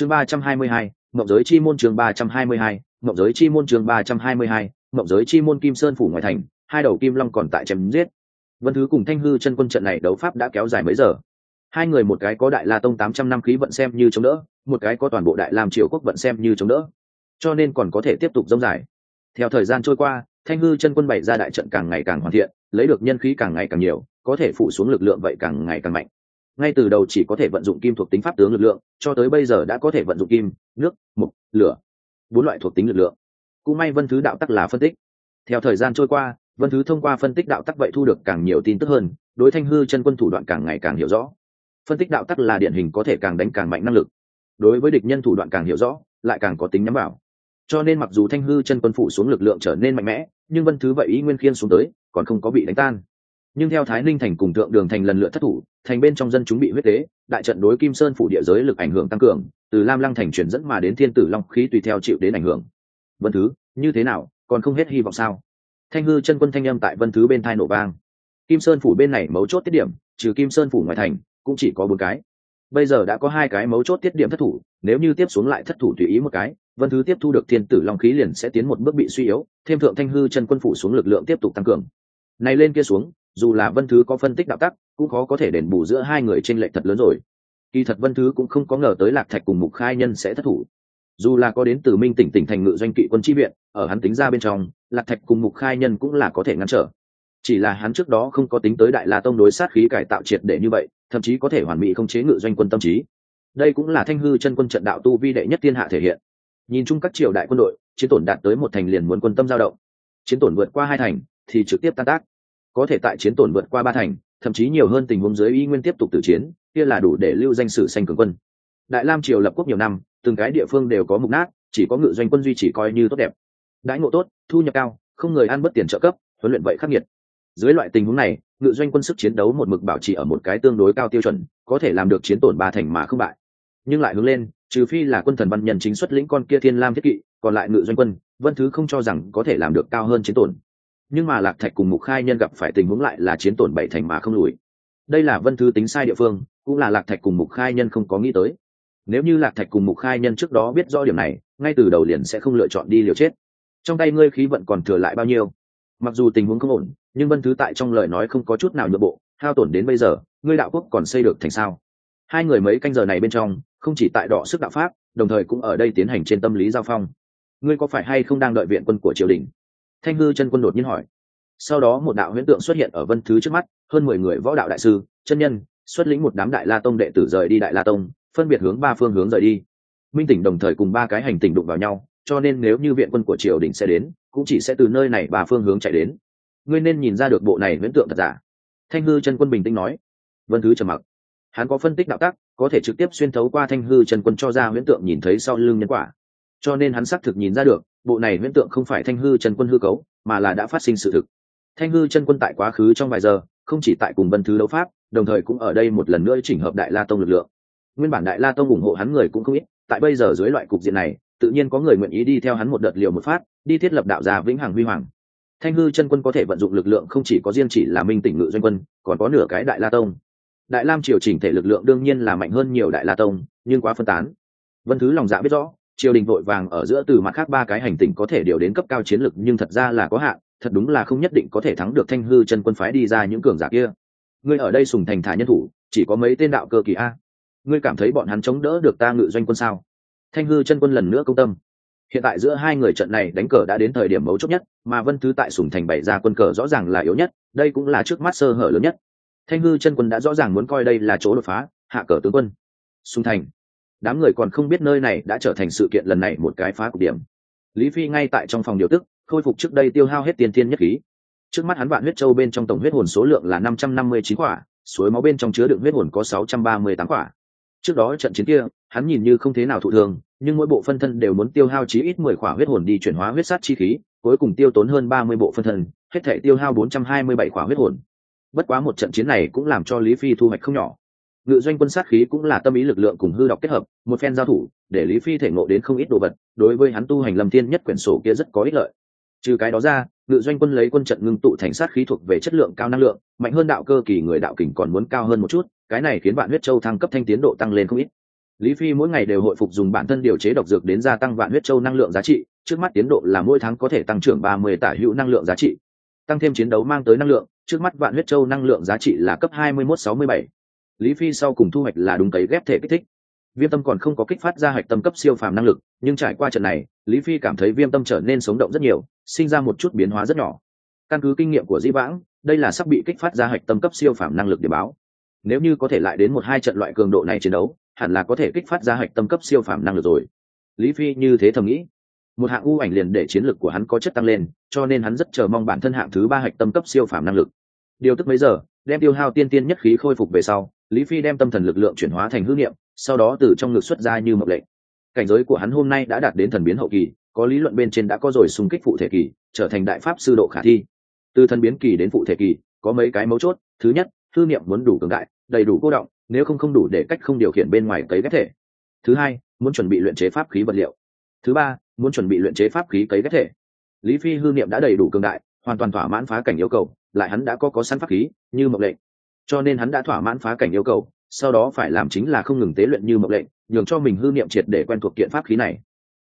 chương ba trăm hai mươi hai, mộng giới chi môn chương ba trăm hai mươi hai, mộng giới chi môn chương ba trăm hai mươi hai, mộng giới chi môn kim sơn phủ ngoại thành, hai đầu kim long còn tại chém giết. Vân thứ cùng thanh hư chân quân trận này đấu pháp đã kéo dài mấy giờ. Hai người một cái có đại la tông tám trăm năm khí vận xem như chống đỡ, một cái có toàn bộ đại lam triều quốc vận xem như chống đỡ. Cho nên còn có thể tiếp tục dông dài. Theo thời gian trôi qua, thanh hư chân quân bày ra đại trận càng ngày càng hoàn thiện, lấy được nhân khí càng ngày càng nhiều, có thể phủ xuống lực lượng vậy càng ngày càng mạnh ngay từ đầu chỉ có thể vận dụng kim thuộc tính pháp tướng lực lượng, cho tới bây giờ đã có thể vận dụng kim, nước, mục, lửa, bốn loại thuộc tính lực lượng. Cũng may vân thứ đạo tắc là phân tích. Theo thời gian trôi qua, vân thứ thông qua phân tích đạo tắc vậy thu được càng nhiều tin tức hơn, đối thanh hư chân quân thủ đoạn càng ngày càng hiểu rõ. Phân tích đạo tắc là điển hình có thể càng đánh càng mạnh năng lực. Đối với địch nhân thủ đoạn càng hiểu rõ, lại càng có tính nhắm vào. Cho nên mặc dù thanh hư chân quân phủ xuống lực lượng trở nên mạnh mẽ, nhưng vân thứ vậy ý nguyên khiên xuống tới, còn không có bị đánh tan nhưng theo thái ninh thành cùng Tượng đường thành lần lượt thất thủ, thành bên trong dân chúng bị huyết tế đại trận đối kim sơn phủ địa giới lực ảnh hưởng tăng cường, từ lam lăng thành chuyển dẫn mà đến thiên tử long khí tùy theo chịu đến ảnh hưởng. Vân thứ, như thế nào, còn không hết hy vọng sao? Thanh hư chân quân thanh âm tại vân thứ bên thai nổ vang. Kim sơn phủ bên này mấu chốt tiết điểm, trừ kim sơn phủ ngoài thành, cũng chỉ có bốn cái. Bây giờ đã có hai cái mấu chốt tiết điểm thất thủ, nếu như tiếp xuống lại thất thủ tùy ý một cái, vân thứ tiếp thu được thiên tử long khí liền sẽ tiến một bước bị suy yếu, thêm thượng thanh hư chân quân phủ xuống lực lượng tiếp tục tăng cường. Này lên kia xuống dù là vân thứ có phân tích đạo tắc, cũng khó có thể đền bù giữa hai người trên lệch thật lớn rồi. Kỳ thật vân thứ cũng không có ngờ tới lạc thạch cùng mục khai nhân sẽ thất thủ. Dù là có đến từ minh tỉnh tỉnh thành ngự doanh kỵ quân chi viện, ở hắn tính ra bên trong, lạc thạch cùng mục khai nhân cũng là có thể ngăn trở. Chỉ là hắn trước đó không có tính tới đại la tông đối sát khí cải tạo triệt để như vậy, thậm chí có thể hoàn mỹ không chế ngự doanh quân tâm trí. Đây cũng là thanh hư chân quân trận đạo tu vi đệ nhất thiên hạ thể hiện. Nhìn chung các triều đại quân đội, chiến tổn đạt tới một thành liền muốn quân tâm giao động. Chiến tổn vượt qua hai thành, thì trực tiếp tan tác có thể tại chiến tổn vượt qua ba thành, thậm chí nhiều hơn tình huống dưới y nguyên tiếp tục tử chiến, kia là đủ để lưu danh sử xanh cường quân. Đại lam triều lập quốc nhiều năm, từng cái địa phương đều có mục nát, chỉ có ngự doanh quân duy chỉ coi như tốt đẹp. Đãi ngộ tốt, thu nhập cao, không người ăn bất tiền trợ cấp, huấn luyện vậy khắc nghiệt. Dưới loại tình huống này, ngự doanh quân sức chiến đấu một mực bảo trì ở một cái tương đối cao tiêu chuẩn, có thể làm được chiến tổn ba thành mà không bại. Nhưng lại hướng lên, trừ phi là quân thần văn nhân chính xuất lĩnh con kia thiên lam thiết kỵ, còn lại ngự doanh quân vân thứ không cho rằng có thể làm được cao hơn chiến tổn nhưng mà lạc thạch cùng mục khai nhân gặp phải tình huống lại là chiến tổn bảy thành mà không lùi. Đây là vân thư tính sai địa phương, cũng là lạc thạch cùng mục khai nhân không có nghĩ tới. Nếu như lạc thạch cùng mục khai nhân trước đó biết rõ điểm này, ngay từ đầu liền sẽ không lựa chọn đi liều chết. Trong tay ngươi khí vận còn thừa lại bao nhiêu? Mặc dù tình huống không ổn, nhưng vân thứ tại trong lời nói không có chút nào nhượng bộ, hao tổn đến bây giờ, ngươi đạo quốc còn xây được thành sao? Hai người mấy canh giờ này bên trong, không chỉ tại đọ sức đạo pháp, đồng thời cũng ở đây tiến hành trên tâm lý giao phong. Ngươi có phải hay không đang đợi viện quân của triều đình? Thanh hư chân quân đột nhiên hỏi. Sau đó một đạo huyễn tượng xuất hiện ở vân thứ trước mắt, hơn mười người võ đạo đại sư, chân nhân, xuất lĩnh một đám đại la tông đệ tử rời đi đại la tông, phân biệt hướng ba phương hướng rời đi. Minh tỉnh đồng thời cùng ba cái hành tỉnh đụng vào nhau, cho nên nếu như viện quân của triều đình sẽ đến, cũng chỉ sẽ từ nơi này ba phương hướng chạy đến. Ngươi nên nhìn ra được bộ này huyễn tượng thật giả. Thanh hư chân quân bình tĩnh nói. Vân thứ trầm mặc. Hắn có phân tích đạo tắc, có thể trực tiếp xuyên thấu qua thanh hư chân quân cho ra huyễn tượng nhìn thấy sau lưng nhân quả. Cho nên hắn xác thực nhìn ra được bộ này huyễn tượng không phải thanh hư chân quân hư cấu, mà là đã phát sinh sự thực. Thanh hư chân quân tại quá khứ trong vài giờ, không chỉ tại cùng vân thứ đấu pháp, đồng thời cũng ở đây một lần nữa chỉnh hợp đại la tông lực lượng. Nguyên bản đại la tông ủng hộ hắn người cũng không ít, tại bây giờ dưới loại cục diện này, tự nhiên có người nguyện ý đi theo hắn một đợt liều một phát, đi thiết lập đạo gia vĩnh hằng huy hoàng. Thanh hư chân quân có thể vận dụng lực lượng không chỉ có riêng chỉ là minh tỉnh ngự doanh quân, còn có nửa cái đại la tông. Đại lam triều chỉnh thể lực lượng đương nhiên là mạnh hơn nhiều đại la tông, nhưng quá phân tán. Vân thứ lòng dạ biết rõ triều đình vội vàng ở giữa từ mặt khác ba cái hành tinh có thể điều đến cấp cao chiến lực nhưng thật ra là có hạn, thật đúng là không nhất định có thể thắng được thanh hư chân quân phái đi ra những cường giả kia. Ngươi ở đây sùng thành thả nhân thủ, chỉ có mấy tên đạo cơ kỳ a. Ngươi cảm thấy bọn hắn chống đỡ được ta ngự doanh quân sao? Thanh hư chân quân lần nữa công tâm. Hiện tại giữa hai người trận này đánh cờ đã đến thời điểm mấu chốt nhất, mà vân thứ tại sùng thành bày ra quân cờ rõ ràng là yếu nhất, đây cũng là trước mắt sơ hở lớn nhất. Thanh hư chân quân đã rõ ràng muốn coi đây là chỗ đột phá, hạ cờ tướng quân. Sùng thành đám người còn không biết nơi này đã trở thành sự kiện lần này một cái phá cục điểm. Lý phi ngay tại trong phòng điều tức, khôi phục trước đây tiêu hao hết tiền thiên nhất khí. Trước mắt hắn vạn huyết châu bên trong tổng huyết hồn số lượng là năm trăm năm mươi chín quả, suối máu bên trong chứa đựng huyết hồn có sáu trăm ba mươi tám quả. Trước đó trận chiến kia, hắn nhìn như không thế nào thụ thường, nhưng mỗi bộ phân thân đều muốn tiêu hao chí ít mười quả huyết hồn đi chuyển hóa huyết sát chi khí, cuối cùng tiêu tốn hơn ba mươi bộ phân thân, hết thể tiêu hao bốn trăm hai mươi bảy quả huyết hồn. Bất quá một trận chiến này cũng làm cho lý phi thu hoạch không nhỏ ngự doanh quân sát khí cũng là tâm ý lực lượng cùng hư đọc kết hợp, một phen giao thủ, để lý phi thể ngộ đến không ít đồ vật, đối với hắn tu hành lâm thiên nhất quyển sổ kia rất có ích lợi. Trừ cái đó ra, ngự doanh quân lấy quân trận ngưng tụ thành sát khí thuộc về chất lượng cao năng lượng, mạnh hơn đạo cơ kỳ người đạo kình còn muốn cao hơn một chút, cái này khiến bạn huyết châu thăng cấp thanh tiến độ tăng lên không ít. Lý phi mỗi ngày đều hội phục dùng bản thân điều chế độc dược đến gia tăng vạn huyết châu năng lượng giá trị, trước mắt tiến độ là mỗi tháng có thể tăng trưởng ba mươi tả hữu năng lượng giá trị, tăng thêm chiến đấu mang tới năng lượng, trước mắt vạn huyết châu năng lượng giá trị là cấp hai mươi mốt sáu mươi bảy lý phi sau cùng thu hoạch là đúng cấy ghép thể kích thích. Viêm tâm còn không có kích phát ra hạch tâm cấp siêu phàm năng lực, nhưng trải qua trận này, lý phi cảm thấy viêm tâm trở nên sống động rất nhiều, sinh ra một chút biến hóa rất nhỏ. Căn cứ kinh nghiệm của di vãng, đây là sắp bị kích phát ra hạch tâm cấp siêu phàm năng lực để báo. Nếu như có thể lại đến một hai trận loại cường độ này chiến đấu, hẳn là có thể kích phát ra hạch tâm cấp siêu phàm năng lực rồi. Lý phi như thế thầm nghĩ. Một hạng ưu ảnh liền để chiến lược của hắn có chất tăng lên, cho nên hắn rất chờ mong bản thân hạng thứ ba hạch tâm cấp siêu phàm năng lực. Điều tức mấy giờ, đem tiêu hao tiên tiên nhất khí khôi phục về sau lý phi đem tâm thần lực lượng chuyển hóa thành hư niệm, sau đó từ trong ngực xuất ra như mộng lệnh. Cảnh giới của hắn hôm nay đã đạt đến thần biến hậu kỳ, có lý luận bên trên đã có rồi xung kích phụ thể kỳ, trở thành đại pháp sư độ khả thi. Từ thần biến kỳ đến phụ thể kỳ, có mấy cái mấu chốt. Thứ nhất, hư niệm muốn đủ cường đại, đầy đủ cô động, nếu không không đủ để cách không điều khiển bên ngoài cấy ghép thể. Thứ hai, muốn chuẩn bị luyện chế pháp khí vật liệu. Thứ ba, muốn chuẩn bị luyện chế pháp khí cấy ghép thể. Lý phi hư niệm đã đầy đủ cường đại, hoàn toàn thỏa mãn phá cảnh yêu cầu, lại hắn đã có có sẵn pháp khí, như mộng lệnh cho nên hắn đã thỏa mãn phá cảnh yêu cầu, sau đó phải làm chính là không ngừng tế luyện như mộng lệnh, nhường cho mình hư niệm triệt để quen thuộc kiện pháp khí này.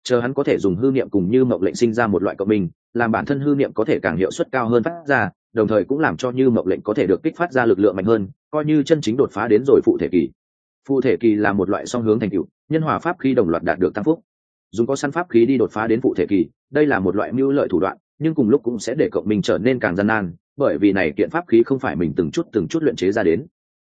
Chờ hắn có thể dùng hư niệm cùng như mộng lệnh sinh ra một loại cộng minh làm bản thân hư niệm có thể càng hiệu suất cao hơn phát ra, đồng thời cũng làm cho như mộng lệnh có thể được kích phát ra lực lượng mạnh hơn, coi như chân chính đột phá đến rồi phụ thể kỳ. Phụ thể kỳ là một loại song hướng thành tựu, nhân hòa pháp khi đồng loạt đạt được tăng phúc. Dùng có săn pháp khí đi đột phá đến phụ thể kỳ, đây là một loại mưu lợi thủ đoạn, nhưng cùng lúc cũng sẽ để cộng minh trở nên càng gian nan bởi vì này kiện pháp khí không phải mình từng chút từng chút luyện chế ra đến.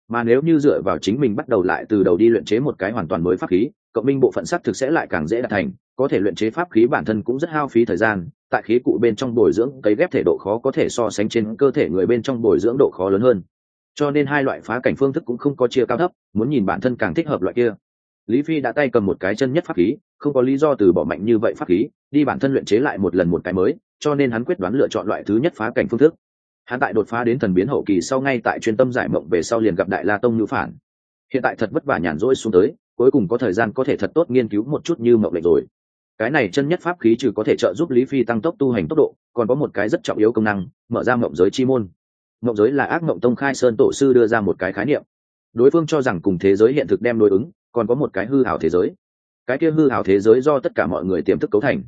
Mà nếu như dựa vào chính mình bắt đầu lại từ đầu đi luyện chế một cái hoàn toàn mới pháp khí, cộng minh bộ phận sắc thực sẽ lại càng dễ đạt thành, có thể luyện chế pháp khí bản thân cũng rất hao phí thời gian, tại khí cụ bên trong bồi dưỡng cấy ghép thể độ khó có thể so sánh trên cơ thể người bên trong bồi dưỡng độ khó lớn hơn. Cho nên hai loại phá cảnh phương thức cũng không có chia cao thấp, muốn nhìn bản thân càng thích hợp loại kia. Lý phi đã tay cầm một cái chân nhất pháp khí, không có lý do từ bỏ mạnh như vậy pháp khí, đi bản thân luyện chế lại một lần một cái mới, cho nên hắn quyết đoán lựa chọn loại thứ nhất phá cảnh phương thức hắn tại đột phá đến thần biến hậu kỳ sau ngay tại chuyên tâm giải mộng về sau liền gặp đại la tông ngữ phản. Hiện tại thật vất vả nhàn rỗi xuống tới, cuối cùng có thời gian có thể thật tốt nghiên cứu một chút như mộng lệnh rồi. Cái này chân nhất pháp khí trừ có thể trợ giúp lý phi tăng tốc tu hành tốc độ, còn có một cái rất trọng yếu công năng, mở ra mộng giới chi môn. Mộng giới là ác mộng tông khai sơn tổ sư đưa ra một cái khái niệm. Đối phương cho rằng cùng thế giới hiện thực đem đối ứng, còn có một cái hư hảo thế giới. Cái kia hư hảo thế giới do tất cả mọi người tiềm thức cấu thành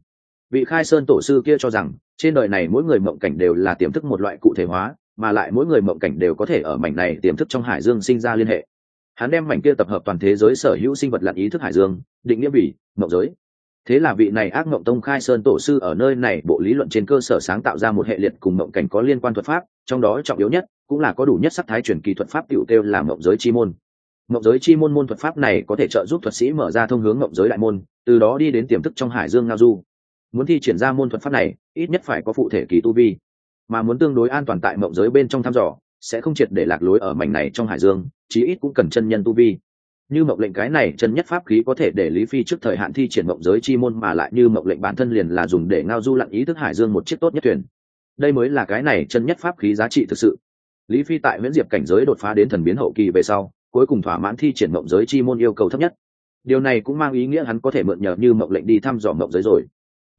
vị khai sơn tổ sư kia cho rằng, trên đời này mỗi người mộng cảnh đều là tiềm thức một loại cụ thể hóa, mà lại mỗi người mộng cảnh đều có thể ở mảnh này tiềm thức trong hải dương sinh ra liên hệ. Hắn đem mảnh kia tập hợp toàn thế giới sở hữu sinh vật lặn ý thức hải dương, định nghĩa bỉ mộng giới. Thế là vị này ác mộng tông khai sơn tổ sư ở nơi này bộ lý luận trên cơ sở sáng tạo ra một hệ liệt cùng mộng cảnh có liên quan thuật pháp, trong đó trọng yếu nhất cũng là có đủ nhất sắc thái truyền kỳ thuật pháp tiểu kêu là mộng giới chi môn. Mộng giới chi môn môn thuật pháp này có thể trợ giúp thuật sĩ mở ra thông hướng mộng giới đại môn, từ đó đi đến tiềm thức trong hải dương ngao du muốn thi triển ra môn thuật pháp này, ít nhất phải có phụ thể kỳ tu vi, mà muốn tương đối an toàn tại mộng giới bên trong thăm dò, sẽ không triệt để lạc lối ở mảnh này trong hải dương, chí ít cũng cần chân nhân tu vi. Như mộng lệnh cái này, chân nhất pháp khí có thể để lý phi trước thời hạn thi triển mộng giới chi môn mà lại như mộng lệnh bản thân liền là dùng để ngao du lặn ý thức hải dương một chiếc tốt nhất thuyền. Đây mới là cái này chân nhất pháp khí giá trị thực sự. Lý phi tại nguyễn diệp cảnh giới đột phá đến thần biến hậu kỳ về sau, cuối cùng thỏa mãn thi triển mộng giới chi môn yêu cầu thấp nhất. Điều này cũng mang ý nghĩa hắn có thể mượn nhờ như mộng lệnh đi thăm dò mộng giới rồi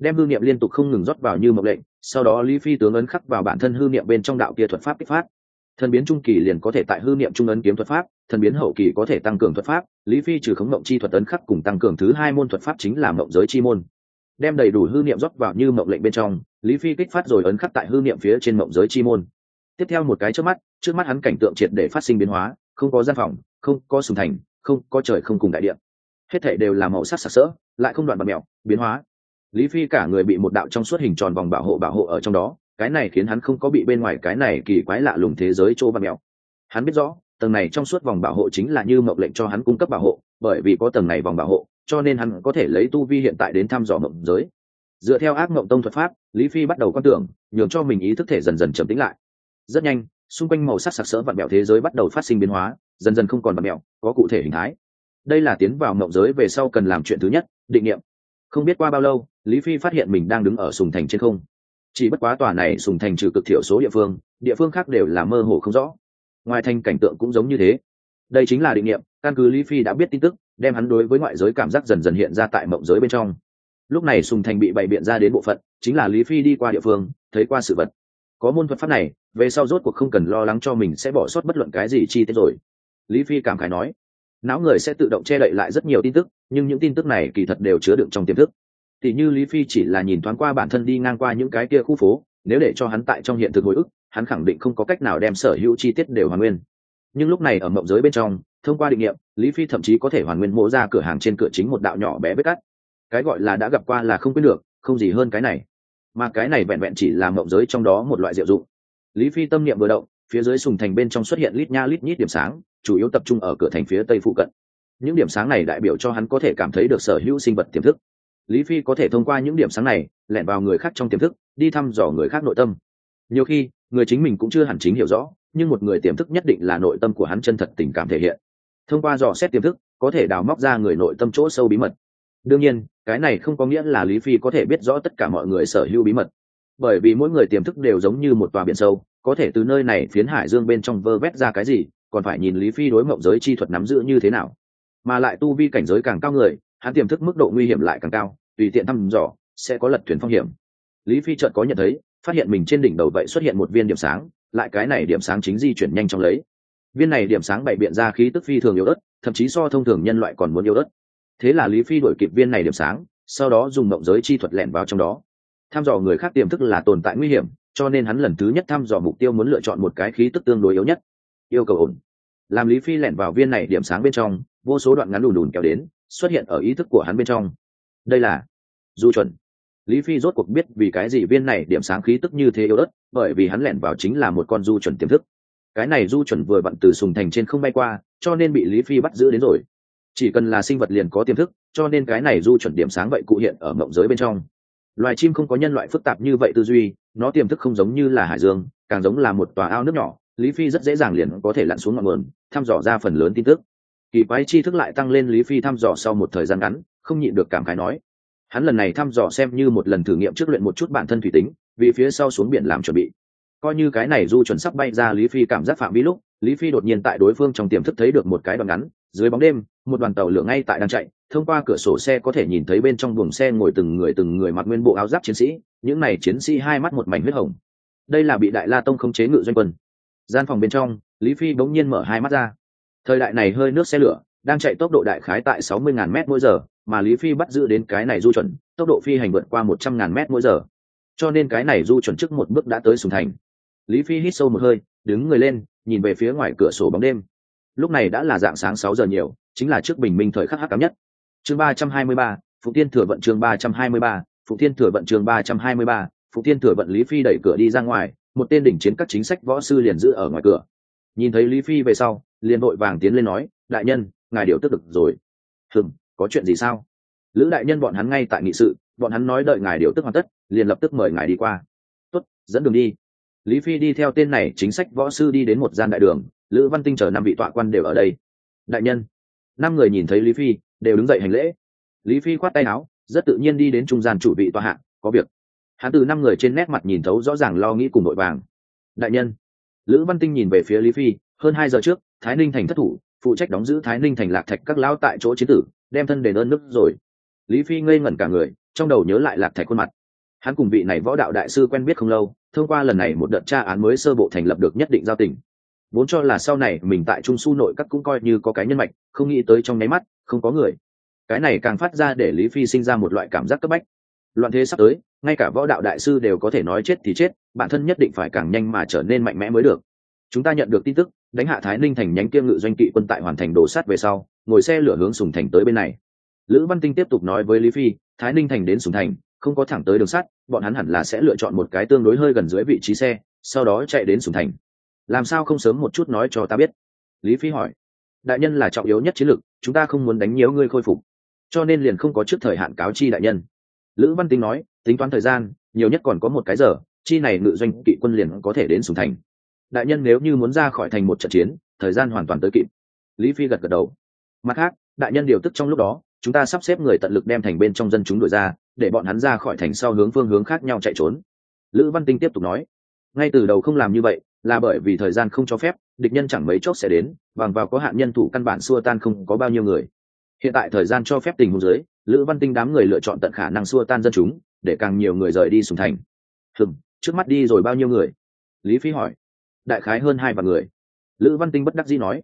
đem hư niệm liên tục không ngừng rót vào như mộng lệnh, sau đó lý phi tướng ấn khắc vào bản thân hư niệm bên trong đạo kia thuật pháp kích phát. Thần biến trung kỳ liền có thể tại hư niệm trung ấn kiếm thuật pháp, thần biến hậu kỳ có thể tăng cường thuật pháp, lý phi trừ khống mộng chi thuật ấn khắc cùng tăng cường thứ hai môn thuật pháp chính là mộng giới chi môn. Đem đầy đủ hư niệm rót vào như mộng lệnh bên trong, lý phi kích phát rồi ấn khắc tại hư niệm phía trên mộng giới chi môn. Tiếp theo một cái trước mắt trước mắt hắn cảnh tượng triệt để phát sinh biến hóa, không có gian phòng, không có sùng thành, không có trời không cùng đại điện hết thể đều là màu sắc sặc sỡ, lại không đoạn bật mèo biến hóa lý phi cả người bị một đạo trong suốt hình tròn vòng bảo hộ bảo hộ ở trong đó, cái này khiến hắn không có bị bên ngoài cái này kỳ quái lạ lùng thế giới chỗ bật mèo. Hắn biết rõ, tầng này trong suốt vòng bảo hộ chính là như mộng lệnh cho hắn cung cấp bảo hộ, bởi vì có tầng này vòng bảo hộ, cho nên hắn có thể lấy tu vi hiện tại đến thăm dò mộng giới. Dựa theo ác mộng tông thuật pháp, lý phi bắt đầu quan tưởng, nhường cho mình ý thức thể dần dần trầm tĩnh lại. Rất nhanh, xung quanh màu sắc sặc sỡ vặn mẹo thế giới bắt đầu phát sinh biến hóa, dần dần không còn vặn mẹo có cụ thể hình thái. Đây là tiến vào mộng giới về sau cần làm chuyện thứ nhất, định niệm không biết qua bao lâu, lý phi phát hiện mình đang đứng ở sùng thành trên không. Chỉ bất quá tòa này sùng thành trừ cực thiểu số địa phương địa phương khác đều là mơ hồ không rõ. Ngoài thành cảnh tượng cũng giống như thế. Đây chính là định nghiệm căn cứ lý phi đã biết tin tức, đem hắn đối với ngoại giới cảm giác dần dần hiện ra tại mộng giới bên trong. Lúc này sùng thành bị bày biện ra đến bộ phận, chính là lý phi đi qua địa phương, thấy qua sự vật. Có môn thuật pháp này, về sau rốt cuộc không cần lo lắng cho mình sẽ bỏ sót bất luận cái gì chi tiết rồi. Lý phi cảm khải nói, não người sẽ tự động che đậy lại rất nhiều tin tức nhưng những tin tức này kỳ thật đều chứa đựng trong tiềm thức. Thì như lý phi chỉ là nhìn thoáng qua bản thân đi ngang qua những cái kia khu phố, nếu để cho hắn tại trong hiện thực hồi ức, hắn khẳng định không có cách nào đem sở hữu chi tiết đều hoàn nguyên. Nhưng lúc này ở mộng giới bên trong, thông qua định nghiệm, lý phi thậm chí có thể hoàn nguyên mộ ra cửa hàng trên cửa chính một đạo nhỏ bé vết cắt. Cái gọi là đã gặp qua là không quyết được, không gì hơn cái này. Mà cái này vẹn vẹn chỉ là mộng giới trong đó một loại diệu dụng. Lý phi tâm niệm vừa động, phía dưới sùng thành bên trong xuất hiện lít nha lít nhít điểm sáng, chủ yếu tập trung ở cửa thành phía tây phụ cận những điểm sáng này đại biểu cho hắn có thể cảm thấy được sở hữu sinh vật tiềm thức. Lý phi có thể thông qua những điểm sáng này, lẻn vào người khác trong tiềm thức, đi thăm dò người khác nội tâm. Nhiều khi, người chính mình cũng chưa hẳn chính hiểu rõ, nhưng một người tiềm thức nhất định là nội tâm của hắn chân thật tình cảm thể hiện. Thông qua dò xét tiềm thức, có thể đào móc ra người nội tâm chỗ sâu bí mật. Đương nhiên, cái này không có nghĩa là lý phi có thể biết rõ tất cả mọi người sở hữu bí mật. Bởi vì mỗi người tiềm thức đều giống như một tòa biển sâu, có thể từ nơi này phiến hải dương bên trong vơ vét ra cái gì, còn phải nhìn lý phi đối mộng giới chi thuật nắm giữ như thế nào mà lại tu vi cảnh giới càng cao người, hắn tiềm thức mức độ nguy hiểm lại càng cao, tùy tiện thăm dò, sẽ có lật thuyền phong hiểm. Lý phi trợt có nhận thấy, phát hiện mình trên đỉnh đầu vậy xuất hiện một viên điểm sáng, lại cái này điểm sáng chính di chuyển nhanh trong lấy. Viên này điểm sáng bày biện ra khí tức phi thường yếu đất thậm chí so thông thường nhân loại còn muốn yếu đất thế là lý phi đổi kịp viên này điểm sáng, sau đó dùng mộng giới chi thuật lẻn vào trong đó. Tham dò người khác tiềm thức là tồn tại nguy hiểm, cho nên hắn lần thứ nhất thăm dò mục tiêu muốn lựa chọn một cái khí tức tương đối yếu nhất. Yêu cầu ổn làm lý phi lẻn vào viên này điểm sáng bên trong, vô số đoạn ngắn đùn đùn kéo đến, xuất hiện ở ý thức của hắn bên trong. Đây là du chuẩn. Lý phi rốt cuộc biết vì cái gì viên này điểm sáng khí tức như thế yếu đất bởi vì hắn lẻn vào chính là một con du chuẩn tiềm thức. Cái này du chuẩn vừa bận từ sùng thành trên không bay qua, cho nên bị lý phi bắt giữ đến rồi. Chỉ cần là sinh vật liền có tiềm thức, cho nên cái này du chuẩn điểm sáng vậy cụ hiện ở mộng giới bên trong. Loài chim không có nhân loại phức tạp như vậy tư duy, nó tiềm thức không giống như là hải dương, càng giống là một tòa ao nước nhỏ lý phi rất dễ dàng liền có thể lặn xuống ngọn nguồn, thăm dò ra phần lớn tin tức. Kỳ quái chi thức lại tăng lên lý phi thăm dò sau một thời gian ngắn, không nhịn được cảm khái nói. Hắn lần này thăm dò xem như một lần thử nghiệm trước luyện một chút bản thân thủy tính, vì phía sau xuống biển làm chuẩn bị. Coi như cái này du chuẩn sắp bay ra lý phi cảm giác phạm vi lúc, lý phi đột nhiên tại đối phương trong tiềm thức thấy được một cái đoạn ngắn, dưới bóng đêm, một đoàn tàu lửa ngay tại đang chạy, thông qua cửa sổ xe có thể nhìn thấy bên trong buồng xe ngồi từng người từng người mặc nguyên bộ áo giáp chiến sĩ, những này chiến sĩ hai mắt một mảnh huyết hồng. Đây là bị đại la tông khống chế ngự doanh quân gian phòng bên trong, lý phi bỗng nhiên mở hai mắt ra. Thời đại này hơi nước xe lửa, đang chạy tốc độ đại khái tại sáu mươi ngàn mét mỗi giờ, mà lý phi bắt giữ đến cái này du chuẩn, tốc độ phi hành vượt qua một trăm ngàn mét mỗi giờ. Cho nên cái này du chuẩn trước một bước đã tới sùng thành. Lý phi hít sâu một hơi, đứng người lên, nhìn về phía ngoài cửa sổ bóng đêm. Lúc này đã là dạng sáng sáu giờ nhiều, chính là trước bình minh thời khắc hắc cám nhất. Chương ba trăm hai mươi ba, phụ tiên thừa vận chương ba trăm hai mươi ba, phụ tiên thừa vận chương ba trăm hai mươi ba, phụ tiên thừa vận lý phi đẩy cửa đi ra ngoài một tên đỉnh chiến các chính sách võ sư liền giữ ở ngoài cửa. Nhìn thấy lý phi về sau, liền vội vàng tiến lên nói, đại nhân, ngài điều tức được rồi. Hừng có chuyện gì sao? Lữ đại nhân bọn hắn ngay tại nghị sự, bọn hắn nói đợi ngài điều tức hoàn tất, liền lập tức mời ngài đi qua. Tuất dẫn đường đi. Lý phi đi theo tên này chính sách võ sư đi đến một gian đại đường, lữ văn tinh chờ năm vị tọa quan đều ở đây. Đại nhân. Năm người nhìn thấy lý phi, đều đứng dậy hành lễ. Lý phi khoát tay áo, rất tự nhiên đi đến trung gian chủ vị tọa hạng có việc hắn từ năm người trên nét mặt nhìn thấu rõ ràng lo nghĩ cùng nội vàng. Đại nhân, lữ văn tinh nhìn về phía lý phi, hơn hai giờ trước, thái ninh thành thất thủ, phụ trách đóng giữ thái ninh thành lạc thạch các lão tại chỗ chiến tử, đem thân đền ơn nước rồi. Lý phi ngây ngẩn cả người, trong đầu nhớ lại lạc thạch khuôn mặt. Hắn cùng vị này võ đạo đại sư quen biết không lâu, thông qua lần này một đợt tra án mới sơ bộ thành lập được nhất định giao tình. Vốn cho là sau này mình tại trung su nội các cũng coi như có cái nhân mạch, không nghĩ tới trong nháy mắt, không có người. Cái này càng phát ra để lý phi sinh ra một loại cảm giác cấp bách loạn thế sắp tới, ngay cả võ đạo đại sư đều có thể nói chết thì chết, bản thân nhất định phải càng nhanh mà trở nên mạnh mẽ mới được. Chúng ta nhận được tin tức, đánh hạ thái ninh thành nhánh kiêm ngự doanh kỵ quân tại hoàn thành đổ sát về sau, ngồi xe lửa hướng sùng thành tới bên này. Lữ văn tinh tiếp tục nói với lý phi, thái ninh thành đến sùng thành, không có thẳng tới đường sắt, bọn hắn hẳn là sẽ lựa chọn một cái tương đối hơi gần dưới vị trí xe, sau đó chạy đến sùng thành. Làm sao không sớm một chút nói cho ta biết? Lý phi hỏi. Đại nhân là trọng yếu nhất chiến lược, chúng ta không muốn đánh nhiều ngươi khôi phục, cho nên liền không có trước thời hạn cáo chi đại nhân lữ văn tinh nói, tính toán thời gian, nhiều nhất còn có một cái giờ, chi này ngự doanh kỵ quân liền có thể đến sùng thành. Đại nhân nếu như muốn ra khỏi thành một trận chiến, thời gian hoàn toàn tới kịp. Lý phi gật gật đầu. Mặt khác, đại nhân điều tức trong lúc đó, chúng ta sắp xếp người tận lực đem thành bên trong dân chúng đuổi ra, để bọn hắn ra khỏi thành sau hướng phương hướng khác nhau chạy trốn. Lữ văn tinh tiếp tục nói, ngay từ đầu không làm như vậy, là bởi vì thời gian không cho phép, địch nhân chẳng mấy chốc sẽ đến, bằng vào có hạn nhân thủ căn bản xua tan không có bao nhiêu người hiện tại thời gian cho phép tình huống dưới, lữ văn tinh đám người lựa chọn tận khả năng xua tan dân chúng, để càng nhiều người rời đi sùng thành. Hừng trước mắt đi rồi bao nhiêu người? Lý phi hỏi. Đại khái hơn hai vạn người. Lữ văn tinh bất đắc dĩ nói.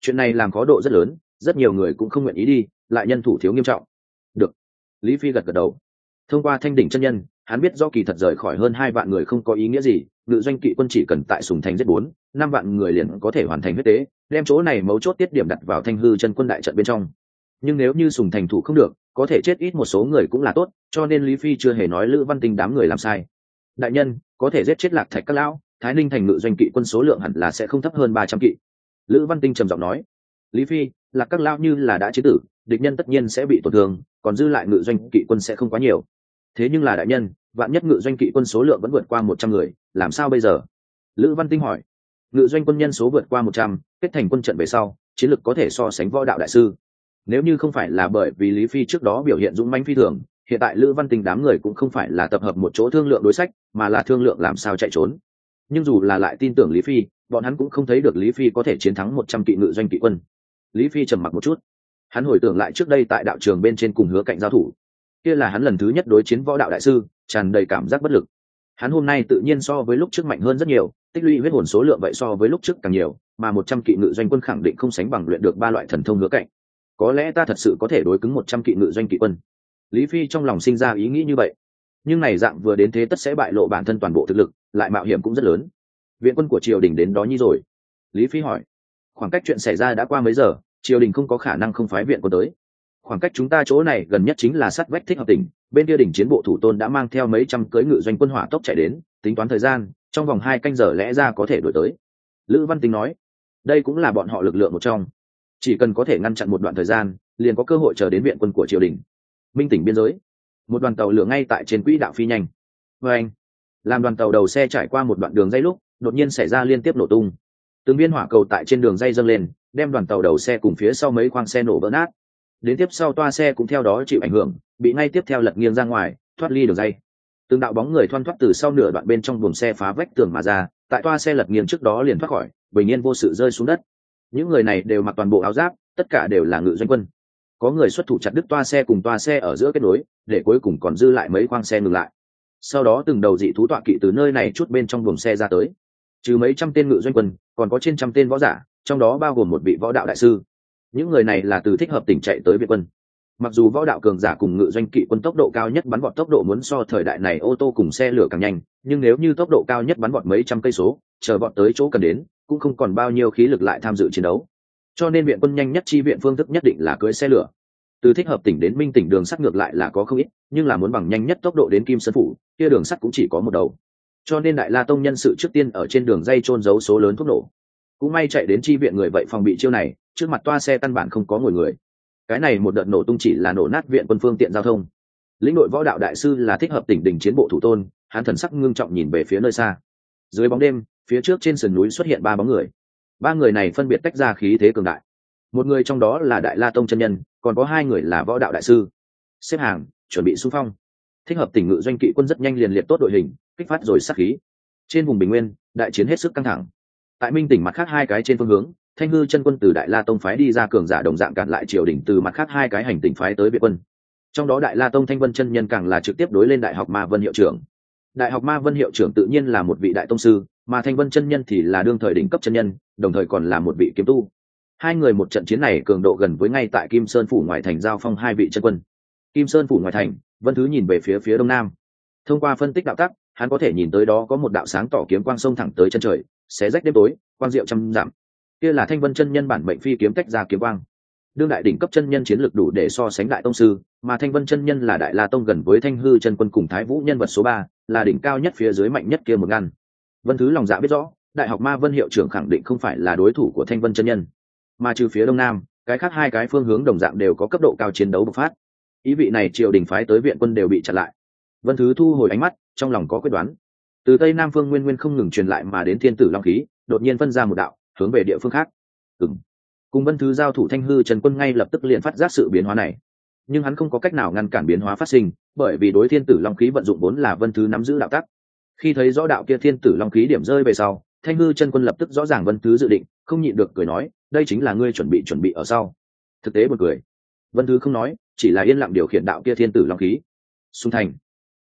Chuyện này làm khó độ rất lớn, rất nhiều người cũng không nguyện ý đi, lại nhân thủ thiếu nghiêm trọng. Được. Lý phi gật gật đầu. Thông qua thanh đỉnh chân nhân, hắn biết do kỳ thật rời khỏi hơn hai vạn người không có ý nghĩa gì, ngự doanh kỵ quân chỉ cần tại sùng thành giết bốn, năm vạn người liền có thể hoàn thành huyết tế, đem chỗ này mấu chốt tiết điểm đặt vào thanh hư chân quân đại trận bên trong nhưng nếu như sùng thành thủ không được, có thể chết ít một số người cũng là tốt, cho nên lý phi chưa hề nói lữ văn tinh đám người làm sai. Đại nhân, có thể giết chết lạc thạch các lão, thái ninh thành ngự doanh kỵ quân số lượng hẳn là sẽ không thấp hơn ba trăm kỵ. Lữ văn tinh trầm giọng nói, lý phi, lạc các lão như là đã chế tử, địch nhân tất nhiên sẽ bị tổn thương, còn dư lại ngự doanh kỵ quân sẽ không quá nhiều. Thế nhưng là đại nhân, vạn nhất ngự doanh kỵ quân số lượng vẫn vượt qua một trăm người, làm sao bây giờ? Lữ văn tinh hỏi, ngự doanh quân nhân số vượt qua một trăm, kết thành quân trận về sau, chiến lược có thể so sánh võ đạo đại sư nếu như không phải là bởi vì lý phi trước đó biểu hiện dũng mãnh phi thường, hiện tại lữ văn tinh đám người cũng không phải là tập hợp một chỗ thương lượng đối sách, mà là thương lượng làm sao chạy trốn. Nhưng dù là lại tin tưởng lý phi, bọn hắn cũng không thấy được lý phi có thể chiến thắng một trăm kỵ ngự doanh kỵ quân. Lý phi trầm mặc một chút. Hắn hồi tưởng lại trước đây tại đạo trường bên trên cùng hứa cạnh giao thủ. Kia là hắn lần thứ nhất đối chiến võ đạo đại sư, tràn đầy cảm giác bất lực. Hắn hôm nay tự nhiên so với lúc trước mạnh hơn rất nhiều, tích lũy huyết hồn số lượng vậy so với lúc trước càng nhiều, mà một trăm kỵ ngự doanh quân khẳng định không sánh bằng luyện được ba loại thần thông hứa cạnh có lẽ ta thật sự có thể đối cứng một trăm kỵ ngự doanh kỵ quân. Lý phi trong lòng sinh ra ý nghĩ như vậy. Nhưng này dạng vừa đến thế tất sẽ bại lộ bản thân toàn bộ thực lực, lại mạo hiểm cũng rất lớn. Viện quân của triều đình đến đó như rồi. Lý phi hỏi, khoảng cách chuyện xảy ra đã qua mấy giờ? Triều đình không có khả năng không phái viện quân tới. Khoảng cách chúng ta chỗ này gần nhất chính là sát vách thích hợp tỉnh, bên kia đỉnh chiến bộ thủ tôn đã mang theo mấy trăm cưỡi ngự doanh quân hỏa tốc chạy đến, tính toán thời gian, trong vòng hai canh giờ lẽ ra có thể đổi tới. Lữ văn tính nói, đây cũng là bọn họ lực lượng một trong chỉ cần có thể ngăn chặn một đoạn thời gian, liền có cơ hội chờ đến viện quân của triều đình. Minh tỉnh biên giới. Một đoàn tàu lửa ngay tại trên quỹ đạo phi nhanh. Vê anh, làm đoàn tàu đầu xe trải qua một đoạn đường dây lúc, đột nhiên xảy ra liên tiếp nổ tung. Từng viên hỏa cầu tại trên đường dây dâng lên, đem đoàn tàu đầu xe cùng phía sau mấy khoang xe nổ vỡ nát. Đến tiếp sau toa xe cũng theo đó chịu ảnh hưởng, bị ngay tiếp theo lật nghiêng ra ngoài, thoát ly đường dây. Từng đạo bóng người thoăn thoắt từ sau nửa đoạn bên trong buồng xe phá vách tường mà ra, tại toa xe lật nghiêng trước đó liền thoát khỏi, bình yên vô sự rơi xuống đất những người này đều mặc toàn bộ áo giáp, tất cả đều là ngự doanh quân. Có người xuất thủ chặt đứt toa xe cùng toa xe ở giữa kết nối, để cuối cùng còn dư lại mấy khoang xe ngừng lại. Sau đó từng đầu dị thú tọa kỵ từ nơi này chút bên trong buồng xe ra tới. Trừ mấy trăm tên ngự doanh quân, còn có trên trăm tên võ giả, trong đó bao gồm một vị võ đạo đại sư. Những người này là từ thích hợp tỉnh chạy tới việt quân. Mặc dù võ đạo cường giả cùng ngự doanh kỵ quân tốc độ cao nhất bắn vọt tốc độ muốn so thời đại này ô tô cùng xe lửa càng nhanh, nhưng nếu như tốc độ cao nhất bắn vọt mấy trăm cây số, chờ vọt tới chỗ cần đến cũng không còn bao nhiêu khí lực lại tham dự chiến đấu. Cho nên viện quân nhanh nhất chi viện phương thức nhất định là cưới xe lửa. Từ thích hợp tỉnh đến minh tỉnh đường sắt ngược lại là có không ít, nhưng là muốn bằng nhanh nhất tốc độ đến kim sơn phủ, kia đường sắt cũng chỉ có một đầu. Cho nên đại la tông nhân sự trước tiên ở trên đường dây trôn giấu số lớn thuốc nổ. Cũng may chạy đến chi viện người vậy phòng bị chiêu này, trước mặt toa xe căn bản không có ngồi người. Cái này một đợt nổ tung chỉ là nổ nát viện quân phương tiện giao thông. Lĩnh đội võ đạo đại sư là thích hợp tỉnh đỉnh chiến bộ thủ tôn, hắn thần sắc ngưng trọng nhìn về phía nơi xa dưới bóng đêm, phía trước trên sườn núi xuất hiện ba bóng người. Ba người này phân biệt tách ra khí thế cường đại. Một người trong đó là đại la tông chân nhân, còn có hai người là võ đạo đại sư. Xếp hàng, chuẩn bị xung phong. Thích hợp tỉnh ngự doanh kỵ quân rất nhanh liền liệt tốt đội hình, kích phát rồi sát khí. Trên vùng bình nguyên, đại chiến hết sức căng thẳng. Tại minh tỉnh mặt khác hai cái trên phương hướng, thanh hư chân quân từ đại la tông phái đi ra cường giả đồng dạng cản lại triều đình từ mặt khác hai cái hành tỉnh phái tới việt quân. Trong đó đại la tông thanh vân chân nhân càng là trực tiếp đối lên đại học ma vân hiệu trưởng đại học ma vân hiệu trưởng tự nhiên là một vị đại tông sư, mà thanh vân chân nhân thì là đương thời đỉnh cấp chân nhân, đồng thời còn là một vị kiếm tu. Hai người một trận chiến này cường độ gần với ngay tại kim sơn phủ ngoại thành giao phong hai vị chân quân. Kim sơn phủ ngoại thành, vân thứ nhìn về phía phía đông nam. Thông qua phân tích đạo tắc, hắn có thể nhìn tới đó có một đạo sáng tỏ kiếm quang sông thẳng tới chân trời, xé rách đêm tối, quang diệu trăm giảm kia là thanh vân chân nhân bản mệnh phi kiếm tách ra kiếm quang đương đại đỉnh cấp chân nhân chiến lược đủ để so sánh đại tông sư, mà thanh vân chân nhân là đại la tông gần với thanh hư chân quân cùng thái vũ nhân vật số ba, là đỉnh cao nhất phía dưới mạnh nhất kia một ngăn. Vân thứ lòng dạ biết rõ, đại học ma vân hiệu trưởng khẳng định không phải là đối thủ của thanh vân chân nhân. Mà trừ phía đông nam, cái khác hai cái phương hướng đồng dạng đều có cấp độ cao chiến đấu bộc phát. Ý vị này triều đình phái tới viện quân đều bị chặn lại. Vân thứ thu hồi ánh mắt, trong lòng có quyết đoán. Từ tây nam phương nguyên nguyên không ngừng truyền lại mà đến thiên tử long khí, đột nhiên phân ra một đạo, hướng về địa phương khác. Ừng cùng vân thứ giao thủ thanh hư trần quân ngay lập tức liền phát giác sự biến hóa này. Nhưng hắn không có cách nào ngăn cản biến hóa phát sinh, bởi vì đối thiên tử long khí vận dụng vốn là vân thứ nắm giữ đạo tắc. Khi thấy rõ đạo kia thiên tử long khí điểm rơi về sau, thanh hư chân quân lập tức rõ ràng vân thứ dự định, không nhịn được cười nói, đây chính là ngươi chuẩn bị chuẩn bị ở sau. Thực tế một cười. Vân thứ không nói, chỉ là yên lặng điều khiển đạo kia thiên tử long khí. Xung thành.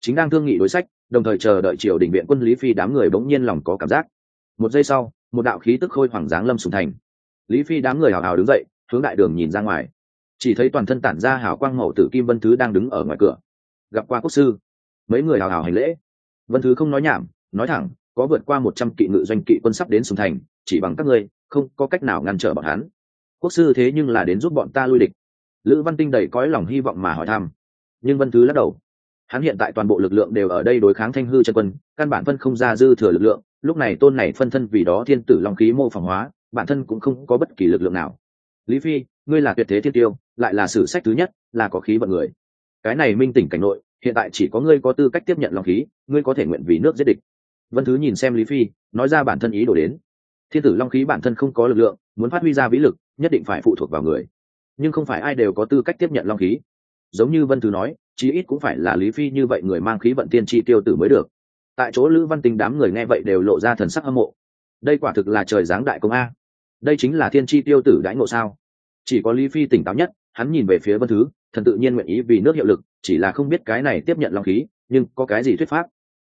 Chính đang thương nghị đối sách, đồng thời chờ đợi triều đình viện quân lý phi đám người bỗng nhiên lòng có cảm giác. Một giây sau, một đạo khí tức khôi hoàng giáng lâm sùng thành lý phi đám người hào hào đứng dậy, hướng đại đường nhìn ra ngoài. Chỉ thấy toàn thân tản ra hào quang màu tử kim vân thứ đang đứng ở ngoài cửa. Gặp qua quốc sư, mấy người hào hào hành lễ. Vân thứ không nói nhảm, nói thẳng, có vượt qua một trăm kỵ ngự doanh kỵ quân sắp đến sùng thành, chỉ bằng các ngươi, không có cách nào ngăn trở bọn hắn. Quốc sư thế nhưng là đến giúp bọn ta lui địch. Lữ văn tinh đầy cõi lòng hy vọng mà hỏi thăm. Nhưng vân thứ lắc đầu. Hắn hiện tại toàn bộ lực lượng đều ở đây đối kháng thanh hư chân quân, căn bản phân không ra dư thừa lực lượng, lúc này tôn này phân thân vì đó thiên tử long khí mô phỏng hóa bản thân cũng không có bất kỳ lực lượng nào. Lý phi, ngươi là tuyệt thế thiên tiêu, lại là sử sách thứ nhất, là có khí vận người. Cái này minh tỉnh cảnh nội, hiện tại chỉ có ngươi có tư cách tiếp nhận long khí, ngươi có thể nguyện vì nước giết địch. Vân thứ nhìn xem lý phi, nói ra bản thân ý đồ đến. Thiên tử long khí bản thân không có lực lượng, muốn phát huy ra vĩ lực, nhất định phải phụ thuộc vào người. Nhưng không phải ai đều có tư cách tiếp nhận long khí. Giống như vân thứ nói, chí ít cũng phải là lý phi như vậy người mang khí vận tiên tri tiêu tử mới được. Tại chỗ lữ văn tinh đám người nghe vậy đều lộ ra thần sắc hâm mộ. Đây quả thực là trời giáng đại công a đây chính là thiên tri tiêu tử đãi ngộ sao? Chỉ có lý phi tỉnh táo nhất hắn nhìn về phía vân thứ thần tự nhiên nguyện ý vì nước hiệu lực chỉ là không biết cái này tiếp nhận long khí nhưng có cái gì thuyết pháp?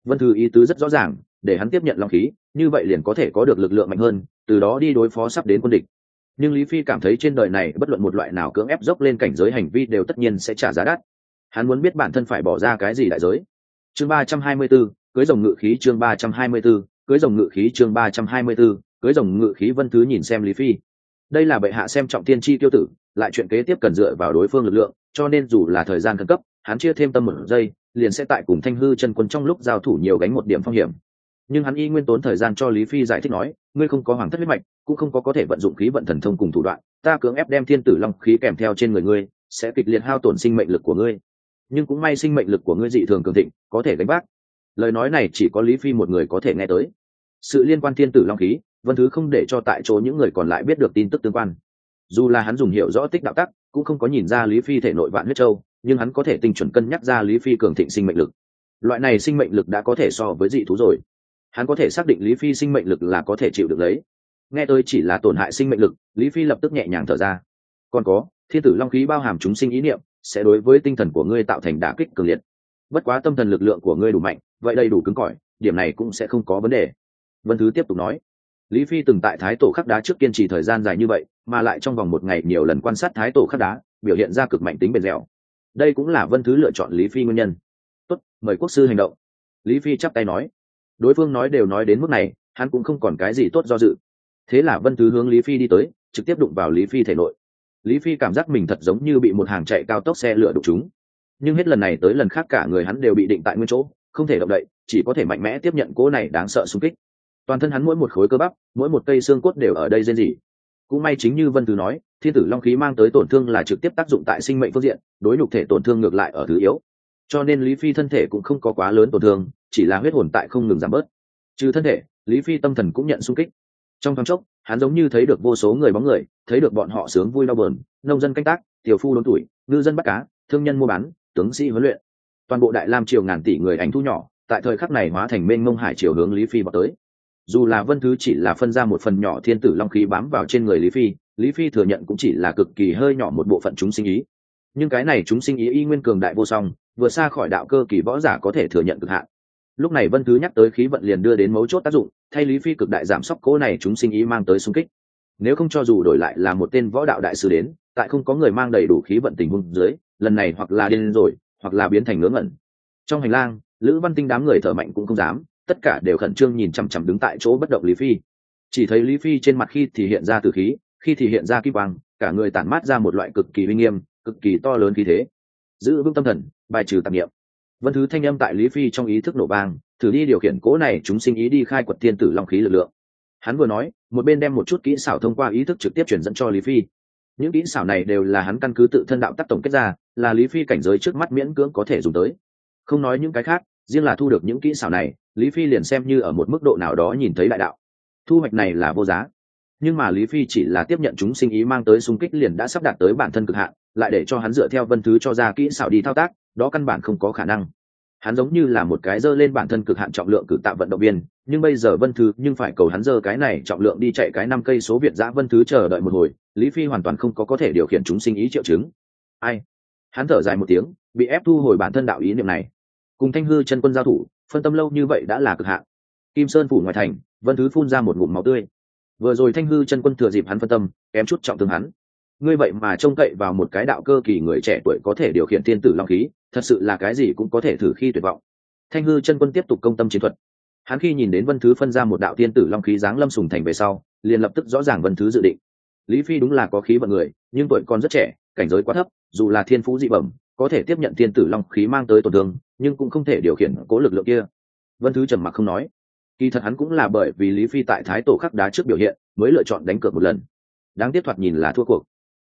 Vân thư ý tứ rất rõ ràng để hắn tiếp nhận long khí như vậy liền có thể có được lực lượng mạnh hơn từ đó đi đối phó sắp đến quân địch. Nhưng lý phi cảm thấy trên đời này bất luận một loại nào cưỡng ép dốc lên cảnh giới hành vi đều tất nhiên sẽ trả giá đắt. Hắn muốn biết bản thân phải bỏ ra cái gì đại giới. Chương ba trăm hai mươi 324, cưới dòng ngự khí chương ba trăm hai mươi 324, cưới dòng ngự khí chương ba trăm hai mươi 324, cưới rồng ngự khí vân thứ nhìn xem lý phi. Đây là bệ hạ xem trọng tiên tri tiêu tử, lại chuyện kế tiếp cần dựa vào đối phương lực lượng, cho nên dù là thời gian khẩn cấp, hắn chia thêm tâm một giây, liền sẽ tại cùng thanh hư chân quân trong lúc giao thủ nhiều gánh một điểm phong hiểm. Nhưng hắn y nguyên tốn thời gian cho lý phi giải thích nói, ngươi không có hoàng thất huyết mạch, cũng không có có thể vận dụng khí vận thần thông cùng thủ đoạn, ta cưỡng ép đem thiên tử long khí kèm theo trên người ngươi, sẽ kịch liệt hao tổn sinh mệnh lực của ngươi. Nhưng cũng may sinh mệnh lực của ngươi dị thường cường thịnh, có thể gánh bác lời nói này chỉ có lý phi một người có thể nghe tới. Sự liên quan thiên tử long khí vân thứ không để cho tại chỗ những người còn lại biết được tin tức tương quan. Dù là hắn dùng hiểu rõ tích đạo tắc, cũng không có nhìn ra lý phi thể nội vạn huyết châu, nhưng hắn có thể tinh chuẩn cân nhắc ra lý phi cường thịnh sinh mệnh lực. Loại này sinh mệnh lực đã có thể so với dị thú rồi. Hắn có thể xác định lý phi sinh mệnh lực là có thể chịu được lấy nghe tôi chỉ là tổn hại sinh mệnh lực, lý phi lập tức nhẹ nhàng thở ra. Còn có, thiên tử long khí bao hàm chúng sinh ý niệm, sẽ đối với tinh thần của ngươi tạo thành đả kích cường liệt. Bất quá tâm thần lực lượng của ngươi đủ mạnh, vậy đầy đủ cứng cỏi, điểm này cũng sẽ không có vấn đề. Vân thứ tiếp tục nói lý phi từng tại thái tổ khắc đá trước kiên trì thời gian dài như vậy, mà lại trong vòng một ngày nhiều lần quan sát thái tổ khắc đá, biểu hiện ra cực mạnh tính bền dẻo. Đây cũng là vân thứ lựa chọn lý phi nguyên nhân. Tốt, mời quốc sư hành động. Lý phi chắp tay nói. Đối phương nói đều nói đến mức này, hắn cũng không còn cái gì tốt do dự. Thế là vân thứ hướng lý phi đi tới, trực tiếp đụng vào lý phi thể nội. Lý phi cảm giác mình thật giống như bị một hàng chạy cao tốc xe lửa đụng chúng nhưng hết lần này tới lần khác cả người hắn đều bị định tại nguyên chỗ, không thể động đậy, chỉ có thể mạnh mẽ tiếp nhận cỗ này đáng sợ xung kích toàn thân hắn mỗi một khối cơ bắp, mỗi một cây xương cốt đều ở đây rên rỉ. Cũng may chính như vân từ nói, thiên tử long khí mang tới tổn thương là trực tiếp tác dụng tại sinh mệnh phương diện, đối nhục thể tổn thương ngược lại ở thứ yếu. Cho nên lý phi thân thể cũng không có quá lớn tổn thương, chỉ là huyết hồn tại không ngừng giảm bớt. Trừ thân thể, lý phi tâm thần cũng nhận sung kích. Trong thoáng chốc, hắn giống như thấy được vô số người bóng người, thấy được bọn họ sướng vui đau bờn nông dân canh tác, tiểu phu đốn tuổi, ngư dân bắt cá, thương nhân mua bán, tướng sĩ huấn luyện. Toàn bộ đại lam triều ngàn tỷ người ảnh thu nhỏ, tại thời khắc này hóa thành mênh mông hải triều hướng lý phi vào tới dù là vân thứ chỉ là phân ra một phần nhỏ thiên tử long khí bám vào trên người lý phi lý phi thừa nhận cũng chỉ là cực kỳ hơi nhỏ một bộ phận chúng sinh ý. Nhưng cái này chúng sinh ý y nguyên cường đại vô song vừa xa khỏi đạo cơ kỳ võ giả có thể thừa nhận cực hạn. Lúc này vân thứ nhắc tới khí vận liền đưa đến mấu chốt tác dụng, thay lý phi cực đại giảm sốc cố này chúng sinh ý mang tới xung kích. Nếu không cho dù đổi lại là một tên võ đạo đại sư đến, tại không có người mang đầy đủ khí vận tình huống dưới, lần này hoặc là điên rồi, hoặc là biến thành ngớ ngẩn. Trong hành lang, lữ văn tinh đám người thở mạnh cũng không dám tất cả đều khẩn trương nhìn chằm chằm đứng tại chỗ bất động lý phi. Chỉ thấy lý phi trên mặt khi thì hiện ra từ khí, khi thì hiện ra kim quang, cả người tản mát ra một loại cực kỳ uy nghiêm, cực kỳ to lớn khí thế. Giữ vững tâm thần, bài trừ tạp nghiệm vân thứ thanh âm tại lý phi trong ý thức nổ bang thử đi điều khiển cố này chúng sinh ý đi khai quật thiên tử long khí lực lượng. Hắn vừa nói, một bên đem một chút kỹ xảo thông qua ý thức trực tiếp truyền dẫn cho lý phi. Những kỹ xảo này đều là hắn căn cứ tự thân đạo tác tổng kết ra, là lý phi cảnh giới trước mắt miễn cưỡng có thể dùng tới. Không nói những cái khác riêng là thu được những kỹ xảo này, lý phi liền xem như ở một mức độ nào đó nhìn thấy đại đạo. Thu hoạch này là vô giá. Nhưng mà lý phi chỉ là tiếp nhận chúng sinh ý mang tới xung kích liền đã sắp đạt tới bản thân cực hạn, lại để cho hắn dựa theo vân thứ cho ra kỹ xảo đi thao tác, đó căn bản không có khả năng. Hắn giống như là một cái dơ lên bản thân cực hạn trọng lượng cử tạ vận động viên, nhưng bây giờ vân thứ, nhưng phải cầu hắn dơ cái này trọng lượng đi chạy cái năm cây số việt giã vân thứ chờ đợi một hồi, lý phi hoàn toàn không có có thể điều khiển chúng sinh ý triệu chứng. Ai? Hắn thở dài một tiếng, bị ép thu hồi bản thân đạo ý niệm này cùng thanh hư chân quân giao thủ, phân tâm lâu như vậy đã là cực hạn. Kim sơn phủ ngoài thành, vân thứ phun ra một ngụm máu tươi. Vừa rồi thanh hư chân quân thừa dịp hắn phân tâm, kém chút trọng thương hắn. Ngươi vậy mà trông cậy vào một cái đạo cơ kỳ người trẻ tuổi có thể điều khiển thiên tử long khí, thật sự là cái gì cũng có thể thử khi tuyệt vọng. Thanh hư chân quân tiếp tục công tâm chiến thuật. Hắn khi nhìn đến vân thứ phân ra một đạo thiên tử long khí giáng lâm sùng thành về sau, liền lập tức rõ ràng vân thứ dự định. Lý phi đúng là có khí vận người, nhưng tuổi còn rất trẻ, cảnh giới quá thấp, dù là thiên phú dị bẩm có thể tiếp nhận thiên tử long khí mang tới tổn thương, nhưng cũng không thể điều khiển cố lực lượng kia. Vân thứ trầm mặc không nói. Kỳ thật hắn cũng là bởi vì lý phi tại thái tổ khắc đá trước biểu hiện, mới lựa chọn đánh cược một lần. Đáng tiếc thoạt nhìn là thua cuộc.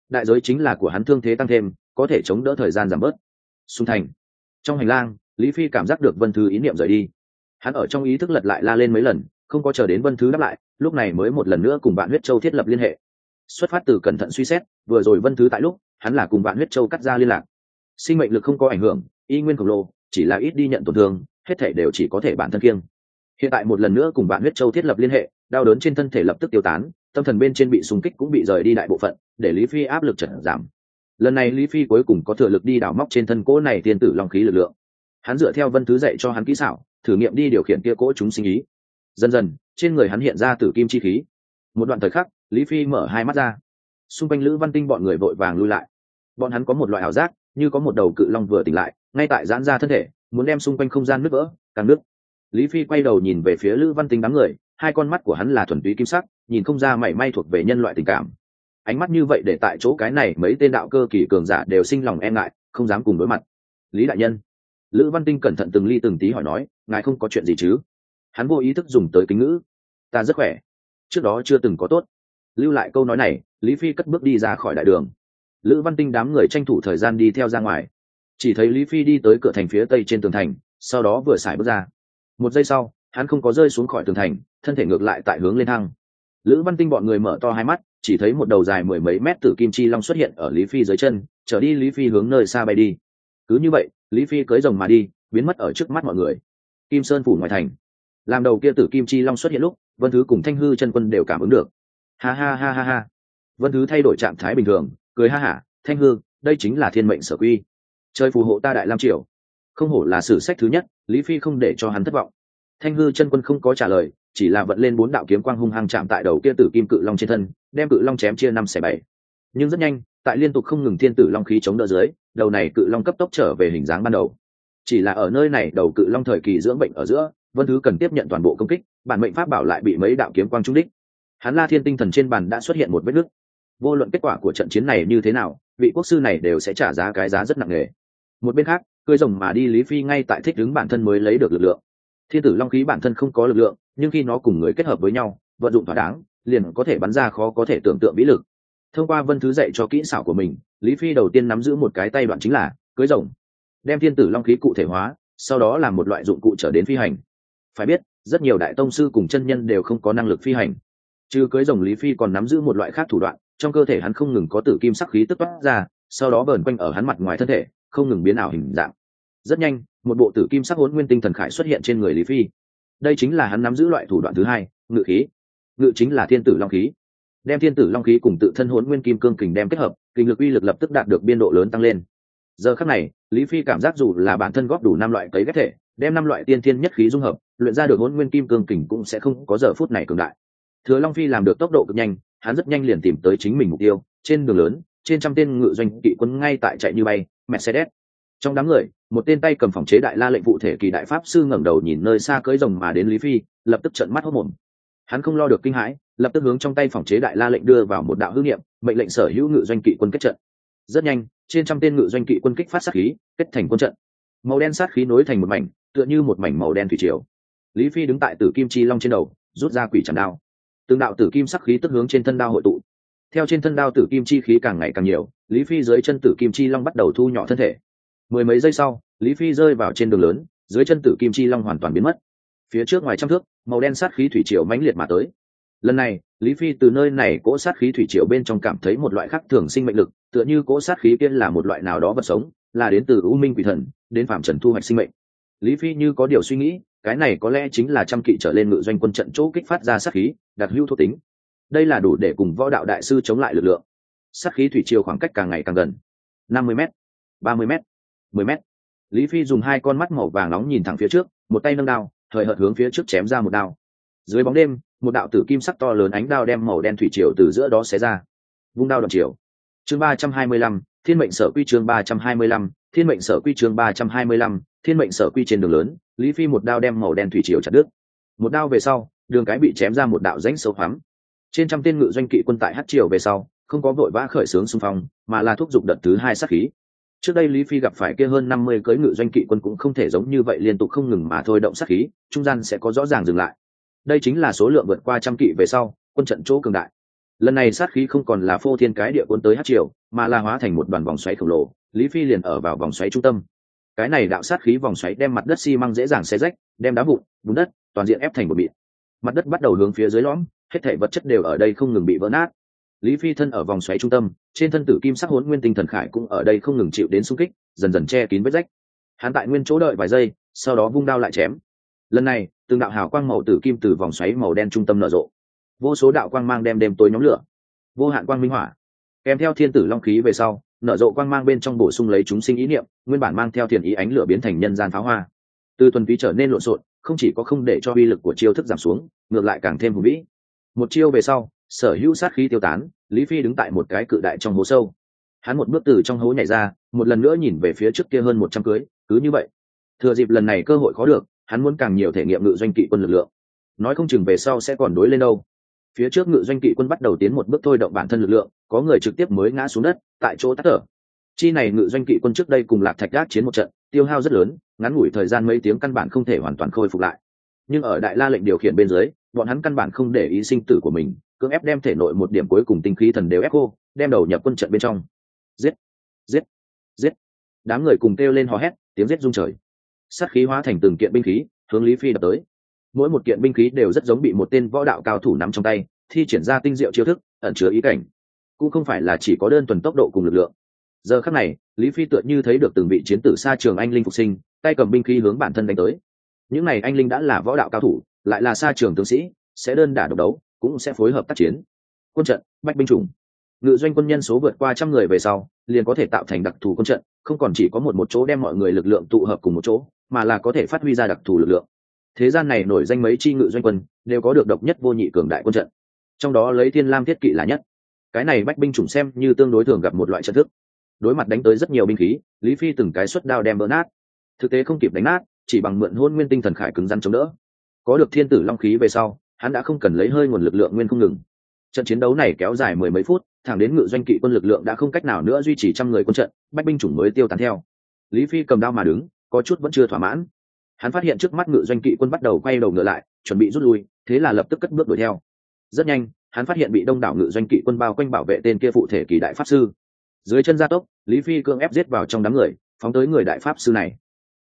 Đại giới chính là của hắn thương thế tăng thêm, có thể chống đỡ thời gian giảm bớt. Xung thành. Trong hành lang, lý phi cảm giác được vân thứ ý niệm rời đi. Hắn ở trong ý thức lật lại la lên mấy lần, không có chờ đến vân thứ đáp lại, lúc này mới một lần nữa cùng bạn huyết châu thiết lập liên hệ. Xuất phát từ cẩn thận suy xét, vừa rồi vân thứ tại lúc, hắn là cùng bạn huyết châu cắt ra liên lạc sinh mệnh lực không có ảnh hưởng, y nguyên khổng lồ, chỉ là ít đi nhận tổn thương, hết thể đều chỉ có thể bản thân kiêng. Hiện tại một lần nữa cùng bạn huyết châu thiết lập liên hệ, đau đớn trên thân thể lập tức tiêu tán, tâm thần bên trên bị súng kích cũng bị rời đi đại bộ phận, để lý phi áp lực trận giảm. Lần này lý phi cuối cùng có thừa lực đi đảo móc trên thân cỗ này tiên tử long khí lực lượng. Hắn dựa theo vân thứ dạy cho hắn kỹ xảo, thử nghiệm đi điều khiển kia cỗ chúng sinh ý. Dần dần, trên người hắn hiện ra tử kim chi khí. Một đoạn thời khắc, lý phi mở hai mắt ra. Xung quanh lữ văn tinh bọn người vội vàng lui lại. Bọn hắn có một loại ảo giác như có một đầu cự long vừa tỉnh lại, ngay tại giãn ra thân thể, muốn đem xung quanh không gian nước vỡ càng nước. Lý phi quay đầu nhìn về phía lữ văn tinh đám người, hai con mắt của hắn là thuần túy kim sắc, nhìn không ra mảy may thuộc về nhân loại tình cảm. Ánh mắt như vậy để tại chỗ cái này mấy tên đạo cơ kỳ cường giả đều sinh lòng e ngại, không dám cùng đối mặt. Lý đại nhân. Lữ văn tinh cẩn thận từng ly từng tí hỏi nói, ngài không có chuyện gì chứ? Hắn vô ý thức dùng tới kính ngữ. Ta rất khỏe. Trước đó chưa từng có tốt. Lưu lại câu nói này, lý phi cất bước đi ra khỏi đại đường lữ văn tinh đám người tranh thủ thời gian đi theo ra ngoài. Chỉ thấy lý phi đi tới cửa thành phía tây trên tường thành, sau đó vừa xài bước ra. Một giây sau, hắn không có rơi xuống khỏi tường thành, thân thể ngược lại tại hướng lên thăng lữ văn tinh bọn người mở to hai mắt, chỉ thấy một đầu dài mười mấy mét tử kim chi long xuất hiện ở lý phi dưới chân trở đi lý phi hướng nơi xa bay đi. Cứ như vậy, lý phi cưới rồng mà đi, biến mất ở trước mắt mọi người. Kim sơn phủ ngoài thành. Làm đầu kia tử kim chi long xuất hiện lúc, vân thứ cùng thanh hư chân quân đều cảm ứng được. Ha ha ha ha ha. Vân thứ thay đổi trạng thái bình thường cười ha hả, thanh hư đây chính là thiên mệnh sở quy. Trời phù hộ ta đại lam triều. Không hổ là sử sách thứ nhất, lý phi không để cho hắn thất vọng. Thanh hư chân quân không có trả lời, chỉ là vận lên bốn đạo kiếm quang hung hăng chạm tại đầu kia tử kim cự long trên thân, đem cự long chém chia năm xẻ bảy. Nhưng rất nhanh, tại liên tục không ngừng thiên tử long khí chống đỡ dưới, đầu này cự long cấp tốc trở về hình dáng ban đầu. Chỉ là ở nơi này đầu cự long thời kỳ dưỡng bệnh ở giữa vân thứ cần tiếp nhận toàn bộ công kích, bản mệnh pháp bảo lại bị mấy đạo kiếm quang trung đích. Hắn la thiên tinh thần trên bàn đã xuất hiện một vết nứt vô luận kết quả của trận chiến này như thế nào, vị quốc sư này đều sẽ trả giá cái giá rất nặng nề. Một bên khác cưới rồng mà đi lý phi ngay tại thích đứng bản thân mới lấy được lực lượng. Thiên tử long khí bản thân không có lực lượng, nhưng khi nó cùng người kết hợp với nhau, vận dụng thỏa đáng, liền có thể bắn ra khó có thể tưởng tượng vĩ lực. Thông qua vân thứ dạy cho kỹ xảo của mình, lý phi đầu tiên nắm giữ một cái tay đoạn chính là cưới rồng. Đem thiên tử long khí cụ thể hóa, sau đó làm một loại dụng cụ trở đến phi hành. Phải biết, rất nhiều đại tông sư cùng chân nhân đều không có năng lực phi hành. Trừ cưới rồng lý phi còn nắm giữ một loại khác thủ đoạn trong cơ thể hắn không ngừng có tử kim sắc khí tức toát ra, sau đó vờn quanh ở hắn mặt ngoài thân thể, không ngừng biến ảo hình dạng. Rất nhanh, một bộ tử kim sắc hỗn nguyên tinh thần khải xuất hiện trên người lý phi. Đây chính là hắn nắm giữ loại thủ đoạn thứ hai, ngự khí. Ngự chính là thiên tử long khí. Đem thiên tử long khí cùng tự thân hỗn nguyên kim cương kình đem kết hợp, kinh lực uy lực lập tức đạt được biên độ lớn tăng lên. Giờ khắc này, lý phi cảm giác dù là bản thân góp đủ năm loại cấy ghép thể, đem năm loại tiên thiên nhất khí dung hợp, luyện ra được hỗn nguyên kim cương kình cũng sẽ không có giờ phút này cường đại. Thừa long phi làm được tốc độ cực nhanh hắn rất nhanh liền tìm tới chính mình mục tiêu, trên đường lớn, trên trăm tên ngự doanh kỵ quân ngay tại chạy như bay, mercedes. Trong đám người, một tên tay cầm phòng chế đại la lệnh vụ thể kỳ đại pháp sư ngẩng đầu nhìn nơi xa cưỡi rồng mà đến lý phi, lập tức trận mắt hốt mồm. Hắn không lo được kinh hãi, lập tức hướng trong tay phòng chế đại la lệnh đưa vào một đạo hư niệm, mệnh lệnh sở hữu ngự doanh kỵ quân kết trận. Rất nhanh, trên trăm tên ngự doanh kỵ quân kích phát sát khí, kết thành quân trận. Màu đen sát khí nối thành một mảnh, tựa như một mảnh màu đen thủy triều. Lý phi đứng tại tử kim chi long trên đầu, rút ra quỷ tràn đao từng đạo tử kim sắc khí tức hướng trên thân đao hội tụ. Theo trên thân đao tử kim chi khí càng ngày càng nhiều, lý phi dưới chân tử kim chi long bắt đầu thu nhỏ thân thể. Mười mấy giây sau, lý phi rơi vào trên đường lớn, dưới chân tử kim chi long hoàn toàn biến mất. Phía trước ngoài trăm thước, màu đen sát khí thủy triều mãnh liệt mà tới. Lần này, lý phi từ nơi này cỗ sát khí thủy triều bên trong cảm thấy một loại khác thường sinh mệnh lực, tựa như cỗ sát khí kia là một loại nào đó vật sống, là đến từ u minh quỷ thần, đến phạm trần thu hoạch sinh mệnh. Lý phi như có điều suy nghĩ cái này có lẽ chính là trăm kỵ trở lên ngự doanh quân trận chỗ kích phát ra sát khí, đặc hưu thuộc tính. Đây là đủ để cùng võ đạo đại sư chống lại lực lượng. Sát khí thủy triều khoảng cách càng ngày càng gần. năm mươi m ba mươi m mười m lý phi dùng hai con mắt màu vàng nóng nhìn thẳng phía trước, một tay nâng đao thời hợt hướng phía trước chém ra một đao. Dưới bóng đêm, một đạo tử kim sắc to lớn ánh đao đem màu đen thủy triều từ giữa đó xé ra. Vung đao đoạn triều. Chương ba trăm hai mươi lăm, thiên mệnh sở quy chương ba trăm hai mươi lăm, thiên mệnh sở quy chương ba trăm hai mươi lăm thiên mệnh sở quy trên đường lớn, lý phi một đao đem màu đen thủy triều chặt đứt. Một đao về sau, đường cái bị chém ra một đạo rãnh sâu hoắm. Trên trăm tên ngự doanh kỵ quân tại hát triều về sau, không có vội vã khởi xướng xung phong, mà là thúc giục đợt thứ hai sát khí. Trước đây lý phi gặp phải kia hơn năm mươi cưỡi ngự doanh kỵ quân cũng không thể giống như vậy liên tục không ngừng mà thôi động sát khí, trung gian sẽ có rõ ràng dừng lại. Đây chính là số lượng vượt qua trăm kỵ về sau, quân trận chỗ cường đại. Lần này sát khí không còn là phô thiên cái địa quân tới hát triều, mà là hóa thành một đoàn vòng xoáy khổng lồ. Lý phi liền ở vào vòng xoáy trung tâm cái này đạo sát khí vòng xoáy đem mặt đất xi măng dễ dàng xe rách, đem đá vụn, bùn đất, toàn diện ép thành một bịt. Mặt đất bắt đầu hướng phía dưới lõm, hết thể vật chất đều ở đây không ngừng bị vỡ nát. Lý phi thân ở vòng xoáy trung tâm, trên thân tử kim sắc hốn nguyên tinh thần khải cũng ở đây không ngừng chịu đến xung kích, dần dần che kín vết rách. Hắn tại nguyên chỗ đợi vài giây, sau đó vung đao lại chém. Lần này, từng đạo hào quang màu tử kim từ vòng xoáy màu đen trung tâm nở rộ. Vô số đạo quang mang đem đêm tối nhóm lửa. Vô hạn quang minh hỏa. Kèm theo thiên tử long khí về sau nở rộ quang mang bên trong bổ sung lấy chúng sinh ý niệm, nguyên bản mang theo thiền ý ánh lửa biến thành nhân gian pháo hoa. Từ tuần phí trở nên lộn xộn, không chỉ có không để cho uy lực của chiêu thức giảm xuống, ngược lại càng thêm hùng vĩ. Một chiêu về sau, sở hữu sát khí tiêu tán, lý phi đứng tại một cái cự đại trong hố sâu. Hắn một bước từ trong hố nhảy ra, một lần nữa nhìn về phía trước kia hơn một trăm cưới, cứ như vậy. Thừa dịp lần này cơ hội khó được, hắn muốn càng nhiều thể nghiệm ngự doanh kỵ quân lực lượng. Nói không chừng về sau sẽ còn đối lên đâu phía trước ngự doanh kỵ quân bắt đầu tiến một bước thôi động bản thân lực lượng, có người trực tiếp mới ngã xuống đất tại chỗ tắt thở. Chi này ngự doanh kỵ quân trước đây cùng lạc thạch gác chiến một trận, tiêu hao rất lớn, ngắn ngủi thời gian mấy tiếng căn bản không thể hoàn toàn khôi phục lại. Nhưng ở đại la lệnh điều khiển bên dưới, bọn hắn căn bản không để ý sinh tử của mình, cưỡng ép đem thể nội một điểm cuối cùng tinh khí thần đều ép cô đem đầu nhập quân trận bên trong. Giết! Giết! Giết! Đám người cùng kêu lên hò hét, tiếng giết rung trời. Sát khí hóa thành từng kiện binh khí, hướng lý phi đập tới mỗi một kiện binh khí đều rất giống bị một tên võ đạo cao thủ nắm trong tay, thi triển ra tinh diệu chiêu thức, ẩn chứa ý cảnh. Cũng không phải là chỉ có đơn thuần tốc độ cùng lực lượng. Giờ khắc này, lý phi tựa như thấy được từng vị chiến tử xa trường anh linh phục sinh, tay cầm binh khí hướng bản thân đánh tới. Những n à y anh linh đã là võ đạo cao thủ, lại là xa trường tướng sĩ, sẽ đơn đả độc đấu, cũng sẽ phối hợp tác chiến. Quân trận, bách binh chủng. Ngự doanh quân nhân số vượt qua trăm người về sau, liền có thể tạo thành đặc thù quân trận, không còn chỉ có một một chỗ đem mọi người lực lượng tụ hợp cùng một chỗ, mà là có thể phát huy ra đặc thù lực lượng thế gian này nổi danh mấy chi ngự doanh quân, đều có được độc nhất vô nhị cường đại quân trận. Trong đó lấy thiên lam thiết kỵ là nhất. Cái này bách binh chủng xem như tương đối thường gặp một loại trận thức. Đối mặt đánh tới rất nhiều binh khí, lý phi từng cái xuất đao đem vỡ nát. Thực tế không kịp đánh nát, chỉ bằng mượn hôn nguyên tinh thần khải cứng rắn chống đỡ. Có được thiên tử long khí về sau, hắn đã không cần lấy hơi nguồn lực lượng nguyên không ngừng. Trận chiến đấu này kéo dài mười mấy phút, thẳng đến ngự doanh kỵ quân lực lượng đã không cách nào nữa duy trì trăm người quân trận, bách binh chủng mới tiêu tán theo. Lý phi cầm đao mà đứng, có chút vẫn chưa thỏa mãn hắn phát hiện trước mắt ngự doanh kỵ quân bắt đầu quay đầu ngựa lại, chuẩn bị rút lui, thế là lập tức cất bước đuổi theo. Rất nhanh, hắn phát hiện bị đông đảo ngự doanh kỵ quân bao quanh bảo vệ tên kia phụ thể kỳ đại pháp sư. Dưới chân gia tốc, lý phi cương ép giết vào trong đám người, phóng tới người đại pháp sư này.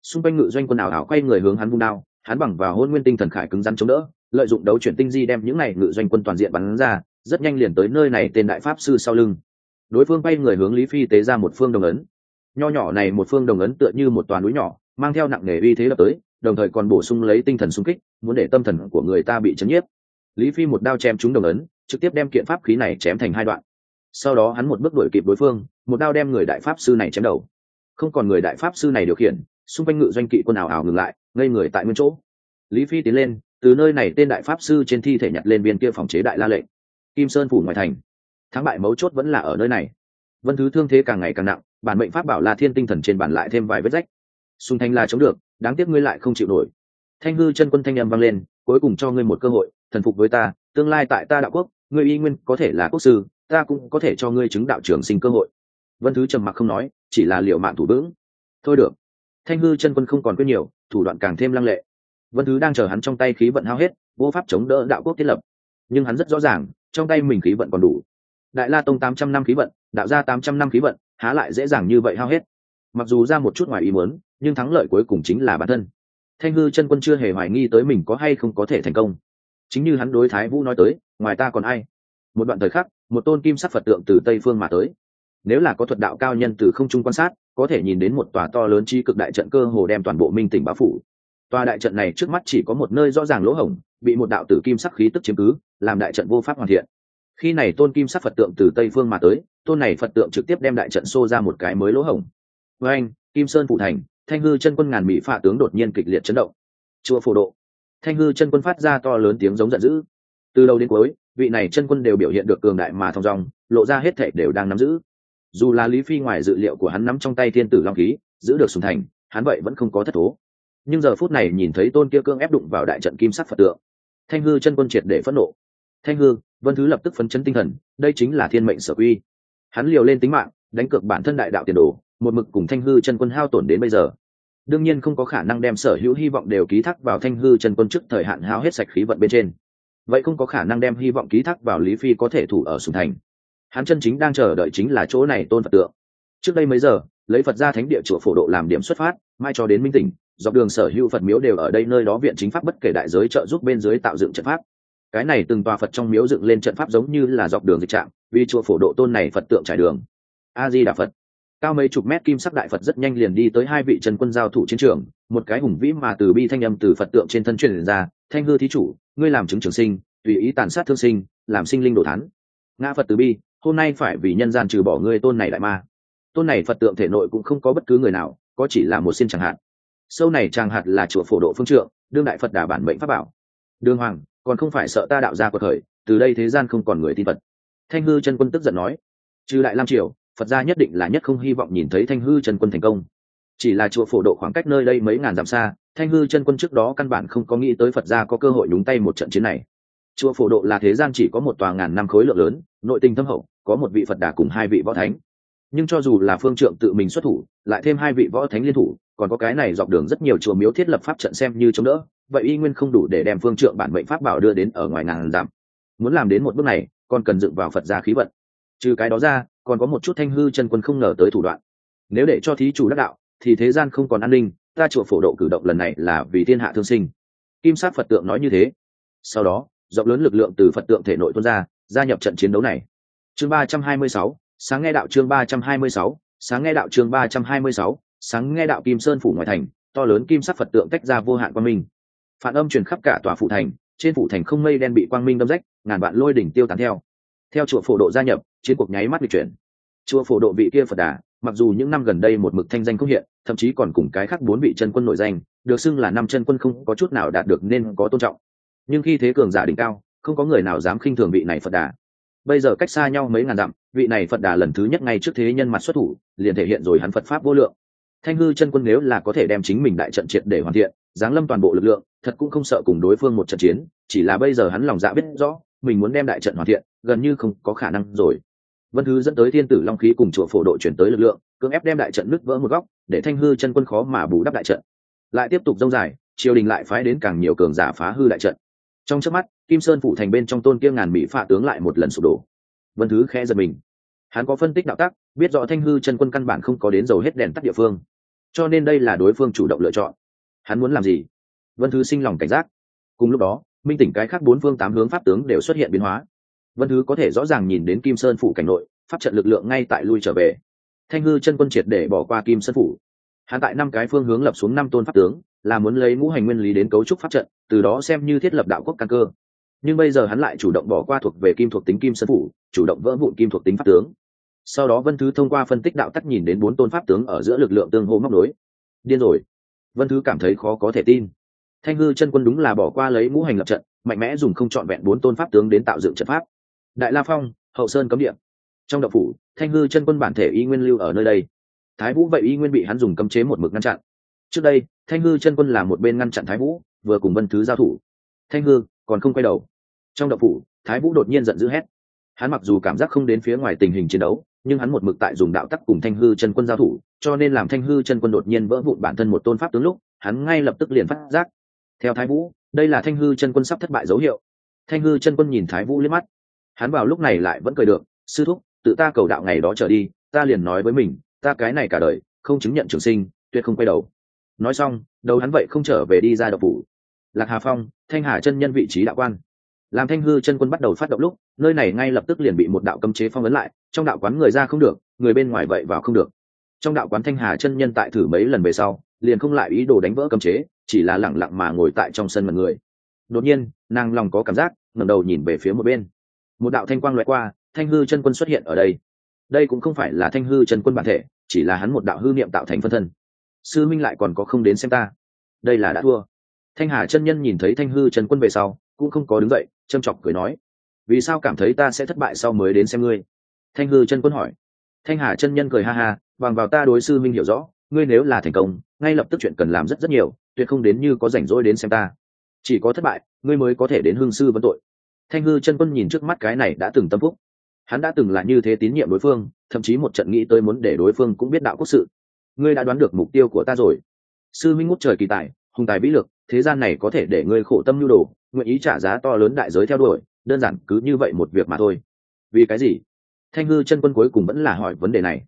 Xung quanh ngự doanh quân ảo ảo quay người hướng hắn vung đao, hắn bằng vào hôn nguyên tinh thần khải cứng rắn chống đỡ, lợi dụng đấu chuyển tinh di đem những này ngự doanh quân toàn diện bắn ra, rất nhanh liền tới nơi này tên đại pháp sư sau lưng. Đối phương bay người hướng lý phi tế ra một phương đồng ấn. Nho nhỏ này một phương đồng ấn tựa như một toàn núi nhỏ mang theo nặng nề uy thế lập tới, đồng thời còn bổ sung lấy tinh thần xung kích, muốn để tâm thần của người ta bị chấn nhiếp. Lý phi một đao chém trúng đồng ấn, trực tiếp đem kiện pháp khí này chém thành hai đoạn. Sau đó hắn một bước đuổi kịp đối phương, một đao đem người đại pháp sư này chém đầu. Không còn người đại pháp sư này điều khiển, xung quanh ngự doanh kỵ quân ảo ảo ngừng lại, ngây người tại nguyên chỗ. Lý phi tiến lên, từ nơi này tên đại pháp sư trên thi thể nhặt lên viên kia phòng chế đại la lệnh. Kim sơn phủ ngoài thành. Thắng bại mấu chốt vẫn là ở nơi này. Vân thứ thương thế càng ngày càng nặng, bản mệnh pháp bảo la thiên tinh thần trên bản lại thêm vài vết rách xung thanh la chống được, đáng tiếc ngươi lại không chịu nổi. Thanh hư chân quân thanh â m vang lên, cuối cùng cho ngươi một cơ hội, thần phục với ta, tương lai tại ta đạo quốc, ngươi y nguyên có thể là quốc sư, ta cũng có thể cho ngươi chứng đạo trưởng sinh cơ hội. Vân thứ trầm mặc không nói, chỉ là liệu mạng thủ vững. Thôi được. Thanh hư chân quân không còn quyết nhiều, thủ đoạn càng thêm lăng lệ. Vân thứ đang chờ hắn trong tay khí vận hao hết, vô pháp chống đỡ đạo quốc thiết lập. Nhưng hắn rất rõ ràng, trong tay mình khí vận còn đủ. Đại la tông tám trăm năm khí vận, đạo ra tám trăm năm khí vận, há lại dễ dàng như vậy hao hết. Mặc dù ra một chút ngoài ý muốn nhưng thắng lợi cuối cùng chính là bản thân. Thanh hư chân quân chưa hề hoài nghi tới mình có hay không có thể thành công. Chính như hắn đối thái vũ nói tới, ngoài ta còn ai? Một đoạn thời khắc, một tôn kim sắc phật tượng từ tây phương mà tới. Nếu là có thuật đạo cao nhân từ không trung quan sát, có thể nhìn đến một tòa to lớn chi cực đại trận cơ hồ đem toàn bộ minh tỉnh bá phủ. Tòa đại trận này trước mắt chỉ có một nơi rõ ràng lỗ hổng, bị một đạo tử kim sắc khí tức chiếm cứ, làm đại trận vô pháp hoàn thiện. Khi này tôn kim sắc phật tượng từ tây phương mà tới, tôn này phật tượng trực tiếp đem đại trận xô ra một cái mới lỗ hổng. Với anh kim sơn phụ thành thanh hư chân quân ngàn mỹ phạ tướng đột nhiên kịch liệt chấn động. Chùa phổ độ. Thanh hư chân quân phát ra to lớn tiếng giống giận dữ. Từ đầu đến cuối, vị này chân quân đều biểu hiện được cường đại mà thong dong, lộ ra hết thể đều đang nắm giữ. Dù là lý phi ngoài dự liệu của hắn nắm trong tay thiên tử long khí, giữ được sùng thành, hắn vậy vẫn không có thất thố. Nhưng giờ phút này nhìn thấy tôn kia cương ép đụng vào đại trận kim sắc phật tượng, thanh hư chân quân triệt để phẫn nộ. Thanh hư, vân thứ lập tức phấn chấn tinh thần, đây chính là thiên mệnh sở quy. Hắn liều lên tính mạng, đánh cược bản thân đại đạo tiền đồ, một mực cùng thanh hư chân quân hao tổn đến bây giờ đương nhiên không có khả năng đem sở hữu hy vọng đều ký thác vào thanh hư chân quân trước thời hạn hao hết sạch khí vận bên trên. Vậy không có khả năng đem hy vọng ký thác vào lý phi có thể thủ ở sùng thành. Hắn chân chính đang chờ đợi chính là chỗ này tôn phật tượng. Trước đây mấy giờ, lấy phật ra thánh địa chùa phổ độ làm điểm xuất phát, mai cho đến minh tỉnh, dọc đường sở hữu phật miếu đều ở đây nơi đó viện chính pháp bất kể đại giới trợ giúp bên dưới tạo dựng trận pháp. Cái này từng tòa phật trong miếu dựng lên trận pháp giống như là dọc đường dịch trạm vì chùa phổ độ tôn này phật tượng trải đường. A di đà phật cao mấy chục mét kim sắc đại phật rất nhanh liền đi tới hai vị trần quân giao thủ chiến trường, một cái hùng vĩ mà từ bi thanh âm từ phật tượng trên thân truyền ra, thanh hư thí chủ, ngươi làm chứng trường sinh, tùy ý tàn sát thương sinh, làm sinh linh đồ thán. Ngã phật từ bi, hôm nay phải vì nhân gian trừ bỏ ngươi tôn này đại ma. Tôn này phật tượng thể nội cũng không có bất cứ người nào, có chỉ là một xin chẳng hạn. Sâu này chẳng hạt là chùa phổ độ phương trượng, đương đại phật đà bản mệnh pháp bảo. Đương hoàng, còn không phải sợ ta đạo ra cuộc khởi từ đây thế gian không còn người tin phật. Thanh hư chân quân tức giận nói, trừ đại lam triều phật gia nhất định là nhất không hy vọng nhìn thấy thanh hư chân quân thành công. Chỉ là chùa phổ độ khoảng cách nơi đây mấy ngàn dặm xa, thanh hư chân quân trước đó căn bản không có nghĩ tới phật gia có cơ hội nhúng tay một trận chiến này. Chùa phổ độ là thế gian chỉ có một tòa ngàn năm khối lượng lớn, nội tình thâm hậu, có một vị phật đà cùng hai vị võ thánh. Nhưng cho dù là phương trượng tự mình xuất thủ, lại thêm hai vị võ thánh liên thủ, còn có cái này dọc đường rất nhiều chùa miếu thiết lập pháp trận xem như chống đỡ, vậy y nguyên không đủ để đem phương trượng bản mệnh pháp bảo đưa đến ở ngoài ngàn dặm. Muốn làm đến một bước này, còn cần dựng vào phật gia khí vận. Trừ cái đó ra còn có một chút thanh hư chân quân không ngờ tới thủ đoạn. Nếu để cho thí chủ đắc đạo, thì thế gian không còn an ninh, ta chùa phổ độ cử động lần này là vì thiên hạ thương sinh. Kim sát phật tượng nói như thế. Sau đó, rộng lớn lực lượng từ phật tượng thể nội tuôn ra, gia nhập trận chiến đấu này. Chương ba trăm hai mươi sáu, sáng nghe đạo chương ba trăm hai mươi sáu, sáng nghe đạo chương ba trăm hai mươi sáu, sáng nghe đạo kim sơn phủ ngoại thành, to lớn kim sắc phật tượng tách ra vô hạn quang minh. Phản âm truyền khắp cả tòa phủ thành, trên phủ thành không mây đen bị quang minh đâm rách, ngàn vạn lôi đỉnh tiêu tán theo theo chùa phổ độ gia nhập, chiến cuộc nháy mắt bị chuyển. Chùa phổ độ vị kia phật đà, mặc dù những năm gần đây một mực thanh danh không hiện, thậm chí còn cùng cái khác bốn vị chân quân nổi danh, được xưng là năm chân quân không có chút nào đạt được nên có tôn trọng. Nhưng khi thế cường giả đỉnh cao, không có người nào dám khinh thường vị này phật đà. Bây giờ cách xa nhau mấy ngàn dặm, vị này phật đà lần thứ nhất ngay trước thế nhân mặt xuất thủ, liền thể hiện rồi hắn phật pháp vô lượng. Thanh hư chân quân nếu là có thể đem chính mình đại trận triệt để hoàn thiện, giáng lâm toàn bộ lực lượng, thật cũng không sợ cùng đối phương một trận chiến, chỉ là bây giờ hắn lòng dạ biết rõ mình muốn đem đại trận hoàn thiện, gần như không có khả năng rồi. Vân thứ dẫn tới thiên tử long khí cùng chùa phổ độ chuyển tới lực lượng, cưỡng ép đem đại trận nứt vỡ một góc, để thanh hư chân quân khó mà bù đắp đại trận. Lại tiếp tục dông dài, triều đình lại phái đến càng nhiều cường giả phá hư đại trận. Trong trước mắt, kim sơn phủ thành bên trong tôn kia ngàn mỹ phạ tướng lại một lần sụp đổ. Vân thứ khẽ giật mình. Hắn có phân tích đạo tác biết rõ thanh hư chân quân căn bản không có đến dầu hết đèn tắt địa phương. Cho nên đây là đối phương chủ động lựa chọn. Hắn muốn làm gì? Vân thứ sinh lòng cảnh giác. Cùng lúc đó minh tỉnh cái khác bốn phương tám hướng pháp tướng đều xuất hiện biến hóa. Vân thứ có thể rõ ràng nhìn đến kim sơn phủ cảnh nội, pháp trận lực lượng ngay tại lui trở về. Thanh hư chân quân triệt để bỏ qua kim sơn phủ. Hắn tại năm cái phương hướng lập xuống năm tôn pháp tướng, là muốn lấy ngũ hành nguyên lý đến cấu trúc pháp trận, từ đó xem như thiết lập đạo quốc căn cơ. Nhưng bây giờ hắn lại chủ động bỏ qua thuộc về kim thuộc tính kim sơn phủ, chủ động vỡ vụn kim thuộc tính pháp tướng. Sau đó vân thứ thông qua phân tích đạo tắc nhìn đến bốn tôn pháp tướng ở giữa lực lượng tương hô móc nối. Điên rồi. Vân thứ cảm thấy khó có thể tin thanh hư chân quân đúng là bỏ qua lấy ngũ hành lập trận, mạnh mẽ dùng không trọn vẹn bốn tôn pháp tướng đến tạo dựng trận pháp. Đại la phong, hậu sơn cấm địa. Trong đậu phủ, thanh hư chân quân bản thể y nguyên lưu ở nơi đây. Thái vũ vậy y nguyên bị hắn dùng cấm chế một mực ngăn chặn. Trước đây, thanh hư chân quân là một bên ngăn chặn thái vũ, vừa cùng vân thứ giao thủ. Thanh hư còn không quay đầu. Trong đậu phủ, thái vũ đột nhiên giận dữ hét. Hắn mặc dù cảm giác không đến phía ngoài tình hình chiến đấu, nhưng hắn một mực tại dùng đạo tắc cùng thanh hư chân quân giao thủ, cho nên làm thanh hư chân quân đột nhiên vỡ vụn bản thân một tôn pháp tướng lúc, hắn ngay lập tức liền phát giác theo thái vũ, đây là thanh hư chân quân sắp thất bại dấu hiệu. Thanh hư chân quân nhìn thái vũ liếc mắt. Hắn vào lúc này lại vẫn cười được, sư thúc, tự ta cầu đạo ngày đó trở đi, ta liền nói với mình, ta cái này cả đời, không chứng nhận trường sinh, tuyệt không quay đầu. Nói xong, đầu hắn vậy không trở về đi ra độc phủ. Lạc hà phong, thanh hà chân nhân vị trí đạo quan. Làm thanh hư chân quân bắt đầu phát động lúc, nơi này ngay lập tức liền bị một đạo cấm chế phong ấn lại, trong đạo quán người ra không được, người bên ngoài vậy vào không được. Trong đạo quán thanh hà chân nhân tại thử mấy lần về sau liền không lại ý đồ đánh vỡ cấm chế, chỉ là lẳng lặng mà ngồi tại trong sân mật người. Đột nhiên, nàng lòng có cảm giác, ngẩng đầu nhìn về phía một bên. Một đạo thanh quang loại qua, thanh hư chân quân xuất hiện ở đây. Đây cũng không phải là thanh hư chân quân bản thể, chỉ là hắn một đạo hư niệm tạo thành phân thân. Sư minh lại còn có không đến xem ta. Đây là đã thua. Thanh hà chân nhân nhìn thấy thanh hư chân quân về sau, cũng không có đứng dậy, châm chọc cười nói, vì sao cảm thấy ta sẽ thất bại sau mới đến xem ngươi? Thanh hư chân quân hỏi. Thanh hà chân nhân cười ha ha, bằng vào ta đối sư minh hiểu rõ ngươi nếu là thành công, ngay lập tức chuyện cần làm rất rất nhiều, tuyệt không đến như có rảnh rỗi đến xem ta. Chỉ có thất bại, ngươi mới có thể đến hương sư vấn tội. Thanh hư chân quân nhìn trước mắt cái này đã từng tâm phúc. Hắn đã từng là như thế tín nhiệm đối phương, thậm chí một trận nghĩ tới muốn để đối phương cũng biết đạo quốc sự. Ngươi đã đoán được mục tiêu của ta rồi. Sư minh ngút trời kỳ tài, hùng tài vĩ lực, thế gian này có thể để ngươi khổ tâm nhu đồ, nguyện ý trả giá to lớn đại giới theo đuổi, đơn giản cứ như vậy một việc mà thôi. Vì cái gì? Thanh hư chân quân cuối cùng vẫn là hỏi vấn đề này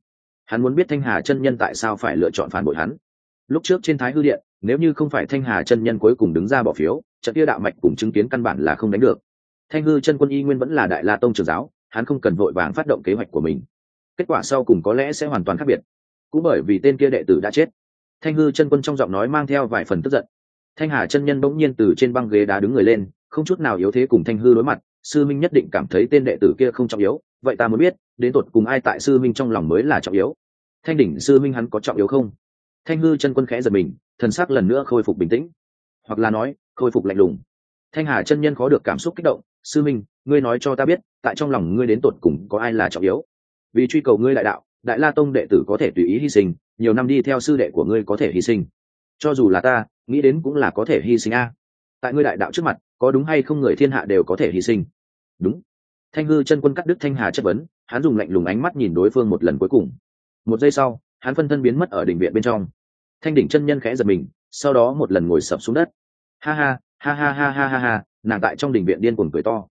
hắn muốn biết thanh hà chân nhân tại sao phải lựa chọn phản bội hắn. Lúc trước trên thái hư điện, nếu như không phải thanh hà chân nhân cuối cùng đứng ra bỏ phiếu, trận kia đạo mạch cùng chứng kiến căn bản là không đánh được. Thanh hư chân quân y nguyên vẫn là đại la tông trường giáo, hắn không cần vội vàng phát động kế hoạch của mình. Kết quả sau cùng có lẽ sẽ hoàn toàn khác biệt. Cũng bởi vì tên kia đệ tử đã chết, thanh hư chân quân trong giọng nói mang theo vài phần tức giận. Thanh hà chân nhân bỗng nhiên từ trên băng ghế đá đứng người lên, không chút nào yếu thế cùng thanh hư đối mặt, sư minh nhất định cảm thấy tên đệ tử kia không trọng yếu, vậy ta muốn biết, đến tột cùng ai tại sư minh trong lòng mới là trọng yếu? Thanh đỉnh sư minh hắn có trọng yếu không? Thanh hư chân quân khẽ giật mình, thần sắc lần nữa khôi phục bình tĩnh. Hoặc là nói, khôi phục lạnh lùng. Thanh hà chân nhân khó được cảm xúc kích động, sư minh ngươi nói cho ta biết, tại trong lòng ngươi đến tột cùng có ai là trọng yếu? Vì truy cầu ngươi đại đạo, đại la tông đệ tử có thể tùy ý hy sinh, nhiều năm đi theo sư đệ của ngươi có thể hy sinh. Cho dù là ta, nghĩ đến cũng là có thể hy sinh a. Tại ngươi đại đạo trước mặt, có đúng hay không người thiên hạ đều có thể hy sinh? Đúng. Thanh hư chân quân cắt đức thanh hà chất vấn, hắn dùng lạnh lùng ánh mắt nhìn đối phương một lần cuối cùng một giây sau, hắn phân thân biến mất ở đỉnh viện bên trong. Thanh đỉnh chân nhân khẽ giật mình, sau đó một lần ngồi sập xuống đất. Ha ha ha ha ha ha ha ha, nàng tại trong đỉnh viện điên cuồng cười to.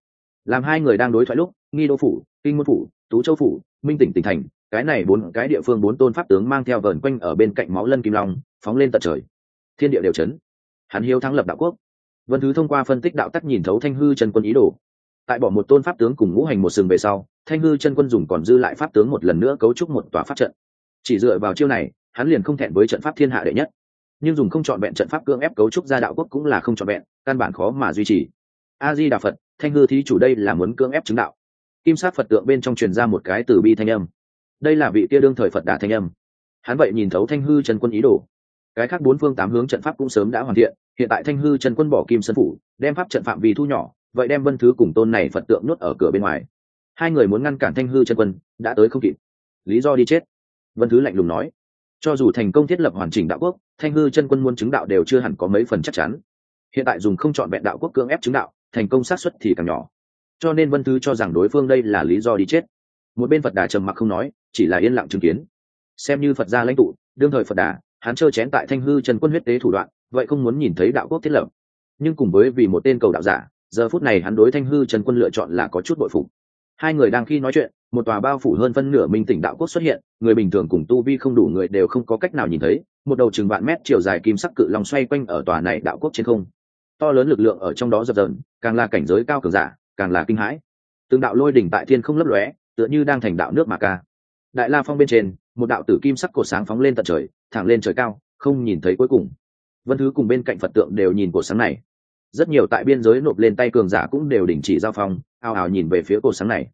Làm hai người đang đối thoại lúc, nghi đô phủ, kinh môn phủ, tú châu phủ, minh tỉnh tỉnh thành, cái này bốn, cái địa phương bốn tôn pháp tướng mang theo vờn quanh ở bên cạnh máu lân kim long, phóng lên tận trời. Thiên địa đều chấn. Hắn hiếu thắng lập đạo quốc. Vân thứ thông qua phân tích đạo tắc nhìn thấu thanh hư chân quân ý đồ. Tại bỏ một tôn pháp tướng cùng ngũ hành một sừng về sau, thanh hư chân quân dùng còn dư lại pháp tướng một lần nữa cấu trúc một tòa pháp trận chỉ dựa vào chiêu này, hắn liền không thẹn với trận pháp thiên hạ đệ nhất. Nhưng dùng không chọn vẹn trận pháp cưỡng ép cấu trúc ra đạo quốc cũng là không chọn vẹn, căn bản khó mà duy trì. A di đà phật, thanh hư thí chủ đây là muốn cưỡng ép chứng đạo. Kim sát phật tượng bên trong truyền ra một cái từ bi thanh âm. Đây là vị kia đương thời phật đà thanh âm. Hắn vậy nhìn thấu thanh hư trần quân ý đồ. Cái khác bốn phương tám hướng trận pháp cũng sớm đã hoàn thiện, hiện tại thanh hư trần quân bỏ kim sân phủ, đem pháp trận phạm vi thu nhỏ, vậy đem vân thứ cùng tôn này phật tượng nuốt ở cửa bên ngoài. Hai người muốn ngăn cản thanh hư trần quân, đã tới không kịp. Lý do đi chết vân thứ lạnh lùng nói. Cho dù thành công thiết lập hoàn chỉnh đạo quốc, thanh hư chân quân muốn chứng đạo đều chưa hẳn có mấy phần chắc chắn. Hiện tại dùng không chọn vẹn đạo quốc cưỡng ép chứng đạo, thành công xác suất thì càng nhỏ. Cho nên vân thứ cho rằng đối phương đây là lý do đi chết. Một bên phật đà trầm mặc không nói, chỉ là yên lặng chứng kiến. Xem như phật gia lãnh tụ, đương thời phật đà, hắn trơ chén tại thanh hư chân quân huyết tế thủ đoạn, vậy không muốn nhìn thấy đạo quốc thiết lập. Nhưng cùng với vì một tên cầu đạo giả, giờ phút này hắn đối thanh hư trần quân lựa chọn là có chút bội phục hai người đang khi nói chuyện, một tòa bao phủ hơn phân nửa minh tỉnh đạo quốc xuất hiện, người bình thường cùng tu vi không đủ người đều không có cách nào nhìn thấy, một đầu chừng vạn mét chiều dài kim sắc cự long xoay quanh ở tòa này đạo quốc trên không. To lớn lực lượng ở trong đó dập dần càng là cảnh giới cao cường giả, càng là kinh hãi. Tương đạo lôi đỉnh tại thiên không lấp lóe, tựa như đang thành đạo nước mà ca. Đại la phong bên trên, một đạo tử kim sắc cột sáng phóng lên tận trời, thẳng lên trời cao, không nhìn thấy cuối cùng. Vân thứ cùng bên cạnh phật tượng đều nhìn cột sáng này. Rất nhiều tại biên giới nộp lên tay cường giả cũng đều đình chỉ giao phong ào ào nhìn về phía cột sáng này.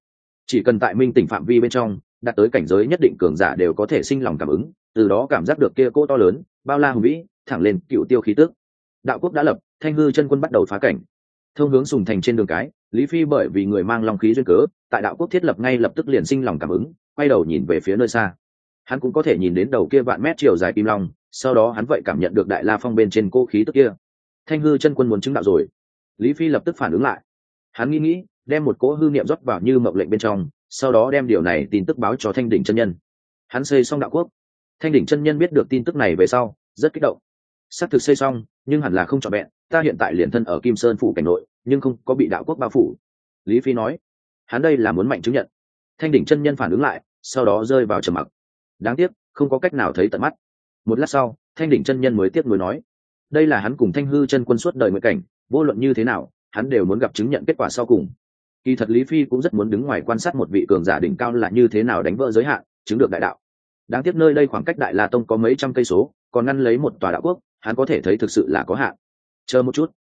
Chỉ cần tại minh tỉnh phạm vi bên trong, đạt tới cảnh giới nhất định cường giả đều có thể sinh lòng cảm ứng, từ đó cảm giác được kia cỗ to lớn, bao la hùng vĩ, thẳng lên cựu tiêu khí tước đạo quốc đã lập, thanh hư chân quân bắt đầu phá cảnh. Thông hướng sùng thành trên đường cái, lý phi bởi vì người mang long khí duyên cớ, tại đạo quốc thiết lập ngay lập tức liền sinh lòng cảm ứng, quay đầu nhìn về phía nơi xa. Hắn cũng có thể nhìn đến đầu kia vạn mét chiều dài kim long, sau đó hắn vậy cảm nhận được đại la phong bên trên cô khí tức kia. Thanh hư chân quân muốn chứng đạo rồi. Lý phi lập tức phản ứng lại. Hắn nghĩ nghĩ đem một cỗ hư niệm rót vào như mộng lệnh bên trong, sau đó đem điều này tin tức báo cho thanh đỉnh chân nhân. Hắn xây xong đạo quốc. Thanh đỉnh chân nhân biết được tin tức này về sau, rất kích động. Xác thực xây xong, nhưng hẳn là không trọn vẹn, ta hiện tại liền thân ở kim sơn phủ cảnh nội, nhưng không có bị đạo quốc bao phủ. Lý phi nói, hắn đây là muốn mạnh chứng nhận. Thanh đỉnh chân nhân phản ứng lại, sau đó rơi vào trầm mặc. Đáng tiếc, không có cách nào thấy tận mắt. Một lát sau, thanh đỉnh chân nhân mới tiếp nối nói, đây là hắn cùng thanh hư chân quân suốt đời nguyện cảnh, vô luận như thế nào, hắn đều muốn gặp chứng nhận kết quả sau cùng kỳ thật lý phi cũng rất muốn đứng ngoài quan sát một vị cường giả đỉnh cao là như thế nào đánh vỡ giới hạn, chứng được đại đạo. Đáng tiếc nơi đây khoảng cách đại la tông có mấy trăm cây số, còn ngăn lấy một tòa đạo quốc, hắn có thể thấy thực sự là có hạn. Chờ một chút.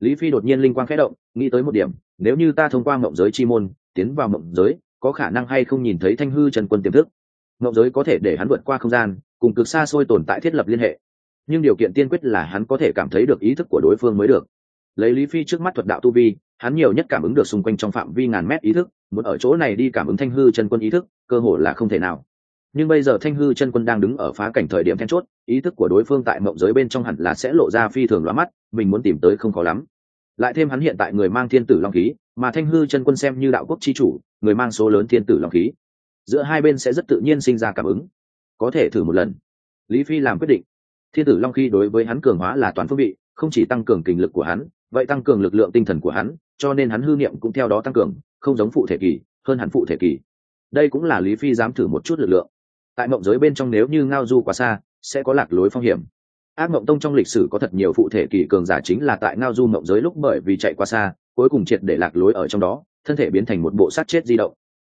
Lý phi đột nhiên linh quang khẽ động, nghĩ tới một điểm, nếu như ta thông qua mộng giới chi môn, tiến vào mộng giới, có khả năng hay không nhìn thấy thanh hư trần quân tiềm thức? Mộng giới có thể để hắn vượt qua không gian, cùng cực xa xôi tồn tại thiết lập liên hệ. Nhưng điều kiện tiên quyết là hắn có thể cảm thấy được ý thức của đối phương mới được. Lấy lý phi trước mắt thuật đạo tu vi hắn nhiều nhất cảm ứng được xung quanh trong phạm vi ngàn mét ý thức, muốn ở chỗ này đi cảm ứng thanh hư chân quân ý thức, cơ hội là không thể nào. Nhưng bây giờ thanh hư chân quân đang đứng ở phá cảnh thời điểm then chốt, ý thức của đối phương tại mộng giới bên trong hẳn là sẽ lộ ra phi thường lóa mắt, mình muốn tìm tới không khó lắm. Lại thêm hắn hiện tại người mang thiên tử long khí, mà thanh hư chân quân xem như đạo quốc chi chủ, người mang số lớn thiên tử long khí, giữa hai bên sẽ rất tự nhiên sinh ra cảm ứng. Có thể thử một lần. Lý phi làm quyết định. Thiên tử long khí đối với hắn cường hóa là toàn phương vị, không chỉ tăng cường kình lực của hắn, vậy tăng cường lực lượng tinh thần của hắn cho nên hắn hư niệm cũng theo đó tăng cường, không giống phụ thể kỳ, hơn hẳn phụ thể kỳ. Đây cũng là lý phi dám thử một chút lực lượng. Tại mộng giới bên trong nếu như ngao du quá xa, sẽ có lạc lối phong hiểm. Ác mộng tông trong lịch sử có thật nhiều phụ thể kỳ cường giả chính là tại ngao du mộng giới lúc bởi vì chạy quá xa, cuối cùng triệt để lạc lối ở trong đó, thân thể biến thành một bộ sát chết di động.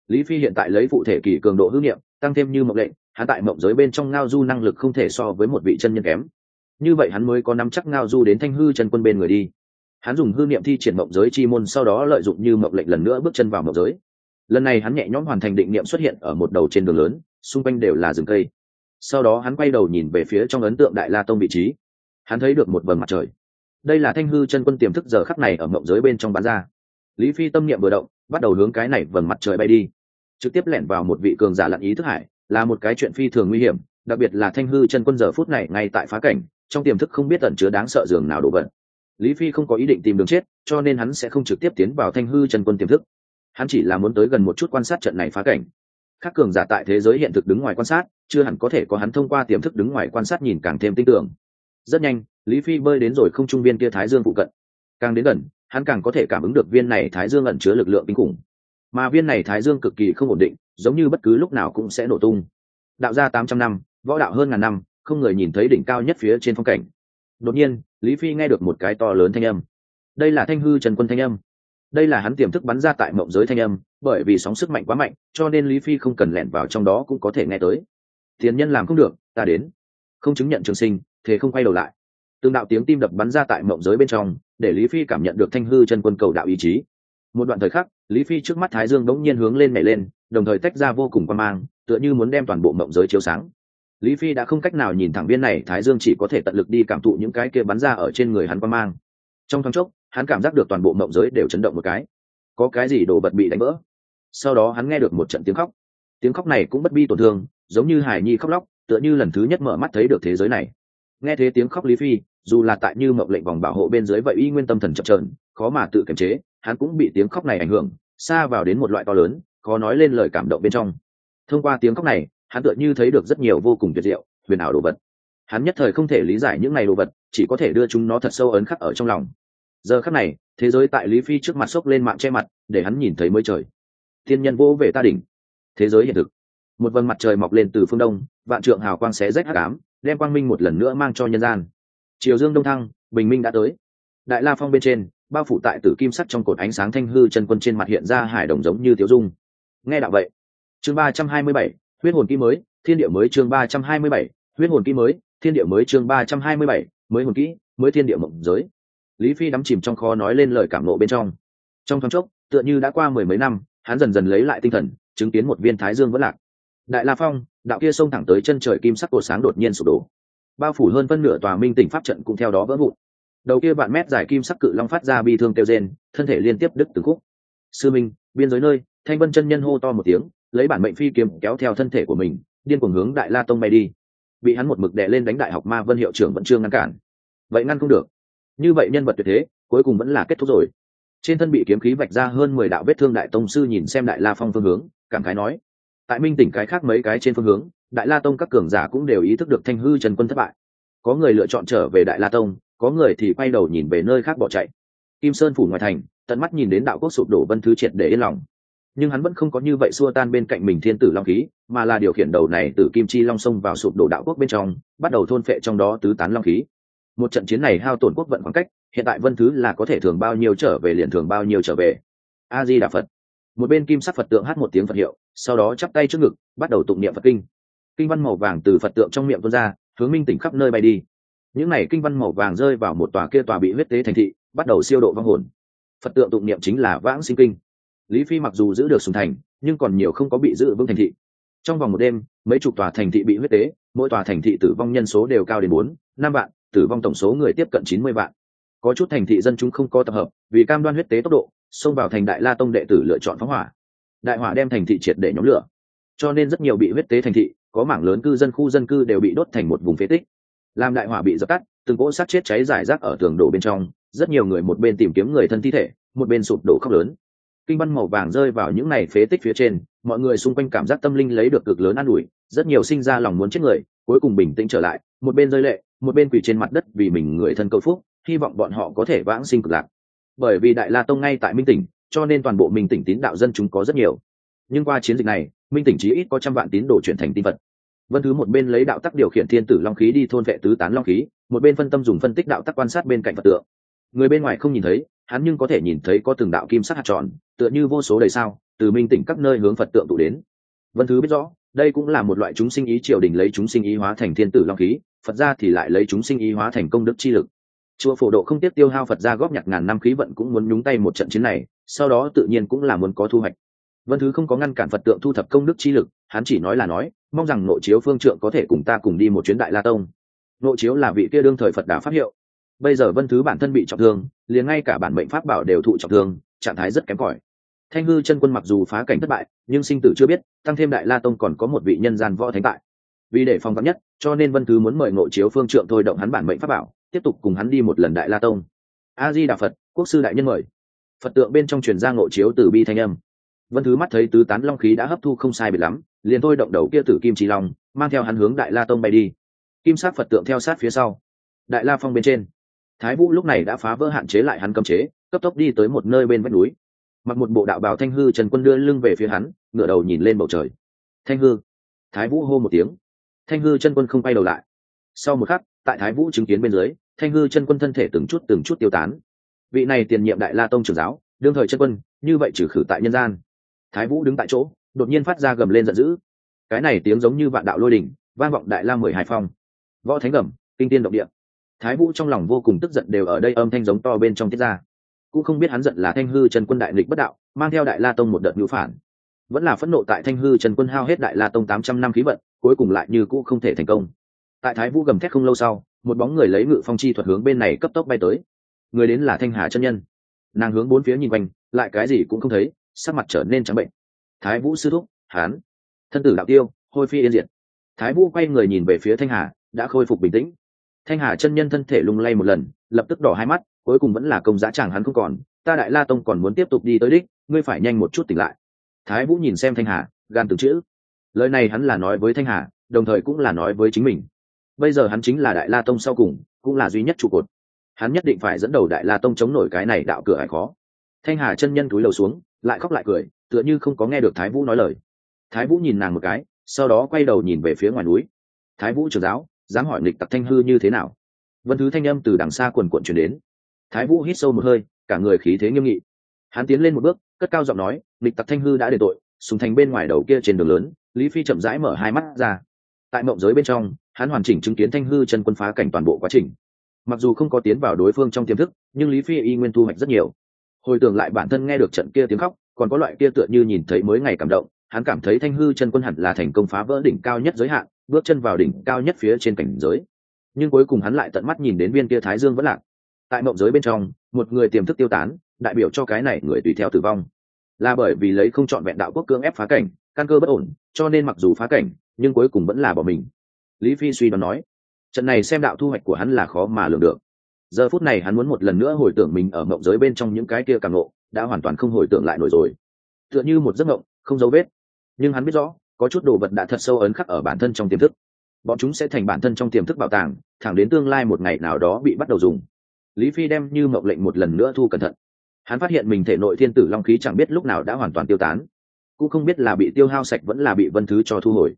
Lý phi hiện tại lấy phụ thể kỳ cường độ hư niệm, tăng thêm như mộng lệnh, hắn tại mộng giới bên trong ngao du năng lực không thể so với một vị chân nhân kém. Như vậy hắn mới có nắm chắc ngao du đến thanh hư chân quân bên người đi hắn dùng hư niệm thi triển mộng giới chi môn sau đó lợi dụng như mộng lệnh lần nữa bước chân vào mộng giới. Lần này hắn nhẹ nhõm hoàn thành định niệm xuất hiện ở một đầu trên đường lớn, xung quanh đều là rừng cây. Sau đó hắn quay đầu nhìn về phía trong ấn tượng đại la tông vị trí. Hắn thấy được một vầng mặt trời. Đây là thanh hư chân quân tiềm thức giờ khắc này ở mộng giới bên trong bán ra. Lý phi tâm niệm vừa động, bắt đầu hướng cái này vầng mặt trời bay đi. Trực tiếp lẻn vào một vị cường giả lặn ý thức hải, là một cái chuyện phi thường nguy hiểm, đặc biệt là thanh hư chân quân giờ phút này ngay tại phá cảnh, trong tiềm thức không biết tẩn chứa đáng sợ giường nào đổ vật lý phi không có ý định tìm đường chết, cho nên hắn sẽ không trực tiếp tiến vào thanh hư chân quân tiềm thức. Hắn chỉ là muốn tới gần một chút quan sát trận này phá cảnh. Các cường giả tại thế giới hiện thực đứng ngoài quan sát, chưa hẳn có thể có hắn thông qua tiềm thức đứng ngoài quan sát nhìn càng thêm tin tưởng. Rất nhanh, lý phi bơi đến rồi không trung viên kia thái dương phụ cận. Càng đến gần, hắn càng có thể cảm ứng được viên này thái dương ẩn chứa lực lượng kinh khủng. Mà viên này thái dương cực kỳ không ổn định, giống như bất cứ lúc nào cũng sẽ nổ tung. Đạo ra tám trăm năm, võ đạo hơn ngàn năm, không người nhìn thấy đỉnh cao nhất phía trên phong cảnh. Đột nhiên lý phi nghe được một cái to lớn thanh âm. Đây là thanh hư trần quân thanh âm. Đây là hắn tiềm thức bắn ra tại mộng giới thanh âm, bởi vì sóng sức mạnh quá mạnh, cho nên lý phi không cần lẻn vào trong đó cũng có thể nghe tới. Tiền nhân làm không được, ta đến. Không chứng nhận trường sinh, thế không quay đầu lại. Tương đạo tiếng tim đập bắn ra tại mộng giới bên trong, để lý phi cảm nhận được thanh hư chân quân cầu đạo ý chí. Một đoạn thời khắc, lý phi trước mắt thái dương bỗng nhiên hướng lên nhảy lên, đồng thời tách ra vô cùng quan mang, tựa như muốn đem toàn bộ mộng giới chiếu sáng lý phi đã không cách nào nhìn thẳng viên này, thái dương chỉ có thể tận lực đi cảm thụ những cái kia bắn ra ở trên người hắn quan mang. Trong thoáng chốc, hắn cảm giác được toàn bộ mộng giới đều chấn động một cái. Có cái gì đồ vật bị đánh vỡ? Sau đó hắn nghe được một trận tiếng khóc. Tiếng khóc này cũng bất bi tổn thương, giống như hải nhi khóc lóc, tựa như lần thứ nhất mở mắt thấy được thế giới này. Nghe thấy tiếng khóc lý phi, dù là tại như mộng lệnh vòng bảo hộ bên dưới vậy y nguyên tâm thần chập trờn khó mà tự kiềm chế, hắn cũng bị tiếng khóc này ảnh hưởng, xa vào đến một loại to lớn, khó nói lên lời cảm động bên trong. Thông qua tiếng khóc này hắn tựa như thấy được rất nhiều vô cùng tuyệt diệu, huyền ảo đồ vật. Hắn nhất thời không thể lý giải những này đồ vật, chỉ có thể đưa chúng nó thật sâu ấn khắc ở trong lòng. Giờ khắc này, thế giới tại lý phi trước mặt xốc lên mạng che mặt, để hắn nhìn thấy mới trời. Thiên nhân vô về ta đỉnh. Thế giới hiện thực. Một vầng mặt trời mọc lên từ phương đông, vạn trượng hào quang xé rách hắc ám, đem quang minh một lần nữa mang cho nhân gian. Chiều dương đông thăng, bình minh đã tới. Đại la phong bên trên, bao phủ tại tử kim sắc trong cột ánh sáng thanh hư chân quân trên mặt hiện ra hải đồng giống như tiểu dung. Nghe đạo vậy, chương ba trăm hai mươi bảy huyết hồn kỹ mới, thiên địa mới chương ba trăm hai mươi bảy, huyết hồn kỹ mới, thiên địa mới chương ba trăm hai mươi bảy, mới hồn kỹ, mới thiên địa mộng giới. Lý phi đắm chìm trong kho nói lên lời cảm nộ bên trong. Trong thoáng chốc, tựa như đã qua mười mấy năm, hắn dần dần lấy lại tinh thần, chứng kiến một viên thái dương vẫn lạc. Đại la phong, đạo kia xông thẳng tới chân trời kim sắc cột sáng đột nhiên sụp đổ. Bao phủ hơn phân nửa tòa minh tỉnh pháp trận cũng theo đó vỡ vụn. Đầu kia bạn mét dài kim sắc cự long phát ra bi thương kêu rên, thân thể liên tiếp đứt từng khúc. Sư minh, biên giới nơi! Thanh vân chân nhân hô to một tiếng lấy bản mệnh phi kiếm kéo theo thân thể của mình, điên cuồng hướng đại la tông bay đi. Bị hắn một mực đè lên đánh đại học ma vân hiệu trưởng vẫn chưa ngăn cản. Vậy ngăn không được. Như vậy nhân vật tuyệt thế, cuối cùng vẫn là kết thúc rồi. Trên thân bị kiếm khí vạch ra hơn mười đạo vết thương đại tông sư nhìn xem đại la phong phương hướng, cảm khái nói, tại minh tỉnh cái khác mấy cái trên phương hướng, đại la tông các cường giả cũng đều ý thức được thanh hư trần quân thất bại. Có người lựa chọn trở về đại la tông, có người thì quay đầu nhìn về nơi khác bỏ chạy. Kim sơn phủ ngoài thành, tận mắt nhìn đến đạo quốc sụp đổ vân thứ triệt để yên lòng nhưng hắn vẫn không có như vậy xua tan bên cạnh mình thiên tử long khí, mà là điều khiển đầu này từ kim chi long sông vào sụp đổ đạo quốc bên trong, bắt đầu thôn phệ trong đó tứ tán long khí. Một trận chiến này hao tổn quốc vận khoảng cách, hiện tại vân thứ là có thể thường bao nhiêu trở về liền thường bao nhiêu trở về. A di đà phật. Một bên kim sắc phật tượng hát một tiếng phật hiệu, sau đó chắp tay trước ngực, bắt đầu tụng niệm phật kinh. Kinh văn màu vàng từ phật tượng trong miệng tuôn ra, hướng minh tỉnh khắp nơi bay đi. Những n à y kinh văn màu vàng rơi vào một tòa kia tòa bị huyết tế thành thị, bắt đầu siêu độ vong hồn. Phật tượng tụng niệm chính là vãng sinh kinh lý phi mặc dù giữ được sùng thành, nhưng còn nhiều không có bị giữ vững thành thị. Trong vòng một đêm, mấy chục tòa thành thị bị huyết tế, mỗi tòa thành thị tử vong nhân số đều cao đến bốn, năm vạn, tử vong tổng số người tiếp cận chín mươi vạn. Có chút thành thị dân chúng không có tập hợp, vì cam đoan huyết tế tốc độ, xông vào thành đại la tông đệ tử lựa chọn phóng hỏa. Đại hỏa đem thành thị triệt để nhóm lửa. Cho nên rất nhiều bị huyết tế thành thị, có mảng lớn cư dân khu dân cư đều bị đốt thành một vùng phế tích. Làm đại hỏa bị dập tắt, từng cỗ sát chết cháy rải rác ở tường đổ bên trong, rất nhiều người một bên tìm kiếm người thân thi thể, một bên sụp đổ khóc lớn kinh văn màu vàng rơi vào những này phế tích phía trên, mọi người xung quanh cảm giác tâm linh lấy được cực lớn an ủi, rất nhiều sinh ra lòng muốn chết người, cuối cùng bình tĩnh trở lại, một bên rơi lệ, một bên quỳ trên mặt đất vì mình người thân cầu phúc, hy vọng bọn họ có thể vãng sinh cực lạc. Bởi vì đại la tông ngay tại minh tỉnh, cho nên toàn bộ minh tỉnh tín đạo dân chúng có rất nhiều. Nhưng qua chiến dịch này, minh tỉnh chí ít có trăm vạn tín đồ chuyển thành tin vật. Vân thứ một bên lấy đạo tắc điều khiển thiên tử long khí đi thôn vệ tứ tán long khí, một bên phân tâm dùng phân tích đạo tắc quan sát bên cạnh phật tượng. Người bên ngoài không nhìn thấy hắn nhưng có thể nhìn thấy có từng đạo kim sắc hạt tròn, tựa như vô số đầy sao, từ minh tỉnh các nơi hướng phật tượng tụ đến. Vân thứ biết rõ, đây cũng là một loại chúng sinh ý triều đình lấy chúng sinh ý hóa thành thiên tử long khí, phật gia thì lại lấy chúng sinh ý hóa thành công đức chi lực. Chùa phổ độ không tiếp tiêu hao phật gia góp nhặt ngàn năm khí vận cũng muốn nhúng tay một trận chiến này, sau đó tự nhiên cũng là muốn có thu hoạch. Vân thứ không có ngăn cản phật tượng thu thập công đức chi lực, hắn chỉ nói là nói, mong rằng nội chiếu phương trượng có thể cùng ta cùng đi một chuyến đại la tông. Nội chiếu là vị kia đương thời phật đà pháp hiệu bây giờ vân thứ bản thân bị trọng thương, liền ngay cả bản mệnh pháp bảo đều thụ trọng thương, trạng thái rất kém cỏi. Thanh hư chân quân mặc dù phá cảnh thất bại, nhưng sinh tử chưa biết, tăng thêm đại la tông còn có một vị nhân gian võ thánh tại. Vì để phòng vắn nhất, cho nên vân thứ muốn mời nội chiếu phương trượng thôi động hắn bản mệnh pháp bảo, tiếp tục cùng hắn đi một lần đại la tông. A di đà phật, quốc sư đại nhân mời. Phật tượng bên trong truyền ra nội chiếu từ bi thanh âm. Vân thứ mắt thấy tứ tán long khí đã hấp thu không sai biệt lắm, liền thôi động đầu kia tử kim trí long, mang theo hắn hướng đại la tông bay đi. Kim sát phật tượng theo sát phía sau. Đại la phong bên trên thái vũ lúc này đã phá vỡ hạn chế lại hắn cấm chế, cấp tốc đi tới một nơi bên vách núi. Mặc một bộ đạo bào thanh hư trần quân đưa lưng về phía hắn, ngửa đầu nhìn lên bầu trời. Thanh hư. Thái vũ hô một tiếng. Thanh hư chân quân không quay đầu lại. Sau một khắc, tại thái vũ chứng kiến bên dưới, thanh hư chân quân thân thể từng chút từng chút tiêu tán. Vị này tiền nhiệm đại la tông trưởng giáo, đương thời chân quân, như vậy trừ khử tại nhân gian. Thái vũ đứng tại chỗ, đột nhiên phát ra gầm lên giận dữ. Cái này tiếng giống như vạn đạo lôi đình, vang vọng đại la mười hải phong. Võ thánh gầm, kinh tiên động địa thái vũ trong lòng vô cùng tức giận đều ở đây âm thanh giống to bên trong tiết ra. Cũng không biết hắn giận là thanh hư trần quân đại lịch bất đạo, mang theo đại la tông một đợt ngữ phản. Vẫn là phẫn nộ tại thanh hư trần quân hao hết đại la tông tám trăm năm khí vận, cuối cùng lại như cũ không thể thành công. Tại thái vũ gầm thét không lâu sau, một bóng người lấy ngự phong chi thuật hướng bên này cấp tốc bay tới. Người đến là thanh hà chân nhân. Nàng hướng bốn phía nhìn quanh, lại cái gì cũng không thấy, sắc mặt trở nên trắng bệnh. Thái vũ sư thúc hán thân tử đạo tiêu, hôi phi yên diệt. Thái vũ quay người nhìn về phía thanh hà, đã khôi phục bình tĩnh thanh hà chân nhân thân thể lung lay một lần, lập tức đỏ hai mắt, cuối cùng vẫn là công giá chẳng hắn không còn, ta đại la tông còn muốn tiếp tục đi tới đích, ngươi phải nhanh một chút tỉnh lại. Thái vũ nhìn xem thanh hà, gan từng chữ. Lời này hắn là nói với thanh hà, đồng thời cũng là nói với chính mình. Bây giờ hắn chính là đại la tông sau cùng, cũng là duy nhất trụ cột. Hắn nhất định phải dẫn đầu đại la tông chống nổi cái này đạo cửa hải khó. Thanh hà chân nhân túi đầu xuống, lại khóc lại cười, tựa như không có nghe được thái vũ nói lời. Thái vũ nhìn nàng một cái, sau đó quay đầu nhìn về phía ngoài núi. Thái vũ trưởng giáo dám hỏi nghịch tặc thanh hư như thế nào? Vân thứ thanh âm từ đằng xa quần quận chuyển đến. Thái vũ hít sâu một hơi, cả người khí thế nghiêm nghị. Hắn tiến lên một bước, cất cao giọng nói, nghịch tặc thanh hư đã để tội sùng thành bên ngoài đầu kia trên đường lớn, lý phi chậm rãi mở hai mắt ra. Tại mộng giới bên trong, hắn hoàn chỉnh chứng kiến thanh hư chân quân phá cảnh toàn bộ quá trình. Mặc dù không có tiến vào đối phương trong tiềm thức, nhưng lý phi y nguyên thu hoạch rất nhiều. Hồi tưởng lại bản thân nghe được trận kia tiếng khóc, còn có loại kia tựa như nhìn thấy mới ngày cảm động, hắn cảm thấy thanh hư chân quân hẳn là thành công phá vỡ đỉnh cao nhất giới hạn bước chân vào đỉnh cao nhất phía trên cảnh giới. Nhưng cuối cùng hắn lại tận mắt nhìn đến viên kia thái dương vẫn lạc. Tại mộng giới bên trong, một người tiềm thức tiêu tán, đại biểu cho cái này người tùy theo tử vong. Là bởi vì lấy không chọn vẹn đạo quốc cưỡng ép phá cảnh, căn cơ bất ổn, cho nên mặc dù phá cảnh, nhưng cuối cùng vẫn là bỏ mình. Lý phi suy đoán nói, trận này xem đạo thu hoạch của hắn là khó mà lường được. Giờ phút này hắn muốn một lần nữa hồi tưởng mình ở mộng giới bên trong những cái kia càng ngộ, đã hoàn toàn không hồi tưởng lại nổi rồi. Tựa như một giấc mộng, không dấu vết. Nhưng hắn biết rõ có chút đồ vật đã thật sâu ấn khắc ở bản thân trong tiềm thức. Bọn chúng sẽ thành bản thân trong tiềm thức bảo tàng, thẳng đến tương lai một ngày nào đó bị bắt đầu dùng. Lý phi đem như mộng lệnh một lần nữa thu cẩn thận. Hắn phát hiện mình thể nội thiên tử long khí chẳng biết lúc nào đã hoàn toàn tiêu tán. Cũng không biết là bị tiêu hao sạch vẫn là bị vân thứ cho thu hồi.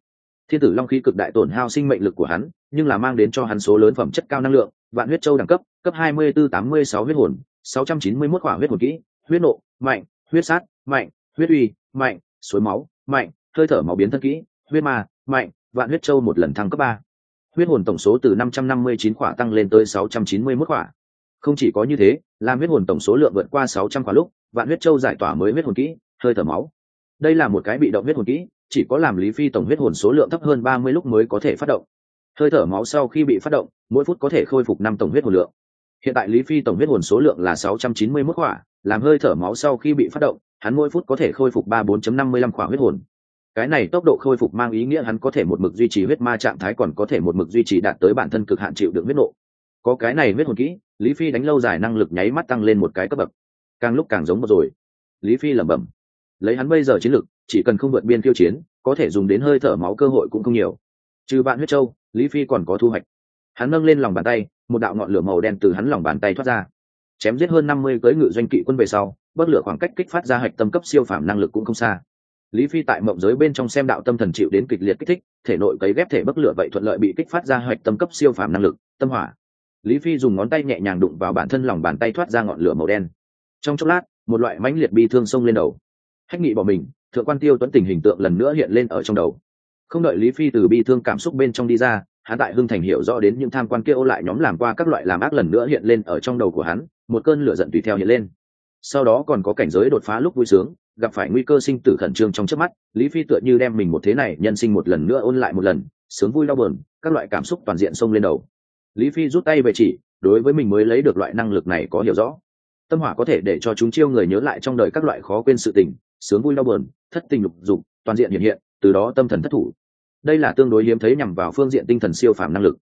Thiên tử long khí cực đại tổn hao sinh mệnh lực của hắn, nhưng là mang đến cho hắn số lớn phẩm chất cao năng lượng, vạn huyết châu đẳng cấp cấp hai mươi bốn tám mươi sáu huyết hồn, sáu trăm chín mươi mốt quả huyết hồn kỹ, huyết nộ, mạnh, huyết sát, mạnh, huyết uy, mạnh, suối máu, mạnh hơi thở máu biến thân kỹ, huyết ma, mạnh, vạn huyết châu một lần thăng cấp ba. Huyết hồn tổng số từ năm trăm năm mươi chín quả tăng lên tới sáu trăm chín mươi mốt quả không chỉ có như thế, làm huyết hồn tổng số lượng vượt qua sáu trăm quả lúc, vạn huyết châu giải tỏa mới huyết hồn kỹ, hơi thở máu. Đây là một cái bị động huyết hồn kỹ, chỉ có làm lý phi tổng huyết hồn số lượng thấp hơn ba mươi lúc mới có thể phát động. Hơi thở máu sau khi bị phát động, mỗi phút có thể khôi phục năm tổng huyết hồn lượng. Hiện tại lý phi tổng huyết hồn số lượng là sáu trăm chín mươi mức khỏa, làm hơi thở máu sau khi bị phát động, hắn mỗi phút có thể khôi phục ba bốn năm mươi lăm khỏa huyết hồn cái này tốc độ khôi phục mang ý nghĩa hắn có thể một mực duy trì huyết ma trạng thái còn có thể một mực duy trì đạt tới bản thân cực hạn chịu được huyết nộ. Có cái này huyết hồn kỹ, lý phi đánh lâu dài năng lực nháy mắt tăng lên một cái cấp bậc. Càng lúc càng giống một rồi. Lý phi lẩm bẩm. Lấy hắn bây giờ chiến lực, chỉ cần không vượt biên tiêu chiến, có thể dùng đến hơi thở máu cơ hội cũng không nhiều. Trừ bạn huyết châu, lý phi còn có thu hoạch. Hắn nâng lên lòng bàn tay, một đạo ngọn lửa màu đen từ hắn lòng bàn tay thoát ra. Chém giết hơn năm mươi cưỡi ngự doanh kỵ quân về sau bất lửa khoảng cách kích phát ra hạch tâm cấp siêu phàm năng lực cũng không xa lý phi tại mộng giới bên trong xem đạo tâm thần chịu đến kịch liệt kích thích, thể nội cấy ghép thể bức lửa vậy thuận lợi bị kích phát ra hạch tâm cấp siêu phàm năng lực, tâm hỏa. Lý phi dùng ngón tay nhẹ nhàng đụng vào bản thân lòng bàn tay thoát ra ngọn lửa màu đen. Trong chốc lát, một loại mãnh liệt bi thương xông lên đầu. Hách nghị bỏ mình, thượng quan tiêu tuấn tình hình tượng lần nữa hiện lên ở trong đầu. Không đợi lý phi từ bi thương cảm xúc bên trong đi ra, hắn tại hưng thành hiểu rõ đến những tham quan kia ô lại nhóm làm qua các loại làm ác lần nữa hiện lên ở trong đầu của hắn, một cơn lửa giận tùy theo hiện lên. Sau đó còn có cảnh giới đột phá lúc vui sướng gặp phải nguy cơ sinh tử khẩn trương trong trước mắt, lý phi tựa như đem mình một thế này nhân sinh một lần nữa ôn lại một lần, sướng vui đau bờn các loại cảm xúc toàn diện xông lên đầu. Lý phi rút tay về chỉ, đối với mình mới lấy được loại năng lực này có hiểu rõ. Tâm hỏa có thể để cho chúng chiêu người nhớ lại trong đời các loại khó quên sự tình, sướng vui đau bờn thất tình lục dục, toàn diện hiện hiện, từ đó tâm thần thất thủ. Đây là tương đối hiếm thấy nhằm vào phương diện tinh thần siêu phàm năng lực.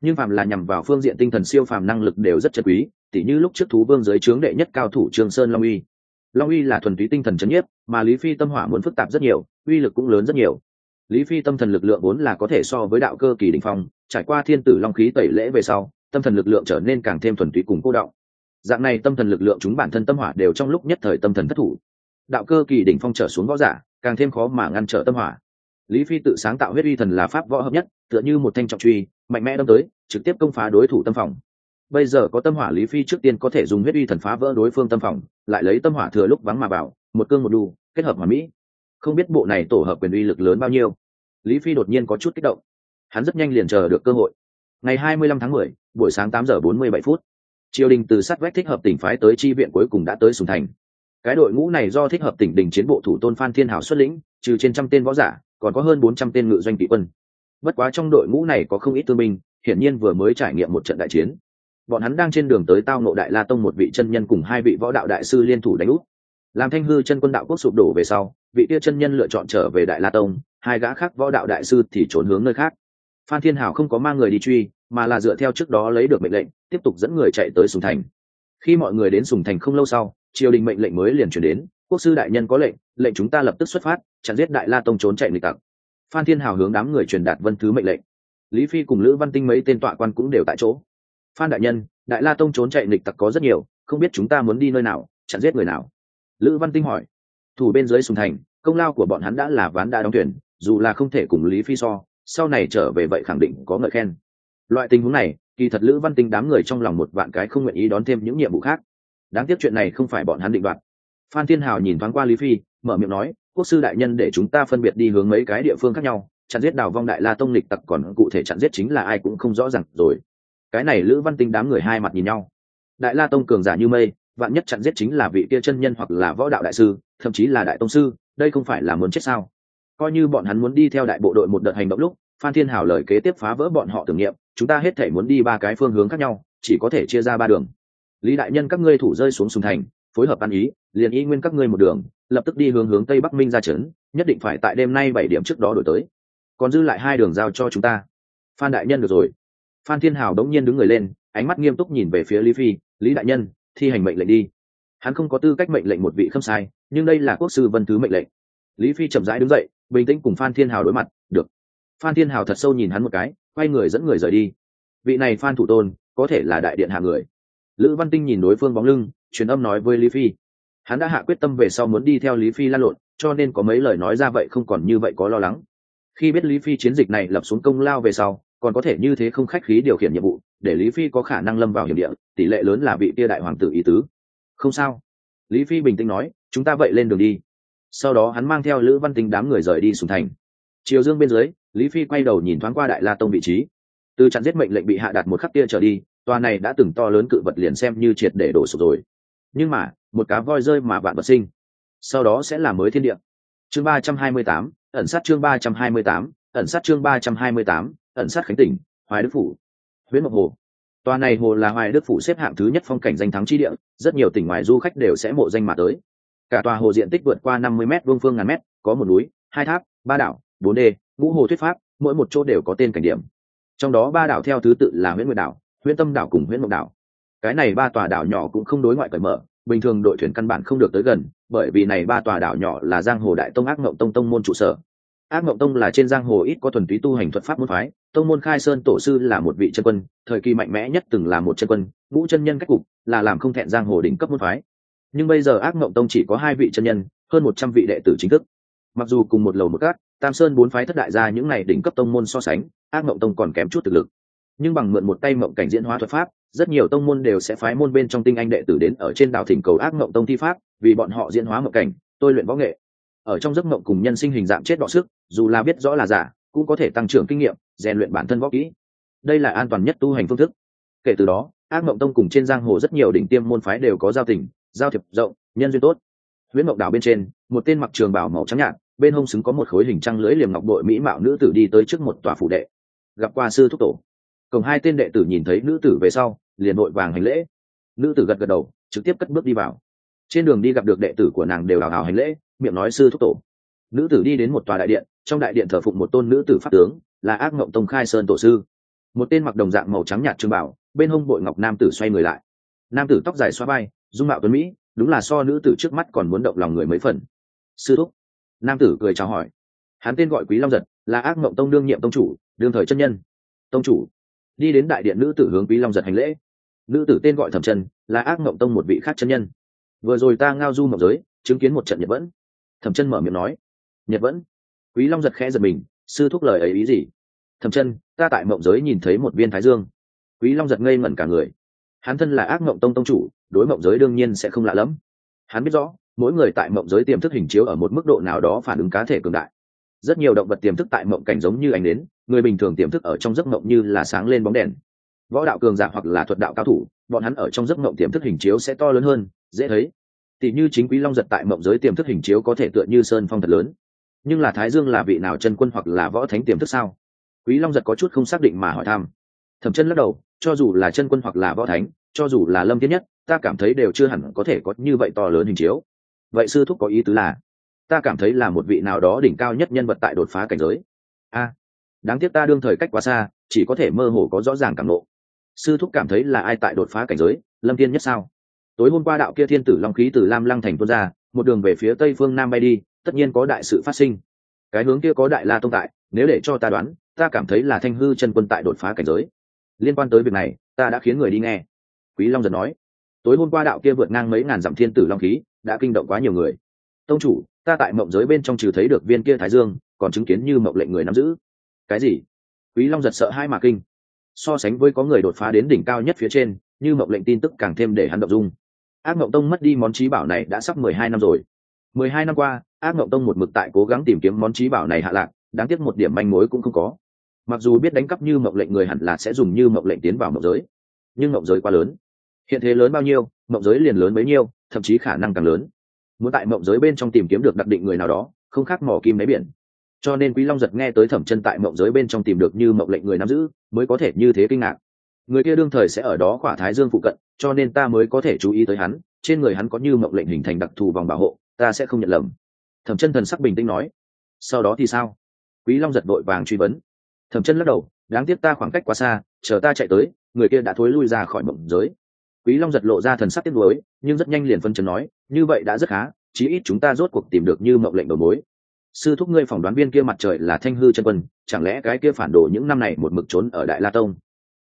Nhưng phàm là nhằm vào phương diện tinh thần siêu phàm năng lực đều rất chất quý, tỉ như lúc trước thú vương giới trướng đệ nhất cao thủ trương sơn long uy long uy là thuần túy tinh thần chấn nhiếp, mà lý phi tâm hỏa muốn phức tạp rất nhiều, uy lực cũng lớn rất nhiều. Lý phi tâm thần lực lượng vốn là có thể so với đạo cơ kỳ đỉnh phong, trải qua thiên tử long khí tẩy lễ về sau, tâm thần lực lượng trở nên càng thêm thuần túy cùng cô động. dạng này tâm thần lực lượng chúng bản thân tâm hỏa đều trong lúc nhất thời tâm thần thất thủ. Đạo cơ kỳ đỉnh phong trở xuống võ giả, càng thêm khó mà ngăn trở tâm hỏa. Lý phi tự sáng tạo huyết uy thần là pháp võ hợp nhất, tựa như một thanh trọng truy, mạnh mẽ đâm tới, trực tiếp công phá đối thủ tâm phòng bây giờ có tâm hỏa lý phi trước tiên có thể dùng huyết uy thần phá vỡ đối phương tâm phòng lại lấy tâm hỏa thừa lúc vắng mà bảo một cương một đu kết hợp hòa mỹ. Không biết bộ này tổ hợp quyền uy lực lớn bao nhiêu. Lý phi đột nhiên có chút kích động. Hắn rất nhanh liền chờ được cơ hội. Ngày 25 tháng 10, buổi sáng 8 giờ 47 phút. Triều đình từ sát vách thích hợp tỉnh phái tới chi viện cuối cùng đã tới sùng thành. Cái đội ngũ này do thích hợp tỉnh đình chiến bộ thủ tôn phan thiên hảo xuất lĩnh trừ trên trăm tên võ giả còn có hơn 400 tên ngự doanh kỵ quân. Bất quá trong đội ngũ này có không ít thương binh hiển nhiên vừa mới trải nghiệm một trận đại chiến bọn hắn đang trên đường tới tao nộ đại la tông một vị chân nhân cùng hai vị võ đạo đại sư liên thủ đánh úp làm thanh hư chân quân đạo quốc sụp đổ về sau, vị tia chân nhân lựa chọn trở về đại la tông, hai gã khác võ đạo đại sư thì trốn hướng nơi khác. Phan thiên hảo không có mang người đi truy, mà là dựa theo trước đó lấy được mệnh lệnh, tiếp tục dẫn người chạy tới sùng thành. Khi mọi người đến sùng thành không lâu sau, triều đình mệnh lệnh mới liền chuyển đến, quốc sư đại nhân có lệnh lệnh chúng ta lập tức xuất phát, chặn giết đại la tông trốn chạy nghịch tặc. Phan thiên hào hướng đám người truyền đạt vân thứ mệnh lệnh. Lý phi cùng lữ văn tinh mấy tên tọa quan cũng đều tại chỗ phan đại nhân, đại la tông trốn chạy nghịch tặc có rất nhiều, không biết chúng ta muốn đi nơi nào, chặn giết người nào? Lữ văn tinh hỏi. Thủ bên dưới sùng thành, công lao của bọn hắn đã là ván đã đóng thuyền, dù là không thể cùng lý phi so, sau này trở về vậy khẳng định có ngợi khen. Loại tình huống này, kỳ thật lữ văn tinh đám người trong lòng một vạn cái không nguyện ý đón thêm những nhiệm vụ khác. Đáng tiếc chuyện này không phải bọn hắn định đoạt. Phan thiên hào nhìn thoáng qua lý phi, mở miệng nói, quốc sư đại nhân để chúng ta phân biệt đi hướng mấy cái địa phương khác nhau, chặn giết đào vong đại la tông lịch tặc còn cụ thể chặn giết chính là ai cũng không rõ ràng rồi cái này lữ văn tinh đám người hai mặt nhìn nhau. Đại la tông cường giả như mây, vạn nhất chặn giết chính là vị kia chân nhân hoặc là võ đạo đại sư, thậm chí là đại tông sư, đây không phải là muốn chết sao? Coi như bọn hắn muốn đi theo đại bộ đội một đợt hành động lúc, phan thiên hào lời kế tiếp phá vỡ bọn họ tưởng niệm, chúng ta hết thể muốn đi ba cái phương hướng khác nhau, chỉ có thể chia ra ba đường. Lý đại nhân các ngươi thủ rơi xuống sùng thành, phối hợp ăn ý, liền y nguyên các ngươi một đường, lập tức đi hướng hướng tây bắc minh ra trấn, nhất định phải tại đêm nay bảy điểm trước đó đổi tới. Còn dư lại hai đường giao cho chúng ta. Phan đại nhân được rồi phan thiên hào đống nhiên đứng người lên, ánh mắt nghiêm túc nhìn về phía lý phi, lý đại nhân, thi hành mệnh lệnh đi. Hắn không có tư cách mệnh lệnh một vị khâm sai, nhưng đây là quốc sư vân thứ mệnh lệnh. Lý phi chậm rãi đứng dậy, bình tĩnh cùng phan thiên hào đối mặt, được. Phan thiên hào thật sâu nhìn hắn một cái, quay người dẫn người rời đi. Vị này phan thủ tôn, có thể là đại điện hạ người. Lữ văn tinh nhìn đối phương bóng lưng, truyền âm nói với lý phi. Hắn đã hạ quyết tâm về sau muốn đi theo lý phi lan lộn, cho nên có mấy lời nói ra vậy không còn như vậy có lo lắng. Khi biết lý phi chiến dịch này lập xuống công lao về sau còn có thể như thế không khách khí điều khiển nhiệm vụ, để lý phi có khả năng lâm vào hiểm địa, tỷ lệ lớn là vị tia đại hoàng tử ý tứ. Không sao. Lý phi bình tĩnh nói, chúng ta vậy lên đường đi. Sau đó hắn mang theo lữ văn tinh đám người rời đi xuống thành. Chiều dương bên dưới, lý phi quay đầu nhìn thoáng qua đại la tông vị trí. Từ chặn giết mệnh lệnh bị hạ đặt một khắc kia trở đi, tòa này đã từng to lớn cự vật liền xem như triệt để đổ sụp rồi. Nhưng mà, một cá voi rơi mà vạn vật sinh. Sau đó sẽ là mới thiên địa. Chương ba trăm hai mươi tám, ẩn sát chương ba trăm hai mươi tám, ẩn sát chương ba trăm hai mươi tám ẩn sát khánh tỉnh, hoài đức phủ, huyễn ngọc hồ. Tòa này hồ là hoài đức phủ xếp hạng thứ nhất phong cảnh danh thắng chi địa, rất nhiều tỉnh ngoài du khách đều sẽ mộ danh mà tới. Cả tòa hồ diện tích vượt qua năm mươi m vuông phương ngàn mét, có một núi, hai tháp, ba đảo, bốn đê, ngũ hồ thuyết pháp, mỗi một chỗ đều có tên cảnh điểm. Trong đó ba đảo theo thứ tự là huyện nguyệt đảo huyện tâm đảo cùng huyện mộc đảo. Cái này ba tòa đảo nhỏ cũng không đối ngoại cởi mở, bình thường đội thuyền căn bản không được tới gần, bởi vì này ba tòa đảo nhỏ là giang hồ đại tông ác mộng tông tông môn trụ sở. Ác mộng tông là trên giang hồ ít có thuần túy tu hành thuật pháp môn phái tông môn khai sơn tổ sư là một vị chân quân, thời kỳ mạnh mẽ nhất từng là một chân quân, ngũ chân nhân cách cục là làm không thẹn giang hồ đỉnh cấp môn phái. Nhưng bây giờ ác mộng tông chỉ có hai vị chân nhân, hơn một trăm vị đệ tử chính thức. Mặc dù cùng một lầu một cát tam sơn bốn phái thất đại gia những này đỉnh cấp tông môn so sánh, ác mộng tông còn kém chút thực lực. Nhưng bằng mượn một tay mộng cảnh diễn hóa thuật pháp, rất nhiều tông môn đều sẽ phái môn bên trong tinh anh đệ tử đến ở trên đảo thỉnh cầu ác mộng tông thi pháp, vì bọn họ diễn hóa mộng cảnh, tôi luyện võ nghệ. Ở trong giấc mộng cùng nhân sinh hình dạng chết đọ sức, dù là biết rõ là giả cũng có thể tăng trưởng kinh nghiệm, rèn luyện bản thân võ kỹ. Đây là an toàn nhất tu hành phương thức. Kể từ đó, ác mộng tông cùng trên giang hồ rất nhiều đỉnh tiêm môn phái đều có giao tình, giao thiệp rộng, nhân duyên tốt. Huyễn mộng đảo bên trên, một tên mặc trường bảo màu trắng nhạt, bên hông xứng có một khối hình trăng lưỡi liềm ngọc bội mỹ mạo nữ tử đi tới trước một tòa phủ đệ. Gặp qua sư thúc tổ. Cộng hai tên đệ tử nhìn thấy nữ tử về sau, liền vội vàng hành lễ. Nữ tử gật gật đầu, trực tiếp cất bước đi vào. Trên đường đi gặp được đệ tử của nàng đều đào hào hành lễ, miệng nói sư thúc tổ. Nữ tử đi đến một tòa đại điện trong đại điện thờ phụng một tôn nữ tử pháp tướng, là ác mộng tông khai sơn tổ sư. Một tên mặc đồng dạng màu trắng nhạt trương bảo, bên hông bội ngọc nam tử xoay người lại. Nam tử tóc dài xoa vai, dung mạo tuấn mỹ, đúng là so nữ tử trước mắt còn muốn động lòng người mấy phần. Sư thúc. Nam tử cười chào hỏi. Hắn tên gọi quý long giật, là ác mộng tông đương nhiệm tông chủ, đương thời chân nhân. Tông chủ. Đi đến đại điện nữ tử hướng quý long giật hành lễ. Nữ tử tên gọi thẩm chân là ác mộng tông một vị khác chân nhân. Vừa rồi ta ngao du mộng giới, chứng kiến một trận nhật vẫn. Thẩm chân mở miệng nói. Nhật vẫn quý long giật khẽ giật mình, sư thúc lời ấy ý gì? Thẩm chân, ta tại mộng giới nhìn thấy một viên thái dương. Quý long giật ngây ngẩn cả người. Hắn thân là ác mộng tông tông chủ, đối mộng giới đương nhiên sẽ không lạ lẫm. Hắn biết rõ, mỗi người tại mộng giới tiềm thức hình chiếu ở một mức độ nào đó phản ứng cá thể cường đại. Rất nhiều động vật tiềm thức tại mộng cảnh giống như ánh đến người bình thường tiềm thức ở trong giấc mộng như là sáng lên bóng đèn. Võ đạo cường giả hoặc là thuật đạo cao thủ, bọn hắn ở trong giấc mộng tiềm thức hình chiếu sẽ to lớn hơn, dễ thấy. Tỷ như chính quý long giật tại mộng giới tiềm thức hình chiếu có thể tựa như sơn phong thật lớn nhưng là thái dương là vị nào chân quân hoặc là võ thánh tiềm thức sao? Quý long giật có chút không xác định mà hỏi thăm. Thẩm chân lắc đầu, cho dù là chân quân hoặc là võ thánh, cho dù là lâm Thiên nhất, ta cảm thấy đều chưa hẳn có thể có như vậy to lớn hình chiếu. Vậy sư thúc có ý tứ là, ta cảm thấy là một vị nào đó đỉnh cao nhất nhân vật tại đột phá cảnh giới. A, đáng tiếc ta đương thời cách quá xa, chỉ có thể mơ hồ có rõ ràng cảm lộ sư thúc cảm thấy là ai tại đột phá cảnh giới, lâm Thiên nhất sao? Tối hôm qua đạo kia thiên tử long khí từ lam lăng thành tuôn ra, một đường về phía tây phương nam bay đi tất nhiên có đại sự phát sinh. Cái hướng kia có đại la tông tại, nếu để cho ta đoán, ta cảm thấy là thanh hư chân quân tại đột phá cảnh giới. Liên quan tới việc này, ta đã khiến người đi nghe. Quý long giật nói. Tối hôm qua đạo kia vượt ngang mấy ngàn dặm thiên tử long khí, đã kinh động quá nhiều người. Tông chủ, ta tại mộng giới bên trong trừ thấy được viên kia thái dương, còn chứng kiến như mộng lệnh người nắm giữ. Cái gì? Quý long giật sợ hai mà kinh. So sánh với có người đột phá đến đỉnh cao nhất phía trên, như mộng lệnh tin tức càng thêm để hắn động dung. Ác mộng tông mất đi món trí bảo này đã sắp mười hai năm rồi. Mười hai năm qua ác mộng tông một mực tại cố gắng tìm kiếm món trí bảo này hạ lạc, đáng tiếc một điểm manh mối cũng không có. Mặc dù biết đánh cắp như mộng lệnh người hẳn là sẽ dùng như mộng lệnh tiến vào mộng giới, nhưng mộng giới quá lớn. Hiện thế lớn bao nhiêu, mộng giới liền lớn bấy nhiêu, thậm chí khả năng càng lớn. Muốn tại mộng giới bên trong tìm kiếm được đặc định người nào đó, không khác mỏ kim đáy biển. Cho nên quý long giật nghe tới thẩm chân tại mộng giới bên trong tìm được như mộng lệnh người nắm giữ, mới có thể như thế kinh ngạc. Người kia đương thời sẽ ở đó khỏa thái dương phụ cận, cho nên ta mới có thể chú ý tới hắn, trên người hắn có như mộng lệnh hình thành đặc thù vòng bảo hộ, ta sẽ không nhận lầm thẩm chân thần sắc bình tĩnh nói, sau đó thì sao? Quý long giật vội vàng truy vấn. Thẩm chân lắc đầu, đáng tiếc ta khoảng cách quá xa, chờ ta chạy tới, người kia đã thối lui ra khỏi mộng giới. Quý long giật lộ ra thần sắc tiếc nuối, nhưng rất nhanh liền phân chấn nói, như vậy đã rất khá, chí ít chúng ta rốt cuộc tìm được như mộng lệnh đầu mối. Sư thúc ngươi phỏng đoán viên kia mặt trời là thanh hư chân quân, chẳng lẽ cái kia phản đồ những năm này một mực trốn ở đại la tông?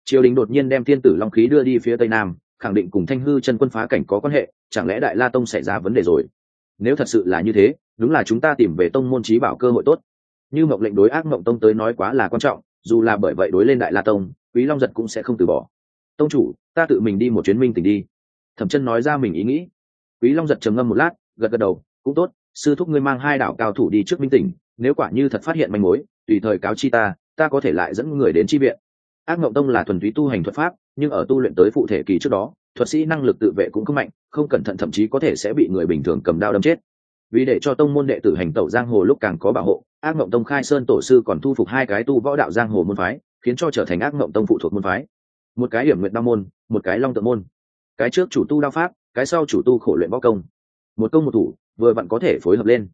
Triều đình đột nhiên đem thiên tử long khí đưa đi phía tây nam, khẳng định cùng thanh hư chân quân phá cảnh có quan hệ, chẳng lẽ đại la tông xảy ra vấn đề rồi? Nếu thật sự là như thế đúng là chúng ta tìm về tông môn trí bảo cơ hội tốt. Như mộng lệnh đối ác mộng tông tới nói quá là quan trọng, dù là bởi vậy đối lên đại la tông, quý long giật cũng sẽ không từ bỏ. Tông chủ, ta tự mình đi một chuyến minh tỉnh đi. Thẩm chân nói ra mình ý nghĩ. Quý long giật trầm ngâm một lát, gật gật đầu, cũng tốt, sư thúc ngươi mang hai đảo cao thủ đi trước minh tỉnh, nếu quả như thật phát hiện manh mối, tùy thời cáo chi ta ta có thể lại dẫn người đến chi viện. Ác mộng tông là thuần túy tu hành thuật pháp, nhưng ở tu luyện tới phụ thể kỳ trước đó, thuật sĩ năng lực tự vệ cũng không mạnh, không cẩn thận thậm chí có thể sẽ bị người bình thường cầm đao đâm chết vì để cho tông môn đệ tử hành tẩu giang hồ lúc càng có bảo hộ, ác mộng tông khai sơn tổ sư còn thu phục hai cái tu võ đạo giang hồ môn phái, khiến cho trở thành ác mộng tông phụ thuộc môn phái. Một cái hiểm nguyện đao môn, một cái long tự môn. Cái trước chủ tu đao pháp, cái sau chủ tu khổ luyện võ công. Một công một thủ, vừa vặn có thể phối hợp lên.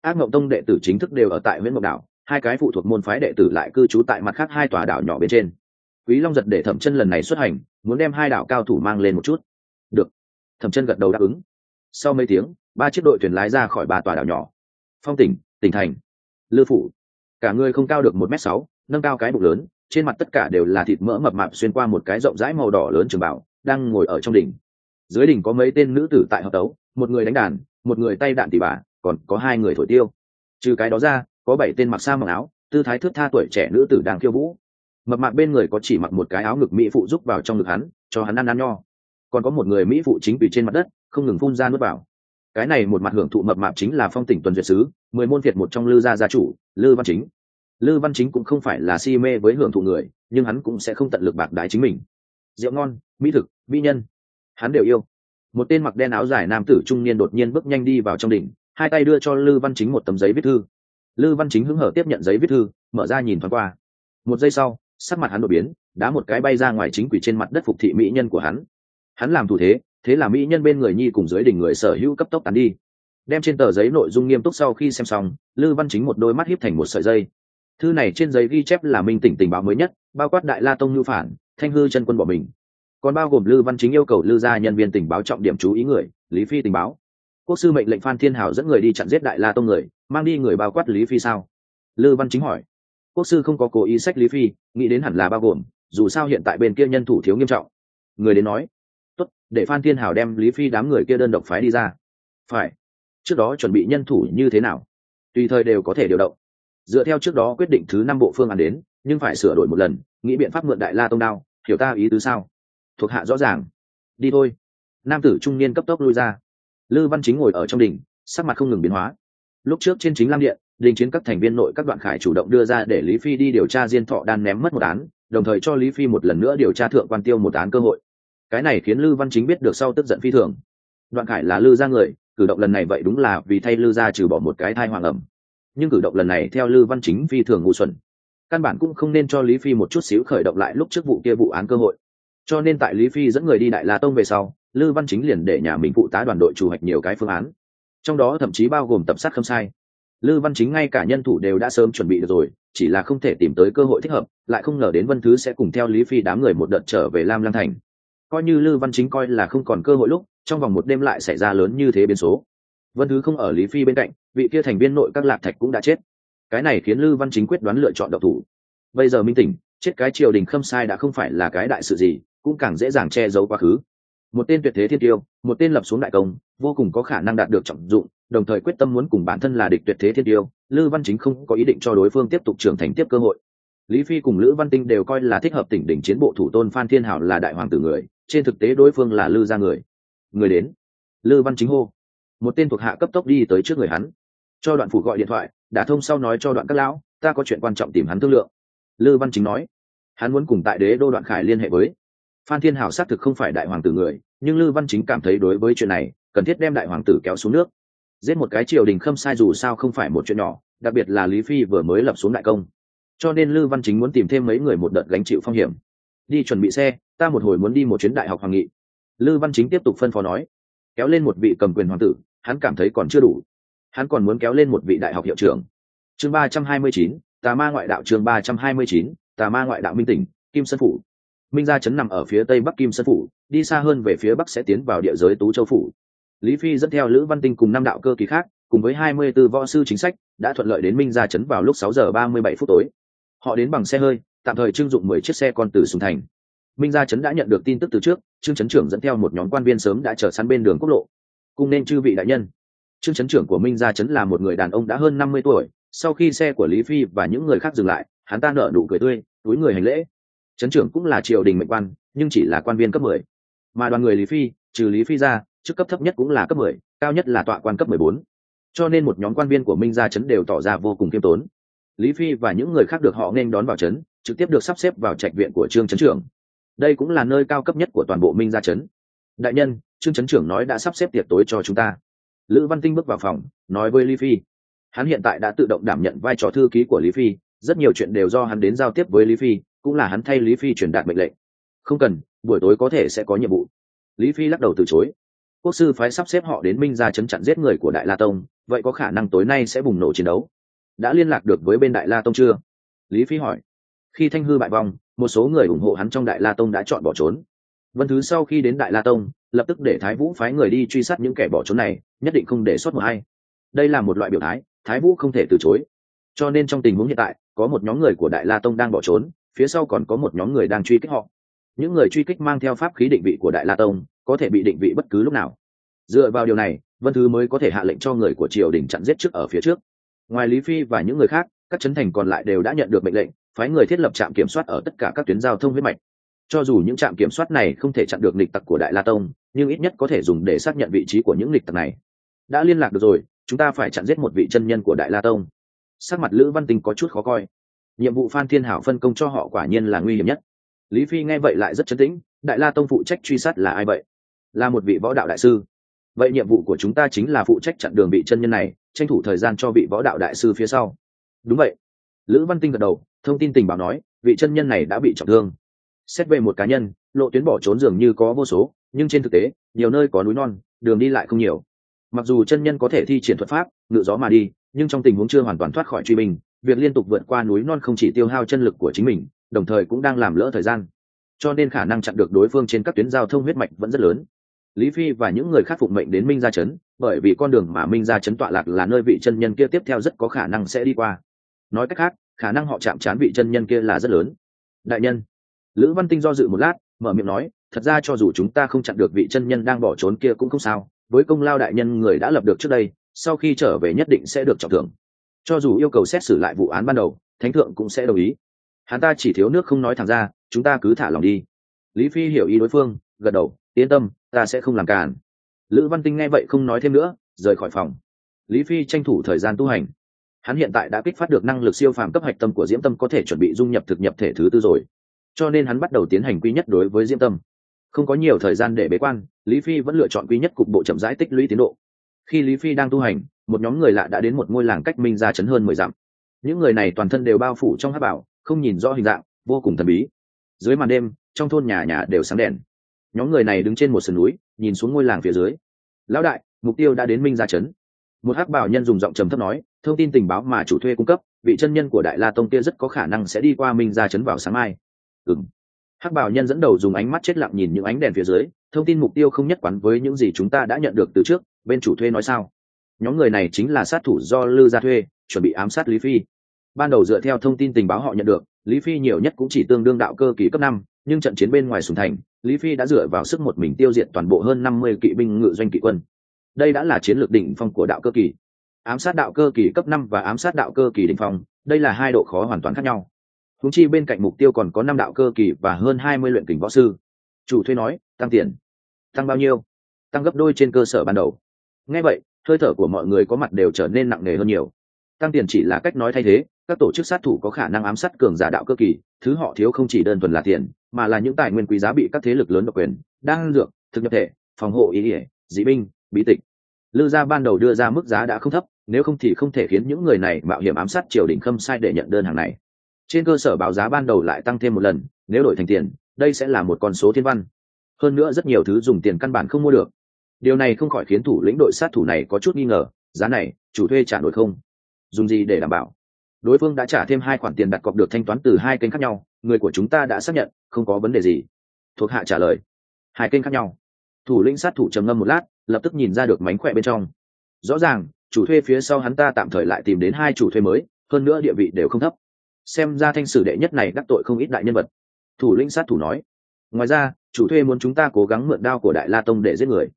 Ác mộng tông đệ tử chính thức đều ở tại huyện mộng đảo, hai cái phụ thuộc môn phái đệ tử lại cư trú tại mặt khác hai tòa đảo nhỏ bên trên. Quý long giật để thẩm chân lần này xuất hành, muốn đem hai đảo cao thủ mang lên một chút. Được. Thẩm chân gật đầu đáp ứng. Sau mấy tiếng ba chiếc đội thuyền lái ra khỏi ba tòa đảo nhỏ. Phong tỉnh tỉnh thành, lư phủ. Cả người không cao được một m sáu, nâng cao cái bụng lớn, trên mặt tất cả đều là thịt mỡ mập mạp xuyên qua một cái rộng rãi màu đỏ lớn trường bảo đang ngồi ở trong đỉnh. Dưới đỉnh có mấy tên nữ tử tại hợp tấu, một người đánh đàn, một người tay đạn tỉ bà, còn có hai người thổi tiêu. Trừ cái đó ra, có bảy tên mặc sa mặc áo, tư thái thước tha tuổi trẻ nữ tử đang khiêu vũ. Mập mạp bên người có chỉ mặc một cái áo ngực mỹ phụ giúp vào trong ngực hắn, cho hắn ăn ăn nho. Còn có một người mỹ phụ chính vì trên mặt đất, không ngừng phun ra nuốt vào cái này một mặt hưởng thụ mập mạp chính là phong tỉnh tuần duyệt sứ, mười môn thiệt một trong lư gia gia chủ, lư văn chính. Lư văn chính cũng không phải là si mê với hưởng thụ người, nhưng hắn cũng sẽ không tận lực bạc đái chính mình. Rượu ngon, mỹ thực, mỹ nhân, hắn đều yêu. Một tên mặc đen áo dài nam tử trung niên đột nhiên bước nhanh đi vào trong đỉnh, hai tay đưa cho lư văn chính một tấm giấy viết thư. Lư văn chính hứng hở tiếp nhận giấy viết thư, mở ra nhìn thoáng qua. Một giây sau, sắc mặt hắn đột biến, đá một cái bay ra ngoài chính quỷ trên mặt đất phục thị mỹ nhân của hắn. Hắn làm thủ thế thế là mỹ nhân bên người nhi cùng dưới đỉnh người sở hữu cấp tốc tán đi. Đem trên tờ giấy nội dung nghiêm túc sau khi xem xong, lư văn chính một đôi mắt hiếp thành một sợi dây. Thư này trên giấy ghi chép là minh tỉnh tình báo mới nhất, bao quát đại la tông nhu phản, thanh hư chân quân bỏ mình. Còn bao gồm lư văn chính yêu cầu lư gia nhân viên tình báo trọng điểm chú ý người, lý phi tình báo. Quốc sư mệnh lệnh phan thiên hảo dẫn người đi chặn giết đại la tông người, mang đi người bao quát lý phi sao? Lư văn chính hỏi. Quốc sư không có cố ý sách lý phi, nghĩ đến hẳn là bao gồm, dù sao hiện tại bên kia nhân thủ thiếu nghiêm trọng. Người đến nói để phan thiên hảo đem lý phi đám người kia đơn độc phái đi ra. Phải. Trước đó chuẩn bị nhân thủ như thế nào? Tùy thời đều có thể điều động. Dựa theo trước đó quyết định thứ năm bộ phương án đến, nhưng phải sửa đổi một lần, nghĩ biện pháp mượn đại la tông đao, hiểu ta ý tứ sao? Thuộc hạ rõ ràng. Đi thôi. Nam tử trung niên cấp tốc lui ra. Lư văn chính ngồi ở trong đỉnh, sắc mặt không ngừng biến hóa. Lúc trước trên chính lam điện, đình chiến các thành viên nội các đoạn khải chủ động đưa ra để lý phi đi điều tra diên thọ đan ném mất một án, đồng thời cho lý phi một lần nữa điều tra thượng quan tiêu một án cơ hội cái này khiến lư văn chính biết được sau tức giận phi thường. Đoạn khải là lư ra người, cử động lần này vậy đúng là vì thay lư ra trừ bỏ một cái thai hoàng ẩm. Nhưng cử động lần này theo lư văn chính phi thường ngu xuẩn. Căn bản cũng không nên cho lý phi một chút xíu khởi động lại lúc trước vụ kia vụ án cơ hội. Cho nên tại lý phi dẫn người đi đại la tông về sau, lư văn chính liền để nhà mình phụ tá đoàn đội chủ hoạch nhiều cái phương án. Trong đó thậm chí bao gồm tập sát không sai. Lư văn chính ngay cả nhân thủ đều đã sớm chuẩn bị được rồi, chỉ là không thể tìm tới cơ hội thích hợp, lại không ngờ đến vân thứ sẽ cùng theo lý phi đám người một đợt trở về lam lang thành coi như lư văn chính coi là không còn cơ hội lúc, trong vòng một đêm lại xảy ra lớn như thế biến số. Vân thứ không ở lý phi bên cạnh, vị kia thành viên nội các lạc thạch cũng đã chết. Cái này khiến lư văn chính quyết đoán lựa chọn độc thủ. Bây giờ minh tỉnh, chết cái triều đình khâm sai đã không phải là cái đại sự gì, cũng càng dễ dàng che giấu quá khứ. Một tên tuyệt thế thiên tiêu, một tên lập xuống đại công, vô cùng có khả năng đạt được trọng dụng, đồng thời quyết tâm muốn cùng bản thân là địch tuyệt thế thiên tiêu, lư văn chính không có ý định cho đối phương tiếp tục trưởng thành tiếp cơ hội. Lý phi cùng lữ văn tinh đều coi là thích hợp tỉnh đỉnh chiến bộ thủ tôn phan thiên hảo là đại hoàng tử người trên thực tế đối phương là lư gia người. Người đến. Lư văn chính hô. Một tên thuộc hạ cấp tốc đi tới trước người hắn. Cho đoạn phủ gọi điện thoại, đã thông sau nói cho đoạn các lão, ta có chuyện quan trọng tìm hắn thương lượng. Lư văn chính nói. Hắn muốn cùng tại đế đô đoạn khải liên hệ với. Phan thiên hảo xác thực không phải đại hoàng tử người, nhưng lư văn chính cảm thấy đối với chuyện này, cần thiết đem đại hoàng tử kéo xuống nước. Giết một cái triều đình khâm sai dù sao không phải một chuyện nhỏ, đặc biệt là lý phi vừa mới lập xuống đại công. Cho nên lư văn chính muốn tìm thêm mấy người một đợt gánh chịu phong hiểm đi chuẩn bị xe, ta một hồi muốn đi một chuyến đại học hoàng nghị. Lư văn chính tiếp tục phân phó nói, kéo lên một vị cầm quyền hoàng tử, hắn cảm thấy còn chưa đủ. Hắn còn muốn kéo lên một vị đại học hiệu trưởng. Chương ba trăm hai mươi chín, tà ma ngoại đạo chương ba trăm hai mươi chín, tà ma ngoại đạo minh tỉnh, kim sơn phủ. Minh gia chấn nằm ở phía tây bắc kim sơn phủ, đi xa hơn về phía bắc sẽ tiến vào địa giới tú châu phủ. Lý phi dẫn theo lữ văn tinh cùng năm đạo cơ kỳ khác, cùng với hai mươi 24 võ sư chính sách, đã thuận lợi đến minh gia chấn vào lúc sáu giờ ba mươi bảy phút tối. Họ đến bằng xe hơi tạm thời trưng dụng mười chiếc xe con từ sùng thành. Minh gia Trấn đã nhận được tin tức từ trước, trương Trấn trưởng dẫn theo một nhóm quan viên sớm đã chờ sẵn bên đường quốc lộ. Cùng nên chư vị đại nhân. Trương Trấn trưởng của minh gia Trấn là một người đàn ông đã hơn năm mươi tuổi, sau khi xe của lý phi và những người khác dừng lại, hắn ta nở nụ cười tươi, túi người hành lễ. Trấn trưởng cũng là triều đình mệnh quan, nhưng chỉ là quan viên cấp mười. Mà đoàn người lý phi, trừ lý phi ra, chức cấp thấp nhất cũng là cấp mười, cao nhất là tọa quan cấp mười bốn. Cho nên một nhóm quan viên của minh gia Trấn đều tỏ ra vô cùng kiêm tốn lý phi và những người khác được họ nên đón vào trấn, trực tiếp được sắp xếp vào trạch viện của trương Trấn trưởng. Đây cũng là nơi cao cấp nhất của toàn bộ minh gia Trấn. đại nhân trương Trấn trưởng nói đã sắp xếp tiệc tối cho chúng ta. Lữ văn tinh bước vào phòng nói với lý phi. Hắn hiện tại đã tự động đảm nhận vai trò thư ký của lý phi rất nhiều chuyện đều do hắn đến giao tiếp với lý phi cũng là hắn thay lý phi truyền đạt mệnh lệnh. Không cần buổi tối có thể sẽ có nhiệm vụ. Lý phi lắc đầu từ chối. Quốc sư phái sắp xếp họ đến minh ra chấn chặn giết người của đại la tông vậy có khả năng tối nay sẽ bùng nổ chiến đấu đã liên lạc được với bên đại la tông chưa? Lý phi hỏi. Khi thanh hư bại vong, một số người ủng hộ hắn trong đại la tông đã chọn bỏ trốn. Vân thứ sau khi đến đại la tông, lập tức để thái vũ phái người đi truy sát những kẻ bỏ trốn này, nhất định không để sót một ai. Đây là một loại biểu thái thái vũ không thể từ chối. Cho nên trong tình huống hiện tại, có một nhóm người của đại la tông đang bỏ trốn, phía sau còn có một nhóm người đang truy kích họ. Những người truy kích mang theo pháp khí định vị của đại la tông, có thể bị định vị bất cứ lúc nào. Dựa vào điều này, vân thứ mới có thể hạ lệnh cho người của triều đình chặn giết trước ở phía trước ngoài lý phi và những người khác, các chấn thành còn lại đều đã nhận được mệnh lệnh, phái người thiết lập trạm kiểm soát ở tất cả các tuyến giao thông huyết mạch. Cho dù những trạm kiểm soát này không thể chặn được lịch tặc của đại la tông, nhưng ít nhất có thể dùng để xác nhận vị trí của những lịch tặc này. Đã liên lạc được rồi, chúng ta phải chặn giết một vị chân nhân của đại la tông. Sắc mặt lữ văn tinh có chút khó coi. Nhiệm vụ phan thiên hảo phân công cho họ quả nhiên là nguy hiểm nhất. Lý phi nghe vậy lại rất chấn tĩnh, đại la tông phụ trách truy sát là ai vậy? Là một vị võ đạo đại sư vậy nhiệm vụ của chúng ta chính là phụ trách chặn đường vị chân nhân này, tranh thủ thời gian cho vị võ đạo đại sư phía sau. Đúng vậy. Lữ văn tinh gật đầu, thông tin tình báo nói, vị chân nhân này đã bị trọng thương. Xét về một cá nhân, lộ tuyến bỏ trốn dường như có vô số, nhưng trên thực tế, nhiều nơi có núi non, đường đi lại không nhiều. Mặc dù chân nhân có thể thi triển thuật pháp, ngự gió mà đi, nhưng trong tình huống chưa hoàn toàn thoát khỏi truy bình, việc liên tục vượt qua núi non không chỉ tiêu hao chân lực của chính mình, đồng thời cũng đang làm lỡ thời gian. Cho nên khả năng chặn được đối phương trên các tuyến giao thông huyết mạch vẫn rất lớn lý phi và những người khác phục mệnh đến minh gia trấn, bởi vì con đường mà minh gia trấn tọa lạc là nơi vị chân nhân kia tiếp theo rất có khả năng sẽ đi qua. Nói cách khác, khả năng họ chạm trán vị chân nhân kia là rất lớn. Đại nhân, lữ văn tinh do dự một lát, mở miệng nói, thật ra cho dù chúng ta không chặn được vị chân nhân đang bỏ trốn kia cũng không sao, với công lao đại nhân người đã lập được trước đây, sau khi trở về nhất định sẽ được trọng thưởng. Cho dù yêu cầu xét xử lại vụ án ban đầu, thánh thượng cũng sẽ đồng ý. Hắn ta chỉ thiếu nước không nói thẳng ra, chúng ta cứ thả lòng đi. Lý phi hiểu ý đối phương, gật đầu, yên tâm ta sẽ không làm càn. lữ văn tinh nghe vậy không nói thêm nữa, rời khỏi phòng. Lý phi tranh thủ thời gian tu hành. Hắn hiện tại đã kích phát được năng lực siêu phàm cấp hạch tâm của diễm tâm có thể chuẩn bị dung nhập thực nhập thể thứ tư rồi. Cho nên hắn bắt đầu tiến hành quy nhất đối với diễm tâm. Không có nhiều thời gian để bế quan, lý phi vẫn lựa chọn quy nhất cục bộ chậm rãi tích lũy tiến độ. Khi lý phi đang tu hành, một nhóm người lạ đã đến một ngôi làng cách minh ra chấn hơn mười dặm. Những người này toàn thân đều bao phủ trong hát bảo, không nhìn rõ hình dạng, vô cùng thần bí. Dưới màn đêm, trong thôn nhà nhà đều sáng đèn nhóm người này đứng trên một sườn núi, nhìn xuống ngôi làng phía dưới. Lão đại, mục tiêu đã đến minh gia trấn. Một hắc bảo nhân dùng giọng trầm thấp nói, thông tin tình báo mà chủ thuê cung cấp, vị chân nhân của đại la tông kia rất có khả năng sẽ đi qua minh gia trấn vào sáng mai. Ừng hắc bảo nhân dẫn đầu dùng ánh mắt chết lặng nhìn những ánh đèn phía dưới, thông tin mục tiêu không nhất quán với những gì chúng ta đã nhận được từ trước, bên chủ thuê nói sao? Nhóm người này chính là sát thủ do lư gia thuê, chuẩn bị ám sát lý phi. Ban đầu dựa theo thông tin tình báo họ nhận được, lý phi nhiều nhất cũng chỉ tương đương đạo cơ kỳ cấp năm, nhưng trận chiến bên ngoài sùng thành lý phi đã dựa vào sức một mình tiêu diệt toàn bộ hơn năm mươi kỵ binh ngự doanh kỵ quân. Đây đã là chiến lược đỉnh phong của đạo cơ kỳ. Ám sát đạo cơ kỳ cấp năm và ám sát đạo cơ kỳ đỉnh phong, đây là hai độ khó hoàn toàn khác nhau. Húng chi bên cạnh mục tiêu còn có năm đạo cơ kỳ và hơn hai mươi luyện kình võ sư. Chủ thuê nói, tăng tiền. Tăng bao nhiêu? Tăng gấp đôi trên cơ sở ban đầu. Ngay vậy, hơi thở của mọi người có mặt đều trở nên nặng nề hơn nhiều tăng tiền chỉ là cách nói thay thế, các tổ chức sát thủ có khả năng ám sát cường giả đạo cơ kỳ, thứ họ thiếu không chỉ đơn thuần là tiền, mà là những tài nguyên quý giá bị các thế lực lớn độc quyền, đang dược, thực nhập thể, phòng hộ ý ỉa dị binh, bí tịch. Lư gia ban đầu đưa ra mức giá đã không thấp, nếu không thì không thể khiến những người này mạo hiểm ám sát triều đình khâm sai để nhận đơn hàng này. Trên cơ sở báo giá ban đầu lại tăng thêm một lần, nếu đổi thành tiền, đây sẽ là một con số thiên văn. Hơn nữa rất nhiều thứ dùng tiền căn bản không mua được. Điều này không khỏi khiến thủ lĩnh đội sát thủ này có chút nghi ngờ, giá này, chủ thuê trả nổi không? Dùng gì để đảm bảo? Đối phương đã trả thêm hai khoản tiền đặt cọc được thanh toán từ hai kênh khác nhau, người của chúng ta đã xác nhận, không có vấn đề gì. Thuộc hạ trả lời. Hai kênh khác nhau. Thủ lĩnh sát thủ trầm ngâm một lát, lập tức nhìn ra được mánh khỏe bên trong. Rõ ràng, chủ thuê phía sau hắn ta tạm thời lại tìm đến hai chủ thuê mới, hơn nữa địa vị đều không thấp. Xem ra thanh sử đệ nhất này đắc tội không ít đại nhân vật. Thủ lĩnh sát thủ nói. Ngoài ra, chủ thuê muốn chúng ta cố gắng mượn đao của đại la tông để giết người.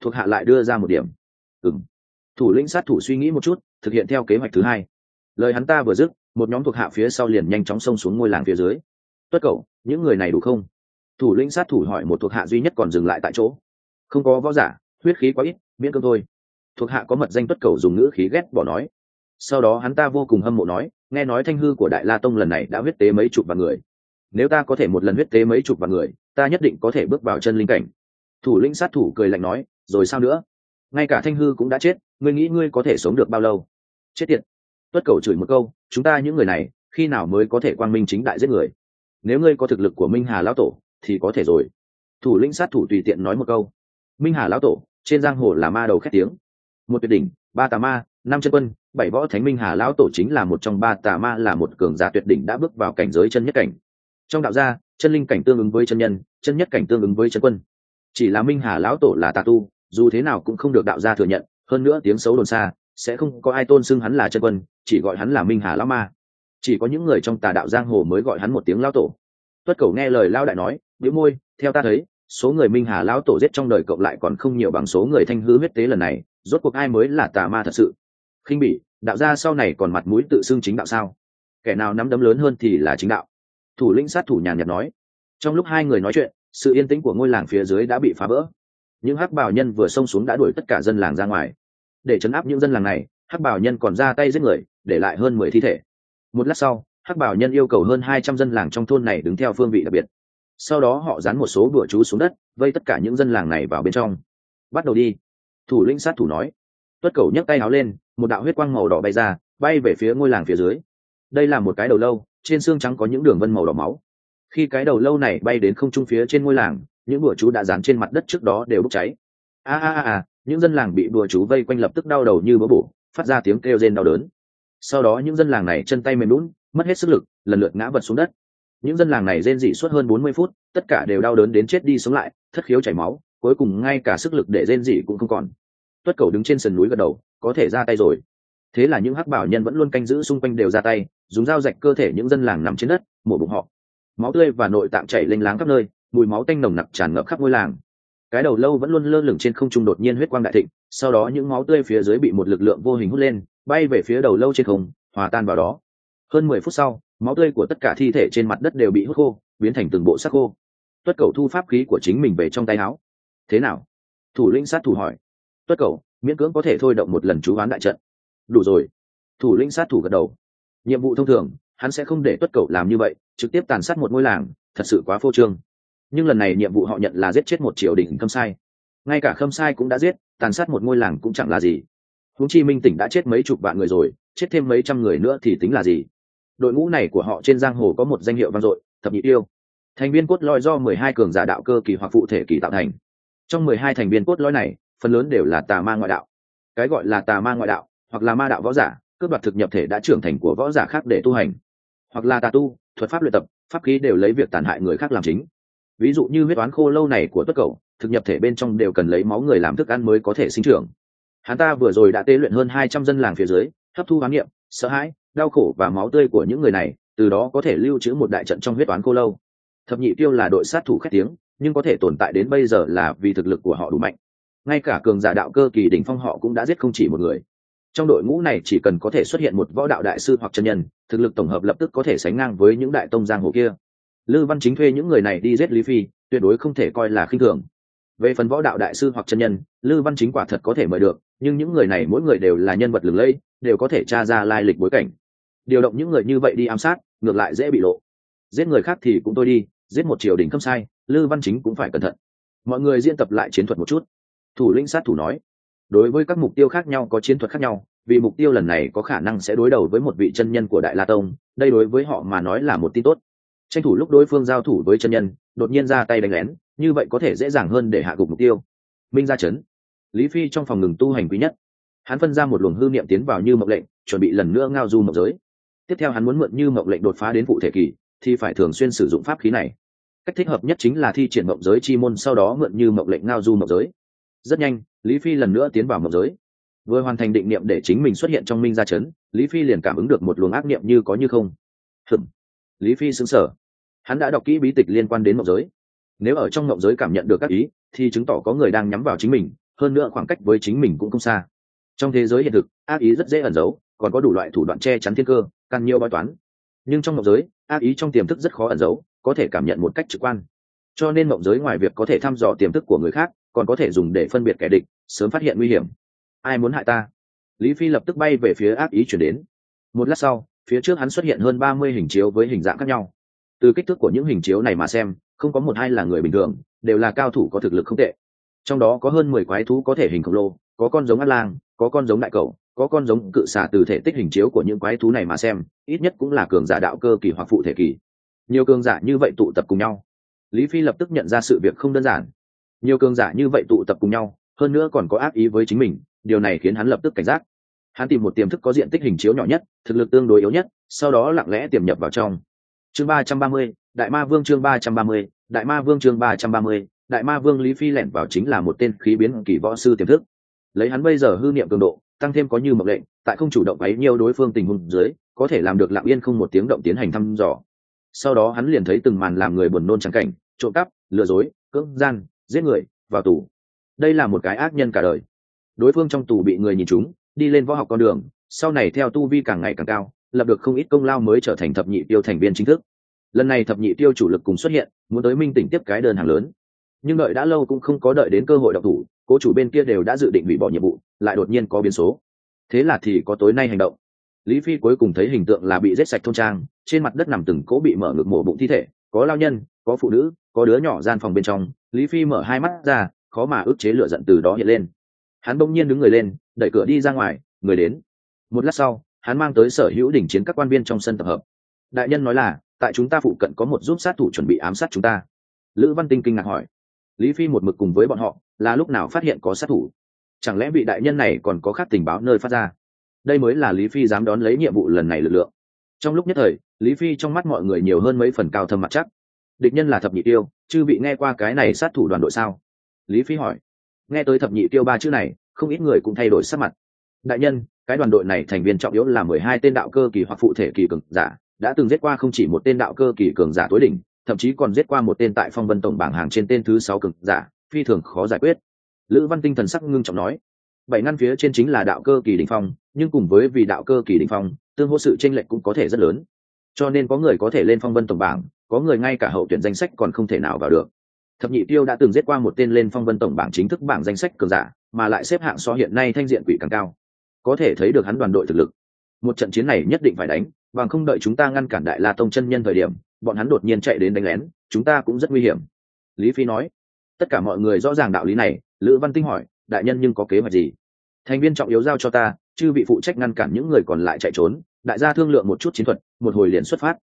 Thuộc hạ lại đưa ra một điểm. Ừng thủ lĩnh sát thủ suy nghĩ một chút, thực hiện theo kế hoạch thứ hai. Lời hắn ta vừa dứt, một nhóm thuộc hạ phía sau liền nhanh chóng xông xuống ngôi làng phía dưới. Tuất cậu, những người này đủ không? Thủ lĩnh sát thủ hỏi một thuộc hạ duy nhất còn dừng lại tại chỗ. Không có võ giả, huyết khí quá ít, miễn cơm thôi. Thuộc hạ có mật danh tuất cầu dùng ngữ khí ghét bỏ nói. Sau đó hắn ta vô cùng hâm mộ nói, nghe nói thanh hư của đại la tông lần này đã huyết tế mấy chục vạn người. Nếu ta có thể một lần huyết tế mấy chục vạn người, ta nhất định có thể bước vào chân linh cảnh. Thủ lĩnh sát thủ cười lạnh nói, rồi sao nữa? Ngay cả thanh hư cũng đã chết ngươi nghĩ ngươi có thể sống được bao lâu? Chết tiệt. Tuất cầu chửi một câu, chúng ta những người này, khi nào mới có thể quang minh chính đại giết người? Nếu ngươi có thực lực của minh hà lão tổ, thì có thể rồi. Thủ lĩnh sát thủ tùy tiện nói một câu. Minh hà lão tổ, trên giang hồ là ma đầu khét tiếng. Một tuyệt đỉnh, ba tà ma, năm chân quân, bảy võ thánh minh hà lão tổ chính là một trong ba tà ma là một cường giả tuyệt đỉnh đã bước vào cảnh giới chân nhất cảnh. Trong đạo gia, chân linh cảnh tương ứng với chân nhân, chân nhất cảnh tương ứng với chân quân. Chỉ là minh hà lão tổ là tà tu, dù thế nào cũng không được đạo gia thừa nhận hơn nữa tiếng xấu đồn xa, sẽ không có ai tôn xưng hắn là chân quân, chỉ gọi hắn là minh hà lão ma. Chỉ có những người trong tà đạo giang hồ mới gọi hắn một tiếng lão tổ. Tuất cầu nghe lời lao đại nói biếu môi, theo ta thấy, số người minh hà lão tổ giết trong đời cộng lại còn không nhiều bằng số người thanh hư huyết tế lần này, rốt cuộc ai mới là tà ma thật sự? Khinh bỉ, đạo gia sau này còn mặt mũi tự xưng chính đạo sao? Kẻ nào nắm đấm lớn hơn thì là chính đạo. Thủ lĩnh sát thủ nhàn nhạt nói. Trong lúc hai người nói chuyện, sự yên tĩnh của ngôi làng phía dưới đã bị phá vỡ. Những hắc bào nhân vừa xông xuống đã đuổi tất cả dân làng ra ngoài để chấn áp những dân làng này, hắc bảo nhân còn ra tay giết người, để lại hơn mười thi thể. Một lát sau, hắc bảo nhân yêu cầu hơn hai trăm dân làng trong thôn này đứng theo phương vị đặc biệt. Sau đó họ dán một số bữa chú xuống đất, vây tất cả những dân làng này vào bên trong. Bắt đầu đi. Thủ lĩnh sát thủ nói. Tuất cầu nhấc tay áo lên, một đạo huyết quang màu đỏ bay ra, bay về phía ngôi làng phía dưới. Đây là một cái đầu lâu, trên xương trắng có những đường vân màu đỏ máu. Khi cái đầu lâu này bay đến không trung phía trên ngôi làng, những bùa chú đã dán trên mặt đất trước đó đều bốc cháy. A a a a những dân làng bị bùa chú vây quanh lập tức đau đầu như bỡ bổ, phát ra tiếng kêu rên đau đớn. Sau đó những dân làng này chân tay mềm lún mất hết sức lực, lần lượt ngã vật xuống đất. Những dân làng này rên dị suốt hơn bốn mươi phút, tất cả đều đau đớn đến chết đi sống lại, thất khiếu chảy máu, cuối cùng ngay cả sức lực để rên dị cũng không còn. Tuất cầu đứng trên sườn núi gật đầu, có thể ra tay rồi. Thế là những hắc bảo nhân vẫn luôn canh giữ xung quanh đều ra tay, dùng dao rạch cơ thể những dân làng nằm trên đất, mổ bụng họ. Máu tươi và nội tạng chảy lênh láng khắp nơi, mùi máu tanh nồng nặc tràn ngập khắp ngôi làng cái đầu lâu vẫn luôn lơ lửng trên không trung đột nhiên huyết quang đại thịnh, sau đó những máu tươi phía dưới bị một lực lượng vô hình hút lên, bay về phía đầu lâu trên không, hòa tan vào đó. Hơn mười phút sau, máu tươi của tất cả thi thể trên mặt đất đều bị hút khô, biến thành từng bộ sắc khô. Tuất cầu thu pháp khí của chính mình về trong tay áo. Thế nào? Thủ lĩnh sát thủ hỏi. Tuất cầu, miễn cưỡng có thể thôi động một lần chú hoán đại trận. Đủ rồi. Thủ lĩnh sát thủ gật đầu. Nhiệm vụ thông thường, hắn sẽ không để tuất cầu làm như vậy, trực tiếp tàn sát một ngôi làng, thật sự quá phô trương nhưng lần này nhiệm vụ họ nhận là giết chết một triều đình khâm sai. Ngay cả khâm sai cũng đã giết, tàn sát một ngôi làng cũng chẳng là gì. Húng chi minh tỉnh đã chết mấy chục vạn người rồi, chết thêm mấy trăm người nữa thì tính là gì? Đội ngũ này của họ trên giang hồ có một danh hiệu vang dội, thập nhị yêu. Thành viên cốt lõi do mười hai cường giả đạo cơ kỳ hoặc phụ thể kỳ tạo thành. Trong mười hai thành viên cốt lõi này, phần lớn đều là tà ma ngoại đạo. Cái gọi là tà ma ngoại đạo, hoặc là ma đạo võ giả, cướp đoạt thực nhập thể đã trưởng thành của võ giả khác để tu hành. Hoặc là tà tu, thuật pháp luyện tập, pháp khí đều lấy việc tàn hại người khác làm chính ví dụ như huyết toán khô lâu này của tuất cầu thực nhập thể bên trong đều cần lấy máu người làm thức ăn mới có thể sinh trưởng. Hắn ta vừa rồi đã tế luyện hơn hai trăm dân làng phía dưới, hấp thu hoán niệm, sợ hãi, đau khổ và máu tươi của những người này, từ đó có thể lưu trữ một đại trận trong huyết toán khô lâu. Thập nhị tiêu là đội sát thủ khét tiếng, nhưng có thể tồn tại đến bây giờ là vì thực lực của họ đủ mạnh. Ngay cả cường giả đạo cơ kỳ đỉnh phong họ cũng đã giết không chỉ một người. Trong đội ngũ này chỉ cần có thể xuất hiện một võ đạo đại sư hoặc chân nhân, thực lực tổng hợp lập tức có thể sánh ngang với những đại tông giang hồ kia lư văn chính thuê những người này đi giết lý phi, tuyệt đối không thể coi là khinh thường. Về phần võ đạo đại sư hoặc chân nhân, lư văn chính quả thật có thể mời được, nhưng những người này mỗi người đều là nhân vật lừng lẫy, đều có thể tra ra lai lịch bối cảnh. Điều động những người như vậy đi ám sát, ngược lại dễ bị lộ. Giết người khác thì cũng tôi đi, giết một triều đình không sai, lư văn chính cũng phải cẩn thận. Mọi người diễn tập lại chiến thuật một chút. Thủ lĩnh sát thủ nói, đối với các mục tiêu khác nhau có chiến thuật khác nhau, vì mục tiêu lần này có khả năng sẽ đối đầu với một vị chân nhân của đại la tông, đây đối với họ mà nói là một tin tốt tranh thủ lúc đối phương giao thủ với chân nhân, đột nhiên ra tay đánh lén, như vậy có thể dễ dàng hơn để hạ gục mục tiêu. Minh ra chấn lý phi trong phòng ngừng tu hành quý nhất. Hắn phân ra một luồng hư niệm tiến vào như mộng lệnh, chuẩn bị lần nữa ngao du mộng giới. Tiếp theo hắn muốn mượn như mộng lệnh đột phá đến vụ thể kỳ, thì phải thường xuyên sử dụng pháp khí này. Cách thích hợp nhất chính là thi triển mộng giới chi môn, sau đó mượn như mộng lệnh ngao du mộng giới. Rất nhanh, lý phi lần nữa tiến vào mộng giới. Vừa hoàn thành định niệm để chính mình xuất hiện trong minh gia chấn lý phi liền cảm ứng được một luồng ác niệm như có như không. Hừm lý phi xứng sở hắn đã đọc kỹ bí tịch liên quan đến mộng giới. Nếu ở trong mộng giới cảm nhận được các ý, thì chứng tỏ có người đang nhắm vào chính mình, hơn nữa khoảng cách với chính mình cũng không xa. Trong thế giới hiện thực, ác ý rất dễ ẩn giấu, còn có đủ loại thủ đoạn che chắn thiên cơ, càng nhiều bói toán. Nhưng trong mộng giới, ác ý trong tiềm thức rất khó ẩn giấu, có thể cảm nhận một cách trực quan. Cho nên mộng giới ngoài việc có thể thăm dò tiềm thức của người khác, còn có thể dùng để phân biệt kẻ địch, sớm phát hiện nguy hiểm. Ai muốn hại ta? Lý phi lập tức bay về phía ác ý chuyển đến. Một lát sau, phía trước hắn xuất hiện hơn ba mươi hình chiếu với hình dạng khác nhau từ kích thước của những hình chiếu này mà xem, không có một hai là người bình thường, đều là cao thủ có thực lực không tệ. Trong đó có hơn mười quái thú có thể hình khổng lồ, có con giống át lang, có con giống đại cầu có con giống cự xả từ thể tích hình chiếu của những quái thú này mà xem, ít nhất cũng là cường giả đạo cơ kỳ hoặc phụ thể kỳ. Nhiều cường giả như vậy tụ tập cùng nhau. Lý phi lập tức nhận ra sự việc không đơn giản. Nhiều cường giả như vậy tụ tập cùng nhau, hơn nữa còn có ác ý với chính mình, điều này khiến hắn lập tức cảnh giác. Hắn tìm một tiềm thức có diện tích hình chiếu nhỏ nhất, thực lực tương đối yếu nhất, sau đó lặng lẽ tiềm nhập vào trong chương ba trăm ba mươi, đại ma vương chương ba trăm ba mươi, đại ma vương chương ba trăm ba mươi, đại ma vương lý phi lẻn vào chính là một tên khí biến kỳ võ sư tiềm thức. Lấy hắn bây giờ hư niệm cường độ, tăng thêm có như mộng lệnh, tại không chủ động ấy nhiều đối phương tình huống dưới, có thể làm được lặng yên không một tiếng động tiến hành thăm dò. Sau đó hắn liền thấy từng màn làm người buồn nôn trắng cảnh, trộm cắp, lừa dối, cưỡng gian, giết người, vào tù. Đây là một cái ác nhân cả đời. Đối phương trong tù bị người nhìn chúng đi lên võ học con đường, sau này theo tu vi càng ngày càng cao lập được không ít công lao mới trở thành thập nhị tiêu thành viên chính thức. Lần này thập nhị tiêu chủ lực cùng xuất hiện, muốn tới minh tỉnh tiếp cái đơn hàng lớn. Nhưng đợi đã lâu cũng không có đợi đến cơ hội đọc thủ, cố chủ bên kia đều đã dự định hủy bỏ nhiệm vụ, lại đột nhiên có biến số. Thế là thì có tối nay hành động. Lý phi cuối cùng thấy hình tượng là bị rết sạch thôn trang, trên mặt đất nằm từng cỗ bị mở ngực mổ bụng thi thể, có lao nhân, có phụ nữ, có đứa nhỏ gian phòng bên trong. Lý phi mở hai mắt ra, khó mà ức chế lửa giận từ đó hiện lên. Hắn bỗng nhiên đứng người lên, đẩy cửa đi ra ngoài, người đến. Một lát sau hắn mang tới sở hữu đỉnh chiến các quan viên trong sân tập hợp. Đại nhân nói là, tại chúng ta phụ cận có một giúp sát thủ chuẩn bị ám sát chúng ta. Lữ văn tinh kinh ngạc hỏi. Lý phi một mực cùng với bọn họ, là lúc nào phát hiện có sát thủ? Chẳng lẽ vị đại nhân này còn có khác tình báo nơi phát ra? Đây mới là lý phi dám đón lấy nhiệm vụ lần này lực lượng. Trong lúc nhất thời, lý phi trong mắt mọi người nhiều hơn mấy phần cao thâm mặt chắc. Địch nhân là thập nhị tiêu chưa bị nghe qua cái này sát thủ đoàn đội sao? Lý phi hỏi. Nghe tới thập nhị tiêu ba chữ này, không ít người cũng thay đổi sắc mặt đại nhân, cái đoàn đội này thành viên trọng yếu là mười hai tên đạo cơ kỳ hoặc phụ thể kỳ cường giả, đã từng giết qua không chỉ một tên đạo cơ kỳ cường giả tối đỉnh, thậm chí còn giết qua một tên tại phong vân tổng bảng hàng trên tên thứ sáu cường giả, phi thường khó giải quyết. Lữ văn tinh thần sắc ngưng trọng nói, bảy ngăn phía trên chính là đạo cơ kỳ đỉnh phong, nhưng cùng với vì đạo cơ kỳ đỉnh phong, tương hỗ sự tranh lệch cũng có thể rất lớn. Cho nên có người có thể lên phong vân tổng bảng, có người ngay cả hậu tuyển danh sách còn không thể nào vào được. Thập nhị tiêu đã từng giết qua một tên lên phong vân tổng bảng chính thức bảng danh sách cường giả, mà lại xếp hạng so hiện nay thanh diện quỷ càng cao có thể thấy được hắn đoàn đội thực lực. Một trận chiến này nhất định phải đánh, bằng không đợi chúng ta ngăn cản đại la tông chân nhân thời điểm, bọn hắn đột nhiên chạy đến đánh lén, chúng ta cũng rất nguy hiểm. Lý phi nói. Tất cả mọi người rõ ràng đạo lý này, lữ văn tinh hỏi, đại nhân nhưng có kế hoạch gì? Thành viên trọng yếu giao cho ta, chư bị phụ trách ngăn cản những người còn lại chạy trốn, đại gia thương lượng một chút chiến thuật, một hồi liền xuất phát.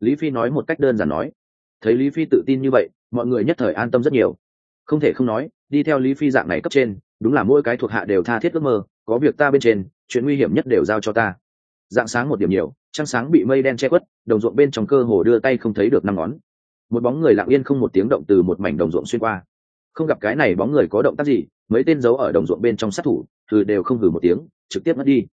Lý phi nói một cách đơn giản nói. Thấy lý phi tự tin như vậy, mọi người nhất thời an tâm rất nhiều. Không thể không nói, đi theo lý phi dạng này cấp trên, đúng là mỗi cái thuộc hạ đều tha thiết ước mơ có việc ta bên trên, chuyện nguy hiểm nhất đều giao cho ta. Dạng sáng một điểm nhiều, trăng sáng bị mây đen che khuất, đồng ruộng bên trong cơ hồ đưa tay không thấy được năm ngón. Một bóng người lặng yên không một tiếng động từ một mảnh đồng ruộng xuyên qua. Không gặp cái này bóng người có động tác gì, mấy tên giấu ở đồng ruộng bên trong sát thủ, thử đều không hử một tiếng, trực tiếp mất đi.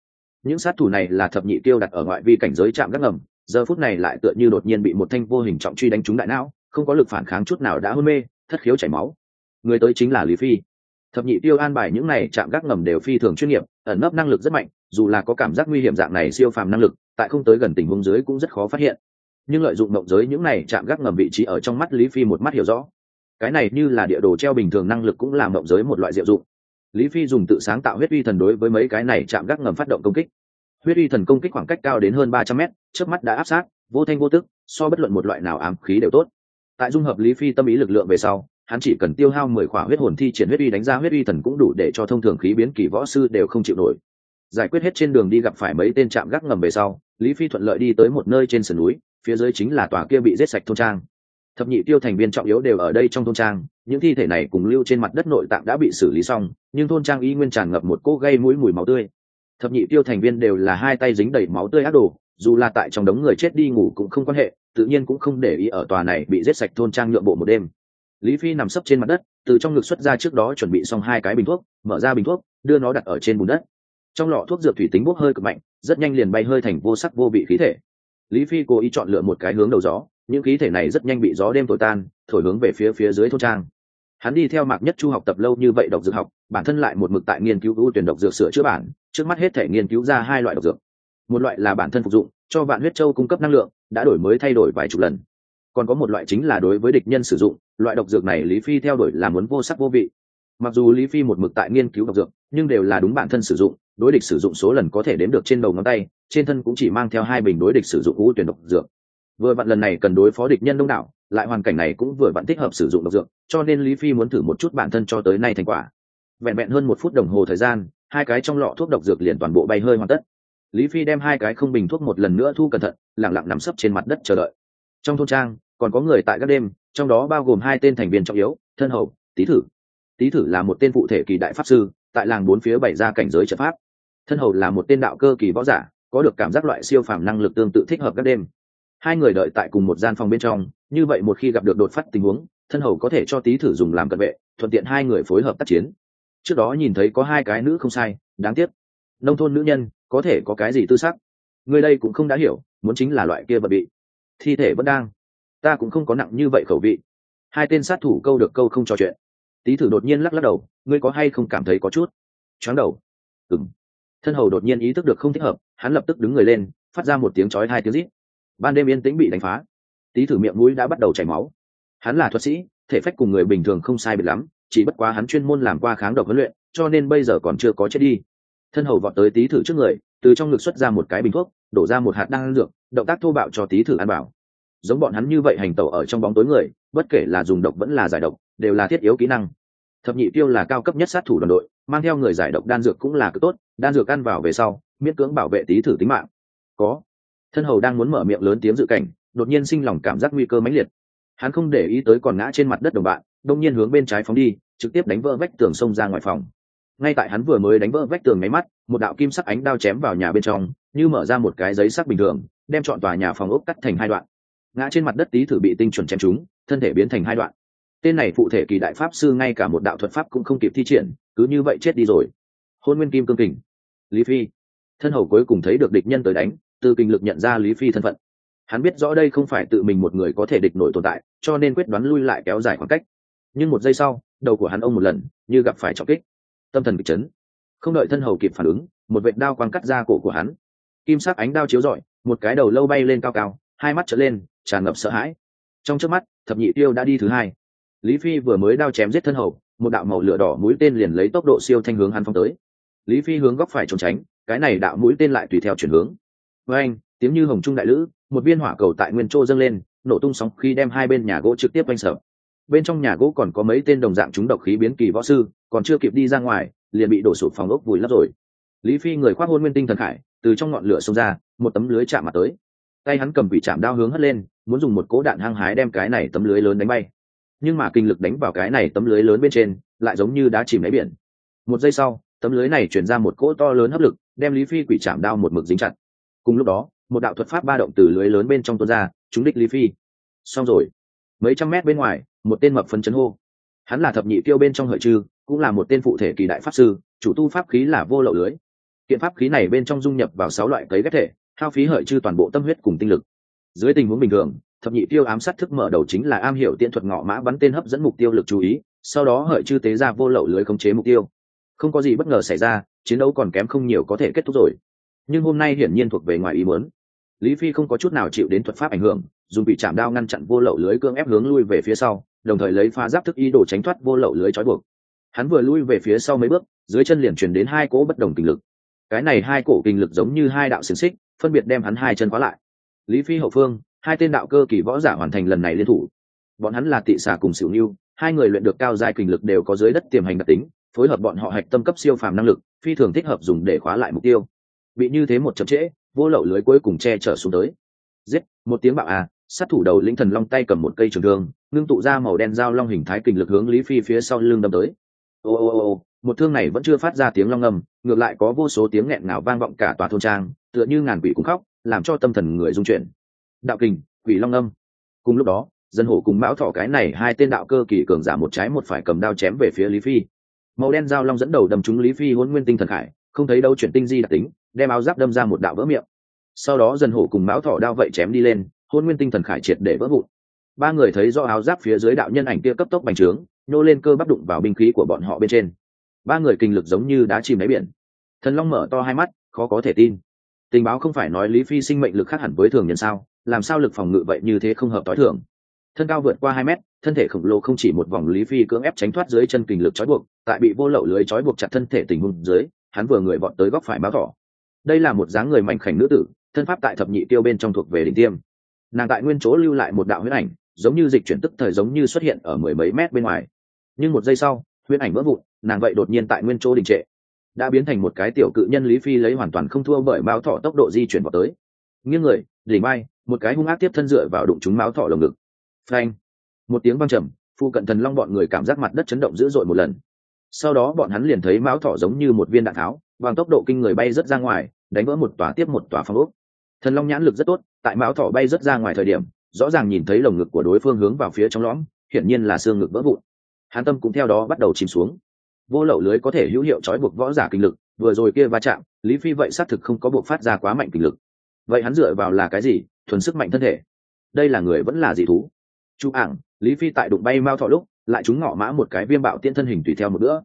Những sát thủ này là thập nhị tiêu đặt ở ngoại vi cảnh giới chạm gác ngầm, giờ phút này lại tựa như đột nhiên bị một thanh vô hình trọng truy đánh trúng đại não, không có lực phản kháng chút nào đã hôn mê, thất khiếu chảy máu. Người tới chính là lý phi thập nhị tiêu an bài những này chạm gác ngầm đều phi thường chuyên nghiệp, ẩn nấp năng lực rất mạnh, dù là có cảm giác nguy hiểm dạng này siêu phàm năng lực, tại không tới gần tình huống dưới cũng rất khó phát hiện. Nhưng lợi dụng mộng giới những này chạm gác ngầm vị trí ở trong mắt lý phi một mắt hiểu rõ. Cái này như là địa đồ treo bình thường năng lực cũng là mộng giới một loại diệu dụng. Lý phi dùng tự sáng tạo huyết uy thần đối với mấy cái này chạm gác ngầm phát động công kích. Huyết uy thần công kích khoảng cách cao đến hơn ba trăm mét trước mắt đã áp sát, vô thanh vô tức, so bất luận một loại nào ám khí đều tốt. Tại dung hợp lý phi tâm ý lực lượng về sau hắn chỉ cần tiêu hao mười khỏa huyết hồn thi triển huyết uy đánh ra huyết uy thần cũng đủ để cho thông thường khí biến kỳ võ sư đều không chịu nổi. Giải quyết hết trên đường đi gặp phải mấy tên trạm gác ngầm về sau, lý phi thuận lợi đi tới một nơi trên sườn núi, phía dưới chính là tòa kia bị giết sạch thôn trang. Thập nhị tiêu thành viên trọng yếu đều ở đây trong thôn trang, những thi thể này cùng lưu trên mặt đất nội tạng đã bị xử lý xong, nhưng thôn trang y nguyên tràn ngập một cỗ gây mũi mùi máu tươi. Thập nhị tiêu thành viên đều là hai tay dính đầy máu tươi ác đồ, dù là tại trong đống người chết đi ngủ cũng không quan hệ, tự nhiên cũng không để ý ở tòa này bị giết sạch thôn trang nhượng bộ một đêm lý phi nằm sấp trên mặt đất, từ trong ngực xuất ra trước đó chuẩn bị xong hai cái bình thuốc, mở ra bình thuốc, đưa nó đặt ở trên bùn đất. Trong lọ thuốc dược thủy tính bốc hơi cực mạnh, rất nhanh liền bay hơi thành vô sắc vô vị khí thể. Lý phi cố ý chọn lựa một cái hướng đầu gió, những khí thể này rất nhanh bị gió đêm thổi tan, thổi hướng về phía phía dưới thôn trang. Hắn đi theo mạc nhất chu học tập lâu như vậy độc dược học, bản thân lại một mực tại nghiên cứu ưu tuyển độc dược sửa chữa bản, trước mắt hết thể nghiên cứu ra hai loại độc dược. Một loại là bản thân phục dụng, cho vạn huyết châu cung cấp năng lượng, đã đổi mới thay đổi vài chục lần. Còn có một loại chính là đối với địch nhân sử dụng loại độc dược này lý phi theo đuổi là muốn vô sắc vô vị. Mặc dù lý phi một mực tại nghiên cứu độc dược, nhưng đều là đúng bản thân sử dụng, đối địch sử dụng số lần có thể đếm được trên đầu ngón tay, trên thân cũng chỉ mang theo hai bình đối địch sử dụng ưu tuyển độc dược. Vừa vặn lần này cần đối phó địch nhân đông đảo, lại hoàn cảnh này cũng vừa vặn thích hợp sử dụng độc dược, cho nên lý phi muốn thử một chút bản thân cho tới nay thành quả. Vẹn vẹn hơn một phút đồng hồ thời gian, hai cái trong lọ thuốc độc dược liền toàn bộ bay hơi hoàn tất. Lý phi đem hai cái không bình thuốc một lần nữa thu cẩn thận lẳng lặng nằm sấp trên mặt đất chờ đợi. Trong thôn trang còn có người tại các đêm, trong đó bao gồm hai tên thành viên trọng yếu, thân hầu tý thử. Tý thử là một tên phụ thể kỳ đại pháp sư, tại làng bốn phía bảy ra cảnh giới trận pháp. Thân hầu là một tên đạo cơ kỳ võ giả, có được cảm giác loại siêu phàm năng lực tương tự thích hợp các đêm. Hai người đợi tại cùng một gian phòng bên trong, như vậy một khi gặp được đột phát tình huống, thân hầu có thể cho tý thử dùng làm cận vệ, thuận tiện hai người phối hợp tác chiến. Trước đó nhìn thấy có hai cái nữ không sai, đáng tiếc. Nông thôn nữ nhân, có thể có cái gì tư sắc? Người đây cũng không đã hiểu, muốn chính là loại kia vật bị thi thể vẫn đang ta cũng không có nặng như vậy khẩu vị. Hai tên sát thủ câu được câu không trò chuyện. Tý thử đột nhiên lắc lắc đầu, ngươi có hay không cảm thấy có chút? Chóng đầu. Ừng thân hầu đột nhiên ý thức được không thích hợp, hắn lập tức đứng người lên, phát ra một tiếng chói hai tiếng rít. Ban đêm yên tĩnh bị đánh phá. Tý thử miệng mũi đã bắt đầu chảy máu. Hắn là thuật sĩ, thể phách cùng người bình thường không sai biệt lắm, chỉ bất quá hắn chuyên môn làm qua kháng độc huấn luyện, cho nên bây giờ còn chưa có chết đi. Thân hầu vọt tới tý thử trước người, từ trong ngực xuất ra một cái bình thuốc, đổ ra một hạt đan dược, động tác thô bạo cho tý thử ăn bảo giống bọn hắn như vậy hành tẩu ở trong bóng tối người, bất kể là dùng độc vẫn là giải độc, đều là thiết yếu kỹ năng. Thập nhị tiêu là cao cấp nhất sát thủ đoàn đội, mang theo người giải độc đan dược cũng là cực tốt, đan dược ăn vào về sau, miễn cưỡng bảo vệ tý thử tính mạng. Có. Thân hầu đang muốn mở miệng lớn tiếng dự cảnh, đột nhiên sinh lòng cảm giác nguy cơ mãnh liệt. Hắn không để ý tới còn ngã trên mặt đất đồng bạn, đông nhiên hướng bên trái phóng đi, trực tiếp đánh vỡ vách tường sông ra ngoài phòng. Ngay tại hắn vừa mới đánh vỡ vách tường máy mắt, một đạo kim sắc ánh đao chém vào nhà bên trong, như mở ra một cái giấy sắc bình thường, đem chọn tòa nhà phòng ốc cắt thành hai đoạn ngã trên mặt đất tí thử bị tinh chuẩn chém chúng thân thể biến thành hai đoạn. Tên này phụ thể kỳ đại pháp sư ngay cả một đạo thuật pháp cũng không kịp thi triển, cứ như vậy chết đi rồi. Hôn nguyên kim cương kình, lý phi. Thân hầu cuối cùng thấy được địch nhân tới đánh, từ kinh lực nhận ra lý phi thân phận. Hắn biết rõ đây không phải tự mình một người có thể địch nổi tồn tại, cho nên quyết đoán lui lại kéo dài khoảng cách. Nhưng một giây sau, đầu của hắn ông một lần, như gặp phải trọng kích. Tâm thần bị chấn. Không đợi thân hầu kịp phản ứng, một vệt đao quang cắt ra cổ của hắn. Kim sắc ánh đao chiếu rọi, một cái đầu lâu bay lên cao cao, hai mắt trở lên tràn ngập sợ hãi. Trong trước mắt, thập nhị tiêu đã đi thứ hai. Lý phi vừa mới đao chém giết thân hầu, một đạo màu lửa đỏ mũi tên liền lấy tốc độ siêu thanh hướng hắn phong tới. Lý phi hướng góc phải trốn tránh, cái này đạo mũi tên lại tùy theo chuyển hướng. Với anh, tiếng như hồng trung đại lữ, một viên hỏa cầu tại nguyên châu dâng lên, nổ tung sóng khi đem hai bên nhà gỗ trực tiếp quanh sập. bên trong nhà gỗ còn có mấy tên đồng dạng chúng độc khí biến kỳ võ sư, còn chưa kịp đi ra ngoài, liền bị đổ sụp phòng ốc vùi lấp rồi. Lý phi người khoác hôn nguyên tinh thần khải, từ trong ngọn lửa xông ra, một tấm lưới chạm mặt tới tay hắn cầm quỷ chạm đao hướng hất lên muốn dùng một cỗ đạn hăng hái đem cái này tấm lưới lớn đánh bay. Nhưng mà kinh lực đánh vào cái này tấm lưới lớn bên trên lại giống như đã chìm đáy biển. Một giây sau tấm lưới này chuyển ra một cỗ to lớn hấp lực đem lý phi quỷ chạm đao một mực dính chặt. Cùng lúc đó một đạo thuật pháp ba động từ lưới lớn bên trong tuôn ra trúng đích lý phi. Xong rồi. Mấy trăm mét bên ngoài một tên mập phân chấn hô. Hắn là thập nhị tiêu bên trong hợi trư, cũng là một tên phụ thể kỳ đại pháp sư chủ tu pháp khí là vô lậu lưới. Kiện pháp khí này bên trong dung nhập vào sáu loại cấy ghép thể hao phí hợi chư toàn bộ tâm huyết cùng tinh lực. Dưới tình huống bình thường, thập nhị tiêu ám sát thức mở đầu chính là am hiểu tiện thuật ngọ mã bắn tên hấp dẫn mục tiêu lực chú ý, sau đó hợi chư tế ra vô lậu lưới khống chế mục tiêu. Không có gì bất ngờ xảy ra, chiến đấu còn kém không nhiều có thể kết thúc rồi. Nhưng hôm nay hiển nhiên thuộc về ngoài ý muốn. Lý phi không có chút nào chịu đến thuật pháp ảnh hưởng, dùng bị chạm đao ngăn chặn vô lậu lưới cương ép hướng lui về phía sau, đồng thời lấy phá giáp thức ý đồ tránh thoát vô lậu lưới trói buộc. Hắn vừa lui về phía sau mấy bước, dưới chân liền chuyển đến hai cỗ bất đồng kình lực cái này hai cổ kinh lực giống như hai đạo xiềng xích, phân biệt đem hắn hai chân khóa lại. Lý phi hậu phương, hai tên đạo cơ kỳ võ giả hoàn thành lần này liên thủ. Bọn hắn là tị xà cùng xỉu niu hai người luyện được cao dài kinh lực đều có dưới đất tiềm hành đặc tính, phối hợp bọn họ hạch tâm cấp siêu phàm năng lực, phi thường thích hợp dùng để khóa lại mục tiêu. Bị như thế một chậm trễ, vô lậu lưới cuối cùng che chở xuống tới. Giết, một tiếng bạo à sát thủ đầu lĩnh thần long tay cầm một cây trường thương, ngưng tụ ra màu đen dao long hình thái kình lực hướng lý phi phía sau lưng đâm tới. Ô ô ô ô một thương này vẫn chưa phát ra tiếng long ngầm ngược lại có vô số tiếng nghẹn ngào vang vọng cả tòa thôn trang, tựa như ngàn quỷ cũng khóc, làm cho tâm thần người dung chuyển. Đạo kình, quỷ long âm cùng lúc đó, dân hổ cùng mão thọ cái này hai tên đạo cơ kỳ cường giả một trái một phải cầm đao chém về phía lý phi. Màu đen dao long dẫn đầu đâm trúng lý phi hôn nguyên tinh thần khải, không thấy đâu chuyển tinh di đặc tính, đem áo giáp đâm ra một đạo vỡ miệng. Sau đó dân hổ cùng mão thọ đao vậy chém đi lên, hôn nguyên tinh thần khải triệt để vỡ vụn. Ba người thấy do áo giáp phía dưới đạo nhân ảnh kia cấp tốc bành trướng, nhô lên cơ bắp đụng vào binh khí của bọn họ bên trên ba người kinh lực giống như đá chìm đáy biển. Thần long mở to hai mắt, khó có thể tin. Tình báo không phải nói lý phi sinh mệnh lực khác hẳn với thường nhân sao? Làm sao lực phòng ngự vậy như thế không hợp t ố i thường? Thân cao vượt qua hai mét, thân thể khổng lồ không chỉ một vòng lý phi cưỡng ép tránh thoát dưới chân kình lực trói buộc, tại bị vô lậu lưới trói buộc chặt thân thể tình huống dưới, hắn vừa người vọt tới góc phải báo thỏ. Đây là một dáng người mạnh khảnh nữ tử, thân pháp tại thập nhị tiêu bên trong thuộc về đỉnh tiêm. Nàng tại nguyên chỗ lưu lại một đạo huyết ảnh, giống như dịch chuyển tức thời giống như xuất hiện ở mười mấy mét bên ngoài. Nhưng một giây sau huyết ảnh vỡ vụn nàng vậy đột nhiên tại nguyên chỗ đình trệ. Đã biến thành một cái tiểu cự nhân lý phi lấy hoàn toàn không thua bởi mao thọ tốc độ di chuyển vào tới. Nghiêng người, đỉnh bay một cái hung ác tiếp thân dựa vào đụng chúng mao thọ lồng ngực. Phanh! Một tiếng vang trầm, phu cận thần long bọn người cảm giác mặt đất chấn động dữ dội một lần. Sau đó bọn hắn liền thấy mão thọ giống như một viên đạn tháo, bằng tốc độ kinh người bay rất ra ngoài, đánh vỡ một tòa tiếp một tòa phong ốc. Thần long nhãn lực rất tốt, tại mão thọ bay rất ra ngoài thời điểm, rõ ràng nhìn thấy lồng ngực của đối phương hướng vào phía trong lõm, hiển nhiên là xương ngực vỡ vụn. Hán tâm cũng theo đó bắt đầu chìm xuống vô lậu lưới có thể hữu hiệu trói buộc võ giả kinh lực, vừa rồi kia va chạm, lý phi vậy xác thực không có buộc phát ra quá mạnh kinh lực. Vậy hắn dựa vào là cái gì? Thuần sức mạnh thân thể. Đây là người vẫn là dị thú. Chú ảng, lý phi tại đụng bay mao thọ lúc, lại chúng ngọ mã một cái viêm bạo tiên thân hình tùy theo một bữa.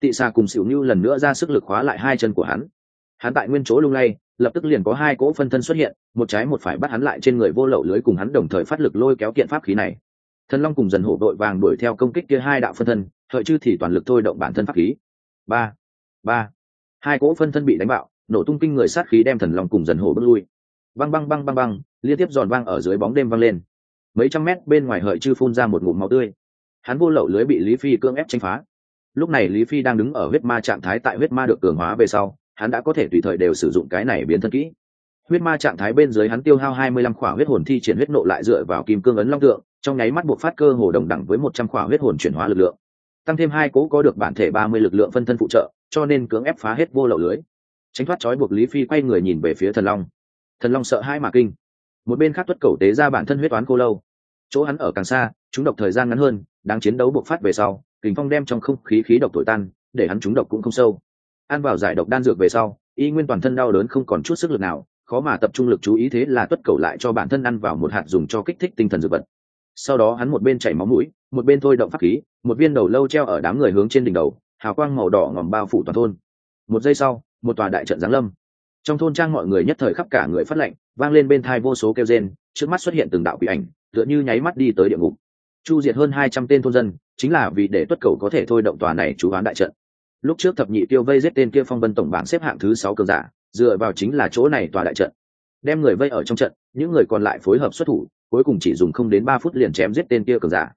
Tị xà cùng xỉu như lần nữa ra sức lực khóa lại hai chân của hắn. Hắn tại nguyên chỗ lung lay, lập tức liền có hai cỗ phân thân xuất hiện, một trái một phải bắt hắn lại trên người vô lậu lưới cùng hắn đồng thời phát lực lôi kéo kiện pháp khí này. Thần long cùng dần hổ đội vàng đuổi theo công kích kia hai đạo phân thân hợi chư thì toàn lực thôi động bản thân pháp khí. Ba ba. Hai cỗ phân thân bị đánh bạo, nổ tung kinh người sát khí đem thần long cùng dần hổ bước lui. Băng băng băng băng băng, liên tiếp giòn vang ở dưới bóng đêm văng lên. Mấy trăm mét bên ngoài hợi chư phun ra một ngụm máu tươi. Hắn vô lậu lưới bị lý phi cưỡng ép tranh phá. Lúc này lý phi đang đứng ở huyết ma trạng thái tại huyết ma được cường hóa về sau, hắn đã có thể tùy thời đều sử dụng cái này biến thân kỹ. Huyết ma trạng thái bên dưới hắn tiêu hao hai mươi lăm khỏa huyết hồn thi triển huyết nộ lại dựa vào kim cương ấn long tượng, trong nháy mắt buộc phát cơ hồ đồng đẳng với một trăm khỏa huyết hồn chuyển hóa lực lượng tăng thêm hai cố có được bản thể ba mươi lực lượng phân thân phụ trợ, cho nên cưỡng ép phá hết vô lậu lưới. Tránh thoát trói buộc lý phi quay người nhìn về phía thần long. Thần long sợ hai mà kinh. Một bên khác tuất cầu tế ra bản thân huyết toán cô lâu. Chỗ hắn ở càng xa, chúng độc thời gian ngắn hơn, đáng chiến đấu buộc phát về sau, kình phong đem trong không khí khí độc thổi tan, để hắn chúng độc cũng không sâu. Ăn vào giải độc đan dược về sau, y nguyên toàn thân đau đớn không còn chút sức lực nào, khó mà tập trung lực chú ý thế là tuất cầu lại cho bản thân ăn vào một hạt dùng cho kích thích tinh thần dược vật. Sau đó hắn một bên chảy máu mũi, một bên thôi động pháp khí một viên đầu lâu treo ở đám người hướng trên đỉnh đầu, hào quang màu đỏ ngòm bao phủ toàn thôn. Một giây sau, một tòa đại trận giáng lâm. Trong thôn trang mọi người nhất thời khắp cả người phát lệnh vang lên bên thai vô số kêu rên, trước mắt xuất hiện từng đạo quỷ ảnh, tựa như nháy mắt đi tới địa ngục. Chu diệt hơn hai trăm tên thôn dân, chính là vì để tuất cầu có thể thôi động tòa này chú hoán đại trận. Lúc trước thập nhị tiêu vây giết tên kia phong vân tổng bảng xếp hạng thứ sáu cường giả, dựa vào chính là chỗ này tòa đại trận. Đem người vây ở trong trận, những người còn lại phối hợp xuất thủ, cuối cùng chỉ dùng không đến ba phút liền chém giết tên kia cường giả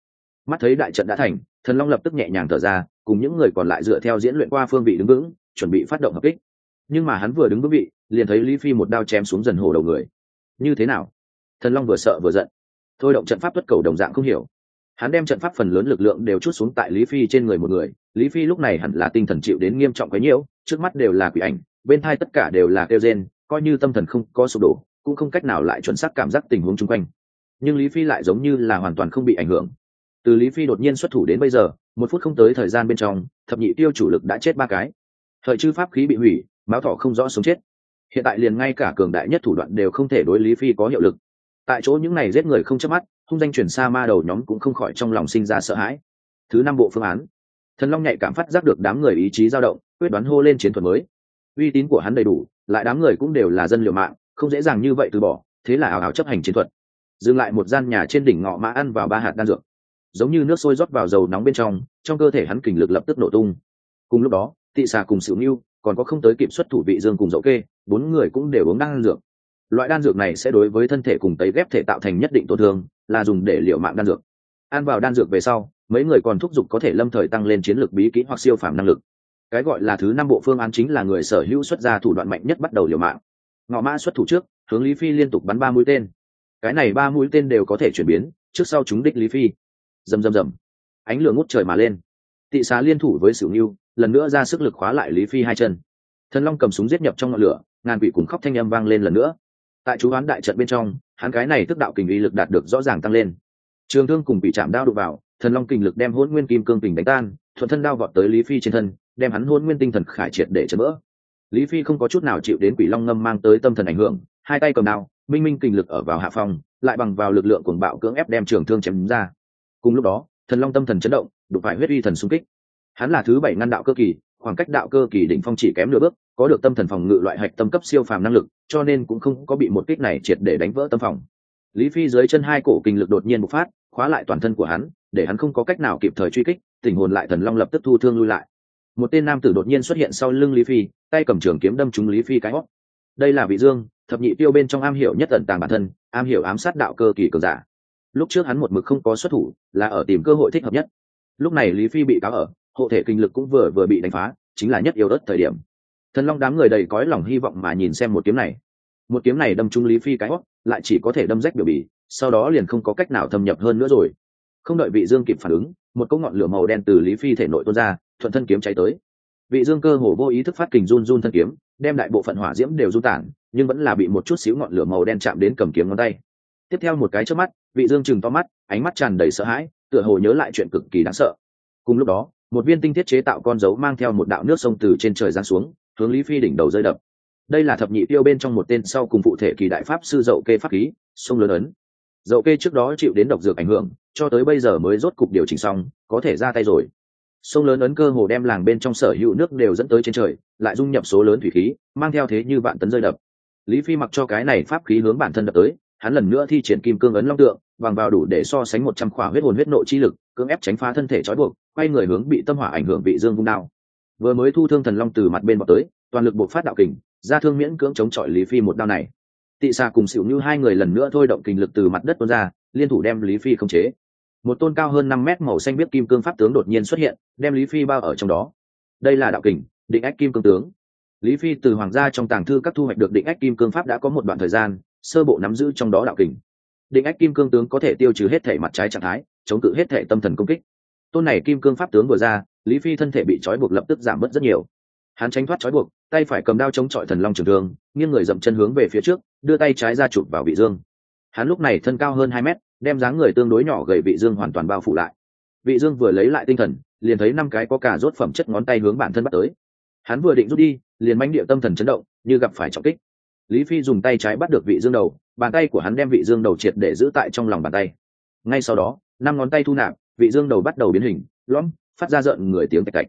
mắt thấy đại trận đã thành, thần long lập tức nhẹ nhàng thở ra, cùng những người còn lại dựa theo diễn luyện qua phương vị đứng vững, chuẩn bị phát động hợp kích. Nhưng mà hắn vừa đứng vững vị, liền thấy lý phi một đao chém xuống dần hổ đầu người. Như thế nào? Thần long vừa sợ vừa giận. Thôi động trận pháp tuất cầu đồng dạng không hiểu. Hắn đem trận pháp phần lớn lực lượng đều chút xuống tại lý phi trên người một người. Lý phi lúc này hẳn là tinh thần chịu đến nghiêm trọng quấy nhiễu, trước mắt đều là quỷ ảnh, bên thai tất cả đều là kêu gen coi như tâm thần không có sụp đổ, cũng không cách nào lại chuẩn xác cảm giác tình huống chung quanh. Nhưng lý phi lại giống như là hoàn toàn không bị ảnh hưởng từ lý phi đột nhiên xuất thủ đến bây giờ, một phút không tới thời gian bên trong, thập nhị tiêu chủ lực đã chết ba cái. Thời chư pháp khí bị hủy, máu thọ không rõ sống chết. Hiện tại liền ngay cả cường đại nhất thủ đoạn đều không thể đối lý phi có hiệu lực. Tại chỗ những này giết người không chớp mắt, hung danh chuyển xa ma đầu nhóm cũng không khỏi trong lòng sinh ra sợ hãi. Thứ năm bộ phương án. Thần long nhạy cảm phát giác được đám người ý chí dao động, quyết đoán hô lên chiến thuật mới. Uy tín của hắn đầy đủ, lại đám người cũng đều là dân liệu mạng, không dễ dàng như vậy từ bỏ, thế là ảo ảo chấp hành chiến thuật. Dừng lại một gian nhà trên đỉnh ngọ mã ăn vào ba hạt đan dược giống như nước sôi rót vào dầu nóng bên trong trong cơ thể hắn kình lực lập tức nổ tung. Cùng lúc đó, tị xà cùng xỉu mưu còn có không tới kịp xuất thủ vị dương cùng dậu kê, bốn người cũng đều uống đan dược. Loại đan dược này sẽ đối với thân thể cùng tấy ghép thể tạo thành nhất định tổn thương, là dùng để liệu mạng đan dược. Ăn vào đan dược về sau, mấy người còn thúc giục có thể lâm thời tăng lên chiến lược bí kỹ hoặc siêu phàm năng lực. Cái gọi là thứ năm bộ phương án chính là người sở hữu xuất ra thủ đoạn mạnh nhất bắt đầu liều mạng. Ngọ mã xuất thủ trước, hướng lý phi liên tục bắn ba mũi tên. Cái này ba mũi tên đều có thể chuyển biến, trước sau chúng đích lý phi rầm rầm rầm. Ánh lửa ngút trời mà lên. Tị xá liên thủ với sử nghiêu lần nữa ra sức lực khóa lại lý phi hai chân. Thần long cầm súng giết nhập trong ngọn lửa, ngàn quỷ cùng khóc thanh âm vang lên lần nữa. Tại chú hoán đại trận bên trong, hắn cái này tức đạo kình uy lực đạt được rõ ràng tăng lên. Trường thương cùng bị chạm đao đụng vào, thần long kình lực đem hôn nguyên kim cương kình đánh tan, thuận thân đao vọt tới lý phi trên thân, đem hắn hôn nguyên tinh thần khải triệt để chấn vỡ. Lý phi không có chút nào chịu đến quỷ long ngâm mang tới tâm thần ảnh hưởng, hai tay cầm đao, minh minh kình lực ở vào hạ phòng lại bằng vào lực lượng cuồng bạo cưỡng ép đem trường thương chém ra cùng lúc đó, thần long tâm thần chấn động, đụng phải huyết uy thần xung kích. Hắn là thứ bảy ngăn đạo cơ kỳ, khoảng cách đạo cơ kỳ đỉnh phong chỉ kém nửa bước, có được tâm thần phòng ngự loại hạch tâm cấp siêu phàm năng lực, cho nên cũng không có bị một kích này triệt để đánh vỡ tâm phòng. Lý phi dưới chân hai cổ kinh lực đột nhiên bộc phát, khóa lại toàn thân của hắn, để hắn không có cách nào kịp thời truy kích, tình hồn lại thần long lập tức thu thương lui lại. Một tên nam tử đột nhiên xuất hiện sau lưng lý phi, tay cầm trường kiếm đâm trúng lý phi cái hót. Đây là vị dương, thập nhị tiêu bên trong am hiểu nhất tận tàng bản thân, am hiểu ám sát đạo cơ kỳ cường giả lúc trước hắn một mực không có xuất thủ, là ở tìm cơ hội thích hợp nhất. Lúc này lý phi bị cáo ở, hộ thể kinh lực cũng vừa vừa bị đánh phá, chính là nhất yếu đất thời điểm. Thần long đám người đầy cõi lòng hy vọng mà nhìn xem một kiếm này. Một kiếm này đâm trúng lý phi cái hót lại chỉ có thể đâm rách biểu bì, sau đó liền không có cách nào thâm nhập hơn nữa rồi. Không đợi vị dương kịp phản ứng, một cỗ ngọn lửa màu đen từ lý phi thể nội tuôn ra, thuận thân kiếm cháy tới. Vị dương cơ hồ vô ý thức phát kình run run thân kiếm, đem đại bộ phận hỏa diễm đều du tản, nhưng vẫn là bị một chút xíu ngọn lửa màu đen chạm đến cầm kiếm ngón tay tiếp theo một cái trước mắt, vị dương chừng to mắt, ánh mắt tràn đầy sợ hãi, tựa hồ nhớ lại chuyện cực kỳ đáng sợ. Cùng lúc đó, một viên tinh thiết chế tạo con dấu mang theo một đạo nước sông từ trên trời giáng xuống, hướng lý phi đỉnh đầu rơi đập. Đây là thập nhị tiêu bên trong một tên sau cùng phụ thể kỳ đại pháp sư dậu kê pháp khí, sông lớn ấn. Dậu kê trước đó chịu đến độc dược ảnh hưởng, cho tới bây giờ mới rốt cục điều chỉnh xong, có thể ra tay rồi. Sông lớn ấn cơ hồ đem làng bên trong sở hữu nước đều dẫn tới trên trời, lại dung nhập số lớn thủy khí, mang theo thế như vạn tấn rơi đập. Lý phi mặc cho cái này pháp khí hướng bản thân đập tới hắn lần nữa thi triển kim cương ấn long tượng, bằng vào đủ để so sánh một trăm khỏa huyết hồn huyết nộ chi lực, cưỡng ép tránh phá thân thể trói buộc, quay người hướng bị tâm hỏa ảnh hưởng vị dương vung đao. Vừa mới thu thương thần long từ mặt bên vào tới, toàn lực bộc phát đạo kình, ra thương miễn cưỡng chống chọi lý phi một đao này. Tị xà cùng xỉu như hai người lần nữa thôi động kình lực từ mặt đất tuôn ra, liên thủ đem lý phi khống chế. Một tôn cao hơn năm mét màu xanh biết kim cương pháp tướng đột nhiên xuất hiện, đem lý phi bao ở trong đó. Đây là đạo kình, định ách kim cương tướng. Lý phi từ hoàng gia trong tàng thư các thu hoạch được định ách kim cương pháp đã có một đoạn thời gian sơ bộ nắm giữ trong đó đạo kình. Định ách kim cương tướng có thể tiêu trừ hết thể mặt trái trạng thái, chống cự hết thể tâm thần công kích. Tôn này kim cương pháp tướng vừa ra, lý phi thân thể bị trói buộc lập tức giảm bớt rất nhiều. Hắn tránh thoát trói buộc, tay phải cầm đao chống chọi thần long trường thương, nghiêng người dậm chân hướng về phía trước, đưa tay trái ra chụp vào vị dương. Hắn lúc này thân cao hơn hai mét, đem dáng người tương đối nhỏ gầy vị dương hoàn toàn bao phủ lại. Vị dương vừa lấy lại tinh thần, liền thấy năm cái có cả rốt phẩm chất ngón tay hướng bản thân bắt tới. Hắn vừa định rút đi, liền manh địa tâm thần chấn động, như gặp phải trọng kích lý phi dùng tay trái bắt được vị dương đầu, bàn tay của hắn đem vị dương đầu triệt để giữ tại trong lòng bàn tay. Ngay sau đó, năm ngón tay thu nạp, vị dương đầu bắt đầu biến hình, lõm, phát ra rợn người tiếng tạch tạch.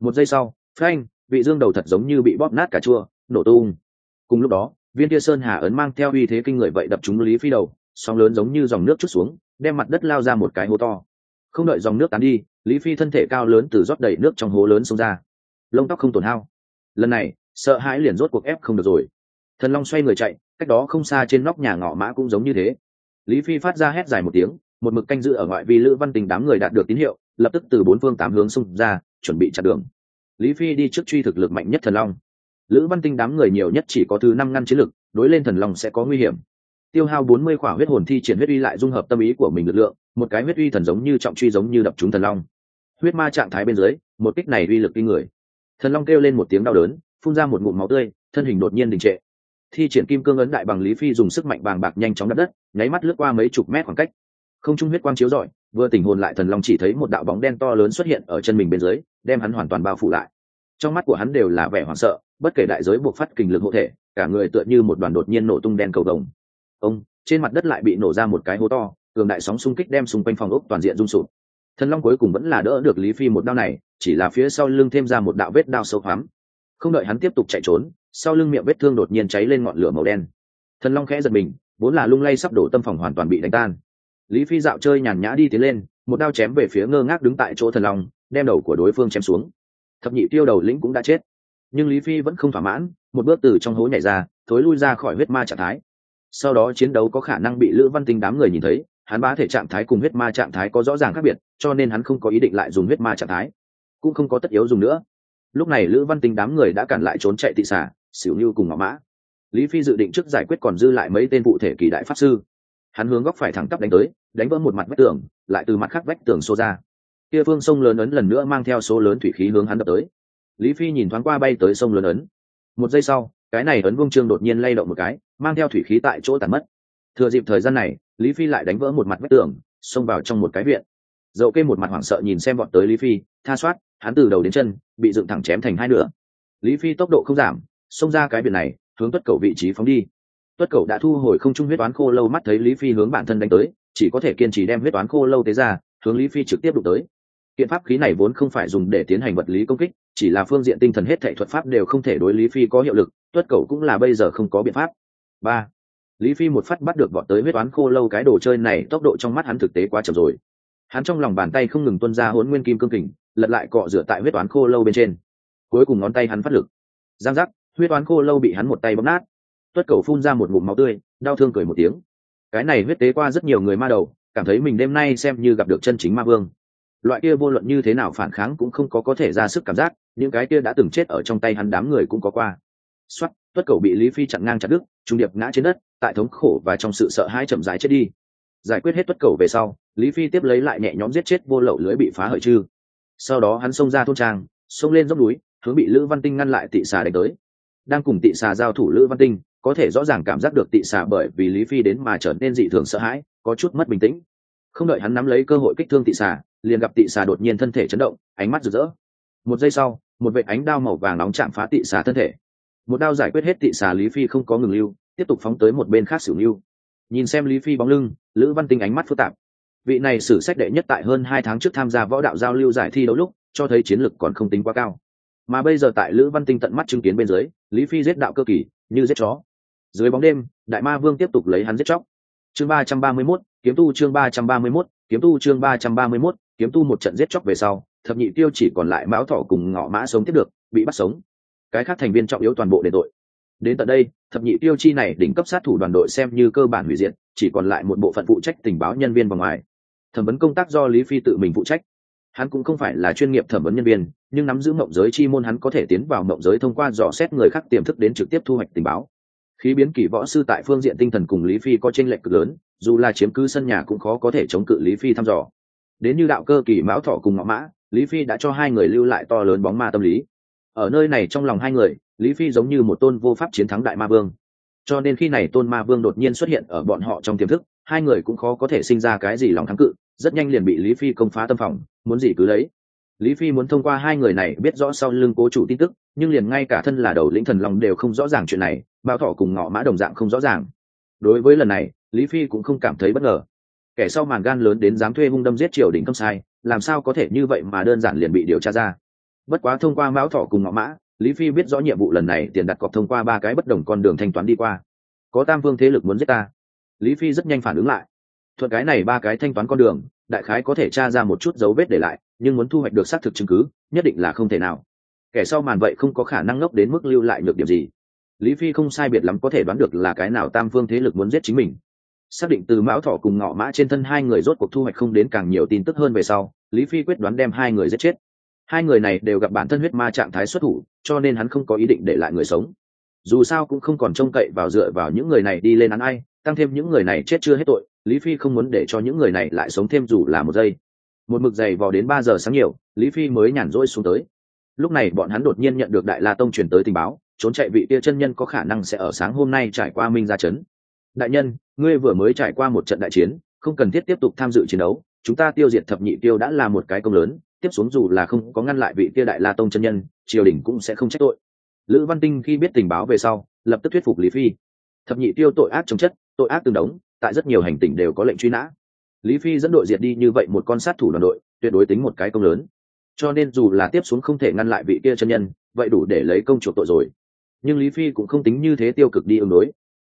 Một giây sau, phanh, vị dương đầu thật giống như bị bóp nát cả chua, nổ tung. Cùng lúc đó, viên tia sơn hà ấn mang theo uy thế kinh người vậy đập trúng lý phi đầu, sóng lớn giống như dòng nước chút xuống, đem mặt đất lao ra một cái hố to. Không đợi dòng nước tán đi, lý phi thân thể cao lớn từ rót đầy nước trong hố lớn xông ra. Lông tóc không tổn hao. Lần này, sợ hãi liền rốt cuộc ép không được rồi thần long xoay người chạy, cách đó không xa trên nóc nhà ngõ mã cũng giống như thế. Lý phi phát ra hét dài một tiếng, một mực canh giữ ở ngoại vi lữ văn tình đám người đạt được tín hiệu, lập tức từ bốn phương tám hướng xung ra, chuẩn bị chặn đường. Lý phi đi trước truy thực lực mạnh nhất thần long. Lữ văn tinh đám người nhiều nhất chỉ có thứ năm ngăn chiến lực, đối lên thần long sẽ có nguy hiểm. Tiêu hao bốn mươi khỏa huyết hồn thi triển huyết uy lại dung hợp tâm ý của mình lực lượng, một cái huyết uy thần giống như trọng truy giống như đập trúng thần long. Huyết ma trạng thái bên dưới, một kích này uy lực kinh người. Thần long kêu lên một tiếng đau đớn, phun ra một ngụm máu tươi, thân hình đột nhiên đình trệ thi triển kim cương ấn đại bằng lý phi dùng sức mạnh bàng bạc nhanh chóng đập đất, nháy mắt lướt qua mấy chục mét khoảng cách. Không trung huyết quang chiếu rọi, vừa tỉnh hồn lại thần long chỉ thấy một đạo bóng đen to lớn xuất hiện ở chân mình bên dưới, đem hắn hoàn toàn bao phủ lại. Trong mắt của hắn đều là vẻ hoảng sợ, bất kể đại giới buộc phát kình lực hộ thể, cả người tựa như một đoàn đột nhiên nổ tung đen cầu đồng ông, trên mặt đất lại bị nổ ra một cái hố to, cường đại sóng xung kích đem xung quanh phòng ốc toàn diện rung sụp. Thần long cuối cùng vẫn là đỡ được lý phi một đao này, chỉ là phía sau lưng thêm ra một đạo vết đao sâu hoắm. Không đợi hắn tiếp tục chạy trốn sau lưng miệng vết thương đột nhiên cháy lên ngọn lửa màu đen. Thần long khẽ giật mình, vốn là lung lay sắp đổ tâm phòng hoàn toàn bị đánh tan. Lý phi dạo chơi nhàn nhã đi tiến lên, một đao chém về phía ngơ ngác đứng tại chỗ thần long, đem đầu của đối phương chém xuống. Thập nhị tiêu đầu lĩnh cũng đã chết. Nhưng lý phi vẫn không thỏa mãn, một bước từ trong hố nhảy ra, thối lui ra khỏi huyết ma trạng thái. Sau đó chiến đấu có khả năng bị lữ văn tinh đám người nhìn thấy, hắn bá thể trạng thái cùng huyết ma trạng thái có rõ ràng khác biệt, cho nên hắn không có ý định lại dùng huyết ma trạng thái. Cũng không có tất yếu dùng nữa. Lúc này lữ văn tinh đám người đã cản lại trốn chạy thị xả xỉu như cùng ngõ mã. Lý phi dự định trước giải quyết còn dư lại mấy tên vụ thể kỳ đại pháp sư. Hắn hướng góc phải thẳng tắp đánh tới, đánh vỡ một mặt vách tường, lại từ mặt khác vách tường xô ra. Kia phương sông lớn ấn lần nữa mang theo số lớn thủy khí hướng hắn đập tới. Lý phi nhìn thoáng qua bay tới sông lớn ấn. Một giây sau, cái này ấn vương trương đột nhiên lay động một cái, mang theo thủy khí tại chỗ tàn mất. Thừa dịp thời gian này, lý phi lại đánh vỡ một mặt vách tường, xông vào trong một cái viện. Dậu kê một mặt hoảng sợ nhìn xem bọn tới lý phi, tha soát, hắn từ đầu đến chân, bị dựng thẳng chém thành hai nửa. Lý phi tốc độ không giảm xông ra cái biển này, hướng tuất cầu vị trí phóng đi. Tuất cầu đã thu hồi không trung huyết toán khô lâu mắt thấy lý phi hướng bản thân đánh tới, chỉ có thể kiên trì đem huyết toán khô lâu tế ra, hướng lý phi trực tiếp đụng tới. Kiện pháp khí này vốn không phải dùng để tiến hành vật lý công kích, chỉ là phương diện tinh thần hết thệ thuật pháp đều không thể đối lý phi có hiệu lực, tuất cầu cũng là bây giờ không có biện pháp. Ba. Lý phi một phát bắt được bọn tới huyết toán khô lâu cái đồ chơi này, tốc độ trong mắt hắn thực tế quá chậm rồi. Hắn trong lòng bàn tay không ngừng tuân ra hốn nguyên kim cương kình, lật lại cọ rửa tại huyết toán khô lâu bên trên. Cuối cùng ngón tay hắn phát lực. Giang giác huyết toán khô lâu bị hắn một tay bấm nát. Tuất cầu phun ra một ngụm máu tươi, đau thương cười một tiếng. Cái này huyết tế qua rất nhiều người ma đầu, cảm thấy mình đêm nay xem như gặp được chân chính ma vương. Loại kia vô luận như thế nào phản kháng cũng không có có thể ra sức cảm giác, những cái kia đã từng chết ở trong tay hắn đám người cũng có qua. Xoắt tuất cầu bị lý phi chặn ngang chặt đứt, trung điệp ngã trên đất, tại thống khổ và trong sự sợ hãi chậm rãi chết đi. Giải quyết hết tuất cầu về sau, lý phi tiếp lấy lại nhẹ nhõm giết chết vô lậu lưới bị phá hợi chư. Sau đó hắn xông ra thôn trang, xông lên dốc núi, hướng bị lữ văn tinh ngăn lại tị xà đánh tới đang cùng tị xà giao thủ lữ văn tinh, có thể rõ ràng cảm giác được tị xà bởi vì lý phi đến mà trở nên dị thường sợ hãi, có chút mất bình tĩnh. Không đợi hắn nắm lấy cơ hội kích thương tị xà, liền gặp tị xà đột nhiên thân thể chấn động, ánh mắt rực rỡ. Một giây sau, một vệ ánh đao màu vàng nóng chạm phá tị xà thân thể. Một đao giải quyết hết tị xà, lý phi không có ngừng lưu, tiếp tục phóng tới một bên khác xỉu lưu. Nhìn xem lý phi bóng lưng, lữ văn tinh ánh mắt phức tạp. Vị này xử sách đệ nhất tại hơn hai tháng trước tham gia võ đạo giao lưu giải thi đấu lúc, cho thấy chiến lược còn không tính quá cao mà bây giờ tại lữ văn tinh tận mắt chứng kiến bên dưới, lý phi giết đạo cơ kỳ, như giết chó. Dưới bóng đêm, đại ma vương tiếp tục lấy hắn giết chóc. Chương ba trăm ba mươi mốt, kiếm tu chương ba trăm ba mươi mốt, kiếm tu chương ba trăm ba mươi mốt, kiếm tu một trận giết chóc về sau, thập nhị tiêu chỉ còn lại mão thọ cùng ngọ mã sống tiếp được, bị bắt sống. Cái khác thành viên trọng yếu toàn bộ đền tội. Đến tận đây, thập nhị tiêu chi này đỉnh cấp sát thủ đoàn đội xem như cơ bản hủy diệt, chỉ còn lại một bộ phận phụ trách tình báo nhân viên và ngoài. Thẩm vấn công tác do lý phi tự mình phụ trách hắn cũng không phải là chuyên nghiệp thẩm vấn nhân viên, nhưng nắm giữ mộng giới chi môn hắn có thể tiến vào mộng giới thông qua dò xét người khác tiềm thức đến trực tiếp thu hoạch tình báo. Khí biến kỳ võ sư tại phương diện tinh thần cùng lý phi có tranh lệch cực lớn, dù là chiếm cứ sân nhà cũng khó có thể chống cự lý phi thăm dò. Đến như đạo cơ kỳ mão thọ cùng ngõ mã, lý phi đã cho hai người lưu lại to lớn bóng ma tâm lý. Ở nơi này trong lòng hai người, lý phi giống như một tôn vô pháp chiến thắng đại ma vương. Cho nên khi này tôn ma vương đột nhiên xuất hiện ở bọn họ trong tiềm thức, hai người cũng khó có thể sinh ra cái gì lòng thắng cự rất nhanh liền bị lý phi công phá tâm phòng, muốn gì cứ lấy. Lý phi muốn thông qua hai người này biết rõ sau lưng cố chủ tin tức, nhưng liền ngay cả thân là đầu lĩnh thần lòng đều không rõ ràng chuyện này bao thọ cùng ngọ mã đồng dạng không rõ ràng. Đối với lần này, lý phi cũng không cảm thấy bất ngờ. Kẻ sau màn gan lớn đến dám thuê hung đâm giết triều đình công sai, làm sao có thể như vậy mà đơn giản liền bị điều tra ra. Bất quá thông qua mão thọ cùng ngọ mã, lý phi biết rõ nhiệm vụ lần này tiền đặt cọc thông qua ba cái bất đồng con đường thanh toán đi qua. Có tam vương thế lực muốn giết ta. Lý phi rất nhanh phản ứng lại thuận cái này ba cái thanh toán con đường, đại khái có thể tra ra một chút dấu vết để lại, nhưng muốn thu hoạch được xác thực chứng cứ, nhất định là không thể nào. Kẻ sau màn vậy không có khả năng ngốc đến mức lưu lại nhược điểm gì. Lý phi không sai biệt lắm có thể đoán được là cái nào tam phương thế lực muốn giết chính mình. Xác định từ mão thọ cùng ngọ mã trên thân hai người rốt cuộc thu hoạch không đến càng nhiều tin tức hơn về sau, lý phi quyết đoán đem hai người giết chết. Hai người này đều gặp bản thân huyết ma trạng thái xuất thủ, cho nên hắn không có ý định để lại người sống. Dù sao cũng không còn trông cậy vào dựa vào những người này đi lên án ai, tăng thêm những người này chết chưa hết tội lý phi không muốn để cho những người này lại sống thêm dù là một giây. Một mực dày vò đến ba giờ sáng nhiều, lý phi mới nhàn rỗi xuống tới. Lúc này bọn hắn đột nhiên nhận được đại la tông truyền tới tình báo, trốn chạy vị tia chân nhân có khả năng sẽ ở sáng hôm nay trải qua minh gia trấn. Đại nhân, ngươi vừa mới trải qua một trận đại chiến, không cần thiết tiếp tục tham dự chiến đấu, chúng ta tiêu diệt thập nhị tiêu đã là một cái công lớn, tiếp xuống dù là không có ngăn lại vị tia đại la tông chân nhân, triều đình cũng sẽ không trách tội. Lữ văn tinh khi biết tình báo về sau, lập tức thuyết phục lý phi. Thập nhị tiêu tội ác chống chất, tội ác tương đống tại rất nhiều hành tinh đều có lệnh truy nã. Lý phi dẫn đội diệt đi như vậy một con sát thủ đoàn đội, tuyệt đối tính một cái công lớn. Cho nên dù là tiếp xuống không thể ngăn lại vị kia chân nhân, vậy đủ để lấy công chuộc tội rồi. Nhưng lý phi cũng không tính như thế tiêu cực đi ứng đối.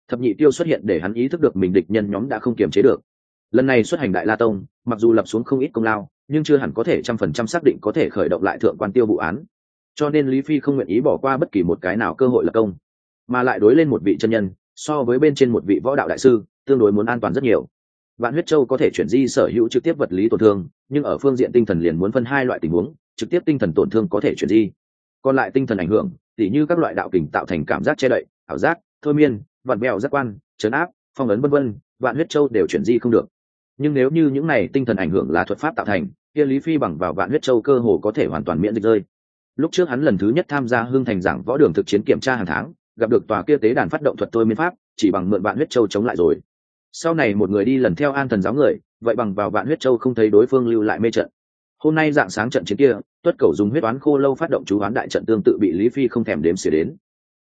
Thập nhị tiêu xuất hiện để hắn ý thức được mình địch nhân nhóm đã không kiềm chế được. Lần này xuất hành đại la tông, mặc dù lập xuống không ít công lao, nhưng chưa hẳn có thể trăm phần trăm xác định có thể khởi động lại thượng quan tiêu vụ án. Cho nên lý phi không nguyện ý bỏ qua bất kỳ một cái nào cơ hội lập công, mà lại đối lên một vị chân nhân, so với bên trên một vị võ đạo đại sư tương đối muốn an toàn rất nhiều. Vạn huyết châu có thể chuyển di sở hữu trực tiếp vật lý tổn thương, nhưng ở phương diện tinh thần liền muốn phân hai loại tình huống, trực tiếp tinh thần tổn thương có thể chuyển di. Còn lại tinh thần ảnh hưởng, tỉ như các loại đạo kình tạo thành cảm giác che đậy, ảo giác, thôi miên, vặn mèo giác quan, chấn áp, phong ấn vân vân, vạn huyết châu đều chuyển di không được. Nhưng nếu như những này tinh thần ảnh hưởng là thuật pháp tạo thành, kia lý phi bằng vào vạn huyết châu cơ hồ có thể hoàn toàn miễn dịch rơi. Lúc trước hắn lần thứ nhất tham gia hương thành giảng võ đường thực chiến kiểm tra hàng tháng, gặp được tòa kia tế đàn phát động thuật tôi miên pháp, chỉ bằng mượn vạn huyết châu chống lại rồi sau này một người đi lần theo an thần giáo người, vậy bằng vào vạn huyết châu không thấy đối phương lưu lại mê trận. Hôm nay dạng sáng trận chiến kia, tuất cầu dùng huyết oán khô lâu phát động chú oán đại trận tương tự bị lý phi không thèm đếm xỉa đến.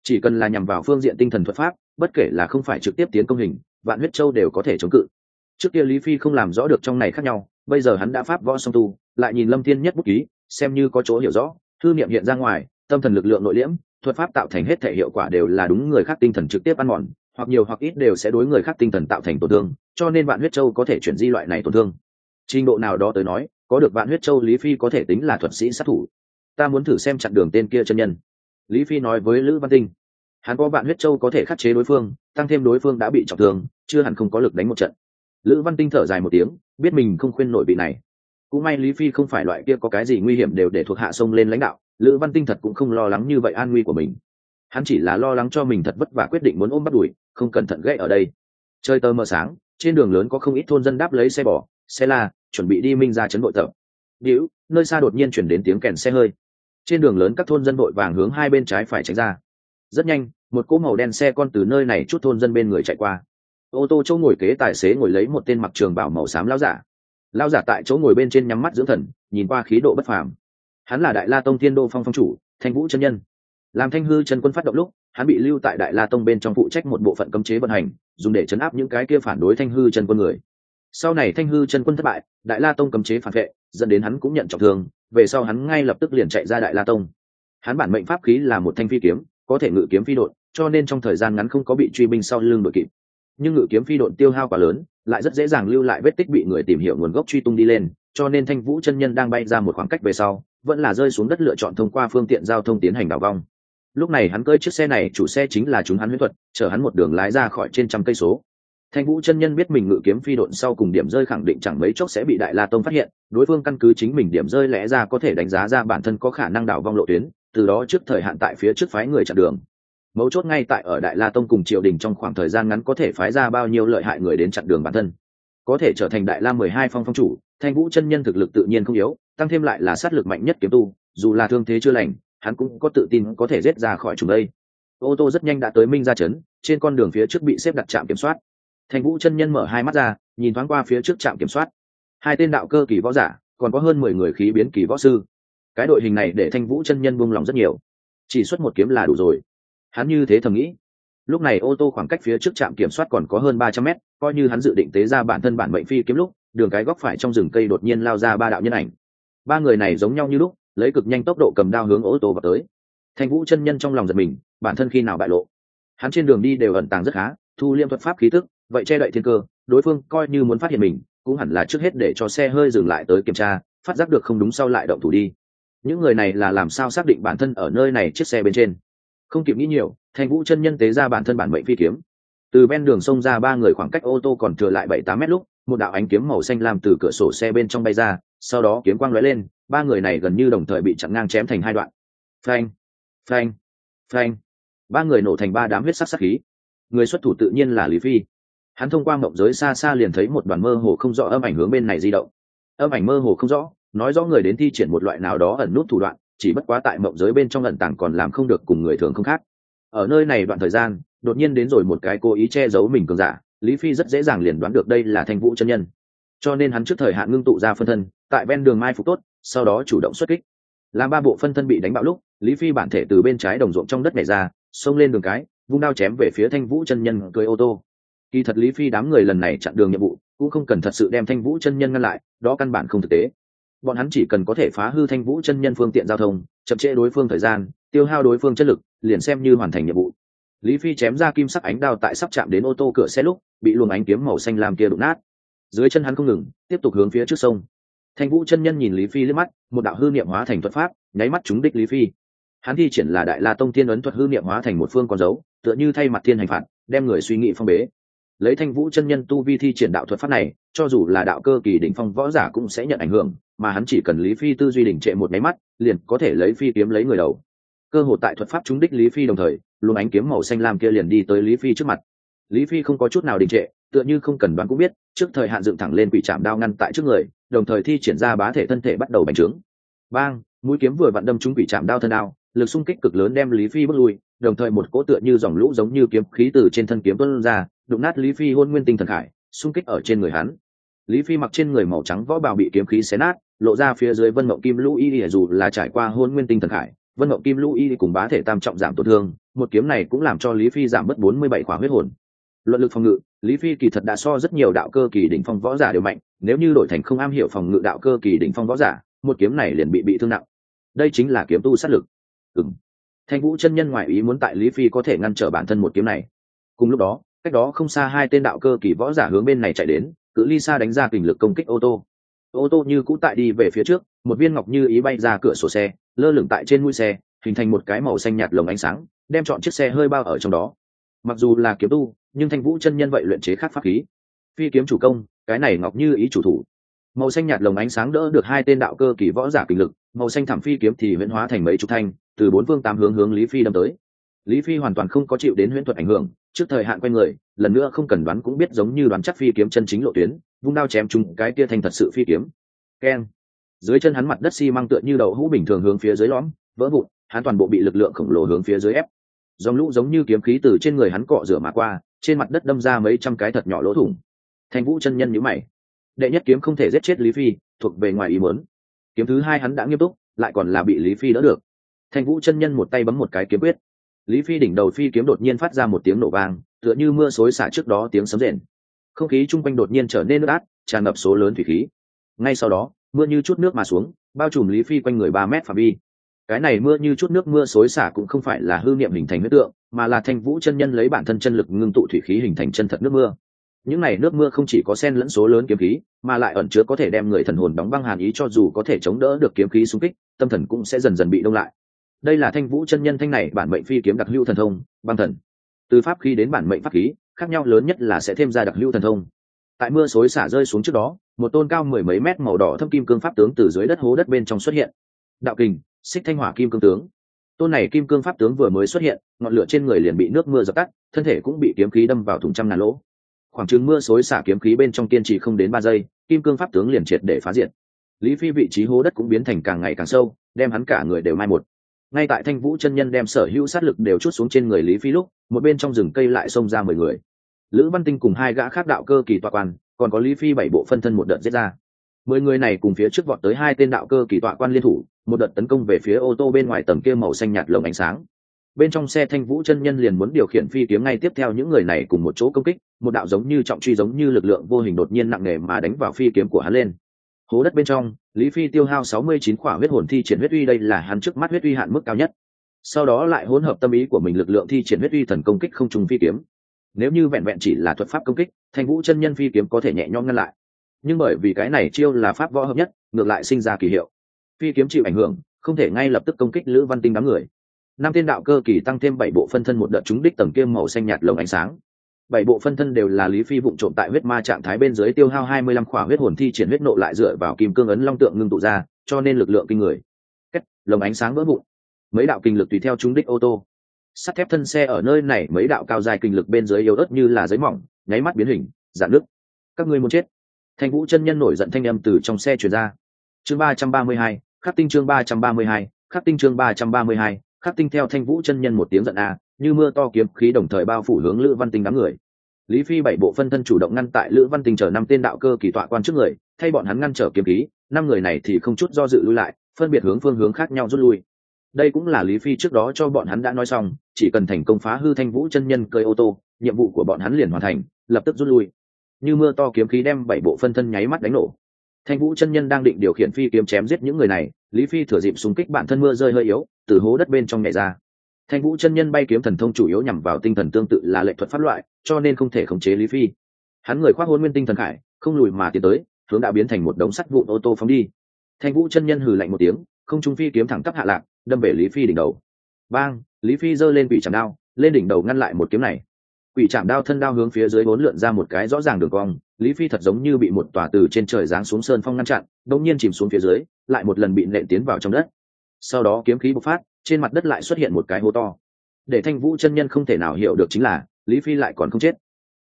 Chỉ cần là nhằm vào phương diện tinh thần thuật pháp, bất kể là không phải trực tiếp tiến công hình, vạn huyết châu đều có thể chống cự. Trước kia lý phi không làm rõ được trong này khác nhau, bây giờ hắn đã pháp võ song tu, lại nhìn lâm thiên nhất bút ký, xem như có chỗ hiểu rõ, thư niệm hiện ra ngoài, tâm thần lực lượng nội liễm, thuật pháp tạo thành hết thể hiệu quả đều là đúng người khác tinh thần trực tiếp ăn mòn hoặc nhiều hoặc ít đều sẽ đối người khác tinh thần tạo thành tổn thương, cho nên vạn huyết châu có thể chuyển di loại này tổn thương. Trình độ nào đó tới nói, có được vạn huyết châu, lý phi có thể tính là thuật sĩ sát thủ. Ta muốn thử xem chặn đường tên kia chân nhân. Lý phi nói với lữ văn tinh. Hắn có vạn huyết châu có thể khắc chế đối phương, tăng thêm đối phương đã bị trọng thương, chưa hẳn không có lực đánh một trận. Lữ văn tinh thở dài một tiếng, biết mình không khuyên nổi vị này. Cũng may lý phi không phải loại kia có cái gì nguy hiểm đều để thuộc hạ sông lên lãnh đạo, lữ văn tinh thật cũng không lo lắng như vậy an nguy của mình hắn chỉ là lo lắng cho mình thật vất vả quyết định muốn ôm bắt đuổi, không cẩn thận gãy ở đây. Chơi tơ mờ sáng, trên đường lớn có không ít thôn dân đáp lấy xe bò, xe la, chuẩn bị đi minh ra chấn nội tập. Điếu nơi xa đột nhiên chuyển đến tiếng kèn xe hơi. Trên đường lớn các thôn dân vội vàng hướng hai bên trái phải tránh ra. Rất nhanh, một cỗ màu đen xe con từ nơi này chút thôn dân bên người chạy qua. Ô tô chỗ ngồi kế tài xế ngồi lấy một tên mặc trường bảo màu xám lao giả. Lao giả tại chỗ ngồi bên trên nhắm mắt dưỡng thần, nhìn qua khí độ bất phàm. Hắn là đại la tông thiên đô phong phong chủ, thanh vũ chân nhân làm thanh hư chân quân phát động lúc, hắn bị lưu tại đại la tông bên trong phụ trách một bộ phận cấm chế vận hành, dùng để chấn áp những cái kia phản đối thanh hư chân quân người. Sau này thanh hư chân quân thất bại, đại la tông cấm chế phản vệ, dẫn đến hắn cũng nhận trọng thương, về sau hắn ngay lập tức liền chạy ra đại la tông. Hắn bản mệnh pháp khí là một thanh phi kiếm, có thể ngự kiếm phi đột cho nên trong thời gian ngắn không có bị truy binh sau lưng đội kịp. Nhưng ngự kiếm phi đột tiêu hao quá lớn, lại rất dễ dàng lưu lại vết tích bị người tìm hiểu nguồn gốc truy tung đi lên, cho nên thanh vũ chân nhân đang bay ra một khoảng cách về sau, vẫn là rơi xuống đất lựa chọn thông qua phương tiện giao thông tiến hành đảo vong lúc này hắn cơi chiếc xe này, chủ xe chính là chúng hắn huyết thuật, chở hắn một đường lái ra khỏi trên trăm cây số. Thanh vũ chân nhân biết mình ngự kiếm phi độn sau cùng điểm rơi khẳng định chẳng mấy chốc sẽ bị đại la tông phát hiện, đối phương căn cứ chính mình điểm rơi lẽ ra có thể đánh giá ra bản thân có khả năng đảo vong lộ tuyến, từ đó trước thời hạn tại phía trước phái người chặn đường. Mấu chốt ngay tại ở đại la tông cùng triều đình trong khoảng thời gian ngắn có thể phái ra bao nhiêu lợi hại người đến chặn đường bản thân. Có thể trở thành đại la mười hai phong phong chủ, thanh vũ chân nhân thực lực tự nhiên không yếu, tăng thêm lại là sát lực mạnh nhất kiếm tu, dù là thương thế chưa lành hắn cũng có tự tin có thể rết ra khỏi chúng đây. Ô tô rất nhanh đã tới minh ra trấn, trên con đường phía trước bị xếp đặt trạm kiểm soát. Thanh vũ chân nhân mở hai mắt ra, nhìn thoáng qua phía trước trạm kiểm soát. Hai tên đạo cơ kỳ võ giả, còn có hơn mười người khí biến kỳ võ sư. Cái đội hình này để thanh vũ chân nhân buông lòng rất nhiều. Chỉ xuất một kiếm là đủ rồi. Hắn như thế thầm nghĩ. Lúc này ô tô khoảng cách phía trước trạm kiểm soát còn có hơn ba trăm mét, coi như hắn dự định tế ra bản thân bản mệnh phi kiếm lúc, đường cái góc phải trong rừng cây đột nhiên lao ra ba đạo nhân ảnh. Ba người này giống nhau như lúc lấy cực nhanh tốc độ cầm đao hướng ô tô vào tới. Thanh vũ chân nhân trong lòng giật mình, bản thân khi nào bại lộ? Hắn trên đường đi đều ẩn tàng rất khá, thu liêm thuật pháp khí tức, vậy che đậy thiên cơ, đối phương coi như muốn phát hiện mình, cũng hẳn là trước hết để cho xe hơi dừng lại tới kiểm tra, phát giác được không đúng sau lại động thủ đi. Những người này là làm sao xác định bản thân ở nơi này chiếc xe bên trên? Không kịp nghĩ nhiều, thanh vũ chân nhân tế ra bản thân bản mệnh phi kiếm. Từ ven đường xông ra ba người khoảng cách ô tô còn thừa lại bảy tám mét lúc, một đạo ánh kiếm màu xanh làm từ cửa sổ xe bên trong bay ra, sau đó kiếm quang lóe lên ba người này gần như đồng thời bị chặn ngang chém thành hai đoạn. Phanh phanh phanh. Ba người nổ thành ba đám huyết sắc sắc khí. Người xuất thủ tự nhiên là lý phi. Hắn thông qua mộng giới xa xa liền thấy một đoàn mơ hồ không rõ âm ảnh hướng bên này di động. Âm ảnh mơ hồ không rõ, nói rõ người đến thi triển một loại nào đó ẩn nút thủ đoạn, chỉ bất quá tại mộng giới bên trong ẩn tàng còn làm không được cùng người thường không khác. Ở nơi này đoạn thời gian, đột nhiên đến rồi một cái cố ý che giấu mình cường giả, lý phi rất dễ dàng liền đoán được đây là thanh vũ chân nhân cho nên hắn trước thời hạn ngưng tụ ra phân thân, tại ven đường mai phục tốt, sau đó chủ động xuất kích. Làm ba bộ phân thân bị đánh bạo lúc, lý phi bản thể từ bên trái đồng ruộng trong đất này ra, xông lên đường cái, vung đao chém về phía thanh vũ chân nhân cưới ô tô. Kỳ thật lý phi đám người lần này chặn đường nhiệm vụ, cũng không cần thật sự đem thanh vũ chân nhân ngăn lại, đó căn bản không thực tế. Bọn hắn chỉ cần có thể phá hư thanh vũ chân nhân phương tiện giao thông, chậm trễ đối phương thời gian, tiêu hao đối phương chất lực, liền xem như hoàn thành nhiệm vụ. Lý phi chém ra kim sắc ánh đao tại sắp chạm đến ô tô cửa xe lúc, bị luồng ánh kiếm màu xanh làm kia đụng nát dưới chân hắn không ngừng, tiếp tục hướng phía trước sông. Thanh vũ chân nhân nhìn lý phi liếc mắt, một đạo hư niệm hóa thành thuật pháp, nháy mắt trúng đích lý phi. Hắn thi triển là đại la tông tiên ấn thuật hư niệm hóa thành một phương con dấu, tựa như thay mặt thiên hành phạt, đem người suy nghĩ phong bế. Lấy thanh vũ chân nhân tu vi thi triển đạo thuật pháp này, cho dù là đạo cơ kỳ đỉnh phong võ giả cũng sẽ nhận ảnh hưởng, mà hắn chỉ cần lý phi tư duy đỉnh trệ một máy mắt, liền có thể lấy phi kiếm lấy người đầu. Cơ hội tại thuật pháp trúng đích lý phi đồng thời, luồng ánh kiếm màu xanh lam kia liền đi tới lý phi trước mặt. Lý phi không có chút nào đình trệ tựa như không cần đoán cũng biết, trước thời hạn dựng thẳng lên quỷ chạm đao ngăn tại trước người, đồng thời thi triển ra bá thể thân thể bắt đầu bành trướng. Bang, mũi kiếm vừa vặn đâm trúng quỷ chạm đao thân đao, lực xung kích cực lớn đem lý phi bước lui, đồng thời một cỗ tựa như dòng lũ giống như kiếm khí từ trên thân kiếm tuân ra, đụng nát lý phi hôn nguyên tinh thần khải, xung kích ở trên người hắn. Lý phi mặc trên người màu trắng võ bào bị kiếm khí xé nát, lộ ra phía dưới vân ngọc kim lũ y dù là trải qua hôn nguyên tinh thần khải, vân ngọc kim lũ y cùng bá thể tam trọng giảm tổn thương, một kiếm này cũng làm cho lý phi giảm mất bốn mươi bảy khóa huyết hồn. Luận lực phòng ngự lý phi kỳ thật đã so rất nhiều đạo cơ kỳ đỉnh phong võ giả đều mạnh, nếu như đổi thành không am hiểu phòng ngự đạo cơ kỳ đỉnh phong võ giả, một kiếm này liền bị bị thương nặng. Đây chính là kiếm tu sát lực. Ừng thanh vũ chân nhân ngoại ý muốn tại lý phi có thể ngăn trở bản thân một kiếm này. Cùng lúc đó, cách đó không xa hai tên đạo cơ kỳ võ giả hướng bên này chạy đến, cự ly xa đánh ra kình lực công kích ô tô. Ô tô như cũ tại đi về phía trước, một viên ngọc như ý bay ra cửa sổ xe, lơ lửng tại trên mũi xe, hình thành một cái màu xanh nhạt lồng ánh sáng, đem chọn chiếc xe hơi bao ở trong đó. Mặc dù là kiếm tu nhưng thanh vũ chân nhân vậy luyện chế khác pháp khí. Phi kiếm chủ công, cái này ngọc như ý chủ thủ. Màu xanh nhạt lồng ánh sáng đỡ được hai tên đạo cơ kỳ võ giả kình lực, màu xanh thảm phi kiếm thì huyễn hóa thành mấy chục thanh, từ bốn phương tám hướng hướng lý phi đâm tới. Lý phi hoàn toàn không có chịu đến huyễn thuật ảnh hưởng, trước thời hạn q u a n người, lần nữa không cần đoán cũng biết giống như đoán chắc phi kiếm chân chính lộ tuyến, vung đao chém chúng cái kia thành thật sự phi kiếm. Keng dưới chân hắn mặt đất xi、si、măng tựa như đậu hũ bình thường hướng phía dưới lõm, vỡ vụn, hắn toàn bộ bị lực lượng khổng lồ hướng phía dưới ép. Dòng lũ giống như kiếm khí từ trên người hắn cọ rửa mà qua trên mặt đất đâm ra mấy trăm cái thật nhỏ lỗ thủng. Thanh vũ chân nhân nhữ mày. Đệ nhất kiếm không thể giết chết lý phi, thuộc về ngoài ý muốn. Kiếm thứ hai hắn đã nghiêm túc, lại còn là bị lý phi đỡ được. Thanh vũ chân nhân một tay bấm một cái kiếm quyết. Lý phi đỉnh đầu phi kiếm đột nhiên phát ra một tiếng nổ vang, tựa như mưa xối xả trước đó tiếng sấm rền. Không khí chung quanh đột nhiên trở nên nước át, tràn ngập số lớn thủy khí. Ngay sau đó, mưa như chút nước mà xuống, bao trùm lý phi quanh người ba mét phạm vi. Cái này mưa như chút nước mưa xối xả cũng không phải là hư niệm hình thành huyết tượng mà là thanh vũ chân nhân lấy bản thân chân lực ngưng tụ thủy khí hình thành chân thật nước mưa. Những này nước mưa không chỉ có sen lẫn số lớn kiếm khí, mà lại ẩn chứa có thể đem người thần hồn đóng băng hàn ý cho dù có thể chống đỡ được kiếm khí xung kích, tâm thần cũng sẽ dần dần bị đông lại. Đây là thanh vũ chân nhân thanh này bản mệnh phi kiếm đặc lưu thần thông, băng thần. Từ pháp khí đến bản mệnh pháp khí, khác nhau lớn nhất là sẽ thêm ra đặc lưu thần thông. Tại mưa xối xả rơi xuống trước đó, một tôn cao mười mấy mét màu đỏ thâm kim cương pháp tướng từ dưới đất hố đất bên trong xuất hiện. Đạo kình, xích thanh hỏa kim cương tướng tôn này kim cương pháp tướng vừa mới xuất hiện, ngọn lửa trên người liền bị nước mưa dập tắt, thân thể cũng bị kiếm khí đâm vào thùng trăm ngàn lỗ. Khoảng chừng mưa xối xả kiếm khí bên trong kiên trì không đến ba giây, kim cương pháp tướng liền triệt để phá diệt. Lý phi vị trí hố đất cũng biến thành càng ngày càng sâu, đem hắn cả người đều mai một. Ngay tại thanh vũ chân nhân đem sở hữu sát lực đều chút xuống trên người lý phi lúc, một bên trong rừng cây lại xông ra mười người. Lữ văn tinh cùng hai gã khác đạo cơ kỳ tọa quan, còn có lý phi bảy bộ phân thân một đợt giết ra mười người này cùng phía trước vọt tới hai tên đạo cơ kỳ tọa quan liên thủ, một đợt tấn công về phía ô tô bên ngoài tầng kia màu xanh nhạt lồng ánh sáng. Bên trong xe thanh vũ chân nhân liền muốn điều khiển phi kiếm ngay tiếp theo những người này cùng một chỗ công kích, một đạo giống như trọng truy giống như lực lượng vô hình đột nhiên nặng nề mà đánh vào phi kiếm của hắn lên. Hố đất bên trong, lý phi tiêu hao sáu mươi chín khỏa huyết hồn thi triển huyết uy, đây là hắn trước mắt huyết uy hạn mức cao nhất. Sau đó lại hỗn hợp tâm ý của mình lực lượng thi triển huyết uy thần công kích không trùng phi kiếm. Nếu như vẹn vẹn chỉ là thuật pháp công kích, thanh vũ chân nhân phi kiếm có thể nhẹ nhõm ngăn lại nhưng bởi vì cái này chiêu là pháp võ hợp nhất, ngược lại sinh ra kỳ hiệu. Phi kiếm chịu ảnh hưởng, không thể ngay lập tức công kích lữ văn tinh đám người. Năm tên đạo cơ kỳ tăng thêm bảy bộ phân thân một đợt trúng đích tầng kiêm màu xanh nhạt lồng ánh sáng. Bảy bộ phân thân đều là lý phi vụng trộm tại huyết ma trạng thái bên dưới tiêu hao hai mươi lăm khỏa huyết hồn thi triển huyết nộ lại dựa vào kim cương ấn long tượng ngưng tụ ra, cho nên lực lượng kinh người. Cách lồng ánh sáng vỡ vụn. Mấy đạo kinh lực tùy theo trúng đích ô tô. Sắt thép thân xe ở nơi này, mấy đạo cao dài kinh lực bên dưới yếu ớt như là giấy mỏng, nháy mắt biến hình giảm nước các ngươi muốn chết thanh vũ chân nhân nổi giận thanh âm từ trong xe chuyển ra. Chương ba trăm ba mươi hai, khắc tinh chương ba trăm ba mươi hai, khắc tinh chương ba trăm ba mươi hai, khắc tinh theo thanh vũ chân nhân một tiếng giận a, như mưa to kiếm khí đồng thời bao phủ hướng lữ văn tinh đám người. Lý phi bảy bộ phân thân chủ động ngăn tại lữ văn tinh chờ năm tên đạo cơ kỳ tọa quan trước người, thay bọn hắn ngăn trở kiếm khí, năm người này thì không chút do dự lui lại, phân biệt hướng phương hướng khác nhau rút lui. Đây cũng là lý phi trước đó cho bọn hắn đã nói xong, chỉ cần thành công phá hư thanh vũ chân nhân cơi ô tô, nhiệm vụ của bọn hắn liền hoàn thành, lập tức rút lui như mưa to kiếm khí đem bảy bộ phân thân nháy mắt đánh nổ. Thanh vũ chân nhân đang định điều khiển phi kiếm chém giết những người này, lý phi thừa dịp xung kích bản thân mưa rơi hơi yếu, từ hố đất bên trong nhảy ra. Thanh vũ chân nhân bay kiếm thần thông chủ yếu nhằm vào tinh thần tương tự là lệ thuật pháp loại, cho nên không thể khống chế lý phi. Hắn người khoác hôn nguyên tinh thần khải, không lùi mà tiến tới, hướng đã biến thành một đống sắt vụn ô tô phóng đi. Thanh vũ chân nhân hừ lạnh một tiếng, không trung phi kiếm thẳng tắp hạ lạc, đâm về lý phi đỉnh đầu. Bang, lý phi giơ lên bị chạm đao, lên đỉnh đầu ngăn lại một kiếm này quỷ chạm đao thân đao hướng phía dưới bốn lượn ra một cái rõ ràng đường cong, lý phi thật giống như bị một tòa từ trên trời giáng xuống sơn phong ngăn chặn, đột nhiên chìm xuống phía dưới, lại một lần bị nện tiến vào trong đất. Sau đó kiếm khí bộc phát, trên mặt đất lại xuất hiện một cái hố to. Để thanh vũ chân nhân không thể nào hiểu được chính là, lý phi lại còn không chết,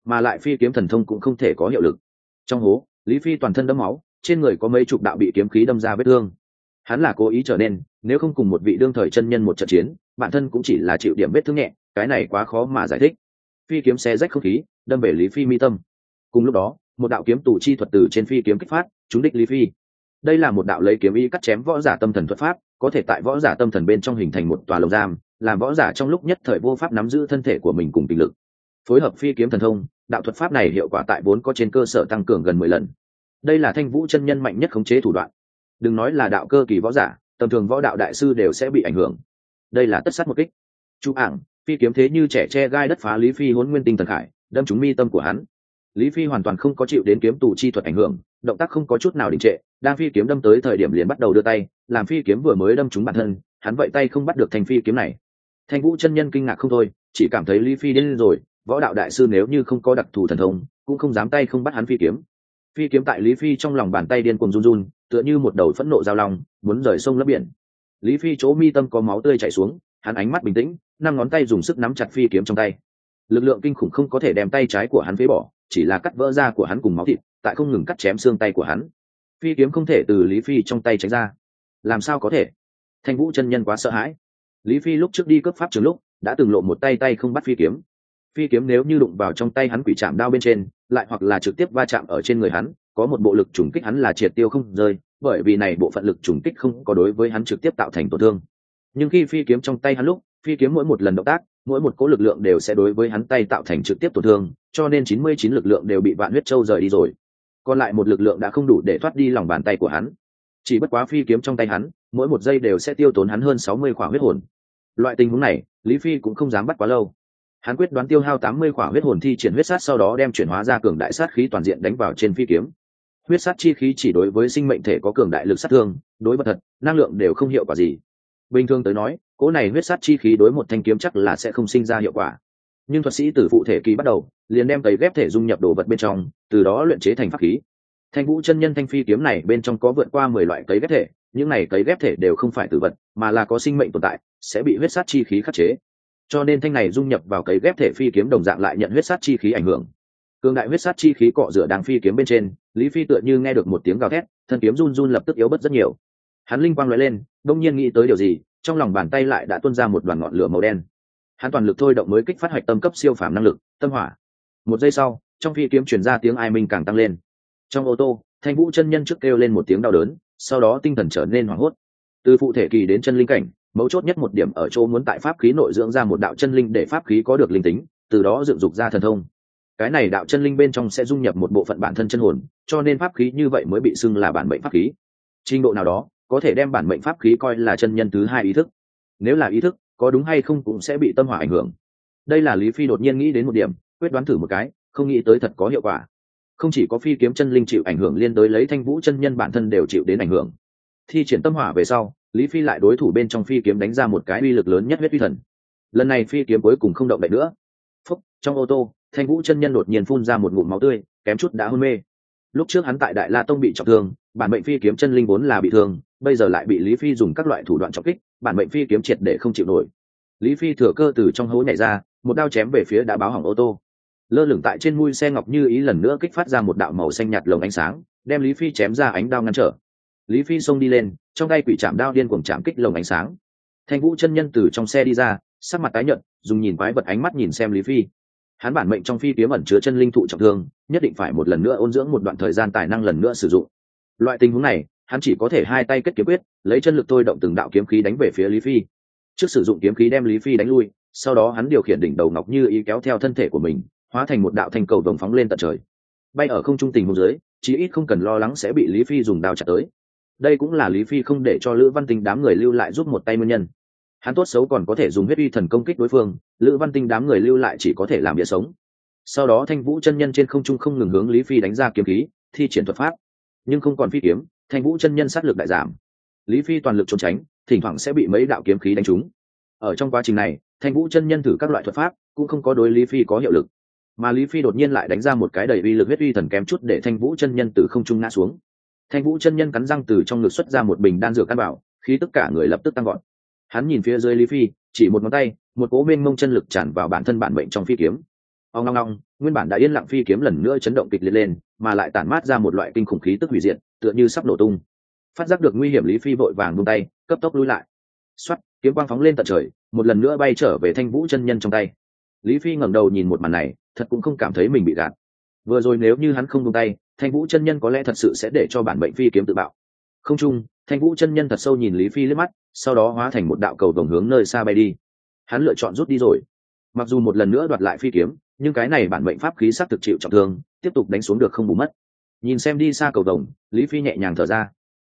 mà lại phi kiếm thần thông cũng không thể có hiệu lực. Trong hố, lý phi toàn thân đẫm máu, trên người có mấy chục đạo bị kiếm khí đâm ra vết thương. Hắn là cố ý trở nên, nếu không cùng một vị đương thời chân nhân một trận chiến, bản thân cũng chỉ là chịu điểm vết thương nhẹ, cái này quá khó mà giải thích phi kiếm xe rách không khí, đâm về lý phi mi tâm. Cùng lúc đó, một đạo kiếm tù chi thuật từ trên phi kiếm kích phát, trúng đích lý phi. Đây là một đạo lấy kiếm y cắt chém võ giả tâm thần thuật pháp, có thể tại võ giả tâm thần bên trong hình thành một tòa lồng giam, làm võ giả trong lúc nhất thời vô pháp nắm giữ thân thể của mình cùng tình lực. Phối hợp phi kiếm thần thông, đạo thuật pháp này hiệu quả tại vốn có trên cơ sở tăng cường gần mười lần. Đây là thanh vũ chân nhân mạnh nhất khống chế thủ đoạn. Đừng nói là đạo cơ kỳ võ giả, tầm thường võ đạo đại sư đều sẽ bị ảnh hưởng. Đây là tất sát một kích. Chú ảng phi kiếm thế như trẻ che gai đất phá lý phi hôn nguyên tinh thần khải, đâm trúng mi tâm của hắn. Lý phi hoàn toàn không có chịu đến kiếm tù chi thuật ảnh hưởng, động tác không có chút nào đình trệ, đang phi kiếm đâm tới thời điểm liền bắt đầu đưa tay, làm phi kiếm vừa mới đâm trúng bản thân, hắn vậy tay không bắt được thành phi kiếm này. Thanh vũ chân nhân kinh ngạc không thôi, chỉ cảm thấy lý phi đến rồi, võ đạo đại sư nếu như không có đặc thù thần thông, cũng không dám tay không bắt hắn phi kiếm. Phi kiếm tại lý phi trong lòng bàn tay điên cuồng run run, tựa như một đầu phẫn nộ giao long, muốn rời sông lấp biển. Lý phi chỗ mi tâm có máu tươi chảy xuống hắn ánh mắt bình tĩnh, năm ngón tay dùng sức nắm chặt phi kiếm trong tay. Lực lượng kinh khủng không có thể đem tay trái của hắn phế bỏ, chỉ là cắt vỡ da của hắn cùng máu thịt, tại không ngừng cắt chém xương tay của hắn. Phi kiếm không thể từ lý phi trong tay tránh ra. Làm sao có thể? Thanh vũ chân nhân quá sợ hãi. Lý phi lúc trước đi cướp pháp trường lúc, đã từng lộ một tay tay không bắt phi kiếm. Phi kiếm nếu như đụng vào trong tay hắn quỷ chạm đao bên trên, lại hoặc là trực tiếp va chạm ở trên người hắn, có một bộ lực trùng kích hắn là triệt tiêu không rơi, bởi vì này bộ phận lực trùng kích không có đối với hắn trực tiếp tạo thành tổn thương nhưng khi phi kiếm trong tay hắn lúc, phi kiếm mỗi một lần động tác, mỗi một cỗ lực lượng đều sẽ đối với hắn tay tạo thành trực tiếp tổn thương, cho nên chín mươi chín lực lượng đều bị vạn huyết châu rời đi rồi. Còn lại một lực lượng đã không đủ để thoát đi lòng bàn tay của hắn. Chỉ bất quá phi kiếm trong tay hắn, mỗi một giây đều sẽ tiêu tốn hắn hơn sáu mươi khỏa huyết hồn. Loại tình huống này, lý phi cũng không dám bắt quá lâu. Hắn quyết đoán tiêu hao tám mươi khỏa huyết hồn thi triển huyết sát sau đó đem chuyển hóa ra cường đại sát khí toàn diện đánh vào trên phi kiếm. Huyết sát chi khí chỉ đối với sinh mệnh thể có cường đại lực sát thương, đối vật thật, năng lượng đều không hiệu quả gì bình thường tới nói cỗ này huyết sát chi khí đối một thanh kiếm chắc là sẽ không sinh ra hiệu quả. Nhưng thuật sĩ từ phụ thể kỳ bắt đầu, liền đem tấy ghép thể dung nhập đồ vật bên trong, từ đó luyện chế thành pháp khí. Thanh vũ chân nhân thanh phi kiếm này bên trong có vượt qua mười loại cấy ghép thể, những này cấy ghép thể đều không phải tử vật, mà là có sinh mệnh tồn tại, sẽ bị huyết sát chi khí khắc chế. Cho nên thanh này dung nhập vào cấy ghép thể phi kiếm đồng dạng lại nhận huyết sát chi khí ảnh hưởng. Cương đại huyết sát chi khí cọ rửa đang phi kiếm bên trên, lý phi tựa như nghe được một tiếng gào thét, thân kiếm run run lập tức yếu bớt rất nhiều hắn linh quang nói lên đông nhiên nghĩ tới điều gì, trong lòng bàn tay lại đã tuôn ra một đoàn ngọn lửa màu đen. Hắn toàn lực thôi động mới kích phát hoạch tâm cấp siêu phàm năng lực, tâm hỏa. Một giây sau, trong phi kiếm chuyển ra tiếng ai minh càng tăng lên. Trong ô tô, thanh vũ chân nhân trước kêu lên một tiếng đau đớn, sau đó tinh thần trở nên hoảng hốt. Từ phụ thể kỳ đến chân linh cảnh, mấu chốt nhất một điểm ở chỗ muốn tại pháp khí nội dưỡng ra một đạo chân linh để pháp khí có được linh tính, từ đó dựng dục ra thần thông. Cái này đạo chân linh bên trong sẽ dung nhập một bộ phận bản thân chân hồn, cho nên pháp khí như vậy mới bị xưng là bản mệnh pháp khí. Trình độ nào đó có thể đem bản mệnh pháp khí coi là chân nhân thứ hai ý thức. Nếu là ý thức, có đúng hay không cũng sẽ bị tâm hỏa ảnh hưởng. Đây là lý phi đột nhiên nghĩ đến một điểm, quyết đoán thử một cái, không nghĩ tới thật có hiệu quả. Không chỉ có phi kiếm chân linh chịu ảnh hưởng liên đối lấy thanh vũ chân nhân bản thân đều chịu đến ảnh hưởng. Thi triển tâm hỏa về sau, lý phi lại đối thủ bên trong phi kiếm đánh ra một cái uy lực lớn nhất huyết uy thần. Lần này phi kiếm cuối cùng không động đậy nữa. Phúc, trong ô tô, thanh vũ chân nhân đột nhiên phun ra một ngụm máu tươi, kém chút đã hôn mê. Lúc trước hắn tại đại la tông bị trọng thương, bản mệnh phi kiếm chân linh vốn là bị thương bây giờ lại bị lý phi dùng các loại thủ đoạn trọng kích, bản mệnh phi kiếm triệt để không chịu nổi. Lý phi thừa cơ từ trong hố nhảy ra, một đao chém về phía đã báo hỏng ô tô. Lơ lửng tại trên mui xe ngọc như ý lần nữa kích phát ra một đạo màu xanh nhạt lồng ánh sáng, đem lý phi chém ra ánh đao ngăn trở. Lý phi xông đi lên, trong tay quỷ chạm đao điên cuồng chạm kích lồng ánh sáng. Thanh vũ chân nhân từ trong xe đi ra, sắc mặt tái nhợt, dùng nhìn quái vật ánh mắt nhìn xem lý phi. Hắn bản mệnh trong phi kiếm ẩn chứa chân linh thụ trọng thương, nhất định phải một lần nữa ôn dưỡng một đoạn thời gian tài năng lần nữa sử dụng. Loại tình huống này hắn chỉ có thể hai tay kết kiếm quyết, lấy chân lực thôi động từng đạo kiếm khí đánh về phía lý phi. Trước sử dụng kiếm khí đem lý phi đánh lui, sau đó hắn điều khiển đỉnh đầu ngọc như ý kéo theo thân thể của mình, hóa thành một đạo thanh cầu đồng phóng lên tận trời. Bay ở không trung tình hôn dưới, chí ít không cần lo lắng sẽ bị lý phi dùng đao chặt tới. Đây cũng là lý phi không để cho lữ văn tinh đám người lưu lại giúp một tay nguyên nhân. Hắn tốt xấu còn có thể dùng huyết uy thần công kích đối phương, lữ văn tinh đám người lưu lại chỉ có thể làm bia sống. Sau đó thanh vũ chân nhân trên không trung không ngừng hướng lý phi đánh ra kiếm khí, thi triển thuật pháp, nhưng không còn phi kiếm thanh vũ chân nhân sát lực đại giảm. Lý phi toàn lực trốn tránh, thỉnh thoảng sẽ bị mấy đạo kiếm khí đánh trúng. Ở trong quá trình này, thanh vũ chân nhân thử các loại thuật pháp, cũng không có đối lý phi có hiệu lực. Mà lý phi đột nhiên lại đánh ra một cái đầy uy lực huyết uy thần kém chút để thanh vũ chân nhân từ không trung ngã xuống. Thanh vũ chân nhân cắn răng từ trong ngực xuất ra một bình đan dược căn bảo khi tất cả người lập tức tăng gọn hắn nhìn phía dưới lý phi, chỉ một ngón tay, một cố bên mông chân lực tràn vào bản thân bản mệnh trong phi kiếm ông long long nguyên bản đã yên lặng phi kiếm lần nữa chấn động kịch liệt lên, mà lại tản mát ra một loại kinh khủng khí tức hủy diệt, tựa như sắp nổ tung. Phát giác được nguy hiểm, lý phi vội vàng buông tay, cấp tốc lui lại. Xoắt kiếm quang phóng lên tận trời, một lần nữa bay trở về thanh vũ chân nhân trong tay. Lý phi ngẩng đầu nhìn một màn này, thật cũng không cảm thấy mình bị gạt. Vừa rồi nếu như hắn không buông tay, thanh vũ chân nhân có lẽ thật sự sẽ để cho bản bệnh phi kiếm tự bạo. Không chung, thanh vũ chân nhân thật sâu nhìn lý phi liếc mắt, sau đó hóa thành một đạo cầu đồng hướng nơi xa bay đi. Hắn lựa chọn rút đi rồi. Mặc dù một lần nữa đoạt lại phi kiếm nhưng cái này bản mệnh pháp khí sắc thực chịu trọng thương, tiếp tục đánh xuống được không bù mất. Nhìn xem đi xa cầu đồng lý phi nhẹ nhàng thở ra.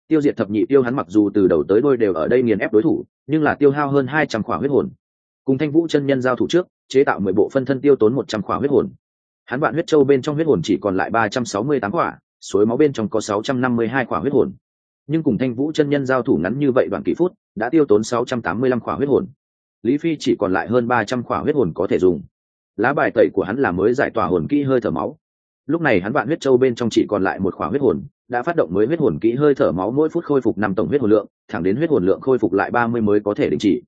Tiêu diệt thập nhị tiêu hắn mặc dù từ đầu tới đôi đều ở đây nghiền ép đối thủ, nhưng là tiêu hao hơn hai trăm khỏa huyết hồn. Cùng thanh vũ chân nhân giao thủ trước, chế tạo mười bộ phân thân tiêu tốn một trăm khỏa huyết hồn. Hắn bạn huyết châu bên trong huyết hồn chỉ còn lại ba trăm sáu mươi tám khỏa, suối máu bên trong có sáu trăm năm mươi hai khỏa huyết hồn. Nhưng cùng thanh vũ chân nhân giao thủ ngắn như vậy đoạn kỷ phút, đã tiêu tốn sáu trăm tám mươi lăm khỏa huyết hồn. Lý phi chỉ còn lại hơn ba trăm khỏa huyết hồn có thể dùng lá bài tẩy của hắn là mới giải tỏa hồn kỹ hơi thở máu. Lúc này hắn vạn huyết châu bên trong chỉ còn lại một khỏa huyết hồn, đã phát động mới huyết hồn kỹ hơi thở máu mỗi phút khôi phục năm tổng huyết hồn lượng, thẳng đến huyết hồn lượng khôi phục lại ba mươi mới có thể đình chỉ.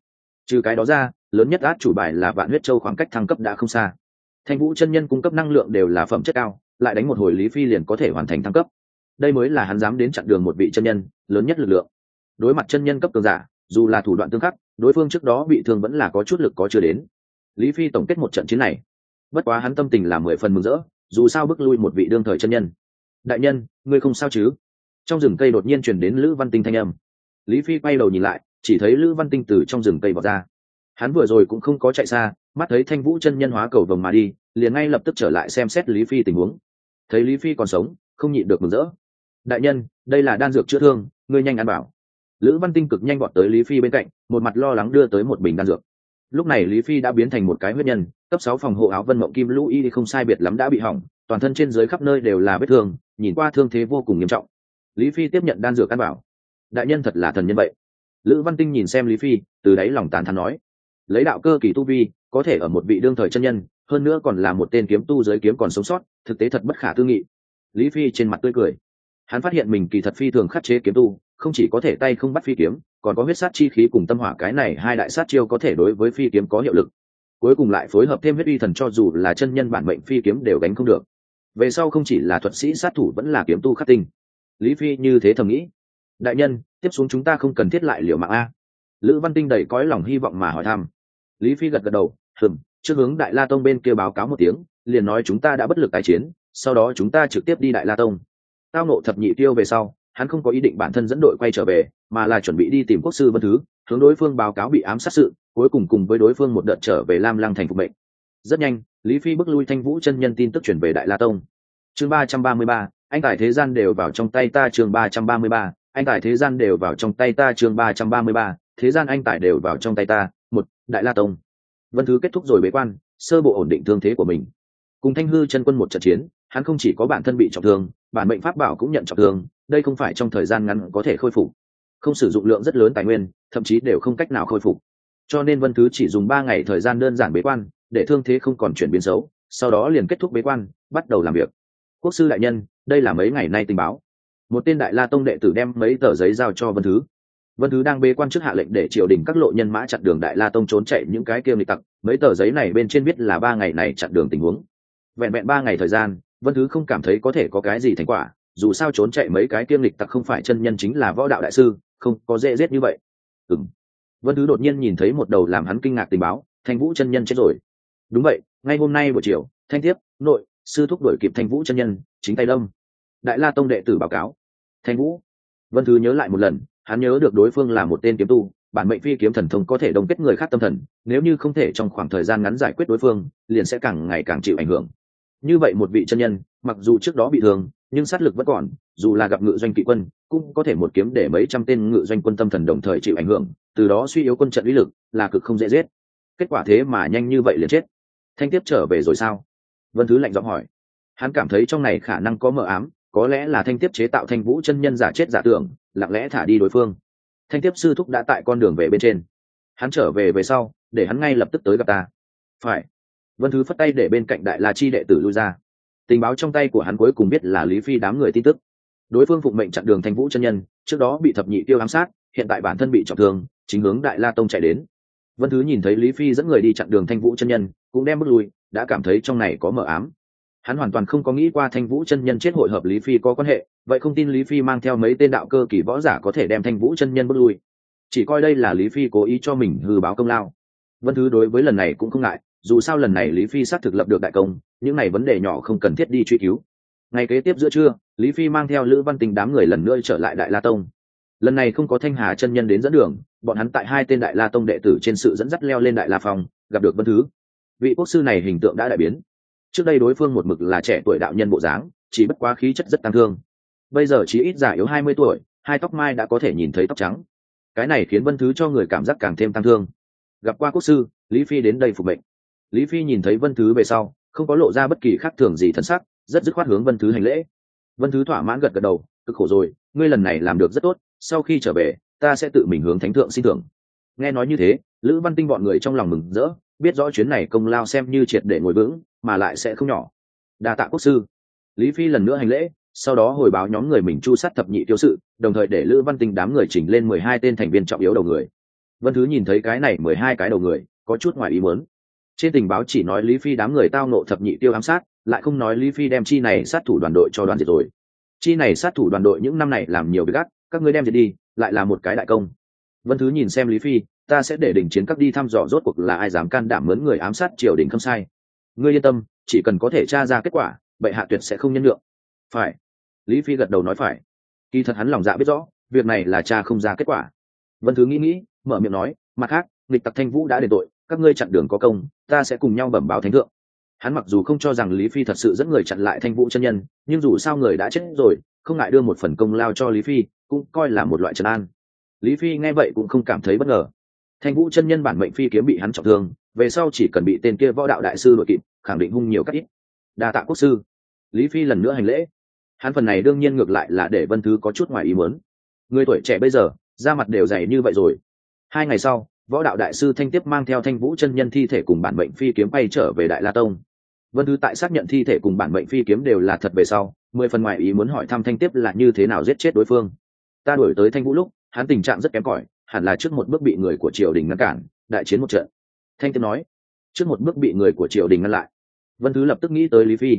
Trừ cái đó ra, lớn nhất át chủ bài là vạn huyết châu khoảng cách thăng cấp đã không xa. Thanh vũ chân nhân cung cấp năng lượng đều là phẩm chất cao, lại đánh một hồi lý phi liền có thể hoàn thành thăng cấp. Đây mới là hắn dám đến chặn đường một vị chân nhân, lớn nhất lực lượng. Đối mặt chân nhân cấp cường giả, dù là thủ đoạn tương khắc, đối phương trước đó bị thương vẫn là có chút lực có chưa đến lý phi tổng kết một trận chiến này. Bất quá hắn tâm tình là mười phần mừng rỡ, dù sao bước lui một vị đương thời chân nhân. Đại nhân, ngươi không sao chứ? Trong rừng cây đột nhiên chuyển đến lữ văn tinh thanh âm. Lý phi quay đầu nhìn lại, chỉ thấy lữ văn tinh từ trong rừng cây vọt ra. Hắn vừa rồi cũng không có chạy xa, mắt thấy thanh vũ chân nhân hóa cầu vồng mà đi, liền ngay lập tức trở lại xem xét lý phi tình huống. Thấy lý phi còn sống, không nhịn được mừng rỡ. Đại nhân, đây là đan dược chữa thương, ngươi nhanh ăn bảo. Lữ văn tinh cực nhanh gọn tới lý phi bên cạnh, một mặt lo lắng đưa tới một bình đan dược lúc này lý phi đã biến thành một cái huyết nhân, cấp sáu phòng hộ áo vân mộng kim lũ y không sai biệt lắm đã bị hỏng, toàn thân trên dưới khắp nơi đều là vết thương, nhìn qua thương thế vô cùng nghiêm trọng. Lý phi tiếp nhận đan dược căn bảo. Đại nhân thật là thần nhân vậy. Lữ văn tinh nhìn xem lý phi, từ đáy lòng tán thắn nói, lấy đạo cơ kỳ tu vi, có thể ở một vị đương thời chân nhân, hơn nữa còn là một tên kiếm tu giới kiếm còn sống sót, thực tế thật bất khả tư nghị. Lý phi trên mặt tươi cười. Hắn phát hiện mình kỳ thật phi thường khắc chế kiếm tu, không chỉ có thể tay không bắt phi kiếm còn có huyết sát chi khí cùng tâm hỏa, cái này hai đại sát chiêu có thể đối với phi kiếm có hiệu lực. Cuối cùng lại phối hợp thêm huyết uy thần cho dù là chân nhân bản mệnh phi kiếm đều đánh không được. Về sau không chỉ là thuật sĩ sát thủ vẫn là kiếm tu khắc tinh. Lý phi như thế thầm nghĩ. Đại nhân, tiếp xuống chúng ta không cần thiết lại liệu mạng a. Lữ văn tinh đầy cõi lòng hy vọng mà hỏi thăm. Lý phi gật gật đầu hừng trước hướng đại la tông bên kia báo cáo một tiếng, liền nói chúng ta đã bất lực tái chiến, sau đó chúng ta trực tiếp đi đại la tông. Tao nộ thập nhị tiêu về sau hắn không có ý định bản thân dẫn đội quay trở về, mà là chuẩn bị đi tìm quốc sư vân thứ, hướng đối phương báo cáo bị ám sát sự, cuối cùng cùng với đối phương một đợt trở về lam lăng thành phục mệnh. Rất nhanh, lý phi bước lui thanh vũ chân nhân tin tức chuyển về đại la tông. Chương ba trăm ba mươi ba, anh tài thế gian đều vào trong tay ta, chương ba trăm ba mươi ba, anh tài thế gian đều vào trong tay ta, chương ba trăm ba mươi ba, thế gian anh tài đều vào trong tay ta, một, đại la tông. Vân thứ kết thúc rồi bế quan, sơ bộ ổn định thương thế của mình. Cùng thanh hư chân quân một trận chiến hắn không chỉ có bản thân bị trọng thương, bản mệnh pháp bảo cũng nhận trọng thương, đây không phải trong thời gian ngắn có thể khôi phục. Không sử dụng lượng rất lớn tài nguyên, thậm chí đều không cách nào khôi phục. Cho nên vân thứ chỉ dùng ba ngày thời gian đơn giản bế quan, để thương thế không còn chuyển biến xấu, sau đó liền kết thúc bế quan, bắt đầu làm việc. Quốc sư đại nhân, đây là mấy ngày nay tình báo. Một tên đại la tông đệ tử đem mấy tờ giấy giao cho vân thứ. Vân thứ đang bế quan trước hạ lệnh để triều đình các lộ nhân mã chặn đường đại la tông trốn chạy những cái kia lịch tặc. Mấy tờ giấy này bên trên biết là ba ngày này chặn đường tình huống. Vẹn vẹn ba ngày thời gian vân thứ không cảm thấy có thể có cái gì thành quả, dù sao trốn chạy mấy cái kiêm lịch tặc không phải chân nhân chính là võ đạo đại sư, không có dễ dết như vậy. Ừ m vân thứ đột nhiên nhìn thấy một đầu làm hắn kinh ngạc tình báo, thanh vũ chân nhân chết rồi. Đúng vậy, ngay hôm nay buổi chiều, thanh thiếp, nội, sư thúc đổi kịp thanh vũ chân nhân, chính tay đông đại la tông đệ tử báo cáo. Thanh vũ. Vân thứ nhớ lại một lần, hắn nhớ được đối phương là một tên kiếm tu, bản mệnh phi kiếm thần thông có thể đồng kết người khác tâm thần, nếu như không thể trong khoảng thời gian ngắn giải quyết đối phương, liền sẽ càng ngày càng chịu ảnh hưởng như vậy một vị chân nhân, mặc dù trước đó bị thương, nhưng sát lực vẫn còn, dù là gặp ngự doanh kỵ quân, cũng có thể một kiếm để mấy trăm tên ngự doanh quân tâm thần đồng thời chịu ảnh hưởng, từ đó suy yếu quân trận uy lực, là cực không dễ giết. Kết quả thế mà nhanh như vậy liền chết. Thanh tiếp trở về rồi sao? Vân thứ lạnh giọng hỏi. Hắn cảm thấy trong này khả năng có mờ ám, có lẽ là thanh tiếp chế tạo thanh vũ chân nhân giả chết giả tưởng, lặng lẽ thả đi đối phương. Thanh tiếp sư thúc đã tại con đường về bên trên. Hắn trở về về sau, để hắn ngay lập tức tới gặp ta. Phải vân thứ phất tay để bên cạnh đại la chi đệ tử lui ra. Tình báo trong tay của hắn cuối cùng biết là lý phi đám người tin tức. Đối phương phụng mệnh chặn đường thanh vũ chân nhân, trước đó bị thập nhị tiêu ám sát, hiện tại bản thân bị trọng thương, chính hướng đại la tông chạy đến. Vân thứ nhìn thấy lý phi dẫn người đi chặn đường thanh vũ chân nhân, cũng đem bước lui, đã cảm thấy trong này có mờ ám. Hắn hoàn toàn không có nghĩ qua thanh vũ chân nhân chết hội hợp lý phi có quan hệ, vậy không tin lý phi mang theo mấy tên đạo cơ kỳ võ giả có thể đem thanh vũ chân nhân bước lui. Chỉ coi đây là lý phi cố ý cho mình hư báo công lao. Vân thứ đối với lần này cũng không ngại dù sao lần này lý phi xác thực lập được đại công, những này vấn đề nhỏ không cần thiết đi truy cứu. Ngày kế tiếp giữa trưa, lý phi mang theo lữ văn tình đám người lần nữa trở lại đại la tông. Lần này không có thanh hà chân nhân đến dẫn đường, bọn hắn tại hai tên đại la tông đệ tử trên sự dẫn dắt leo lên đại la phòng gặp được vân thứ. Vị quốc sư này hình tượng đã đại biến. Trước đây đối phương một mực là trẻ tuổi đạo nhân bộ dáng, chỉ bất quá khí chất rất tăng thương. Bây giờ chỉ ít giả yếu hai mươi tuổi, hai tóc mai đã có thể nhìn thấy tóc trắng. Cái này khiến vân thứ cho người cảm giác càng thêm tăng thương. Gặp qua quốc sư, lý phi đến đây phục mệnh lý phi nhìn thấy vân thứ về sau, không có lộ ra bất kỳ khác thường gì thân sắc, rất dứt khoát hướng vân thứ hành lễ. Vân thứ thỏa mãn gật gật đầu, cực khổ rồi, ngươi lần này làm được rất tốt, sau khi trở về, ta sẽ tự mình hướng thánh thượng xin thưởng. Nghe nói như thế, lữ văn tinh bọn người trong lòng mừng rỡ, biết rõ chuyến này công lao xem như triệt để ngồi vững, mà lại sẽ không nhỏ. Đa tạ quốc sư. Lý phi lần nữa hành lễ, sau đó hồi báo nhóm người mình chu sát thập nhị tiêu sự, đồng thời để lữ văn tinh đám người chỉnh lên mười hai tên thành viên trọng yếu đầu người. Vân thứ nhìn thấy cái này mười hai cái đầu người, có chút ngoài ý muốn trên tình báo chỉ nói lý phi đám người tao nộ thập nhị tiêu ám sát, lại không nói lý phi đem chi này sát thủ đoàn đội cho đoàn diệt rồi. Chi này sát thủ đoàn đội những năm này làm nhiều việc gắt, các ngươi đem diệt đi, lại là một cái đại công. Vân thứ nhìn xem lý phi, ta sẽ để đình chiến các đi thăm dò rốt cuộc là ai dám can đảm mướn người ám sát triều đình không sai. Ngươi yên tâm, chỉ cần có thể tra ra kết quả, bệ hạ tuyệt sẽ không nhân lượng phải. Lý phi gật đầu nói phải. Kỳ thật hắn lòng dạ biết rõ, việc này là cha không ra kết quả. Vân thứ nghĩ nghĩ, mở miệng nói, mặt khác, nghịch tặc thanh vũ đã đền tội các ngươi chặn đường có công, ta sẽ cùng nhau bẩm báo thánh thượng. Hắn mặc dù không cho rằng lý phi thật sự dẫn người chặn lại thanh vũ chân nhân, nhưng dù sao người đã chết rồi, không ngại đưa một phần công lao cho lý phi, cũng coi là một loại trấn an. Lý phi nghe vậy cũng không cảm thấy bất ngờ. Thanh vũ chân nhân bản mệnh phi kiếm bị hắn trọng thương, về sau chỉ cần bị tên kia võ đạo đại sư đội kịp, khẳng định hung nhiều cách ít. Đa tạ quốc sư. Lý phi lần nữa hành lễ. Hắn phần này đương nhiên ngược lại là để vân thứ có chút ngoài ý muốn. Người tuổi trẻ bây giờ, da mặt đều dày như vậy rồi. Hai ngày sau võ đạo đại sư thanh tiếp mang theo thanh vũ chân nhân thi thể cùng bản mệnh phi kiếm bay trở về đại la tông. Vân thứ tại xác nhận thi thể cùng bản mệnh phi kiếm đều là thật về sau, mười phần ngoài ý muốn hỏi thăm thanh tiếp là như thế nào giết chết đối phương. Ta đuổi tới thanh vũ lúc, hắn tình trạng rất kém cỏi, hẳn là trước một bước bị người của triều đình ngăn cản, đại chiến một trận. Thanh tiếp nói, trước một bước bị người của triều đình ngăn lại. Vân thứ lập tức nghĩ tới lý phi.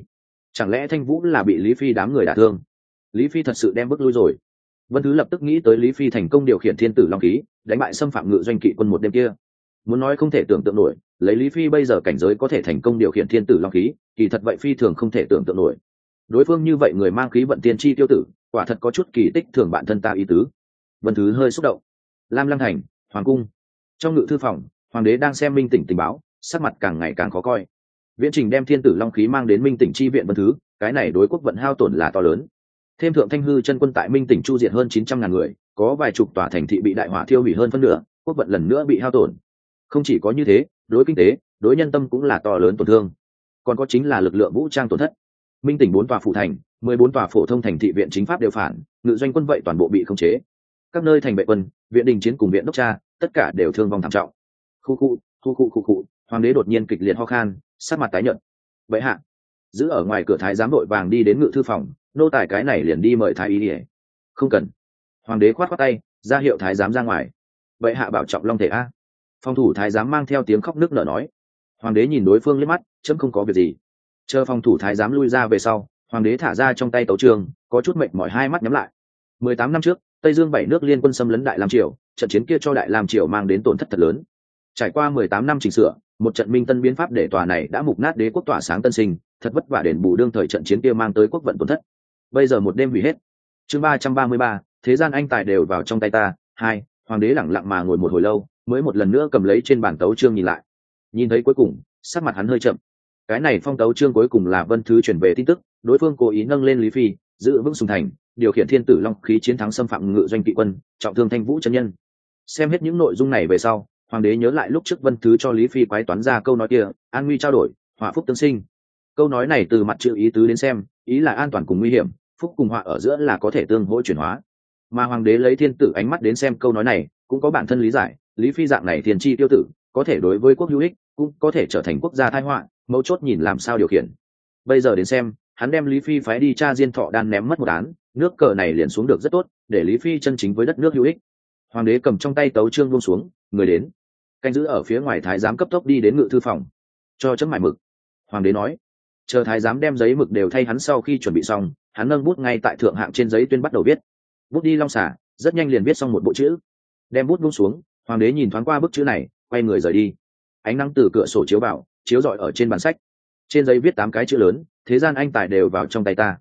Chẳng lẽ thanh vũ là bị lý phi đám người đả thương? Lý phi thật sự đem bước lui rồi vân thứ lập tức nghĩ tới lý phi thành công điều khiển thiên tử long khí đánh bại xâm phạm ngự doanh kỵ quân một đêm kia. Muốn nói không thể tưởng tượng nổi, lấy lý phi bây giờ cảnh giới có thể thành công điều khiển thiên tử long khí kỳ thật vậy phi thường không thể tưởng tượng nổi. Đối phương như vậy người mang khí vận tiên tri tiêu tử, quả thật có chút kỳ tích thường bản thân ta ý tứ. Vân thứ hơi xúc động. Lam lăng thành, hoàng cung. Trong ngự thư phòng, hoàng đế đang xem minh tỉnh tình báo, sắc mặt càng ngày càng khó coi. Viễn trình đem thiên tử long khí mang đến minh tỉnh tri viện vân thứ, cái này đối quốc vận hao tổn là to lớn thêm thượng thanh hư chân quân tại minh tỉnh chu diệt hơn chín trăm ngàn người, có vài chục tòa thành thị bị đại hỏa thiêu hủy hơn phân nửa, quốc vận lần nữa bị hao tổn. Không chỉ có như thế, đối kinh tế, đối nhân tâm cũng là to lớn tổn thương. Còn có chính là lực lượng vũ trang tổn thất. Minh tỉnh bốn tòa phủ thành, mười bốn tòa phổ thông thành thị viện chính pháp đều phản, ngự doanh quân vậy toàn bộ bị khống chế. Các nơi thành vệ quân, viện đình chiến cùng viện đốc cha, tất cả đều thương vong thảm trọng. Khu khu khu khu khu khu, hoàng đế đột nhiên kịch liệt ho khan sát mặt tái nhợt. Vậy hạ, giữ ở ngoài cửa thái giám đội vàng đi đến ngự thư phòng nô tài cái này liền đi mời thái y ỉa không cần. Hoàng đế khoát khoát tay, ra hiệu thái giám ra ngoài. Vậy hạ bảo trọng long thể a. Phòng thủ thái giám mang theo tiếng khóc nước nở nói. Hoàng đế nhìn đối phương liếc mắt, chấm không có việc gì. Chờ phòng thủ thái giám lui ra về sau, hoàng đế thả ra trong tay tấu trường, có chút mệnh mỏi hai mắt nhắm lại. Mười tám năm trước, tây dương bảy nước liên quân xâm lấn đại lam triều, trận chiến kia cho đại lam triều mang đến tổn thất thật lớn. Trải qua mười tám năm chỉnh sửa, một trận minh tân biến pháp để tòa này đã mục nát đế quốc tỏa sáng tân sinh, thật vất vả đền bù đương thời trận chiến kia mang tới quốc vận tổn thất bây giờ một đêm hủy hết. Chương ba trăm ba mươi ba, thế gian anh tài đều vào trong tay ta. Hai, hoàng đế lẳng lặng mà ngồi một hồi lâu, mới một lần nữa cầm lấy trên bản tấu chương nhìn lại. Nhìn thấy cuối cùng, sắc mặt hắn hơi chậm. Cái này phong tấu chương cuối cùng là vân thứ chuyển về tin tức, đối phương cố ý nâng lên lý phi, giữ vững sùng thành, điều khiển thiên tử long khí chiến thắng xâm phạm ngự doanh kỵ quân, trọng thương thanh vũ chân nhân. Xem hết những nội dung này về sau, hoàng đế nhớ lại lúc trước vân thứ cho lý phi quái toán ra câu nói kia, an nguy trao đổi hỏa phúc tương sinh. Câu nói này từ mặt chữ ý tứ đến xem, ý là an toàn cùng nguy hiểm phúc cùng họa ở giữa là có thể tương hỗ chuyển hóa. Mà hoàng đế lấy thiên tử ánh mắt đến xem câu nói này, cũng có bản thân lý giải, lý phi dạng này thiên chi tiêu tử, có thể đối với quốc hữu ích, cũng có thể trở thành quốc gia thái họa, mấu chốt nhìn làm sao điều khiển. Bây giờ đến xem, hắn đem lý phi phái đi cha diên thọ đan ném mất một án, nước cờ này liền xuống được rất tốt, để lý phi chân chính với đất nước hữu ích. Hoàng đế cầm trong tay tấu trương buông xuống, người đến. Canh giữ ở phía ngoài thái giám cấp tốc đi đến ngự thư phòng. Cho chấm mải mực. Hoàng đế nói. Chờ thái giám đem giấy mực đều thay hắn sau khi chuẩn bị xong hắn nâng bút ngay tại thượng hạng trên giấy tuyên bắt đầu viết. Bút đi long xả, rất nhanh liền viết xong một bộ chữ. Đem bút buông xuống, hoàng đế nhìn thoáng qua bức chữ này, quay người rời đi. Ánh nắng từ cửa sổ chiếu vào, chiếu rọi ở trên bàn sách. Trên giấy viết tám cái chữ lớn, thế gian anh tài đều vào trong tay ta.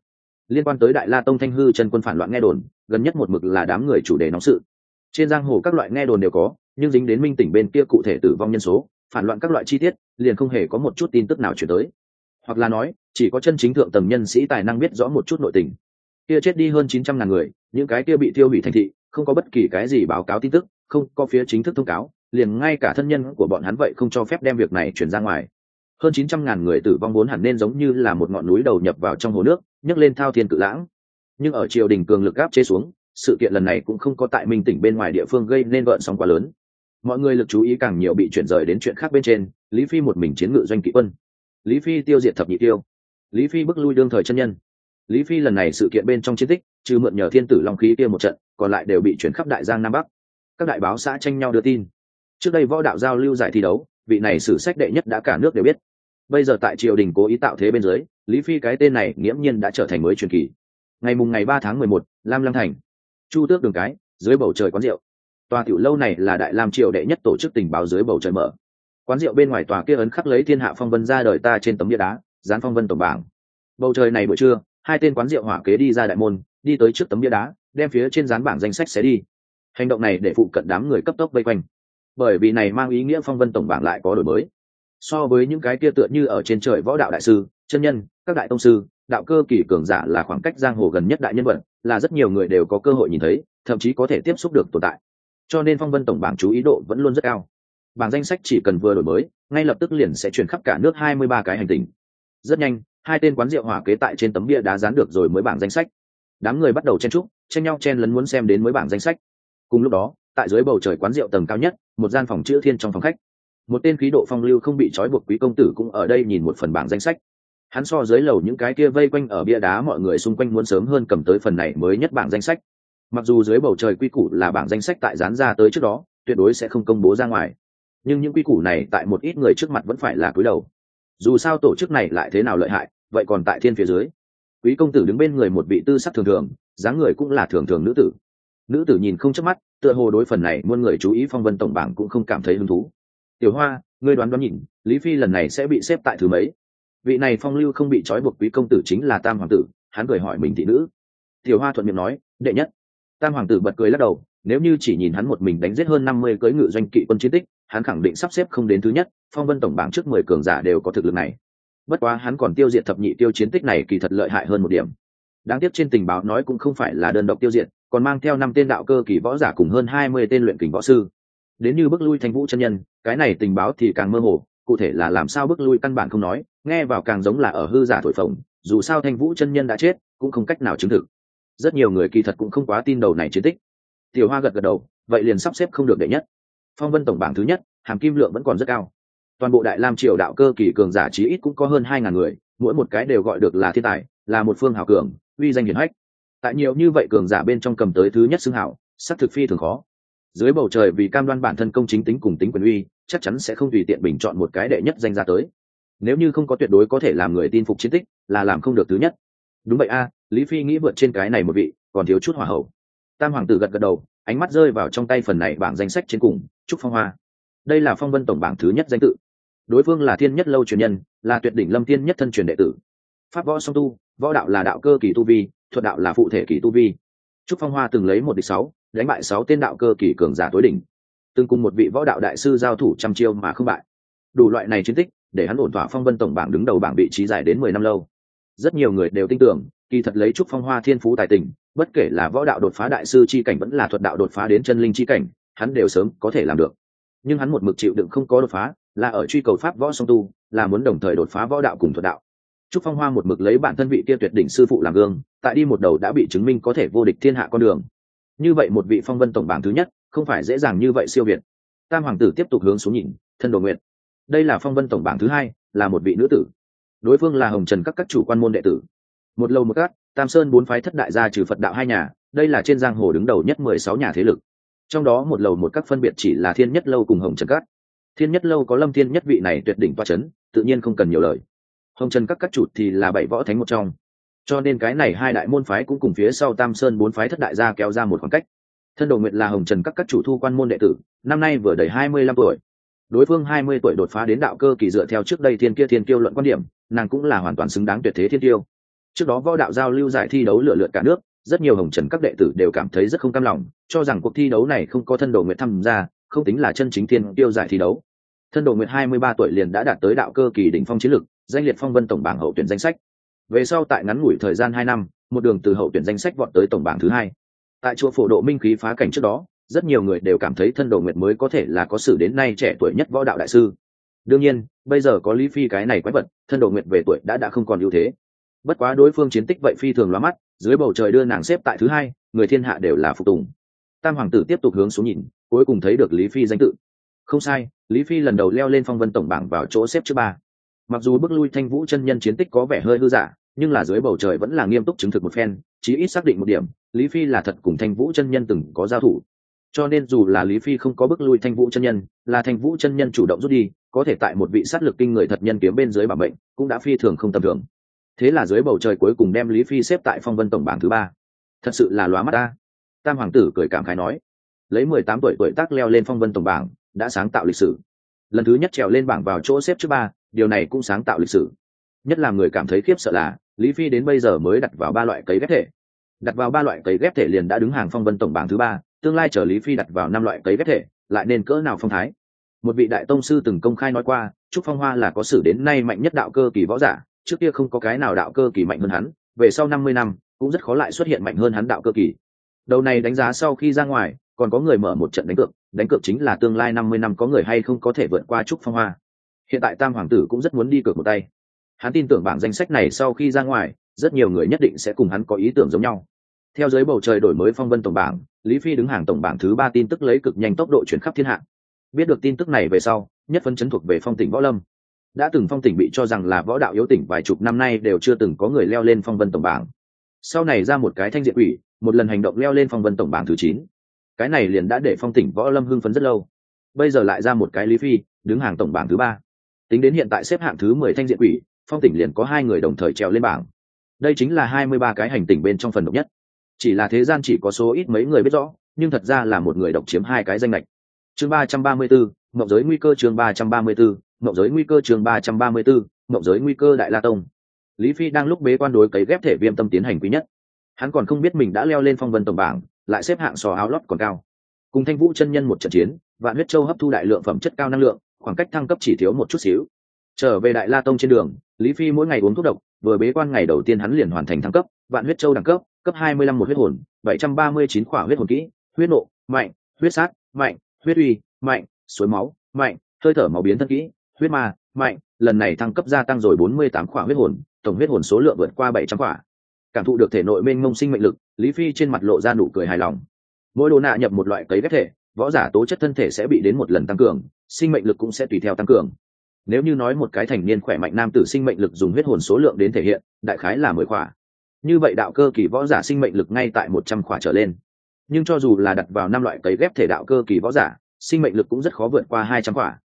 Liên quan tới đại la tông thanh hư chân quân phản loạn nghe đồn, gần nhất một mực là đám người chủ đề nóng sự. Trên giang hồ các loại nghe đồn đều có, nhưng dính đến minh tỉnh bên kia cụ thể tử vong nhân số, phản loạn các loại chi tiết, liền không hề có một chút tin tức nào chuyển tới hoặc là nói, chỉ có chân chính thượng tầng nhân sĩ tài năng biết rõ một chút nội tình. Kia chết đi hơn chín trăm ngàn người, những cái kia bị tiêu hủy thành thị, không có bất kỳ cái gì báo cáo tin tức, không có phía chính thức thông cáo, liền ngay cả thân nhân của bọn hắn vậy không cho phép đem việc này chuyển ra ngoài. Hơn chín trăm ngàn người tử vong vốn hẳn nên giống như là một ngọn núi đầu nhập vào trong hồ nước, nhấc lên thao thiên cự lãng. Nhưng ở triều đình cường lực gáp chế xuống, sự kiện lần này cũng không có tại minh tỉnh bên ngoài địa phương gây nên gợn sóng quá lớn. Mọi người lực chú ý càng nhiều bị chuyển rời đến chuyện khác bên trên, lý phi một mình chiến ngự doanh kỵ quân lý phi tiêu diệt thập nhị tiêu. Lý phi bức lui đương thời chân nhân. Lý phi lần này sự kiện bên trong chiến tích, trừ mượn nhờ thiên tử long khí kia một trận, còn lại đều bị chuyển khắp đại giang nam bắc. Các đại báo xã tranh nhau đưa tin. Trước đây võ đạo giao lưu giải thi đấu, vị này sử sách đệ nhất đã cả nước đều biết. Bây giờ tại triều đình cố ý tạo thế bên dưới, lý phi cái tên này nghiễm nhiên đã trở thành mới truyền kỳ. Ngày mùng ngày ba tháng mười một, lam lăng thành. Chu tước đường cái, dưới bầu trời quán rượu. Tòa tiểu lâu này là đại lam triều đệ nhất tổ chức tình báo dưới bầu trời mở quán rượu bên ngoài tòa kia ấn khắc lấy thiên hạ phong vân ra đời ta trên tấm bia đá, dán phong vân tổng bảng. Bầu trời này buổi trưa, hai tên quán rượu hỏa kế đi ra đại môn, đi tới trước tấm bia đá, đem phía trên dán bảng danh sách xé đi. Hành động này để phụ cận đám người cấp tốc vây quanh. Bởi vì này mang ý nghĩa phong vân tổng bảng lại có đổi mới. So với những cái kia tựa như ở trên trời võ đạo đại sư, chân nhân, các đại tông sư, đạo cơ kỳ cường giả là khoảng cách giang hồ gần nhất đại nhân vật, là rất nhiều người đều có cơ hội nhìn thấy, thậm chí có thể tiếp xúc được tồn tại. Cho nên phong vân tổng bảng chú ý độ vẫn luôn rất cao bảng danh sách chỉ cần vừa đổi mới, ngay lập tức liền sẽ truyền khắp cả nước hai mươi ba cái hành tinh. Rất nhanh, hai tên quán rượu hỏa kế tại trên tấm bia đá dán được rồi mới bảng danh sách. Đám người bắt đầu chen trúc chen nhau chen lấn muốn xem đến mới bảng danh sách. Cùng lúc đó, tại dưới bầu trời quán rượu tầng cao nhất, một gian phòng chữ thiên trong phòng khách. Một tên khí độ phong lưu không bị trói buộc quý công tử cũng ở đây nhìn một phần bảng danh sách. Hắn so dưới lầu những cái kia vây quanh ở bia đá mọi người xung quanh muốn sớm hơn cầm tới phần này mới nhất bảng danh sách. Mặc dù dưới bầu trời quy củ là bảng danh sách tại dán ra tới trước đó, tuyệt đối sẽ không công bố ra ngoài nhưng những quy củ này tại một ít người trước mặt vẫn phải là cúi đầu. Dù sao tổ chức này lại thế nào lợi hại, vậy còn tại thiên phía dưới. Quý công tử đứng bên người một vị tư sắc thường thường, dáng người cũng là thường thường nữ tử. Nữ tử nhìn không chớp mắt, tựa hồ đối phần này muôn người chú ý phong vân tổng bảng cũng không cảm thấy hứng thú. Tiểu hoa, ngươi đoán đoán nhìn, lý phi lần này sẽ bị xếp tại thứ mấy? Vị này phong lưu không bị trói buộc quý công tử chính là tam hoàng tử, hắn cười hỏi mình thị nữ. Tiểu hoa thuận miệng nói, đệ nhất. Tam hoàng tử bật cười lắc đầu, nếu như chỉ nhìn hắn một mình đánh giết hơn năm mươi cưỡi ngự doanh kỵ quân chiến tích hắn khẳng định sắp xếp không đến thứ nhất, phong vân tổng bảng trước mười cường giả đều có thực lực này. Bất quá hắn còn tiêu diệt thập nhị tiêu chiến tích này kỳ thật lợi hại hơn một điểm. Đáng tiếc trên tình báo nói cũng không phải là đơn độc tiêu diệt, còn mang theo năm tên đạo cơ kỳ võ giả cùng hơn hai mươi tên luyện kình võ sư. Đến như bước lui thanh vũ chân nhân, cái này tình báo thì càng mơ hồ, cụ thể là làm sao bước lui căn bản không nói, nghe vào càng giống là ở hư giả thổi phồng, dù sao thanh vũ chân nhân đã chết, cũng không cách nào chứng thực. Rất nhiều người kỳ thật cũng không quá tin đầu này chiến tích. Tiểu hoa gật gật đầu, vậy liền sắp xếp không được đệ nhất phong vân tổng bảng thứ nhất, hàm kim lượng vẫn còn rất cao. Toàn bộ đại lam triều đạo cơ kỳ cường giả chí ít cũng có hơn hai ngàn người, mỗi một cái đều gọi được là thiên tài, là một phương hảo cường, uy danh hiển hách. Tại nhiều như vậy cường giả bên trong cầm tới thứ nhất xưng hảo sắc thực phi thường khó. Dưới bầu trời vì cam đoan bản thân công chính tính cùng tính quyền uy, chắc chắn sẽ không tùy tiện bình chọn một cái đệ nhất danh ra tới. Nếu như không có tuyệt đối có thể làm người tin phục chiến tích, là làm không được thứ nhất. Đúng vậy a, lý phi nghĩ vượt trên cái này một vị, còn thiếu chút hỏa hậu. Tam hoàng tử gật gật đầu ánh mắt rơi vào trong tay phần này bảng danh sách trên cùng, trúc phong hoa. Đây là phong vân tổng bảng thứ nhất danh tự. Đối phương là thiên nhất lâu truyền nhân, là tuyệt đỉnh lâm tiên nhất thân truyền đệ tử. Pháp võ song tu, võ đạo là đạo cơ kỳ tu vi, thuật đạo là phụ thể kỳ tu vi. Trúc phong hoa từng lấy một địch sáu, đánh bại sáu tên đạo cơ kỳ cường giả tối đỉnh. Từng cùng một vị võ đạo đại sư giao thủ trăm chiêu mà không bại. Đủ loại này chiến tích, để hắn ổn thỏa phong vân tổng bảng đứng đầu bảng vị trí dài đến mười năm lâu. Rất nhiều người đều tin tưởng, kỳ thật lấy trúc phong hoa thiên phú tài tình bất kể là võ đạo đột phá đại sư chi cảnh vẫn là thuật đạo đột phá đến chân linh chi cảnh, hắn đều sớm có thể làm được. Nhưng hắn một mực chịu đựng không có đột phá, là ở truy cầu pháp võ song tu, là muốn đồng thời đột phá võ đạo cùng thuật đạo. Trúc phong hoa một mực lấy bản thân vị kia tuyệt đỉnh sư phụ làm gương, tại đi một đầu đã bị chứng minh có thể vô địch thiên hạ con đường. Như vậy một vị phong vân tổng bảng thứ nhất, không phải dễ dàng như vậy siêu việt. Tam hoàng tử tiếp tục hướng xuống nhìn, thân đồ nguyện đây là phong vân tổng bảng thứ hai, là một vị nữ tử. Đối phương là hồng trần các các chủ quan môn đệ tử. Một lâu một cát tam sơn bốn phái thất đại gia trừ phật đạo hai nhà, đây là trên giang hồ đứng đầu nhất mười sáu nhà thế lực. Trong đó một lầu một các phân biệt chỉ là thiên nhất lâu cùng hồng trần cát thiên nhất lâu có lâm thiên nhất vị này tuyệt đỉnh toa c h ấ n tự nhiên không cần nhiều lời. Hồng trần các các chủ thì là bảy võ thánh một trong. Cho nên cái này hai đại môn phái cũng cùng phía sau tam sơn bốn phái thất đại gia kéo ra một khoảng cách. Thân đồ nguyện là hồng trần các các chủ thu quan môn đệ tử, năm nay vừa đầy hai mươi lăm tuổi. Đối phương hai mươi tuổi đột phá đến đạo cơ kỳ dựa theo trước đây thiên kia thiên kiêu luận quan điểm, nàng cũng là hoàn toàn xứng đáng tuyệt thế thiên tiêu trước đó võ đạo giao lưu giải thi đấu lựa lượt cả nước, rất nhiều hồng trần các đệ tử đều cảm thấy rất không cam lòng, cho rằng cuộc thi đấu này không có thân đồ nguyện tham gia, không tính là chân chính thiên tiêu giải thi đấu. Thân đồ nguyện hai mươi ba tuổi liền đã đạt tới đạo cơ kỳ đỉnh phong chiến lực, danh liệt phong vân tổng bảng hậu tuyển danh sách. Về sau tại ngắn ngủi thời gian hai năm, một đường từ hậu tuyển danh sách vọt tới tổng bảng thứ hai. Tại chùa phổ độ minh khí phá cảnh trước đó, rất nhiều người đều cảm thấy thân đồ nguyệt mới có thể là có sử đến nay trẻ tuổi nhất võ đạo đại sư. Đương nhiên, bây giờ có lý phi cái này quái vật, thân đồ nguyệt về tuổi đã đã không còn ưu thế bất quá đối phương chiến tích vậy phi thường loa mắt, dưới bầu trời đưa nàng xếp tại thứ hai, người thiên hạ đều là phục tùng. Tam hoàng tử tiếp tục hướng xuống nhìn, cuối cùng thấy được lý phi danh tự. Không sai, lý phi lần đầu leo lên phong vân tổng bảng vào chỗ xếp trước ba. Mặc dù bước lui thanh vũ chân nhân chiến tích có vẻ hơi hư giả, nhưng là dưới bầu trời vẫn là nghiêm túc chứng thực một phen, chí ít xác định một điểm, lý phi là thật cùng thanh vũ chân nhân từng có giao thủ. Cho nên dù là lý phi không có bước lui thanh vũ chân nhân, là thanh vũ chân nhân chủ động rút đi, có thể tại một vị sát lực kinh người thật nhân kiếm bên dưới bảo mệnh, cũng đã phi thường không tầm thường thế là dưới bầu trời cuối cùng đem lý phi xếp tại phong vân tổng bảng thứ ba. Thật sự là lóa mắt ta. Tam hoàng tử cười cảm khái nói. Lấy mười tám tuổi tuổi tác leo lên phong vân tổng bảng, đã sáng tạo lịch sử. Lần thứ nhất trèo lên bảng vào chỗ xếp trước ba, điều này cũng sáng tạo lịch sử. Nhất là người cảm thấy khiếp sợ là, lý phi đến bây giờ mới đặt vào ba loại cấy ghép thể. Đặt vào ba loại cấy ghép thể liền đã đứng hàng phong vân tổng bảng thứ ba, tương lai chờ lý phi đặt vào năm loại cấy ghép thể, lại nên cỡ nào phong thái? Một vị đại tông sư từng công khai nói qua, trúc phong hoa là có sử đến nay mạnh nhất đạo cơ kỳ võ giả trước kia không có cái nào đạo cơ kỳ mạnh hơn hắn, về sau năm mươi năm, cũng rất khó lại xuất hiện mạnh hơn hắn đạo cơ kỳ. Đầu này đánh giá sau khi ra ngoài, còn có người mở một trận đánh cược đánh cược chính là tương lai năm mươi năm có người hay không có thể vượt qua trúc phong hoa. Hiện tại tam hoàng tử cũng rất muốn đi cược một tay. Hắn tin tưởng bảng danh sách này sau khi ra ngoài, rất nhiều người nhất định sẽ cùng hắn có ý tưởng giống nhau. Theo dưới bầu trời đổi mới phong vân tổng bảng, lý phi đứng hàng tổng bảng thứ ba tin tức lấy cực nhanh tốc độ chuyển khắp thiên hạ. Biết được tin tức này về sau, nhất phân chấn thuộc về phong tỉnh võ lâm đã từng phong tỉnh bị cho rằng là võ đạo yếu tỉnh vài chục năm nay đều chưa từng có người leo lên phong vân tổng bảng. Sau này ra một cái thanh diện quỷ, một lần hành động leo lên phong vân tổng bảng thứ chín. Cái này liền đã để phong tỉnh võ lâm hưng phấn rất lâu. Bây giờ lại ra một cái lý phi, đứng hàng tổng bảng thứ ba. Tính đến hiện tại xếp hạng thứ mười thanh diện quỷ, phong tỉnh liền có hai người đồng thời trèo lên bảng. Đây chính là hai mươi ba cái hành tỉnh bên trong phần độc nhất. Chỉ là thế gian chỉ có số ít mấy người biết rõ, nhưng thật ra là một người độc chiếm hai cái danh lệch chương ba trăm ba mươi bốn mộng giới nguy cơ chương ba trăm ba mươi bốn mộng giới nguy cơ chương ba trăm ba mươi bốn mộng giới nguy cơ đại la tông. Lý phi đang lúc bế quan đối cấy ghép thể viêm tâm tiến hành quý nhất. Hắn còn không biết mình đã leo lên phong vân tổng bảng, lại xếp hạng sò áo lót còn cao. Cùng thanh vũ chân nhân một trận chiến, vạn huyết châu hấp thu đại lượng phẩm chất cao năng lượng, khoảng cách thăng cấp chỉ thiếu một chút xíu. Trở về đại la tông trên đường, lý phi mỗi ngày uống thuốc độc, vừa bế quan ngày đầu tiên hắn liền hoàn thành thăng cấp, vạn huyết châu đẳng cấp cấp hai mươi lăm một huyết hồn, bảy trăm ba mươi chín khỏa huyết hồn kỹ, huyết nộ, mạnh, huyết sát, mạnh, huyết uy, mạnh, suối máu, mạnh, hơi thở máu biến thân kỹ huyết ma, mạnh, lần này thăng cấp gia tăng rồi bốn mươi tám khỏa huyết hồn, tổng huyết hồn số lượng vượt qua bảy trăm khỏa. Cảm thụ được thể nội mênh mông sinh mệnh lực, lý phi trên mặt lộ ra nụ cười hài lòng. Mỗi đồ nạ nhập một loại cấy ghép thể, võ giả tố chất thân thể sẽ bị đến một lần tăng cường, sinh mệnh lực cũng sẽ tùy theo tăng cường. Nếu như nói một cái thành niên khỏe mạnh nam tử sinh mệnh lực dùng huyết hồn số lượng đến thể hiện, đại khái là mười khỏa. Như vậy đạo cơ kỳ võ giả sinh mệnh lực ngay tại một trăm khỏa trở lên. Nhưng cho dù là đặt vào năm loại cấy ghép thể đạo cơ kỳ võ giả, sinh mệnh lực cũng rất khó vượt qua hai trăm khỏa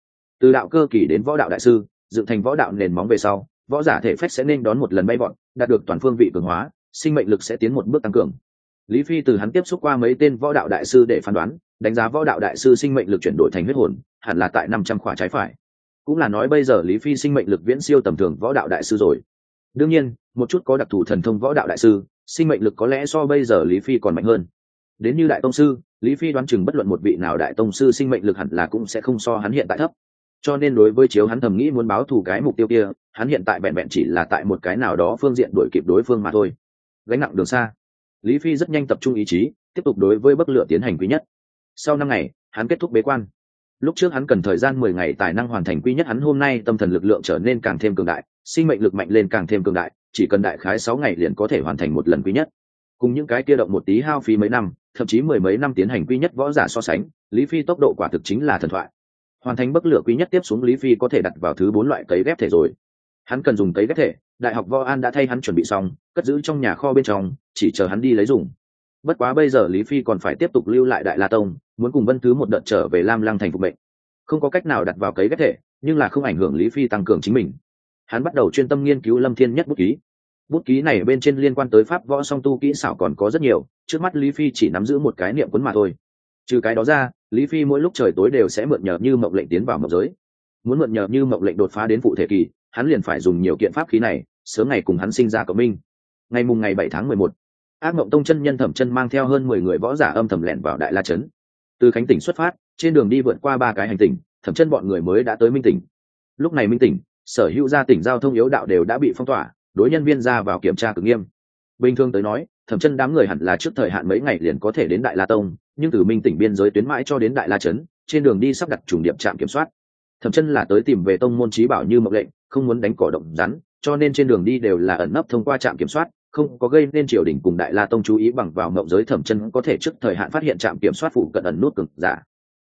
từ đạo cơ kỳ đến võ đạo đại sư, dựng thành võ đạo nền móng về sau, võ giả thể phách sẽ nên đón một lần bay vọt, đạt được toàn phương vị cường hóa, sinh mệnh lực sẽ tiến một bước tăng cường. Lý phi từ hắn tiếp xúc qua mấy tên võ đạo đại sư để phán đoán, đánh giá võ đạo đại sư sinh mệnh lực chuyển đổi thành huyết hồn, hẳn là tại năm trăm khỏa trái phải. Cũng là nói bây giờ lý phi sinh mệnh lực viễn siêu tầm thường võ đạo đại sư rồi. Đương nhiên, một chút có đặc thù thần thông võ đạo đại sư, sinh mệnh lực có lẽ so bây giờ lý phi còn mạnh hơn. Đến như đại tông sư, lý phi đoán chừng bất luận một vị nào đại tông sư sinh mệnh lực hẳn là cũng sẽ không so hắn hiện tại thấp cho nên đối với chiếu hắn thầm nghĩ muốn báo thù cái mục tiêu kia, hắn hiện tại vẹn vẹn chỉ là tại một cái nào đó phương diện đuổi kịp đối phương mà thôi. Gánh nặng đường xa. Lý phi rất nhanh tập trung ý chí, tiếp tục đối với bức lửa tiến hành quý nhất. Sau năm ngày, hắn kết thúc bế quan. Lúc trước hắn cần thời gian mười ngày tài năng hoàn thành quý nhất, hắn hôm nay tâm thần lực lượng trở nên càng thêm cường đại, sinh mệnh lực mạnh lên càng thêm cường đại, chỉ cần đại khái sáu ngày liền có thể hoàn thành một lần quý nhất. Cùng những cái kia động một tí hao phí mấy năm, thậm chí mười mấy năm tiến hành quý nhất võ giả so sánh, lý phi tốc độ quả thực chính là thần thoại hoàn thành bức lửa quý nhất tiếp xuống lý phi có thể đặt vào thứ bốn loại cấy ghép thể rồi. Hắn cần dùng cấy ghép thể, đại học võ an đã thay hắn chuẩn bị xong, cất giữ trong nhà kho bên trong, chỉ chờ hắn đi lấy dùng. Bất quá bây giờ lý phi còn phải tiếp tục lưu lại đại la tông, muốn cùng vân thứ một đợt trở về lam lăng thành phục mệnh. Không có cách nào đặt vào cấy ghép thể, nhưng là không ảnh hưởng lý phi tăng cường chính mình. Hắn bắt đầu chuyên tâm nghiên cứu lâm thiên nhất bút ký. Bút ký này bên trên liên quan tới pháp võ song tu kỹ xảo còn có rất nhiều, trước mắt lý phi chỉ nắm giữ một cái niệm quấn mà thôi. Trừ cái đó ra lý phi mỗi lúc trời tối đều sẽ mượn nhờ như mộng lệnh tiến vào mộng giới. Muốn mượn nhờ như mộng lệnh đột phá đến phụ thể kỳ, hắn liền phải dùng nhiều kiện pháp khí này, sớm ngày cùng hắn sinh ra cộng minh. Ngày mùng ngày bảy tháng mười một, ác mộng tông chân nhân thẩm chân mang theo hơn mười người võ giả âm thầm lẻn vào đại la trấn từ khánh tỉnh xuất phát, trên đường đi vượt qua ba cái hành tỉnh, thẩm chân bọn người mới đã tới minh tỉnh. Lúc này minh tỉnh, sở hữu gia tỉnh giao thông yếu đạo đều đã bị phong tỏa, đối nhân viên ra vào kiểm tra cực nghiêm. Bình thường tới nói, thẩm chân đám người hẳn là trước thời hạn mấy ngày liền có thể đến đại la tông nhưng từ minh tỉnh biên giới tuyến mãi cho đến đại la trấn, trên đường đi sắp đặt trùng điểm trạm kiểm soát. Thẩm chân là tới tìm về tông môn trí bảo như mộng lệnh, không muốn đánh cỏ động rắn, cho nên trên đường đi đều là ẩn nấp thông qua trạm kiểm soát, không có gây nên triều đình cùng đại la tông chú ý bằng vào mộng giới thẩm chân có thể trước thời hạn phát hiện trạm kiểm soát phụ cận ẩn nút cực giả.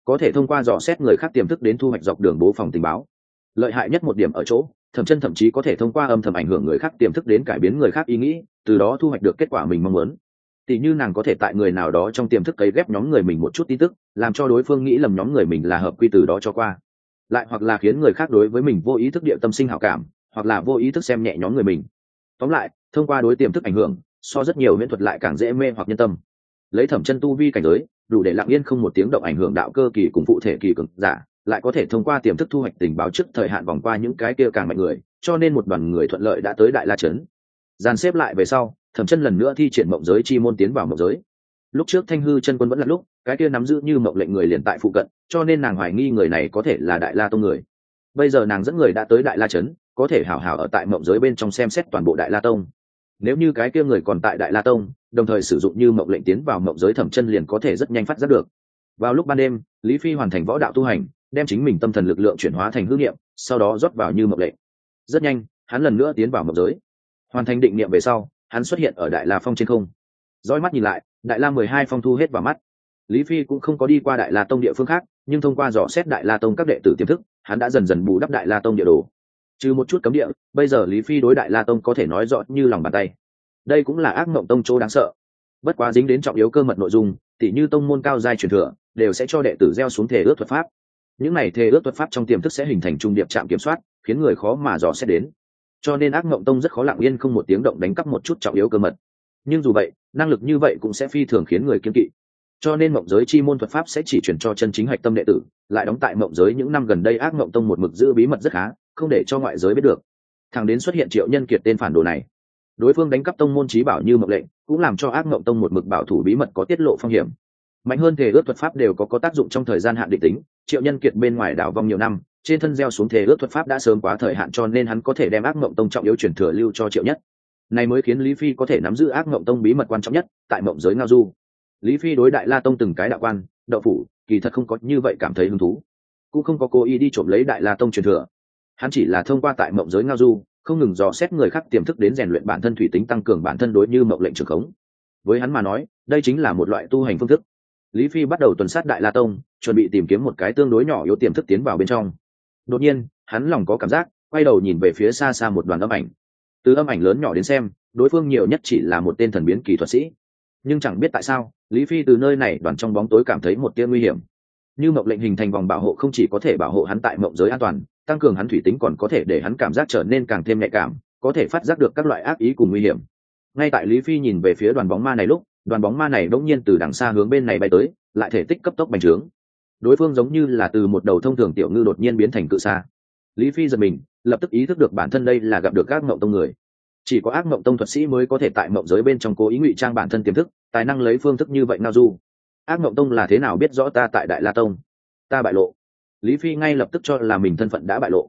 Có thể thông qua dò xét người khác tiềm thức đến thu hoạch dọc đường bố phòng tình báo. Lợi hại nhất một điểm ở chỗ, thẩm chân thậm chí có thể thông qua âm thầm ảnh hưởng người khác tiềm thức đến cải biến người khác ý nghĩ, từ đó thu hoạch được kết quả mình mong muốn tỉ như nàng có thể tại người nào đó trong tiềm thức cấy ghép nhóm người mình một chút tin tức, làm cho đối phương nghĩ lầm nhóm người mình là hợp quy từ đó cho qua. Lại hoặc là khiến người khác đối với mình vô ý thức địa tâm sinh hảo cảm, hoặc là vô ý thức xem nhẹ nhóm người mình. Tóm lại, thông qua đối tiềm thức ảnh hưởng, so rất nhiều miễn thuật lại càng dễ mê hoặc nhân tâm. Lấy thẩm chân tu vi cảnh giới, đủ để lặng yên không một tiếng động ảnh hưởng đạo cơ kỳ cùng phụ thể kỳ cực giả, lại có thể thông qua tiềm thức thu hoạch tình báo trước thời hạn vòng qua những cái kia càng mạnh người, cho nên một đoàn người thuận lợi đã tới đại la trấn dàn xếp lại về sau thẩm chân lần nữa thi triển mộng giới chi môn tiến vào mộng giới. Lúc trước thanh hư chân quân vẫn là lúc, cái kia nắm giữ như mộng lệnh người liền tại phụ cận, cho nên nàng hoài nghi người này có thể là đại la tông người. Bây giờ nàng dẫn người đã tới đại la trấn, có thể hảo hảo ở tại mộng giới bên trong xem xét toàn bộ đại la tông. Nếu như cái kia người còn tại đại la tông, đồng thời sử dụng như mộng lệnh tiến vào mộng giới thẩm chân liền có thể rất nhanh phát giác được. Vào lúc ban đêm, lý phi hoàn thành võ đạo tu hành, đem chính mình tâm thần lực lượng chuyển hóa thành hư niệm, sau đó rót vào như mộng lệnh. Rất nhanh, hắn lần nữa tiến vào mộng giới. Hoàn thành định niệm về sau hắn xuất hiện ở đại la phong trên không. Roi mắt nhìn lại, đại la mười hai phong thu hết vào mắt. Lý phi cũng không có đi qua đại la tông địa phương khác, nhưng thông qua dò xét đại la tông các đệ tử tiềm thức, hắn đã dần dần bù đắp đại la tông địa đồ. Trừ một chút cấm địa, bây giờ lý phi đối đại la tông có thể nói rõ như lòng bàn tay. Đây cũng là ác mộng tông chỗ đáng sợ. Bất quá dính đến trọng yếu cơ mật nội dung, tỉ như tông môn cao giai truyền thừa, đều sẽ cho đệ tử gieo xuống thể ước thuật pháp. Những này thể ước thuật pháp trong tiềm thức sẽ hình thành trung điệp trạm kiểm soát, khiến người khó mà dò xét đến cho nên ác mộng tông rất khó lặng yên không một tiếng động đánh cắp một chút trọng yếu cơ mật. Nhưng dù vậy, năng lực như vậy cũng sẽ phi thường khiến người kiên kỵ. Cho nên mộng giới chi môn thuật pháp sẽ chỉ chuyển cho chân chính hạch tâm đệ tử, lại đóng tại mộng giới những năm gần đây ác mộng tông một mực giữ bí mật rất khá, không để cho ngoại giới biết được. Thằng đến xuất hiện triệu nhân kiệt tên phản đồ này. Đối phương đánh cắp tông môn trí bảo như mộng lệnh, cũng làm cho ác mộng tông một mực bảo thủ bí mật có tiết lộ phong hiểm. Mạnh hơn thể ước thuật pháp đều có có tác dụng trong thời gian hạn định tính, triệu nhân kiệt bên ngoài đảo vong nhiều năm trên thân gieo xuống thể ước thuật pháp đã sớm quá thời hạn cho nên hắn có thể đem ác mộng tông trọng yếu truyền thừa lưu cho triệu nhất. Này mới khiến lý phi có thể nắm giữ ác mộng tông bí mật quan trọng nhất tại mộng giới ngao du. Lý phi đối đại la tông từng cái đạo quan đậu phủ, kỳ thật không có như vậy cảm thấy hứng thú. Cũng không có cố ý đi trộm lấy đại la tông truyền thừa. Hắn chỉ là thông qua tại mộng giới ngao du, không ngừng dò xét người khác tiềm thức đến rèn luyện bản thân thủy tính tăng cường bản thân đối như mộng lệnh trường khống. Với hắn mà nói, đây chính là một loại tu hành phương thức. Lý phi bắt đầu tuần sát đại la tông, chuẩn bị tìm kiếm một cái tương đối nhỏ yếu tiềm thức tiến vào bên trong đột nhiên, hắn lòng có cảm giác, quay đầu nhìn về phía xa xa một đoàn âm ảnh. Từ âm ảnh lớn nhỏ đến xem, đối phương nhiều nhất chỉ là một tên thần biến kỳ thuật sĩ. Nhưng chẳng biết tại sao, lý phi từ nơi này đoàn trong bóng tối cảm thấy một tia nguy hiểm. Như mộng lệnh hình thành vòng bảo hộ không chỉ có thể bảo hộ hắn tại mộng giới an toàn, tăng cường hắn thủy tính còn có thể để hắn cảm giác trở nên càng thêm nhạy cảm, có thể phát giác được các loại ác ý cùng nguy hiểm. Ngay tại lý phi nhìn về phía đoàn bóng ma này lúc, đoàn bóng ma này đ ỗ n g nhiên từ đằng xa hướng bên này bay tới, lại thể tích cấp tốc bành trướng đối phương giống như là từ một đầu thông thường tiểu ngư đột nhiên biến thành cự xa lý phi giật mình, lập tức ý thức được bản thân đây là gặp được các mộng tông người. Chỉ có ác mộng tông thuật sĩ mới có thể tại mộng giới bên trong cố ý ngụy trang bản thân tiềm thức, tài năng lấy phương thức như vậy ngao du. Ác mộng tông là thế nào biết rõ ta tại đại la tông? Ta bại lộ. Lý phi ngay lập tức cho là mình thân phận đã bại lộ.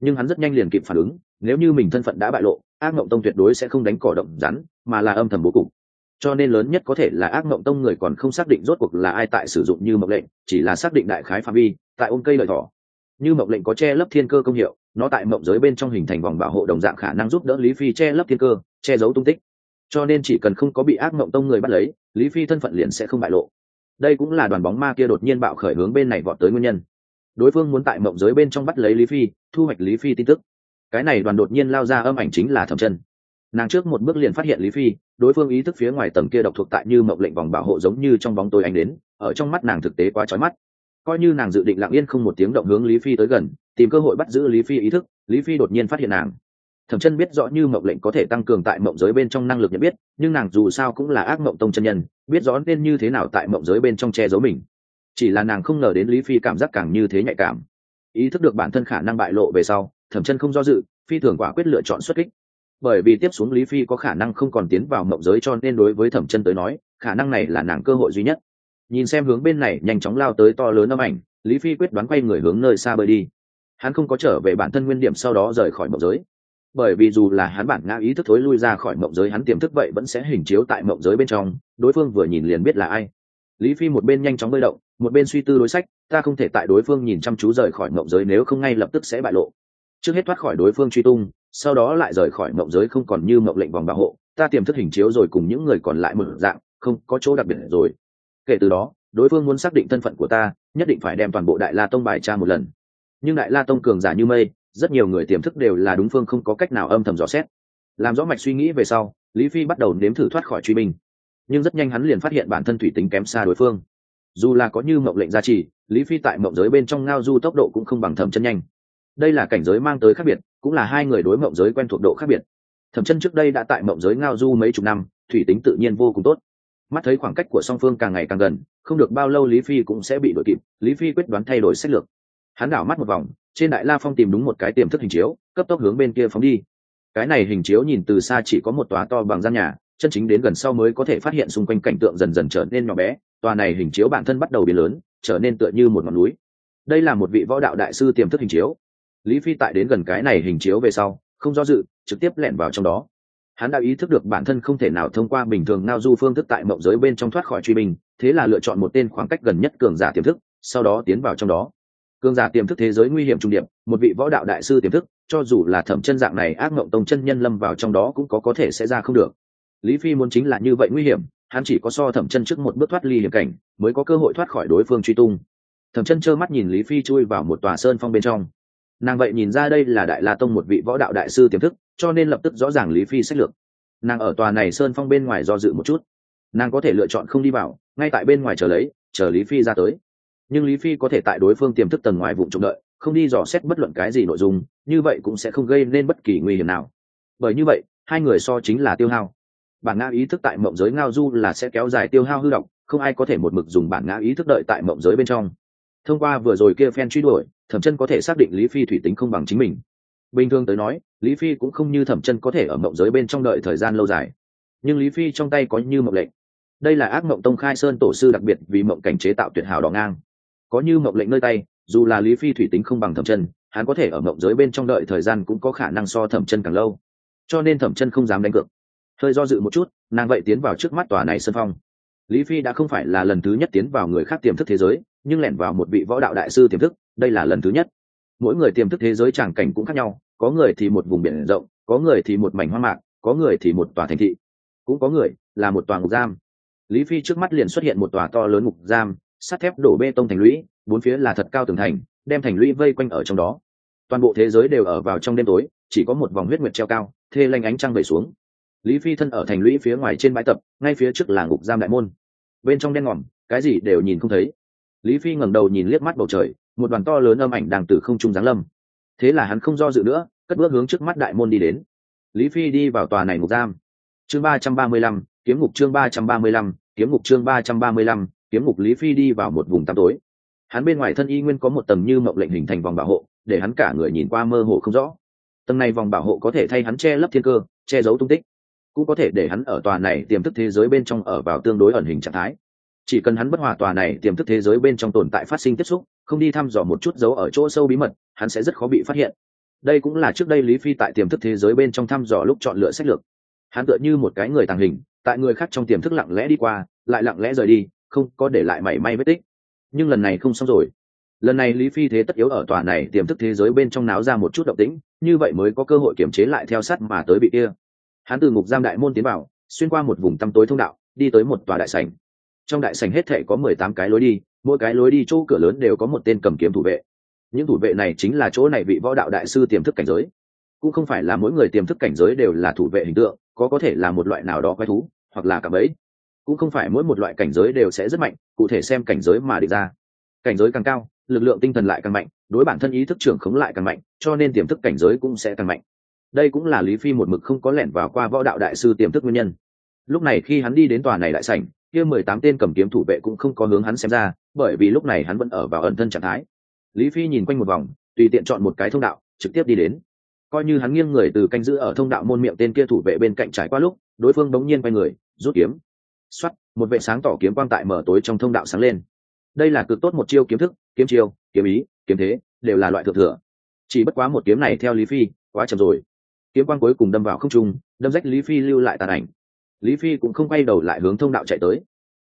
Nhưng hắn rất nhanh liền kịp phản ứng, nếu như mình thân phận đã bại lộ, ác mộng tông tuyệt đối sẽ không đánh cỏ động rắn, mà là âm thầm bố cục cho nên lớn nhất có thể là ác mộng tông người còn không xác định rốt cuộc là ai tại sử dụng như mộng lệnh, chỉ là xác định đại khái phạm vi, tại ôm cây lợi thỏ. Như mộng lệnh có che lấp thiên cơ công hiệu, nó tại mộng giới bên trong hình thành vòng bảo hộ đồng dạng khả năng giúp đỡ lý phi che lấp thiên cơ, che giấu tung tích. Cho nên chỉ cần không có bị ác mộng tông người bắt lấy, lý phi thân phận liền sẽ không bại lộ. Đây cũng là đoàn bóng ma kia đột nhiên bạo khởi hướng bên này vọt tới nguyên nhân. Đối phương muốn tại mộng giới bên trong bắt lấy lý phi, thu hoạch lý phi tin tức. Cái này đoàn đột nhiên lao ra âm ảnh chính là thẩm chân nàng trước một bước liền phát hiện lý phi, đối phương ý thức phía ngoài tầng kia độc thuộc tại như mộng lệnh vòng bảo hộ giống như trong bóng tôi ánh đến, ở trong mắt nàng thực tế quá trói mắt. Coi như nàng dự định lặng yên không một tiếng động hướng lý phi tới gần, tìm cơ hội bắt giữ lý phi ý thức, lý phi đột nhiên phát hiện nàng. Thẩm chân biết rõ như mộng lệnh có thể tăng cường tại mộng giới bên trong năng lực nhận biết, nhưng nàng dù sao cũng là ác mộng tông chân nhân, biết rõ nên như thế nào tại mộng giới bên trong che giấu mình. Chỉ là nàng không ngờ đến lý phi cảm giác càng như thế nhạy cảm. Ý thức được bản thân khả năng bại lộ về sau, thẩm chân không do dự, phi thường quả quyết lựa chọn xuất kích bởi vì tiếp xuống lý phi có khả năng không còn tiến vào mộng giới cho nên đối với thẩm chân tới nói, khả năng này là nàng cơ hội duy nhất. Nhìn xem hướng bên này nhanh chóng lao tới to lớn âm ảnh, lý phi quyết đoán quay người hướng nơi xa bơi đi. Hắn không có trở về bản thân nguyên điểm sau đó rời khỏi mộng giới. Bởi vì dù là hắn bản ngã ý thức thối lui ra khỏi mộng giới, hắn tiềm thức vậy vẫn sẽ hình chiếu tại mộng giới bên trong, đối phương vừa nhìn liền biết là ai. Lý phi một bên nhanh chóng bơi động, một bên suy tư đối sách, ta không thể tại đối phương nhìn chăm chú rời khỏi mộng giới nếu không ngay lập tức sẽ bại lộ. Trước hết thoát khỏi đối phương truy tung sau đó lại rời khỏi mộng giới không còn như mộng lệnh vòng bảo hộ, ta tiềm thức hình chiếu rồi cùng những người còn lại một dạng, không có chỗ đặc biệt rồi. Kể từ đó, đối phương muốn xác định thân phận của ta, nhất định phải đem toàn bộ đại la tông bài tra một lần. Nhưng đại la tông cường giả như mây, rất nhiều người tiềm thức đều là đúng phương không có cách nào âm thầm dò xét. Làm rõ mạch suy nghĩ về sau, lý phi bắt đầu nếm thử thoát khỏi truy binh. Nhưng rất nhanh hắn liền phát hiện bản thân thủy tính kém xa đối phương. Dù là có như mộng lệnh gia trì, lý phi tại mộng giới bên trong ngao du tốc độ cũng không bằng thẩm chân nhanh đây là cảnh giới mang tới khác biệt, cũng là hai người đối mộng giới quen thuộc độ khác biệt. Thẩm chân trước đây đã tại mộng giới ngao du mấy chục năm, thủy tính tự nhiên vô cùng tốt. Mắt thấy khoảng cách của song phương càng ngày càng gần, không được bao lâu lý phi cũng sẽ bị đội kịp, lý phi quyết đoán thay đổi sách lược. Hắn đảo mắt một vòng, trên đại la phong tìm đúng một cái tiềm thức hình chiếu, cấp tốc hướng bên kia phóng đi. Cái này hình chiếu nhìn từ xa chỉ có một tòa to bằng gian nhà, chân chính đến gần sau mới có thể phát hiện xung quanh cảnh tượng dần dần trở nên nhỏ bé, tòa này hình chiếu bản thân bắt đầu biến lớn, trở nên tựa như một ngọn núi. Đây là một vị võ đạo đại sư tiềm thức hình chiếu lý phi tại đến gần cái này hình chiếu về sau không do dự trực tiếp lẻn vào trong đó. Hắn đã ý thức được bản thân không thể nào thông qua bình thường ngao du phương thức tại mộng giới bên trong thoát khỏi truy bình, thế là lựa chọn một tên khoảng cách gần nhất cường giả tiềm thức sau đó tiến vào trong đó. Cường giả tiềm thức thế giới nguy hiểm trung điểm một vị võ đạo đại sư tiềm thức cho dù là thẩm chân dạng này ác mộng tông chân nhân lâm vào trong đó cũng có có thể sẽ ra không được. Lý phi muốn chính là như vậy nguy hiểm hắn chỉ có so thẩm chân trước một bước thoát ly hiểm cảnh mới có cơ hội thoát khỏi đối phương truy tung. Thẩm chân trơ mắt nhìn lý phi chui vào một tòa sơn phong bên trong nàng vậy nhìn ra đây là đại la tông một vị võ đạo đại sư tiềm thức, cho nên lập tức rõ ràng lý phi sách lược. Nàng ở tòa này sơn phong bên ngoài do dự một chút. Nàng có thể lựa chọn không đi vào, ngay tại bên ngoài chờ lấy, chờ lý phi ra tới. Nhưng lý phi có thể tại đối phương tiềm thức tầng ngoài vụ trộm đợi, không đi dò xét bất luận cái gì nội dung, như vậy cũng sẽ không gây nên bất kỳ nguy hiểm nào. Bởi như vậy, hai người so chính là tiêu hao. Bản ngã ý thức tại mộng giới ngao du là sẽ kéo dài tiêu hao hư động không ai có thể một mực dùng bản ngã ý thức đợi tại mộng giới bên trong. Thông qua vừa rồi kia phen truy đuổi thẩm chân có thể xác định lý phi thủy tính không bằng chính mình. Bình thường tới nói, lý phi cũng không như thẩm chân có thể ở mộng giới bên trong đợi thời gian lâu dài. Nhưng lý phi trong tay có như mộng lệnh. Đây là ác mộng tông khai sơn tổ sư đặc biệt vì mộng cảnh chế tạo tuyệt hảo đỏ ngang. Có như mộng lệnh nơi tay, dù là lý phi thủy tính không bằng thẩm chân, hắn có thể ở mộng giới bên trong đợi thời gian cũng có khả năng so thẩm chân càng lâu. Cho nên thẩm chân không dám đánh cược. Hơi do dự một chút, nàng vậy tiến vào trước mắt tòa này sân phong. Lý phi đã không phải là lần thứ nhất tiến vào người khác tiềm thức thế giới, nhưng lẻn vào một vị võ đạo đại sư tiềm thức đây là lần thứ nhất. Mỗi người tiềm thức thế giới tràng cảnh cũng khác nhau, có người thì một vùng biển rộng, có người thì một mảnh hoang mạc, có người thì một tòa thành thị. Cũng có người là một tòa ngục giam. Lý phi trước mắt liền xuất hiện một tòa to lớn ngục giam, sắt thép đổ bê tông thành lũy, bốn phía là thật cao tường thành, đem thành lũy vây quanh ở trong đó. Toàn bộ thế giới đều ở vào trong đêm tối, chỉ có một vòng huyết nguyệt treo cao, thê lanh ánh trăng vẩy xuống. Lý phi thân ở thành lũy phía ngoài trên bãi tập, ngay phía trước là ngục giam đại môn. Bên trong đen ngòm, cái gì đều nhìn không thấy. Lý phi ngẩng đầu nhìn liếc mắt bầu trời một đoàn to lớn âm ảnh đang từ không trung giáng lâm. Thế là hắn không do dự nữa, cất bước hướng trước mắt đại môn đi đến. Lý phi đi vào tòa này ngục giam. Chương ba trăm ba mươi lăm, kiếm ngục chương ba trăm ba mươi lăm, kiếm ngục chương ba trăm ba mươi lăm, kiếm ngục lý phi đi vào một vùng tăm tối. Hắn bên ngoài thân y nguyên có một tầng như mộng lệnh hình thành vòng bảo hộ, để hắn cả người nhìn qua mơ hồ không rõ. Tầng này vòng bảo hộ có thể thay hắn che lấp thiên cơ, che giấu tung tích, cũng có thể để hắn ở tòa này tiềm thức thế giới bên trong ở vào tương đối ẩn hình trạng thái chỉ cần hắn bất hòa tòa này tiềm thức thế giới bên trong tồn tại phát sinh tiếp xúc, không đi thăm dò một chút dấu ở chỗ sâu bí mật, hắn sẽ rất khó bị phát hiện. Đây cũng là trước đây lý phi tại tiềm thức thế giới bên trong thăm dò lúc chọn lựa sách lược. Hắn tựa như một cái người tàng hình, tại người khác trong tiềm thức lặng lẽ đi qua, lại lặng lẽ rời đi, không có để lại mảy may vết tích. Nhưng lần này không xong rồi. Lần này lý phi thế tất yếu ở tòa này tiềm thức thế giới bên trong náo ra một chút động tĩnh, như vậy mới có cơ hội kiểm chế lại theo sát mà tới bị kia. Hắn từ ngục giam đại môn tiến vào, xuyên qua một vùng tăm tối thông đạo, đi tới một tòa đại sảnh trong đại sảnh hết thể có mười tám cái lối đi, mỗi cái lối đi chỗ cửa lớn đều có một tên cầm kiếm thủ vệ. Những thủ vệ này chính là chỗ này bị võ đạo đại sư tiềm thức cảnh giới. Cũng không phải là mỗi người tiềm thức cảnh giới đều là thủ vệ hình tượng, có có thể là một loại nào đó quái thú, hoặc là cả bẫy. Cũng không phải mỗi một loại cảnh giới đều sẽ rất mạnh, cụ thể xem cảnh giới mà địch ra. Cảnh giới càng cao, lực lượng tinh thần lại càng mạnh, đối bản thân ý thức trưởng khống lại càng mạnh, cho nên tiềm thức cảnh giới cũng sẽ càng mạnh. Đây cũng là lý phi một mực không có lẻn vào qua võ đạo đại sư tiềm thức nguyên nhân. Lúc này khi hắn đi đến tòa này đại sảnh kia mười tám tên cầm kiếm thủ vệ cũng không có hướng hắn xem ra, bởi vì lúc này hắn vẫn ở vào ẩn thân trạng thái. Lý phi nhìn quanh một vòng, tùy tiện chọn một cái thông đạo, trực tiếp đi đến. Coi như hắn nghiêng người từ canh giữ ở thông đạo môn miệng tên kia thủ vệ bên cạnh trải qua lúc, đối phương bỗng nhiên quay người, rút kiếm. Xoắt một vệ sáng tỏ kiếm quang tại mở tối trong thông đạo sáng lên. Đây là cực tốt một chiêu kiếm thức, kiếm chiêu, kiếm ý, kiếm thế, đều là loại thượng thừa. Chỉ bất quá một kiếm này theo lý phi, quá chậm rồi. Kiếm quang cuối cùng đâm vào không trung, đâm rách lý phi lưu lại tàn ảnh lý phi cũng không quay đầu lại hướng thông đạo chạy tới.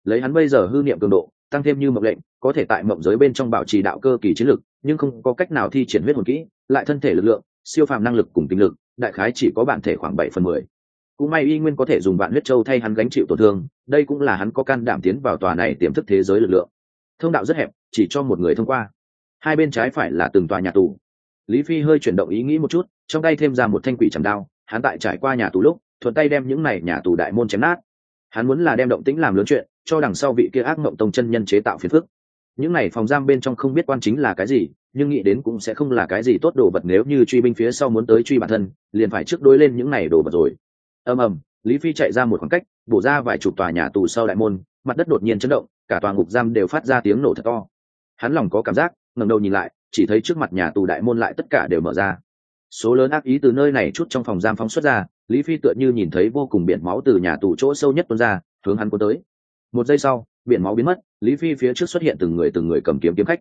Lấy hắn bây giờ hư niệm cường độ, tăng thêm như mộng lệnh, có thể tại mộng giới bên trong bảo trì đạo cơ kỳ chiến lực, nhưng không có cách nào thi triển huyết hồn kỹ, lại thân thể lực lượng, siêu phàm năng lực cùng tinh lực, đại khái chỉ có bản thể khoảng bảy phần mười. Cũng may y nguyên có thể dùng vạn huyết châu thay hắn gánh chịu tổn thương, đây cũng là hắn có can đảm tiến vào tòa này tiềm thức thế giới lực lượng. Thông đạo rất hẹp, chỉ cho một người thông qua. Hai bên trái phải là từng tòa nhà tù. Lý phi hơi chuyển động ý nghĩ một chút, trong tay thêm ra một thanh quỷ trầm đao, hắn tại trải qua nhà tù lúc thuận tay đem những này nhà tù đại môn chém nát. Hắn muốn là đem động tĩnh làm lớn chuyện, cho đằng sau vị kia ác mộng tông chân nhân chế tạo phiền phức. Những này phòng giam bên trong không biết quan chính là cái gì, nhưng nghĩ đến cũng sẽ không là cái gì tốt đồ vật nếu như truy binh phía sau muốn tới truy bản thân, liền phải trước đối lên những này đồ vật rồi. Ầm ầm, lý phi chạy ra một khoảng cách, bổ ra vài chục tòa nhà tù sau đại môn, mặt đất đột nhiên chấn động, cả tòa ngục giam đều phát ra tiếng nổ thật to. Hắn lòng có cảm giác, ngẩng đầu nhìn lại, chỉ thấy trước mặt nhà tù đại môn lại tất cả đều mở ra. Số lớn ác ý từ nơi này chút trong phòng giam phóng xuất ra lý phi tựa như nhìn thấy vô cùng biển máu từ nhà tù chỗ sâu nhất tuôn ra, hướng hắn cuốn tới. Một giây sau, biển máu biến mất, lý phi phía trước xuất hiện từng người từng người cầm kiếm kiếm khách.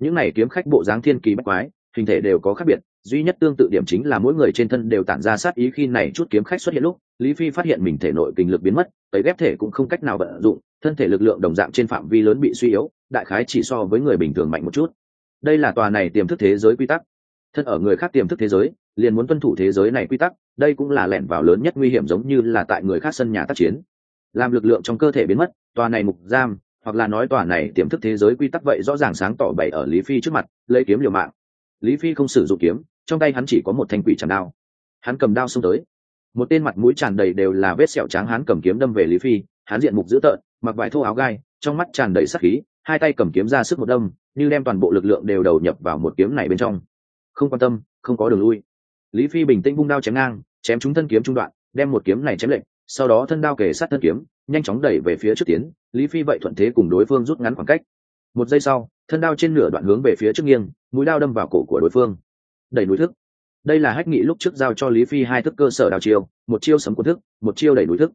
Những này kiếm khách bộ dáng thiên kỳ bách quái, hình thể đều có khác biệt, duy nhất tương tự điểm chính là mỗi người trên thân đều tản ra sát ý khi này chút kiếm khách xuất hiện lúc, lý phi phát hiện mình thể nội kinh lực biến mất tấy ghép thể cũng không cách nào vận dụng, thân thể lực lượng đồng dạng trên phạm vi lớn bị suy yếu, đại khái chỉ so với người bình thường mạnh một chút. Đây là tòa này tiềm thức thế giới quy tắc thân ở người khác tiềm thức thế giới, liền muốn tuân thủ thế giới này quy tắc, đây cũng là lẻn vào lớn nhất nguy hiểm giống như là tại người khác sân nhà tác chiến. Làm lực lượng trong cơ thể biến mất, tòa này mục giam, hoặc là nói tòa này tiềm thức thế giới quy tắc vậy rõ ràng sáng tỏ bày ở lý phi trước mặt, lấy kiếm liều mạng. Lý phi không sử dụng kiếm, trong tay hắn chỉ có một thanh quỷ tràn đao. Hắn cầm đao xông tới. Một tên mặt mũi tràn đầy đều là vết sẹo trắng hắn cầm kiếm đâm về lý phi, hắn diện mục dữ tợn, mặc vải thô áo gai, trong mắt tràn đầy sắc khí, hai tay cầm kiếm ra sức một đâm, như đem toàn bộ lực lượng đều đầu nhập vào một kiếm này bên trong không quan tâm, không có đường lui. Lý phi bình tĩnh vung đao chém ngang, chém trúng thân kiếm trung đoạn, đem một kiếm này chém lệnh sau đó thân đao kề sát thân kiếm, nhanh chóng đẩy về phía trước tiến. Lý phi vậy thuận thế cùng đối phương rút ngắn khoảng cách. Một giây sau, thân đao trên nửa đoạn hướng về phía trước nghiêng, mũi đao đâm vào cổ của đối phương. Đẩy núi thức. Đây là hách nghị lúc trước giao cho lý phi hai thức cơ sở đào chiêu, một chiêu sấm cuốn thức, một chiêu đẩy núi thức.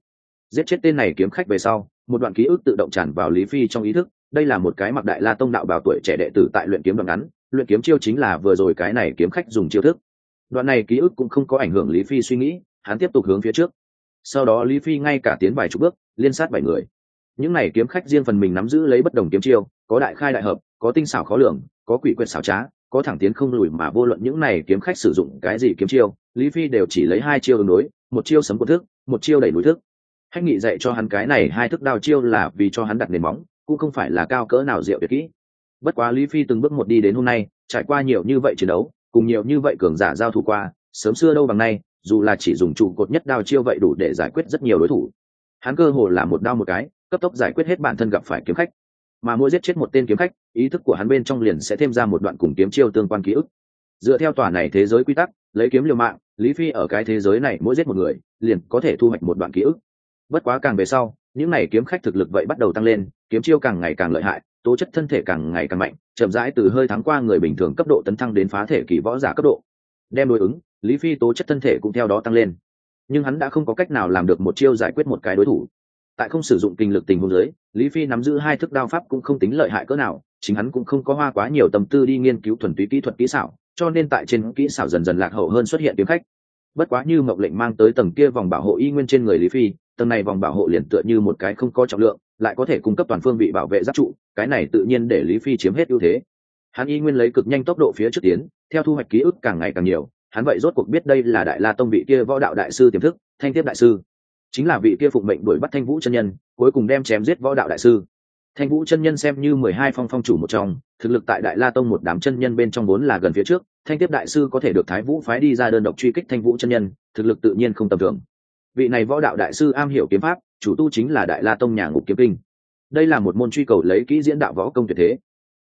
Giết chết tên này kiếm khách về sau, một đoạn ký ức tự động tràn vào lý phi trong ý thức. Đây là một cái mặc đại la tông đạo bào tuổi trẻ đệ tử tại luyện kiếm đoạn ngắn luyện kiếm chiêu chính là vừa rồi cái này kiếm khách dùng chiêu thức. Đoạn này ký ức cũng không có ảnh hưởng lý phi suy nghĩ, hắn tiếp tục hướng phía trước. Sau đó lý phi ngay cả tiến vài chục bước, liên sát bảy người. Những này kiếm khách riêng phần mình nắm giữ lấy bất đồng kiếm chiêu, có đại khai đại hợp, có tinh xảo khó lường, có quỷ quyệt xảo trá, có thẳng tiến không lùi mà vô luận những này kiếm khách sử dụng cái gì kiếm chiêu, lý phi đều chỉ lấy hai chiêu ứng đối, một chiêu sấm một thức, một chiêu đẩy núi thức. Hách nghị dạy cho hắn cái này hai thức đao chiêu là vì cho hắn đặt nền móng, cũng không phải là cao cỡ nào diệu tuyệt kỹ bất quá lý phi từng bước một đi đến hôm nay, trải qua nhiều như vậy chiến đấu, cùng nhiều như vậy cường giả giao thủ qua, sớm xưa đâu bằng nay, dù là chỉ dùng trụ cột nhất đao chiêu vậy đủ để giải quyết rất nhiều đối thủ. Hắn cơ hồ là một đao một cái, cấp tốc giải quyết hết bản thân gặp phải kiếm khách. Mà mỗi giết chết một tên kiếm khách, ý thức của hắn bên trong liền sẽ thêm ra một đoạn cùng kiếm chiêu tương quan ký ức. Dựa theo tòa này thế giới quy tắc, lấy kiếm liều mạng, lý phi ở cái thế giới này mỗi giết một người, liền có thể thu hoạch một đoạn ký ức. Bất quá càng về sau, những n à y kiếm khách thực lực vậy bắt đầu tăng lên, kiếm chiêu càng ngày càng lợi hại tố chất thân thể càng ngày càng mạnh, chậm rãi từ hơi thắng qua người bình thường cấp độ tấn thăng đến phá thể kỳ võ giả cấp độ. Đem đối ứng, lý phi tố chất thân thể cũng theo đó tăng lên. Nhưng hắn đã không có cách nào làm được một chiêu giải quyết một cái đối thủ. Tại không sử dụng kinh lực tình huống giới lý phi nắm giữ hai thức đao pháp cũng không tính lợi hại cỡ nào, chính hắn cũng không có hoa quá nhiều tâm tư đi nghiên cứu thuần túy kỹ thuật kỹ xảo, cho nên tại trên kỹ xảo dần dần lạc hậu hơn xuất hiện kiếm khách. Bất quá như mộc lệnh mang tới tầng kia vòng bảo hộ y nguyên trên người lý phi, tầng này vòng bảo hộ liền tựa như một cái không có trọng lượng lại có thể cung cấp toàn phương vị bảo vệ giáp trụ, cái này tự nhiên để lý phi chiếm hết ưu thế. Hắn y nguyên lấy cực nhanh tốc độ phía trước tiến, theo thu hoạch ký ức càng ngày càng nhiều, hắn vậy rốt cuộc biết đây là đại la tông vị kia võ đạo đại sư tiềm thức, thanh tiếp đại sư. Chính là vị kia phụng mệnh đuổi bắt thanh vũ chân nhân, cuối cùng đem chém giết võ đạo đại sư. Thanh vũ chân nhân xem như mười hai phong phong chủ một trong, thực lực tại đại la tông một đám chân nhân bên trong vốn là gần phía trước, thanh tiếp đại sư có thể được thái vũ phái đi ra đơn độc truy kích thanh vũ chân nhân, thực lực tự nhiên không tầm thường. Vị này võ đạo đại sư am hiểu kiếm pháp chủ tu chính là đại la tông nhà ngục kiếm kinh. Đây là một môn truy cầu lấy kỹ diễn đạo võ công tuyệt thế.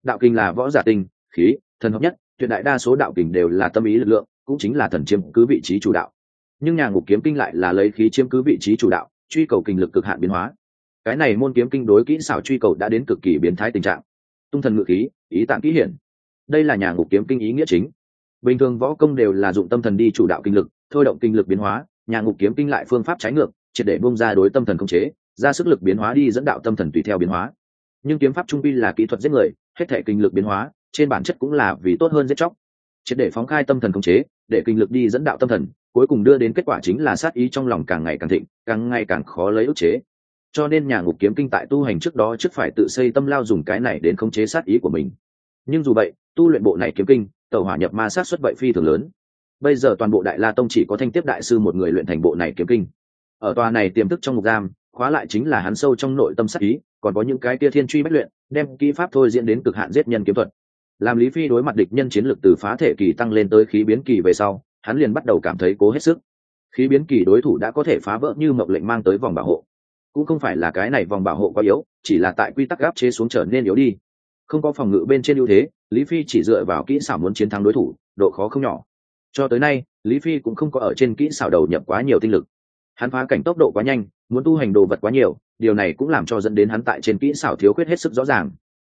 Đạo kinh là võ giả tinh, khí, thần hợp nhất, tuyệt đại đa số đạo kình đều là tâm ý lực lượng, cũng chính là thần chiếm cứ vị trí chủ đạo. Nhưng nhà ngục kiếm kinh lại là lấy khí chiếm cứ vị trí chủ đạo, truy cầu kinh lực cực hạn biến hóa. Cái này môn kiếm kinh đối kỹ xảo truy cầu đã đến cực kỳ biến thái tình trạng. Tung thần ngự khí, ý tạng kỹ hiển. Đây là nhà ngục kiếm kinh ý nghĩa chính. Bình thường võ công đều là dụng tâm thần đi chủ đạo kinh lực, thôi động kinh lực biến hóa, nhà ngục kiếm kinh lại phương pháp trái ngược triệt để bung ra đối tâm thần không chế, ra sức lực biến hóa đi dẫn đạo tâm thần tùy theo biến hóa. Nhưng kiếm pháp trung pi là kỹ thuật giết người, hết thể kinh lực biến hóa, trên bản chất cũng là vì tốt hơn giết chóc. Triệt để phóng khai tâm thần không chế, để kinh lực đi dẫn đạo tâm thần, cuối cùng đưa đến kết quả chính là sát ý trong lòng càng ngày càng thịnh, càng ngày càng khó lấy ức chế. Cho nên nhà ngục kiếm kinh tại tu hành trước đó trước phải tự xây tâm lao dùng cái này đến khống chế sát ý của mình. Nhưng dù vậy, tu luyện bộ này kiếm kinh tàu hỏa nhập ma sát xuất vậy phi thường lớn. Bây giờ toàn bộ đại la tông chỉ có thanh tiếp đại sư một người luyện thành bộ này kiếm kinh ở tòa này tiềm thức trong ngục giam, khóa lại chính là hắn sâu trong nội tâm sát ý, còn có những cái tia thiên truy bách luyện, đem kỹ pháp thôi diễn đến cực hạn giết nhân kiếm thuật. Làm lý phi đối mặt địch nhân chiến lược từ phá thể kỳ tăng lên tới khí biến kỳ về sau, hắn liền bắt đầu cảm thấy cố hết sức. Khí biến kỳ đối thủ đã có thể phá vỡ như mộng lệnh mang tới vòng bảo hộ. Cũng không phải là cái này vòng bảo hộ quá yếu, chỉ là tại quy tắc gáp chế xuống trở nên yếu đi. Không có phòng ngự bên trên ưu thế, lý phi chỉ dựa vào kỹ xảo muốn chiến thắng đối thủ, độ khó không nhỏ. Cho tới nay, lý phi cũng không có ở trên kỹ xảo đầu nhập quá nhiều tinh lực hắn phá cảnh tốc độ quá nhanh, muốn tu hành đồ vật quá nhiều, điều này cũng làm cho dẫn đến hắn tại trên kỹ xảo thiếu khuyết hết sức rõ ràng.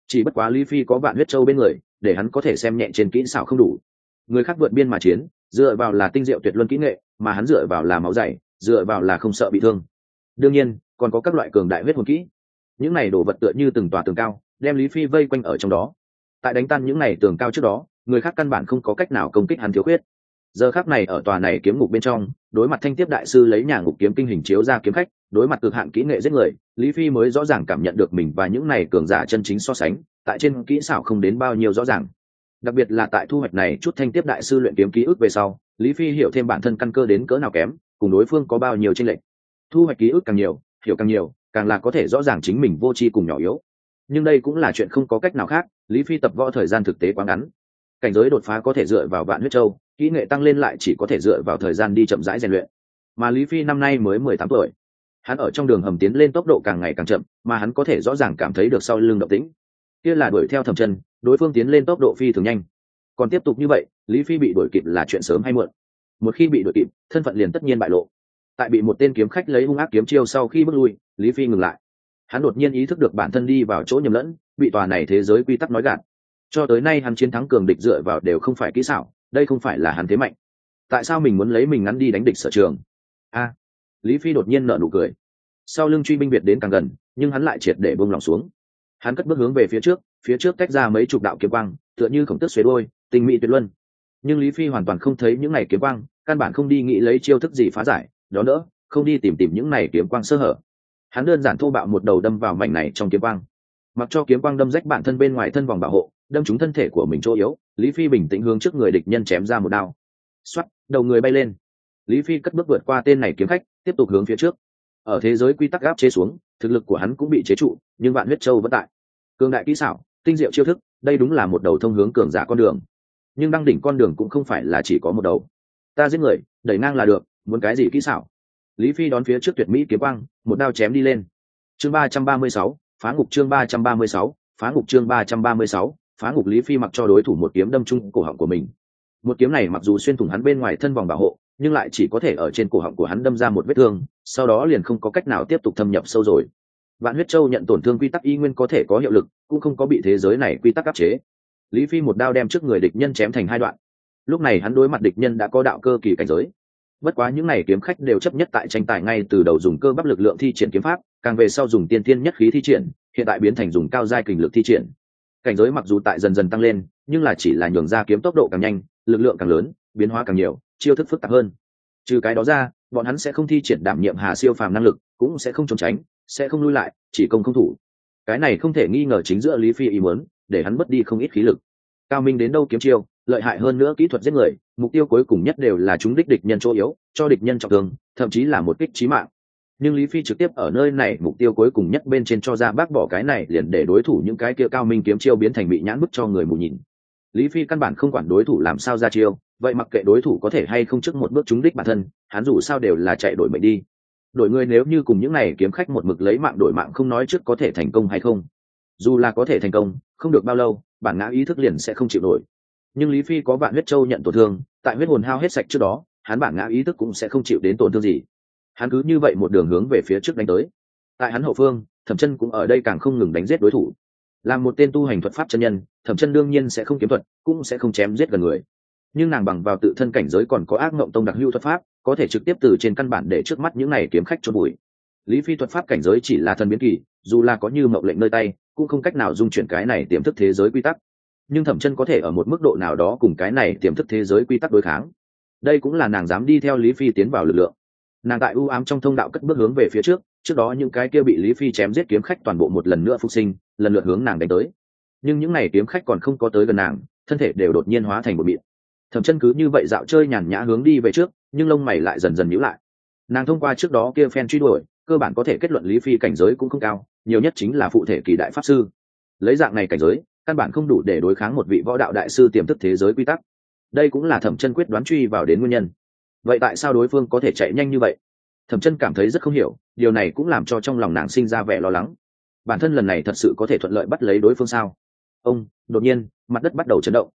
Chỉ bất quá lý phi có vạn huyết châu bên người, để hắn có thể xem nhẹ trên kỹ xảo không đủ. Người khác vượt biên mà chiến, dựa vào là tinh diệu tuyệt luân kỹ nghệ, mà hắn dựa vào là máu dày, dựa vào là không sợ bị thương. Đương nhiên, còn có các loại cường đại huyết hồn kỹ. Những này đồ vật tựa như từng tòa tường cao, đem lý phi vây quanh ở trong đó. Tại đánh tan những này tường cao trước đó, người khác căn bản không có cách nào công kích hắn thiếu khuyết giờ khác này ở tòa này kiếm ngục bên trong, đối mặt thanh tiếp đại sư lấy nhà ngục kiếm kinh hình chiếu ra kiếm khách, đối mặt cực hạn kỹ nghệ giết người, lý phi mới rõ ràng cảm nhận được mình và những này cường giả chân chính so sánh, tại trên kỹ xảo không đến bao nhiêu rõ ràng. Đặc biệt là tại thu hoạch này chút thanh tiếp đại sư luyện kiếm ký ức về sau, lý phi hiểu thêm bản thân căn cơ đến cỡ nào kém, cùng đối phương có bao nhiêu tranh lệch. Thu hoạch ký ức càng nhiều, hiểu càng nhiều, càng là có thể rõ ràng chính mình vô tri cùng nhỏ yếu. Nhưng đây cũng là chuyện không có cách nào khác, lý phi tập võ thời gian thực tế quá ngắn cảnh giới đột phá có thể dựa vào vạn huyết châu, kỹ nghệ tăng lên lại chỉ có thể dựa vào thời gian đi chậm rãi rèn luyện. Mà lý phi năm nay mới mười tám tuổi. Hắn ở trong đường hầm tiến lên tốc độ càng ngày càng chậm, mà hắn có thể rõ ràng cảm thấy được sau lưng động tĩnh. Kia là đuổi theo thầm chân, đối phương tiến lên tốc độ phi thường nhanh. Còn tiếp tục như vậy, lý phi bị đuổi kịp là chuyện sớm hay muộn. Một khi bị đuổi kịp, thân phận liền tất nhiên bại lộ. Tại bị một tên kiếm khách lấy hung ác kiếm chiêu sau khi bước lui, lý phi ngừng lại. Hắn đột nhiên ý thức được bản thân đi vào chỗ nhầm lẫn, bị tòa này thế giới quy tắc nói gạt cho tới nay hắn chiến thắng cường địch dựa vào đều không phải kỹ xảo, đây không phải là hắn thế mạnh. Tại sao mình muốn lấy mình ngắn đi đánh địch sở trường? A. Lý phi đột nhiên nợ nụ cười. Sau lưng truy binh việt đến càng gần, nhưng hắn lại triệt để bông lòng xuống. Hắn cất bước hướng về phía trước phía trước tách ra mấy chục đạo kiếm quang, tựa như khổng tức xuế đôi tình mỹ tuyệt luân. Nhưng lý phi hoàn toàn không thấy những này kiếm quang, căn bản không đi nghĩ lấy chiêu thức gì phá giải, đó nữa, không đi tìm tìm những này kiếm quang sơ hở. Hắn đơn giản thô bạo một đầu đâm vào mảnh này trong kiếm quang. Mặc cho kiếm quang đâm rách bản thân bên ngoài thân vòng bảo hộ đâm trúng thân thể của mình chỗ yếu, lý phi bình tĩnh hướng trước người địch nhân chém ra một đao. Xoắt đầu người bay lên. Lý phi cất bước vượt qua tên này kiếm khách, tiếp tục hướng phía trước. Ở thế giới quy tắc gáp chế xuống, thực lực của hắn cũng bị chế trụ, nhưng vạn huyết châu vẫn tại. Cường đại kỹ xảo, tinh diệu chiêu thức, đây đúng là một đầu thông hướng cường giả con đường. Nhưng đăng đỉnh con đường cũng không phải là chỉ có một đầu. Ta giết người, đẩy ngang là được, muốn cái gì kỹ xảo? Lý phi đón phía trước tuyệt mỹ kiếm quang, một đao chém đi lên. Chương ba trăm ba mươi sáu, phá ngục chương ba trăm ba mươi sáu, phá ngục chương ba trăm ba mươi sáu phá ngục lý phi mặc cho đối thủ một kiếm đâm trúng cổ họng của mình. Một kiếm này mặc dù xuyên thủng hắn bên ngoài thân vòng bảo hộ, nhưng lại chỉ có thể ở trên cổ họng của hắn đâm ra một vết thương, sau đó liền không có cách nào tiếp tục thâm nhập sâu rồi. Vạn huyết châu nhận tổn thương quy tắc y nguyên có thể có hiệu lực, cũng không có bị thế giới này quy tắc áp chế. Lý phi một đao đem trước người địch nhân chém thành hai đoạn. Lúc này hắn đối mặt địch nhân đã có đạo cơ kỳ cảnh giới. Bất quá những n à y kiếm khách đều chấp nhất tại tranh tài ngay từ đầu dùng cơ bắp lực lượng thi triển kiếm pháp, càng về sau dùng tiên tiên nhất khí thi triển, hiện tại biến thành dùng cao giai kình lực thi triển cảnh giới mặc dù tại dần dần tăng lên, nhưng là chỉ là nhường ra kiếm tốc độ càng nhanh, lực lượng càng lớn, biến hóa càng nhiều, chiêu thức phức tạp hơn. Trừ cái đó ra, bọn hắn sẽ không thi triển đảm nhiệm hà siêu phàm năng lực, cũng sẽ không trốn tránh, sẽ không lui lại, chỉ công không thủ. Cái này không thể nghi ngờ chính giữa lý phi ý muốn, để hắn mất đi không ít khí lực. Cao minh đến đâu kiếm chiêu, lợi hại hơn nữa kỹ thuật giết người, mục tiêu cuối cùng nhất đều là chúng đích địch nhân chỗ yếu, cho địch nhân trọng thương, thậm chí là một kích trí mạng nhưng lý phi trực tiếp ở nơi này, mục tiêu cuối cùng nhất bên trên cho ra bác bỏ cái này, liền để đối thủ những cái kia cao minh kiếm chiêu biến thành bị nhãn bức cho người mù nhìn. Lý phi căn bản không quản đối thủ làm sao ra chiêu, vậy mặc kệ đối thủ có thể hay không trước một bước trúng đích bản thân, hắn dù sao đều là chạy đổi mệnh đi. Đổi người nếu như cùng những này kiếm khách một mực lấy mạng đổi mạng không nói trước có thể thành công hay không. Dù là có thể thành công, không được bao lâu, bản ngã ý thức liền sẽ không chịu nổi. Nhưng lý phi có bạn huyết châu nhận tổn thương, tại huyết hồn hao hết sạch trước đó, hắn bản ngã ý thức cũng sẽ không chịu đến tổn thương gì hắn cứ như vậy một đường hướng về phía trước đánh tới. Tại hắn hậu phương, thẩm chân cũng ở đây càng không ngừng đánh giết đối thủ. Làm một tên tu hành thuật pháp chân nhân, thẩm chân đương nhiên sẽ không kiếm thuật, cũng sẽ không chém giết gần người. Nhưng nàng bằng vào tự thân cảnh giới còn có ác mộng tông đặc hưu thuật pháp, có thể trực tiếp từ trên căn bản để trước mắt những này kiếm khách cho bụi lý phi thuật pháp cảnh giới chỉ là thần biến kỳ, dù là có như mộng lệnh nơi tay, cũng không cách nào dung chuyển cái này tiềm thức thế giới quy tắc. Nhưng thẩm chân có thể ở một mức độ nào đó cùng cái này tiềm thức thế giới quy tắc đối kháng. Đây cũng là nàng dám đi theo lý phi tiến vào lực lượng nàng tại ưu ám trong thông đạo cất bước hướng về phía trước trước đó những cái kia bị lý phi chém giết kiếm khách toàn bộ một lần nữa phục sinh, lần lượt hướng nàng đánh tới. Nhưng những n à y kiếm khách còn không có tới gần nàng, thân thể đều đột nhiên hóa thành một miệng thẩm chân cứ như vậy dạo chơi nhàn nhã hướng đi về trước, nhưng lông mày lại dần dần nhíu lại. Nàng thông qua trước đó kia phen truy đuổi, cơ bản có thể kết luận lý phi cảnh giới cũng không cao, nhiều nhất chính là phụ thể kỳ đại pháp sư. Lấy dạng này cảnh giới, căn bản không đủ để đối kháng một vị võ đạo đại sư tiềm thức thế giới quy tắc. Đây cũng là thẩm chân quyết đoán truy vào đến nguyên nhân vậy tại sao đối phương có thể chạy nhanh như vậy? Thẩm chân cảm thấy rất không hiểu, điều này cũng làm cho trong lòng nàng sinh ra vẻ lo lắng. Bản thân lần này thật sự có thể thuận lợi bắt lấy đối phương sao? Ông, đột nhiên, mặt đất bắt đầu chấn động.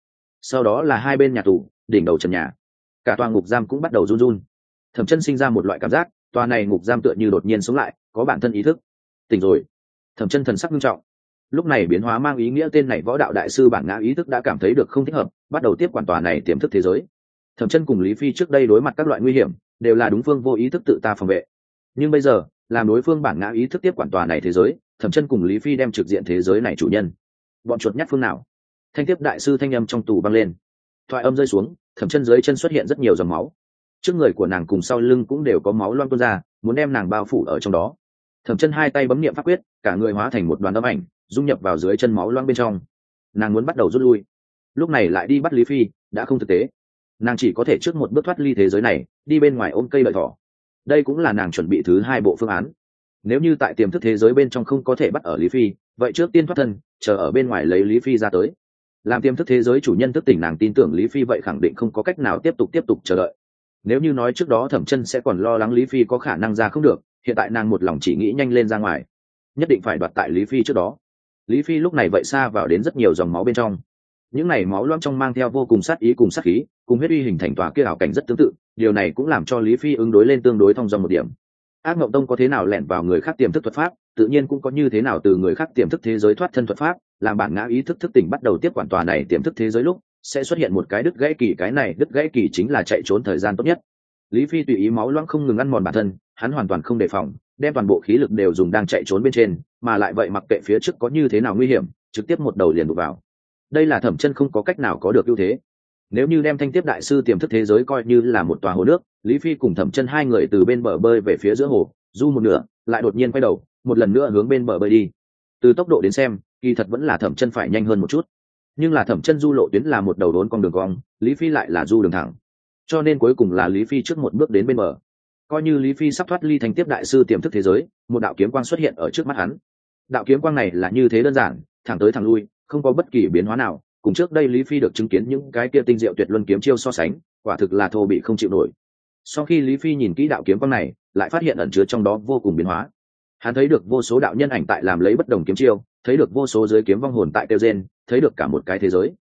Sau đó là hai bên nhà tù, đỉnh đầu trần nhà. Cả toàn ngục giam cũng bắt đầu run run. Thẩm chân sinh ra một loại cảm giác, tòa này ngục giam tựa như đột nhiên sống lại, có bản thân ý thức. Tỉnh rồi. Thẩm chân thần sắc nghiêm trọng. Lúc này biến hóa mang ý nghĩa tên này võ đạo đại sư bản ngã ý thức đã cảm thấy được không thích hợp, bắt đầu tiếp quản tòa này tiềm thức thế giới thẩm chân cùng lý phi trước đây đối mặt các loại nguy hiểm, đều là đúng phương vô ý thức tự ta phòng vệ. Nhưng bây giờ làm đối phương bản ngã ý thức tiếp quản tòa này thế giới, thẩm chân cùng lý phi đem trực diện thế giới này chủ nhân. Bọn chuột nhát phương nào? Thanh tiếp đại sư thanh âm trong tù băng lên. Thoại âm rơi xuống, thẩm chân dưới chân xuất hiện rất nhiều dòng máu. Trước người của nàng cùng sau lưng cũng đều có máu loang tuôn ra, muốn đem nàng bao phủ ở trong đó. Thẩm chân hai tay bấm niệm pháp quyết, cả người hóa thành một đoàn âm ảnh, dung nhập vào dưới chân máu loang bên trong. Nàng muốn bắt đầu rút lui. Lúc này lại đi bắt lý phi, đã không thực tế nàng chỉ có thể trước một bước thoát ly thế giới này, đi bên ngoài ôm cây lợi thỏ. Đây cũng là nàng chuẩn bị thứ hai bộ phương án. Nếu như tại tiềm thức thế giới bên trong không có thể bắt ở lý phi, vậy trước tiên thoát thân, chờ ở bên ngoài lấy lý phi ra tới. Làm tiềm thức thế giới chủ nhân thức tỉnh nàng tin tưởng lý phi vậy khẳng định không có cách nào tiếp tục tiếp tục chờ đợi. Nếu như nói trước đó thẩm chân sẽ còn lo lắng lý phi có khả năng ra không được, hiện tại nàng một lòng chỉ nghĩ nhanh lên ra ngoài. Nhất định phải đoạt tại lý phi trước đó. Lý phi lúc này vậy xa vào đến rất nhiều dòng máu bên trong những này máu loang trong mang theo vô cùng sát ý cùng sát khí, cùng huyết uy hình thành tòa kia ảo cảnh rất tương tự, điều này cũng làm cho lý phi ứng đối lên tương đối thông dòng một điểm. Ác mộng tông có thế nào lẻn vào người khác tiềm thức thuật pháp, tự nhiên cũng có như thế nào từ người khác tiềm thức thế giới thoát thân thuật pháp, làm bản ngã ý thức thức tỉnh bắt đầu tiếp quản tòa này tiềm thức thế giới lúc, sẽ xuất hiện một cái đứt gãy kỳ, cái này đứt gãy kỳ chính là chạy trốn thời gian tốt nhất. Lý phi tùy ý máu loãng không ngừng ăn mòn bản thân, hắn hoàn toàn không đề phòng, đem toàn bộ khí lực đều dùng đang chạy trốn bên trên, mà lại vậy mặc kệ phía trước có như thế nào nguy hiểm, trực tiếp một đầu liền đục vào đây là thẩm chân không có cách nào có được ưu thế. Nếu như đem thanh tiếp đại sư tiềm thức thế giới coi như là một tòa hồ nước, lý phi cùng thẩm chân hai người từ bên bờ bơi về phía giữa hồ, du một nửa, lại đột nhiên quay đầu, một lần nữa hướng bên bờ bơi đi. Từ tốc độ đến xem, kỳ thật vẫn là thẩm chân phải nhanh hơn một chút. Nhưng là thẩm chân du lộ tuyến là một đầu đốn con đường cong, lý phi lại là du đường thẳng. Cho nên cuối cùng là lý phi trước một bước đến bên bờ. Coi như lý phi sắp thoát ly thành tiếp đại sư tiềm thức thế giới, một đạo kiếm quang xuất hiện ở trước mắt hắn. Đạo kiếm quang này là như thế đơn giản, thẳng tới thẳng lui không có bất kỳ biến hóa nào, cùng trước đây lý phi được chứng kiến những cái kia tinh diệu tuyệt luân kiếm chiêu so sánh, quả thực là thô bị không chịu nổi. Sau khi lý phi nhìn kỹ đạo kiếm quang này, lại phát hiện ẩn chứa trong đó vô cùng biến hóa. Hắn thấy được vô số đạo nhân ảnh tại làm lấy bất đồng kiếm chiêu, thấy được vô số giới kiếm vong hồn tại tiêu gen thấy được cả một cái thế giới.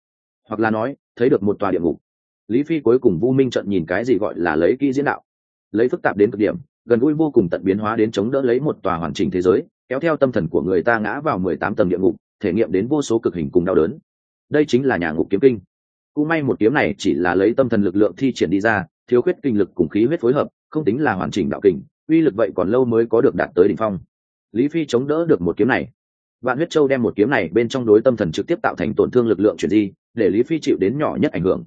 Hoặc là nói, thấy được một tòa địa ngục. Lý phi cuối cùng vu minh trận nhìn cái gì gọi là lấy kỹ diễn đạo. Lấy phức tạp đến cực điểm, gần gũi vô cùng tận biến hóa đến chống đỡ lấy một tòa hoàn chỉnh thế giới, kéo theo tâm thần của người ta ngã vào mười tám tầng địa ngục thể nghiệm đến vô số cực hình cùng đau đớn. Đây chính là nhà ngục kiếm kinh. Cũng may một kiếm này chỉ là lấy tâm thần lực lượng thi triển đi ra, thiếu khuyết kinh lực cùng khí huyết phối hợp, không tính là hoàn chỉnh đạo kình uy lực vậy còn lâu mới có được đạt tới đỉnh phong. Lý phi chống đỡ được một kiếm này. Vạn huyết châu đem một kiếm này bên trong đối tâm thần trực tiếp tạo thành tổn thương lực lượng chuyển di, để lý phi chịu đến nhỏ nhất ảnh hưởng.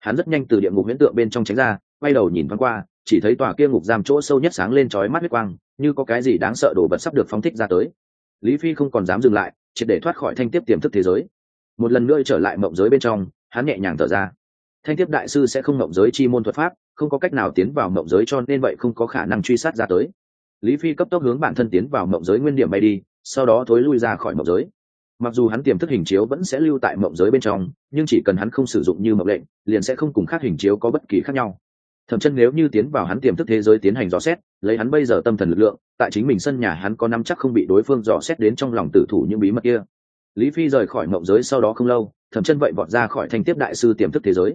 Hắn rất nhanh từ địa ngục huyễn tượng bên trong tránh ra, quay đầu nhìn thoáng qua, chỉ thấy tòa kia ngục giam chỗ sâu nhất sáng lên trói mắt huyết quang, như có cái gì đáng sợ đồ vật sắp được phóng thích ra tới. Lý phi không còn dám dừng lại triệt để thoát khỏi thanh tiếp tiềm thức thế giới. Một lần nữa trở lại mộng giới bên trong, hắn nhẹ nhàng thở ra. Thanh tiếp đại sư sẽ không mộng giới chi môn thuật pháp, không có cách nào tiến vào mộng giới cho nên vậy không có khả năng truy sát ra tới. Lý phi cấp tốc hướng bản thân tiến vào mộng giới nguyên điểm bay đi, sau đó thối lui ra khỏi mộng giới. Mặc dù hắn tiềm thức hình chiếu vẫn sẽ lưu tại mộng giới bên trong, nhưng chỉ cần hắn không sử dụng như mộng lệnh, liền sẽ không cùng khác hình chiếu có bất kỳ khác nhau thậm chân nếu như tiến vào hắn tiềm thức thế giới tiến hành dò xét, lấy hắn bây giờ tâm thần lực lượng, tại chính mình sân nhà hắn có năm chắc không bị đối phương dò xét đến trong lòng tử thủ những bí mật kia. Lý phi rời khỏi mộng giới sau đó không lâu thậm chân vậy vọt ra khỏi thanh tiếp đại sư tiềm thức thế giới.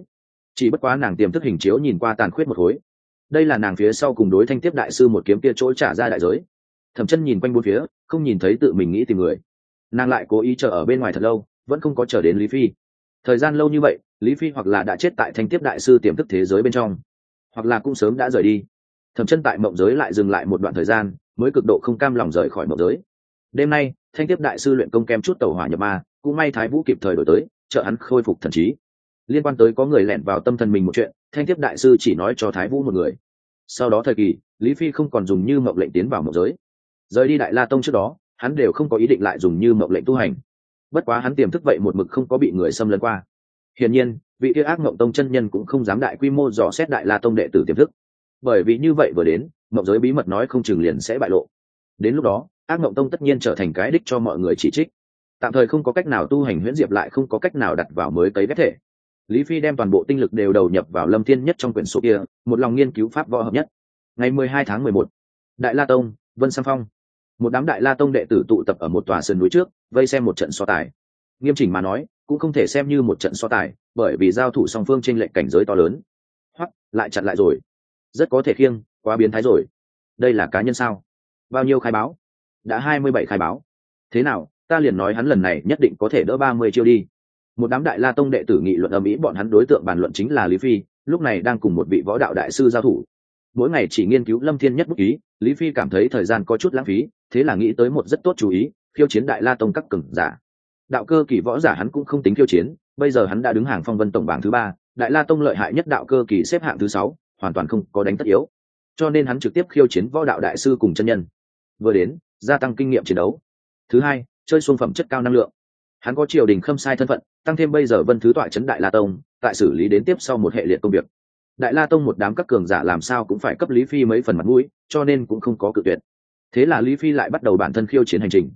Chỉ bất quá nàng tiềm thức hình chiếu nhìn qua tàn khuyết một khối. Đây là nàng phía sau cùng đối thanh tiếp đại sư một kiếm kia chỗ trả ra đại giới. Thẩm chân nhìn quanh bốn phía, không nhìn thấy tự mình nghĩ tìm người. Nàng lại cố ý chờ ở bên ngoài thật lâu, vẫn không có chờ đến lý phi. Thời gian lâu như vậy, lý phi hoặc là đã chết tại thanh tiếp đại sư tiềm thức thế giới bên trong hoặc là cũng sớm đã rời đi. Thẩm chân tại mộng giới lại dừng lại một đoạn thời gian, mới cực độ không cam lòng rời khỏi mộng giới. Đêm nay, thanh tiếp đại sư luyện công kem chút tàu hỏa nhập ma, cũng may thái vũ kịp thời đổi tới, trợ hắn khôi phục thần trí. Liên quan tới có người lẻn vào tâm thần mình một chuyện, thanh tiếp đại sư chỉ nói cho thái vũ một người. Sau đó thời kỳ, lý phi không còn dùng như mộng lệnh tiến vào mộng giới. Rời đi đại la tông trước đó, hắn đều không có ý định lại dùng như mộng lệnh tu hành. Bất quá hắn tiềm thức vậy một mực không có bị người xâm lấn qua. Hiển nhiên vị kia ác mộng tông chân nhân cũng không dám đại quy mô dò xét đại la tông đệ tử tiềm thức. Bởi vì như vậy vừa đến mộng giới bí mật nói không chừng liền sẽ bại lộ. Đến lúc đó, ác mộng tông tất nhiên trở thành cái đích cho mọi người chỉ trích. Tạm thời không có cách nào tu hành huyễn diệp lại không có cách nào đặt vào mới cấy ghép thể. Lý phi đem toàn bộ tinh lực đều đầu nhập vào lâm thiên nhất trong quyển số kia, một lòng nghiên cứu pháp võ hợp nhất. Ngày mười hai tháng mười một, đại la tông, vân sam phong. Một đám đại la tông đệ tử tụ tập ở một tòa sườn núi trước, vây xem một trận so tài. Nghiêm chỉnh mà nói cũng không thể xem như một trận so tài, bởi vì giao thủ song phương t r ê n lệch cảnh giới to lớn. Hoặc, lại chặn lại rồi. Rất có thể khiêng, quá biến thái rồi. Đây là cá nhân sao? Bao nhiêu khai báo? Đã hai mươi bảy khai báo. Thế nào, ta liền nói hắn lần này nhất định có thể đỡ ba mươi chiêu đi. Một đám đại la tông đệ tử nghị luận ở mỹ bọn hắn đối tượng bàn luận chính là lý phi, lúc này đang cùng một vị võ đạo đại sư giao thủ. Mỗi ngày chỉ nghiên cứu lâm thiên nhất bút ý lý phi cảm thấy thời gian có chút lãng phí, thế là nghĩ tới một rất tốt chú ý, khiêu chiến đại la tông các cừng giả đạo cơ kỳ võ giả hắn cũng không tính khiêu chiến, bây giờ hắn đã đứng hàng phong vân tổng bảng thứ ba, đại la tông lợi hại nhất đạo cơ kỳ xếp hạng thứ sáu, hoàn toàn không có đánh tất yếu. Cho nên hắn trực tiếp khiêu chiến võ đạo đại sư cùng chân nhân. Vừa đến, gia tăng kinh nghiệm chiến đấu. Thứ hai, chơi xuông phẩm chất cao năng lượng. Hắn có triều đình khâm sai thân phận, tăng thêm bây giờ vân thứ tọa chấn đại la tông, tại xử lý đến tiếp sau một hệ liệt công việc. Đại la tông một đám các cường giả làm sao cũng phải cấp lý phi mấy phần mặt mũi, cho nên cũng không có cự tuyệt. Thế là lý phi lại bắt đầu bản thân khiêu chiến hành trình.